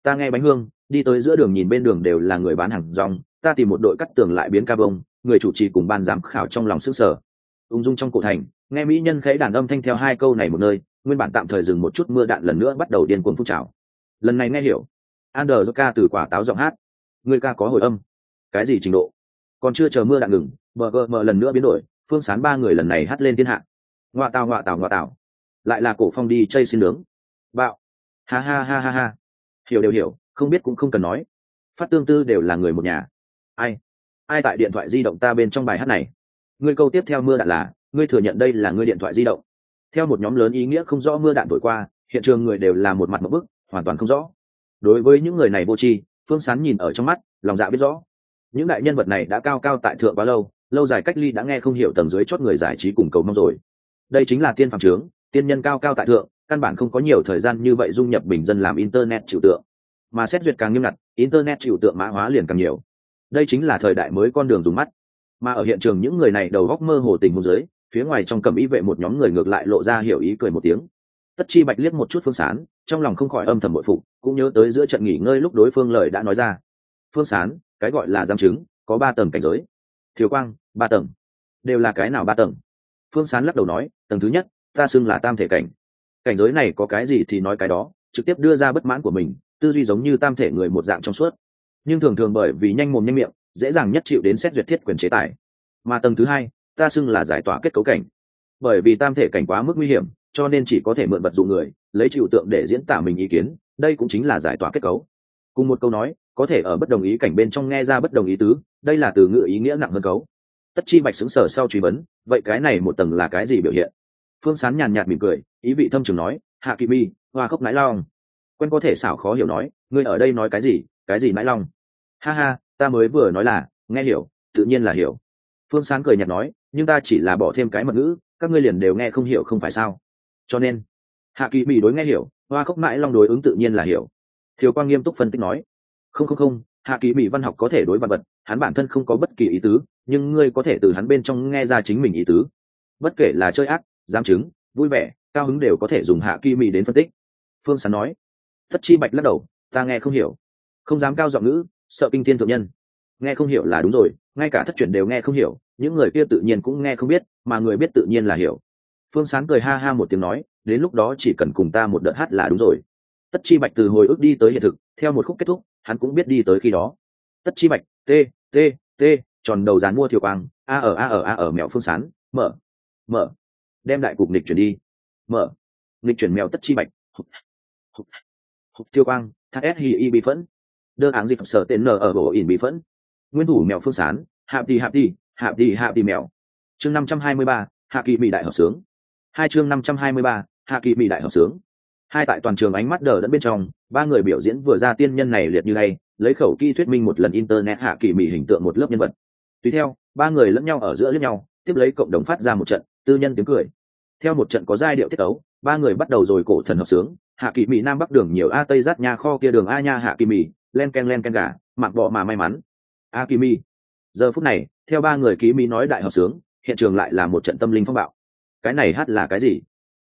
Ta nghe bánh hương, đi tới giữa đường nhìn bên đường đều là người bán hàng rong, ta tìm một đội cắt tường lại biến ca bông, người chủ trì cùng ban giám khảo trong lòng sức sở. Ung dung trong cổ thành, nghe mỹ nhân khẽ đàn âm thanh theo hai câu này một nơi, nguyên bản tạm thời dừng một chút mưa đạn lần nữa bắt đầu điên cuồng phun trào. Lần này nghe hiểu Ander do ca từ quả táo giọng hát. Người ca có hồi âm. Cái gì trình độ? Còn chưa chờ mưa đạn ngừng BGM lần nữa biến đổi, phương sán ba người lần này hát lên thiên hạ. Ngoạ tào ngoạ tào ngoạ tào. Lại là cổ phong đi chơi xin nướng. Bạo. Ha ha ha ha ha. Hiểu đều hiểu, không biết cũng không cần nói. Phát tương tư đều là người một nhà. Ai? Ai tại điện thoại di động ta bên trong bài hát này? Ngươi câu tiếp theo mưa đạn là ngươi thừa nhận đây là ngươi điện thoại di động. Theo một nhóm lớn ý nghĩa không rõ mưa đạn thổi qua, hiện trường người đều là một mặt một bức, hoàn toàn không rõ đối với những người này vô tri, phương sán nhìn ở trong mắt, lòng dạ biết rõ. Những đại nhân vật này đã cao cao tại thượng quá lâu lâu dài cách ly đã nghe không hiểu tầng dưới chót người giải trí cùng cầu mong rồi. Đây chính là tiên phạm trướng, tiên nhân cao cao tại thượng, căn bản không có nhiều thời gian như vậy dung nhập bình dân làm internet chịu tượng. Mà xét duyệt càng nghiêm ngặt, internet chịu tượng mã hóa liền càng nhiều. Đây chính là thời đại mới con đường dùng mắt. Mà ở hiện trường những người này đầu góc mơ hồ tình hôn giới phía ngoài trong cầm ý vệ một nhóm người ngược lại lộ ra hiểu ý cười một tiếng tất chi bạch liếc một chút phương sán, trong lòng không khỏi âm thầm bội phục, cũng nhớ tới giữa trận nghỉ ngơi lúc đối phương lời đã nói ra. Phương sán, cái gọi là giam chứng, có ba tầng cảnh giới. Thiếu quang, ba tầng. Đều là cái nào ba tầng? Phương sán lắc đầu nói, tầng thứ nhất, ta xưng là tam thể cảnh. Cảnh giới này có cái gì thì nói cái đó, trực tiếp đưa ra bất mãn của mình, tư duy giống như tam thể người một dạng trong suốt. Nhưng thường thường bởi vì nhanh mồm nhanh miệng, dễ dàng nhất chịu đến xét duyệt thiết quyền chế tài. Mà tầng thứ hai, ta xưng là giải tỏa kết cấu cảnh. Bởi vì tam thể cảnh quá mức nguy hiểm cho nên chỉ có thể mượn vật dụng người, lấy trừu tượng để diễn tả mình ý kiến, đây cũng chính là giải tỏa kết cấu. Cùng một câu nói, có thể ở bất đồng ý cảnh bên trong nghe ra bất đồng ý tứ, đây là từ ngữ ý nghĩa nặng hơn cấu. Tất chi bạch xứng sở sau truy vấn, vậy cái này một tầng là cái gì biểu hiện? Phương sán nhàn nhạt mỉm cười, ý vị thâm trường nói, hạ kỳ mi, hoa khốc nãi long. Quen có thể xảo khó hiểu nói, ngươi ở đây nói cái gì cái gì nãi long? Ha ha, ta mới vừa nói là, nghe hiểu, tự nhiên là hiểu. Phương sán cười nhạt nói, nhưng ta chỉ là bỏ thêm cái mật ngữ, các ngươi liền đều nghe không hiểu không phải sao? Cho nên hạ kỳ mỹ đối nghe hiểu hoa khốc mãi long đối ứng tự nhiên là hiểu thiếu quang nghiêm túc phân tích nói không không không hạ kỳ mỹ văn học có thể đối vật vật hắn bản thân không có bất kỳ ý tứ nhưng ngươi có thể từ hắn bên trong nghe ra chính mình ý tứ bất kể là chơi ác giam chứng vui vẻ cao hứng đều có thể dùng hạ kỳ mỹ đến phân tích phương sán nói thất chi bạch lắc đầu ta nghe không hiểu không dám cao giọng ngữ sợ kinh thiên thượng nhân nghe không hiểu là đúng rồi ngay cả thất truyền đều nghe không hiểu những người kia tự nhiên cũng nghe không biết mà người biết tự nhiên là hiểu phương sán cười ha ha một tiếng nói, đến lúc đó chỉ cần cùng ta một đợt hát là đúng rồi. Tất chi bạch từ hồi ức đi tới hiện thực, theo một khúc kết thúc, hắn cũng biết đi tới khi đó. Tất chi bạch t t t tròn đầu dán mua thiều quang, a ở a ở a ở mẹo phương sán, mở mở, đem đại cục nịch chuyển đi, mở nịch chuyển mèo tất chi bạch, hụt thiêu quang thác s hi y bị phẫn, đơ áng dịch sở tên n ở bộ ỉn bị phẫn. Nguyên thủ mèo phương sán, hạp đi hạp đi hạp đi hạp đi mèo. Chương năm trăm hai mươi ba, hạ kỳ bị đại hợp sướng hai chương năm trăm hai mươi ba, hạ kỳ mỹ đại hợp sướng. Hai tại toàn trường ánh mắt đờ đẫn bên trong, ba người biểu diễn vừa ra tiên nhân này liệt như này lấy khẩu kỹ thuyết minh một lần internet hạ kỳ mỹ hình tượng một lớp nhân vật. Tùy theo, ba người lẫn nhau ở giữa lẫn nhau, tiếp lấy cộng đồng phát ra một trận tư nhân tiếng cười. Theo một trận có giai điệu tiết ấu ba người bắt đầu rồi cổ thần hợp sướng. Hạ kỳ mỹ nam bắc đường nhiều a tây rát nha kho kia đường a nha hạ kỳ mỹ len ken len ken gà, mặc bọ mà may mắn. A kỳ mỹ giờ phút này, theo ba người ký mỹ nói đại hợp sướng, hiện trường lại là một trận tâm linh phong bạo cái này hát là cái gì?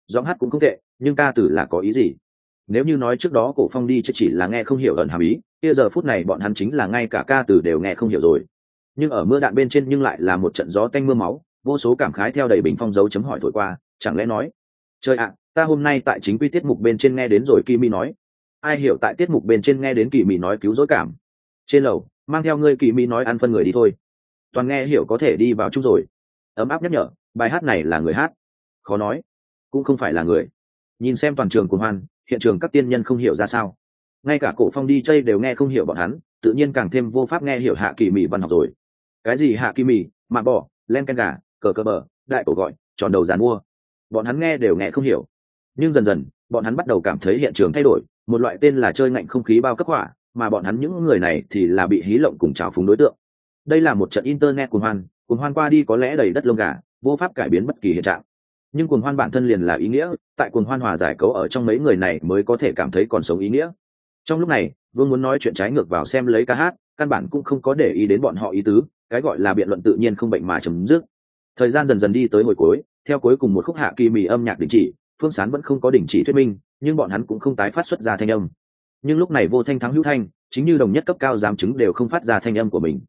Giọng hát cũng không tệ, nhưng ca từ là có ý gì? Nếu như nói trước đó cổ phong đi chứ chỉ là nghe không hiểu ẩn hàm ý, kia giờ phút này bọn hắn chính là ngay cả ca từ đều nghe không hiểu rồi. Nhưng ở mưa đạn bên trên nhưng lại là một trận gió tanh mưa máu, vô số cảm khái theo đầy bình phong dấu chấm hỏi thổi qua, chẳng lẽ nói, trời ạ, ta hôm nay tại chính quy tiết mục bên trên nghe đến rồi kỳ mi nói. Ai hiểu tại tiết mục bên trên nghe đến kỳ mi nói cứu dối cảm. Trên lầu, mang theo ngươi kỳ mi nói ăn phân người đi thôi. Toàn nghe hiểu có thể đi vào chung rồi. Ấm áp nhắc nhở, bài hát này là người hát khó nói. Cũng không phải là người. Nhìn xem toàn trường của hoan, hiện trường các tiên nhân không hiểu ra sao. Ngay cả cổ phong đi chơi đều nghe không hiểu bọn hắn, tự nhiên càng thêm vô pháp nghe hiểu hạ kỳ mì văn học rồi. Cái gì hạ kỳ mì mạ bỏ len canh gà, cờ cờ bờ, đại cổ gọi, tròn đầu dàn mua. Bọn hắn nghe đều nghe không hiểu. Nhưng dần dần, bọn hắn bắt đầu cảm thấy hiện trường thay đổi, một loại tên là chơi ngạnh không khí bao cấp hỏa, mà bọn hắn những người này thì là bị hí lộng cùng trào phúng đối tượng. Đây là một trận internet cuồng hoan cuồng hoan qua đi có lẽ đầy đất lông gà, vô pháp cải biến bất kỳ hiện trạng nhưng cuồng hoan bản thân liền là ý nghĩa, tại cuồng hoan hòa giải cấu ở trong mấy người này mới có thể cảm thấy còn sống ý nghĩa. Trong lúc này, vương muốn nói chuyện trái ngược vào xem lấy ca hát, căn bản cũng không có để ý đến bọn họ ý tứ, cái gọi là biện luận tự nhiên không bệnh mà chấm dứt. Thời gian dần dần đi tới hồi cuối, theo cuối cùng một khúc hạ kỳ mì âm nhạc đình chỉ, phương sán vẫn không có đình chỉ thuyết minh, nhưng bọn hắn cũng không tái phát xuất ra thanh âm. Nhưng lúc này vô thanh thắng hữu thanh, chính như đồng nhất cấp cao giám chứng đều không phát ra thanh âm của mình.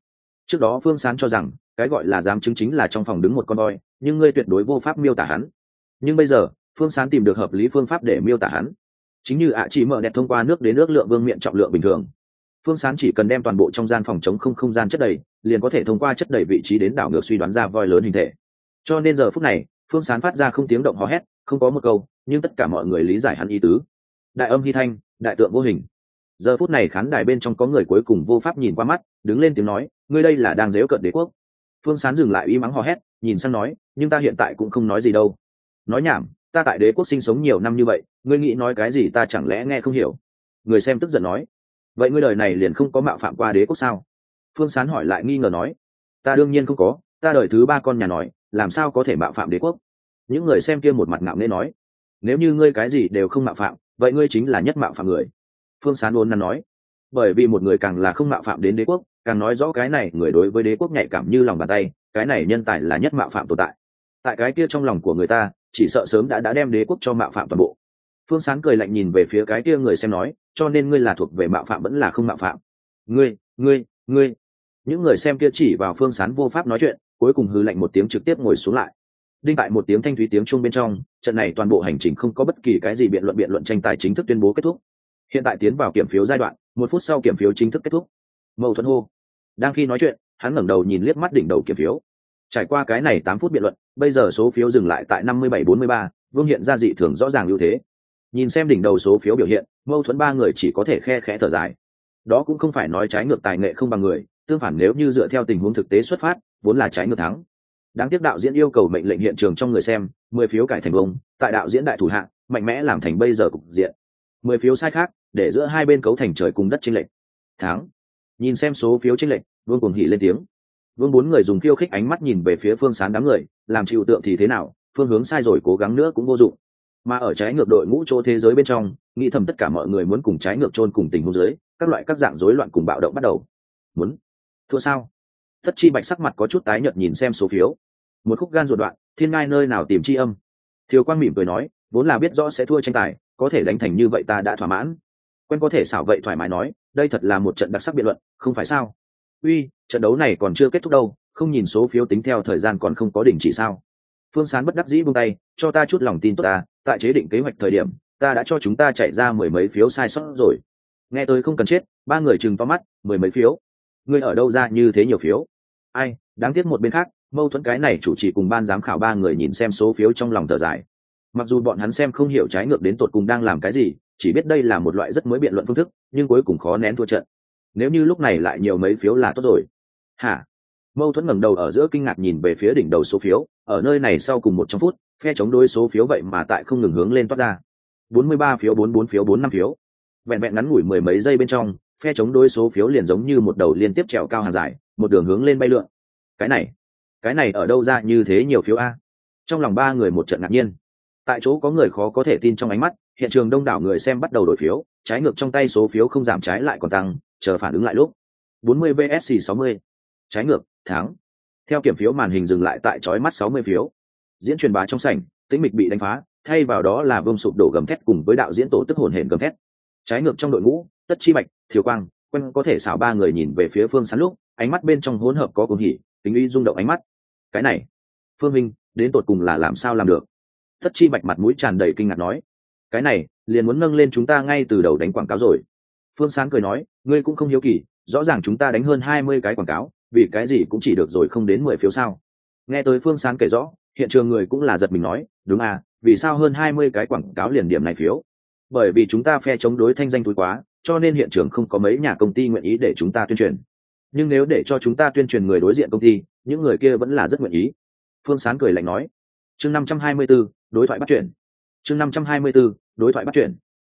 Trước đó phương sán cho rằng cái gọi là giám chứng chính là trong phòng đứng một con voi, nhưng ngươi tuyệt đối vô pháp miêu tả hắn. Nhưng bây giờ, phương sán tìm được hợp lý phương pháp để miêu tả hắn. Chính như ạ chỉ mở đẹp thông qua nước đến nước lượng vương miệng trọng lượng bình thường. Phương sán chỉ cần đem toàn bộ trong gian phòng chống không không gian chất đầy, liền có thể thông qua chất đầy vị trí đến đảo ngược suy đoán ra voi lớn hình thể. Cho nên giờ phút này, phương sán phát ra không tiếng động hò hét, không có một câu, nhưng tất cả mọi người lý giải hắn ý tứ. Đại âm hy thanh, đại tượng vô hình. Giờ phút này khán đài bên trong có người cuối cùng vô pháp nhìn qua mắt, đứng lên tiếng nói, ngươi đây là đang dếu cận đế quốc phương sán dừng lại uy mắng hò hét, nhìn sang nói, nhưng ta hiện tại cũng không nói gì đâu. Nói nhảm, ta tại đế quốc sinh sống nhiều năm như vậy, ngươi nghĩ nói cái gì ta chẳng lẽ nghe không hiểu? Người xem tức giận nói, vậy ngươi đời này liền không có mạo phạm qua đế quốc sao? Phương sán hỏi lại nghi ngờ nói, ta đương nhiên không có, ta đời thứ ba con nhà nói, làm sao có thể mạo phạm đế quốc? Những người xem kia một mặt ngạo nghễ nói, nếu như ngươi cái gì đều không mạo phạm, vậy ngươi chính là nhất mạo phạm người. Phương sán ôn năn nói, bởi vì một người càng là không mạo phạm đến đế quốc càng nói rõ cái này người đối với đế quốc nhạy cảm như lòng bàn tay, cái này nhân tài là nhất mạo phạm tồn tại. Tại cái kia trong lòng của người ta, chỉ sợ sớm đã đã đem đế quốc cho mạo phạm toàn bộ. Phương sáng cười lạnh nhìn về phía cái kia người xem nói, cho nên ngươi là thuộc về mạo phạm vẫn là không mạo phạm. Ngươi ngươi ngươi. Những người xem kia chỉ vào phương sán vô pháp nói chuyện, cuối cùng hư lạnh một tiếng trực tiếp ngồi xuống lại. Đinh tại một tiếng thanh thúy tiếng chuông bên trong, trận này toàn bộ hành trình không có bất kỳ cái gì biện luận biện luận tranh tài chính thức tuyên bố kết thúc. Hiện tại tiến vào kiểm phiếu giai đoạn, một phút sau kiểm phiếu chính thức kết thúc. Mâu thuẫn hô đang khi nói chuyện, hắn ngẩng đầu nhìn liếc mắt đỉnh đầu kiểm phiếu. Trải qua cái này tám phút biện luận, bây giờ số phiếu dừng lại tại năm mươi bảy bốn mươi ba, vương hiện ra dị thường rõ ràng ưu thế. Nhìn xem đỉnh đầu số phiếu biểu hiện, mâu thuẫn ba người chỉ có thể khe khẽ thở dài. Đó cũng không phải nói trái ngược tài nghệ không bằng người, tương phản nếu như dựa theo tình huống thực tế xuất phát, vốn là trái ngược thắng. Đáng tiếc đạo diễn yêu cầu mệnh lệnh hiện trường trong người xem, mười phiếu cải thành ông tại đạo diễn đại thủ hạng mạnh mẽ làm thành bây giờ cục diện. Mười phiếu sai khác, để giữa hai bên cấu thành trời cùng đất tranh lệch. Thắng nhìn xem số phiếu trên lệnh vương cuồng hỉ lên tiếng. Vương bốn người dùng khiêu khích ánh mắt nhìn về phía phương sán đám người, làm chịu tượng thì thế nào, phương hướng sai rồi cố gắng nữa cũng vô dụng. Mà ở trái ngược đội ngũ chỗ thế giới bên trong, nghĩ thầm tất cả mọi người muốn cùng trái ngược chôn cùng tình huống giới các loại các dạng rối loạn cùng bạo động bắt đầu. Muốn? Thua sao? Tất chi bạch sắc mặt có chút tái nhợt nhìn xem số phiếu. Một khúc gan ruột đoạn, thiên ngai nơi nào tìm chi âm? Thiếu quang mỉm cười nói, vốn là biết rõ sẽ thua tranh tài, có thể đánh thành như vậy ta đã thỏa mãn. Quen có thể xảo vậy thoải mái nói đây thật là một trận đặc sắc biện luận, không phải sao? Uy, trận đấu này còn chưa kết thúc đâu, không nhìn số phiếu tính theo thời gian còn không có đỉnh chỉ sao? Phương sán bất đắc dĩ buông tay, cho ta chút lòng tin tốt ta, tại chế định kế hoạch thời điểm, ta đã cho chúng ta chạy ra mười mấy phiếu sai sót rồi. Nghe tôi không cần chết, ba người chừng to mắt, mười mấy phiếu. Ngươi ở đâu ra như thế nhiều phiếu? Ai, đáng tiếc một bên khác, mâu thuẫn cái này chủ trì cùng ban giám khảo ba người nhìn xem số phiếu trong lòng thở dài. Mặc dù bọn hắn xem không hiểu trái ngược đến tột cùng đang làm cái gì chỉ biết đây là một loại rất mới biện luận phương thức, nhưng cuối cùng khó nén thua trận. Nếu như lúc này lại nhiều mấy phiếu là tốt rồi. Hả? Mâu thuẫn ngẩng đầu ở giữa kinh ngạc nhìn về phía đỉnh đầu số phiếu, ở nơi này sau cùng một trăm phút, phe chống đối số phiếu vậy mà tại không ngừng hướng lên toát ra. Bốn mươi ba phiếu, bốn bốn phiếu, bốn năm phiếu. Vẹn vẹn ngắn ngủi mười mấy giây bên trong, phe chống đối số phiếu liền giống như một đầu liên tiếp trèo cao hàng dài, một đường hướng lên bay lượn. Cái này cái này ở đâu ra như thế nhiều phiếu a? Trong lòng ba người một trận ngạc nhiên. Tại chỗ có người khó có thể tin trong ánh mắt hiện trường đông đảo người xem bắt đầu đổi phiếu, trái ngược trong tay số phiếu không giảm trái lại còn tăng, chờ phản ứng lại lúc. 40 vsc 60. trái ngược tháng theo kiểm phiếu màn hình dừng lại tại chói mắt 60 phiếu. Diễn truyền bá trong sảnh, tĩnh mịch bị đánh phá, thay vào đó là vương sụp đổ gầm thét cùng với đạo diễn tổ tức hồn hển gầm thét. Trái ngược trong đội ngũ, tất chi bạch thiếu quang Quân có thể xảo ba người nhìn về phía phương sán lúc, ánh mắt bên trong hỗn hợp có cùng hỉ, tính uy rung động ánh mắt. Cái này, phương minh, đến tột cùng là làm sao làm được? Tất chi bạch mặt mũi tràn đầy kinh ngạc nói cái này, liền muốn nâng lên chúng ta ngay từ đầu đánh quảng cáo rồi. Phương sáng cười nói, ngươi cũng không hiếu kỳ, rõ ràng chúng ta đánh hơn hai mươi cái quảng cáo, vì cái gì cũng chỉ được rồi không đến mười phiếu sao? Nghe tới phương sáng kể rõ, hiện trường người cũng là giật mình nói, đúng à vì sao hơn hai mươi cái quảng cáo liền điểm này phiếu? Bởi vì chúng ta phe chống đối thanh danh túi quá, cho nên hiện trường không có mấy nhà công ty nguyện ý để chúng ta tuyên truyền. Nhưng nếu để cho chúng ta tuyên truyền người đối diện công ty, những người kia vẫn là rất nguyện ý. Phương sán cười lạnh nói, chương năm trăm hai mươi b ố đối thoại bắt chuyển chương năm trăm hai mươi b ố đối thoại bắt chuyển.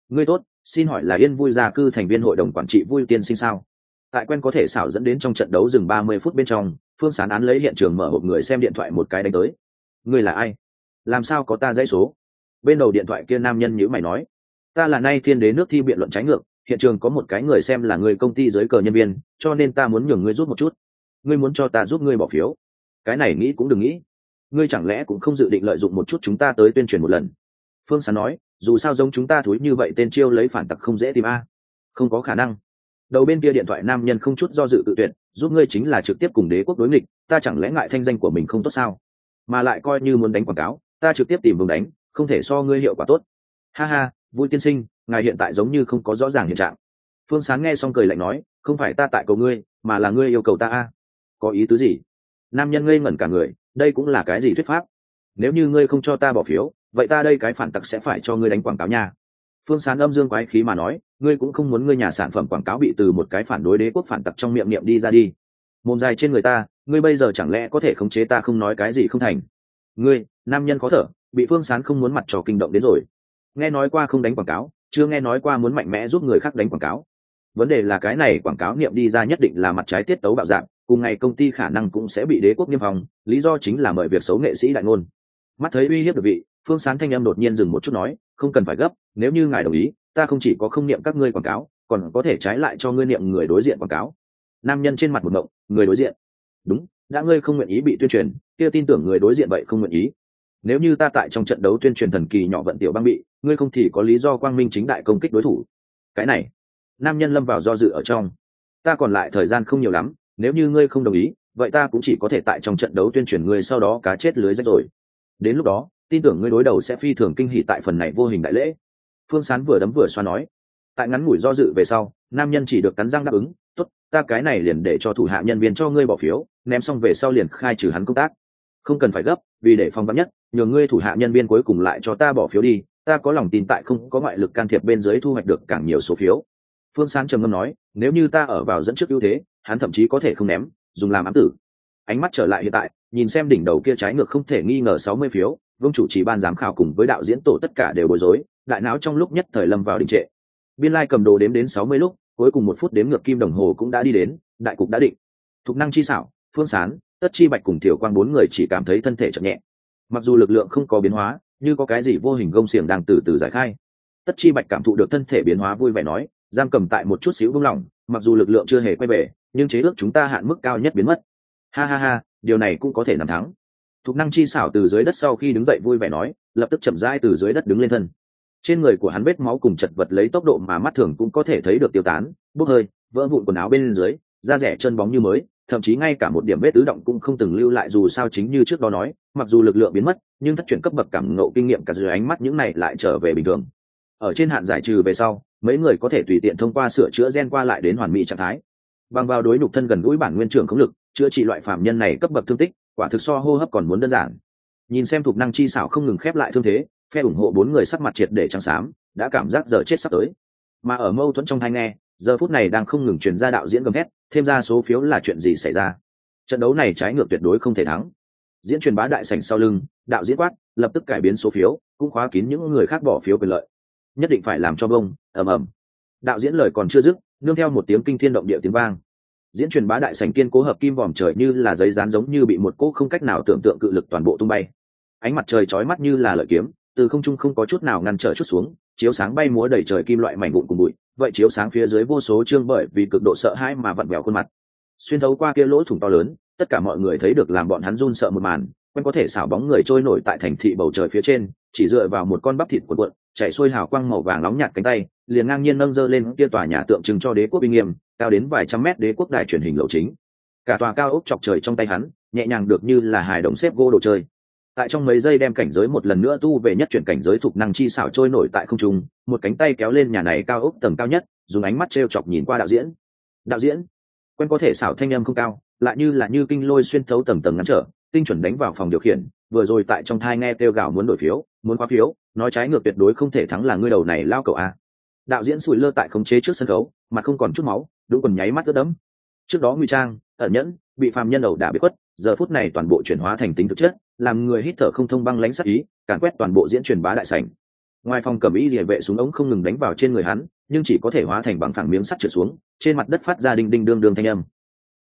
Ngươi tốt, xin hỏi là yên vui gia cư thành viên hội đồng quản trị vui tiên sinh sao? Tại quen có thể xảo dẫn đến trong trận đấu dừng ba mươi phút bên trong, phương sán án lấy hiện trường mở hộp người xem điện thoại một cái đánh tới. Ngươi là ai? Làm sao có ta dãy số? Bên đầu điện thoại kia nam nhân nhữ mày nói. Ta là nay thiên đế nước thi biện luận trái ngược, hiện trường có một cái người xem là người công ty dưới cờ nhân viên, cho nên ta muốn nhường ngươi rút một chút. Ngươi muốn cho ta giúp ngươi bỏ phiếu. Cái này nghĩ cũng đừng nghĩ. Ngươi chẳng lẽ cũng không dự định lợi dụng một chút chúng ta tới tuyên truyền một lần? Phương sán nói, dù sao giống chúng ta thúi như vậy tên chiêu lấy phản tặc không dễ tìm a. Không có khả năng. Đầu bên kia điện thoại nam nhân không chút do dự tự tuyển giúp ngươi chính là trực tiếp cùng đế quốc đối nghịch, ta chẳng lẽ ngại thanh danh của mình không tốt sao? Mà lại coi như muốn đánh quảng cáo, ta trực tiếp tìm vùng đánh, không thể so ngươi hiệu quả tốt. Ha ha, vui tiên sinh, ngài hiện tại giống như không có rõ ràng hiện trạng. Phương sán nghe xong cười lạnh nói, không phải ta tại cầu ngươi, mà là ngươi yêu cầu ta a. Có ý tứ gì? Nam nhân ngây ngẩn cả người, đây cũng là cái gì thuyết pháp? Nếu như ngươi không cho ta bỏ phiếu, vậy ta đây cái phản tặc sẽ phải cho ngươi đánh quảng cáo nha. Phương sán âm dương quái khí mà nói, ngươi cũng không muốn ngươi nhà sản phẩm quảng cáo bị từ một cái phản đối đế quốc phản tặc trong miệng niệm đi ra đi. Mồm dài trên người ta, ngươi bây giờ chẳng lẽ có thể khống chế ta không nói cái gì không thành? Ngươi, nam nhân khó thở, bị phương sán không muốn mặt trò kinh động đến rồi. Nghe nói qua không đánh quảng cáo, chưa nghe nói qua muốn mạnh mẽ giúp người khác đánh quảng cáo. Vấn đề là cái này quảng cáo niệm đi ra nhất định là mặt trái tiết tấu bạo dạng, cùng ngày công ty khả năng cũng sẽ bị đế quốc niêm phòng lý do chính là mời việc xấu nghệ sĩ đại ngôn mắt thấy uy hiếp được vị, phương sán thanh em đột nhiên dừng một chút nói, không cần phải gấp, nếu như ngài đồng ý, ta không chỉ có không niệm các ngươi quảng cáo, còn có thể trái lại cho ngươi niệm người đối diện quảng cáo. Nam nhân trên mặt một ngộng, người đối diện? Đúng, đã ngươi không nguyện ý bị tuyên truyền, kia tin tưởng người đối diện vậy không nguyện ý. Nếu như ta tại trong trận đấu tuyên truyền thần kỳ nhỏ vận tiểu băng bị, ngươi không thì có lý do quang minh chính đại công kích đối thủ. Cái này. Nam nhân lâm vào do dự ở trong. Ta còn lại thời gian không nhiều lắm, nếu như ngươi không đồng ý, vậy ta cũng chỉ có thể tại trong trận đấu tuyên truyền ngươi sau đó cá chết lưới rách rồi đến lúc đó, tin tưởng ngươi đối đầu sẽ phi thường kinh hỉ tại phần này vô hình đại lễ. Phương sán vừa đấm vừa xoa nói. Tại ngắn ngủi do dự về sau, nam nhân chỉ được cắn răng đáp ứng, tốt, ta cái này liền để cho thủ hạ nhân viên cho ngươi bỏ phiếu, ném xong về sau liền khai trừ hắn công tác. Không cần phải gấp, vì để phòng vắn nhất, nhờ ngươi thủ hạ nhân viên cuối cùng lại cho ta bỏ phiếu đi, ta có lòng tin tại không có ngoại lực can thiệp bên dưới thu hoạch được càng nhiều số phiếu. Phương sán trầm ngâm nói, nếu như ta ở vào dẫn trước ưu thế, hắn thậm chí có thể không ném, dùng làm ám tử. Ánh mắt trở lại hiện tại nhìn xem đỉnh đầu kia trái ngược không thể nghi ngờ sáu mươi phiếu, vương chủ trì ban giám khảo cùng với đạo diễn tổ tất cả đều bối rối, đại não trong lúc nhất thời lâm vào đình trệ. Biên lai cầm đồ đếm đến sáu mươi lúc, cuối cùng một phút đếm ngược kim đồng hồ cũng đã đi đến, đại cục đã định. Thục năng chi xảo, phương sán, tất chi bạch cùng thiểu quang bốn người chỉ cảm thấy thân thể chậm nhẹ. Mặc dù lực lượng không có biến hóa, như có cái gì vô hình gông xiềng đang từ từ giải khai. Tất chi bạch cảm thụ được thân thể biến hóa vui vẻ nói, giam cầm tại một chút xíu vung lòng, mặc dù lực lượng chưa hề quay về, nhưng chế ước chúng ta hạn mức cao nhất biến mất. Ha ha ha điều này cũng có thể nằm thắng. Thục năng chi xảo từ dưới đất sau khi đứng dậy vui vẻ nói, lập tức chậm rãi từ dưới đất đứng lên thân. Trên người của hắn vết máu cùng chật vật lấy tốc độ mà mắt thường cũng có thể thấy được tiêu tán, bốc hơi, vỡ vụn quần áo bên dưới, da rẻ chân bóng như mới, thậm chí ngay cả một điểm vết tứ động cũng không từng lưu lại dù sao chính như trước đó nói, mặc dù lực lượng biến mất, nhưng thất chuyển cấp bậc cảm ngộ kinh nghiệm cả dưới ánh mắt những này lại trở về bình thường. Ở trên hạn giải trừ về sau, mấy người có thể tùy tiện thông qua sửa chữa gen qua lại đến hoàn mỹ trạng thái. Bằng vào đối nhục thân gần gũi bản nguyên trưởng không lực chữa trị loại phạm nhân này cấp bậc thương tích, quả thực so hô hấp còn muốn đơn giản. Nhìn xem thuộc năng chi xảo không ngừng khép lại thương thế, phe ủng hộ bốn người sắc mặt triệt để trắng xám, đã cảm giác giờ chết sắp tới. Mà ở mâu thuẫn trong hai nghe, giờ phút này đang không ngừng truyền ra đạo diễn gầm hét thêm ra số phiếu là chuyện gì xảy ra? Trận đấu này trái ngược tuyệt đối không thể thắng. Diễn truyền bá đại sảnh sau lưng, đạo diễn quát, lập tức cải biến số phiếu, cũng khóa kín những người khác bỏ phiếu quyền lợi. Nhất định phải làm cho bông, ầm ầm. Đạo diễn lời còn chưa dứt, nương theo một tiếng kinh thiên động địa tiếng vang diễn truyền bá đại sảnh kiên cố hợp kim vòm trời như là giấy dán giống như bị một cỗ không cách nào tưởng tượng cự lực toàn bộ tung bay. Ánh mặt trời chói mắt như là lợi kiếm, từ không trung không có chút nào ngăn trở chút xuống, chiếu sáng bay múa đầy trời kim loại mảnh vụn cùng bụi, vậy chiếu sáng phía dưới vô số chương bởi vì cực độ sợ hãi mà vặn vẹo khuôn mặt. Xuyên thấu qua kia lỗ thủng to lớn, tất cả mọi người thấy được làm bọn hắn run sợ một màn, quen có thể xảo bóng người trôi nổi tại thành thị bầu trời phía trên, chỉ dựa vào một con bắp thịt cuộn cuộn, chạy xuôi hào quang màu vàng nóng nhạt cánh tay liền ngang nhiên nâng dơ lên kia tòa nhà tượng trưng cho đế quốc uy nghiêm, cao đến vài trăm mét đế quốc đài truyền hình lầu chính. Cả tòa cao ốc chọc trời trong tay hắn, nhẹ nhàng được như là hài đồng xếp gỗ đồ chơi. Tại trong mấy giây đem cảnh giới một lần nữa tu về nhất chuyển cảnh giới thuộc năng chi xảo trôi nổi tại không trung, một cánh tay kéo lên nhà này cao ốc tầng cao nhất, dùng ánh mắt t chọc nhìn qua đạo diễn. Đạo diễn, quen có thể xảo thanh âm không cao, lại như là như kinh lôi xuyên thấu tầng tầng ngắn trở, tinh chuẩn đánh vào phòng điều khiển, vừa rồi tại trong thai nghe kêu gào muốn đổi phiếu, muốn khóa phiếu, nói trái ngược tuyệt đối không thể thắng là ngươi đầu này lao cậu a đạo diễn sủi lơ tại khống chế trước sân khấu, mà không còn chút máu, đúng quần nháy mắt ướt đẫm. Trước đó nguy trang, ẩn nhẫn, bị phàm nhân đầu đả bị khuất, giờ phút này toàn bộ chuyển hóa thành tính thực chất, làm người hít thở không thông băng lánh sắc ý, càn quét toàn bộ diễn truyền bá đại sảnh. Ngoài phòng cầm ý địa vệ súng ống không ngừng đánh vào trên người hắn, nhưng chỉ có thể hóa thành bằng phẳng miếng sắt trượt xuống, trên mặt đất phát ra đinh đinh đương đương thanh âm.